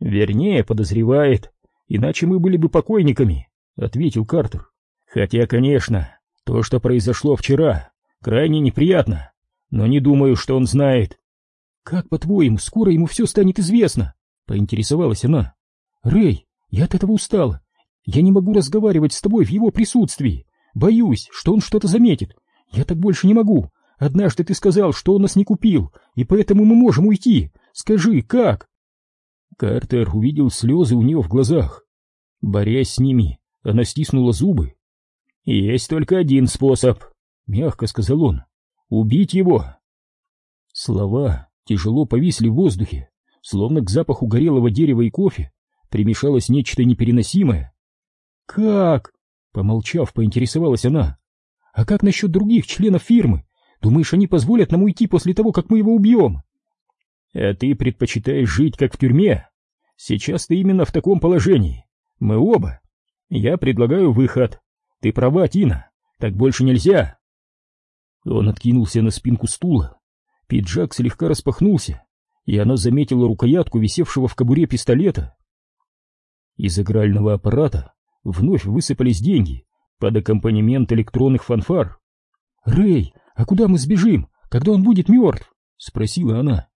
«Вернее, подозревает, иначе мы были бы покойниками», — ответил Картер. «Хотя, конечно, то, что произошло вчера, крайне неприятно, но не думаю, что он знает». «Как, по-твоему, скоро ему все станет известно?» — поинтересовалась она. «Рэй, я от этого устала. Я не могу разговаривать с тобой в его присутствии. Боюсь, что он что-то заметит. Я так больше не могу. Однажды ты сказал, что он нас не купил, и поэтому мы можем уйти. Скажи, как?» Картер увидел слезы у нее в глазах. Борясь с ними, она стиснула зубы. «Есть только один способ», — мягко сказал он. «Убить его». Слова тяжело повисли в воздухе, словно к запаху горелого дерева и кофе примешалось нечто непереносимое. «Как?» — помолчав, поинтересовалась она. «А как насчет других членов фирмы? Думаешь, они позволят нам уйти после того, как мы его убьем?» «А ты предпочитаешь жить, как в тюрьме? Сейчас ты именно в таком положении. Мы оба. Я предлагаю выход. Ты права, Тина. Так больше нельзя». Он откинулся на спинку стула. Пиджак слегка распахнулся, и она заметила рукоятку висевшего в кобуре пистолета. Из игрального аппарата вновь высыпались деньги под аккомпанемент электронных фанфар. «Рэй, а куда мы сбежим, когда он будет мертв?» — спросила она.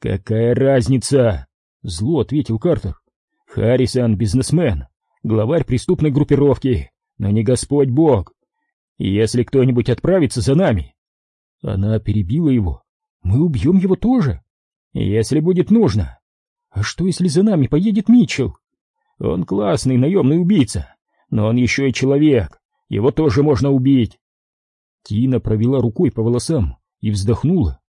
«Какая разница?» — зло ответил Картер. «Харрисон — бизнесмен, главарь преступной группировки, но не Господь Бог. Если кто-нибудь отправится за нами...» Она перебила его. «Мы убьем его тоже?» «Если будет нужно». «А что, если за нами поедет Митчелл?» Он классный наемный убийца, но он еще и человек, его тоже можно убить. Тина провела рукой по волосам и вздохнула.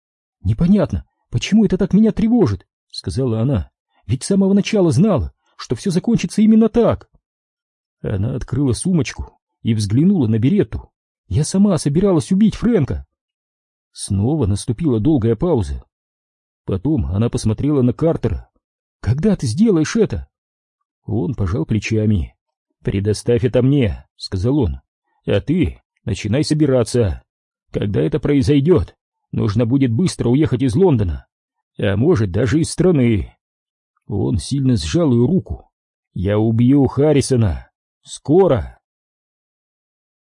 «Непонятно, почему это так меня тревожит?» — сказала она. «Ведь с самого начала знала, что все закончится именно так». Она открыла сумочку и взглянула на беретту. «Я сама собиралась убить Фрэнка». Снова наступила долгая пауза. Потом она посмотрела на Картера. «Когда ты сделаешь это?» Он пожал плечами. «Предоставь это мне», — сказал он. «А ты начинай собираться. Когда это произойдет, нужно будет быстро уехать из Лондона, а может даже из страны». Он сильно сжал ее руку. «Я убью Харрисона. Скоро».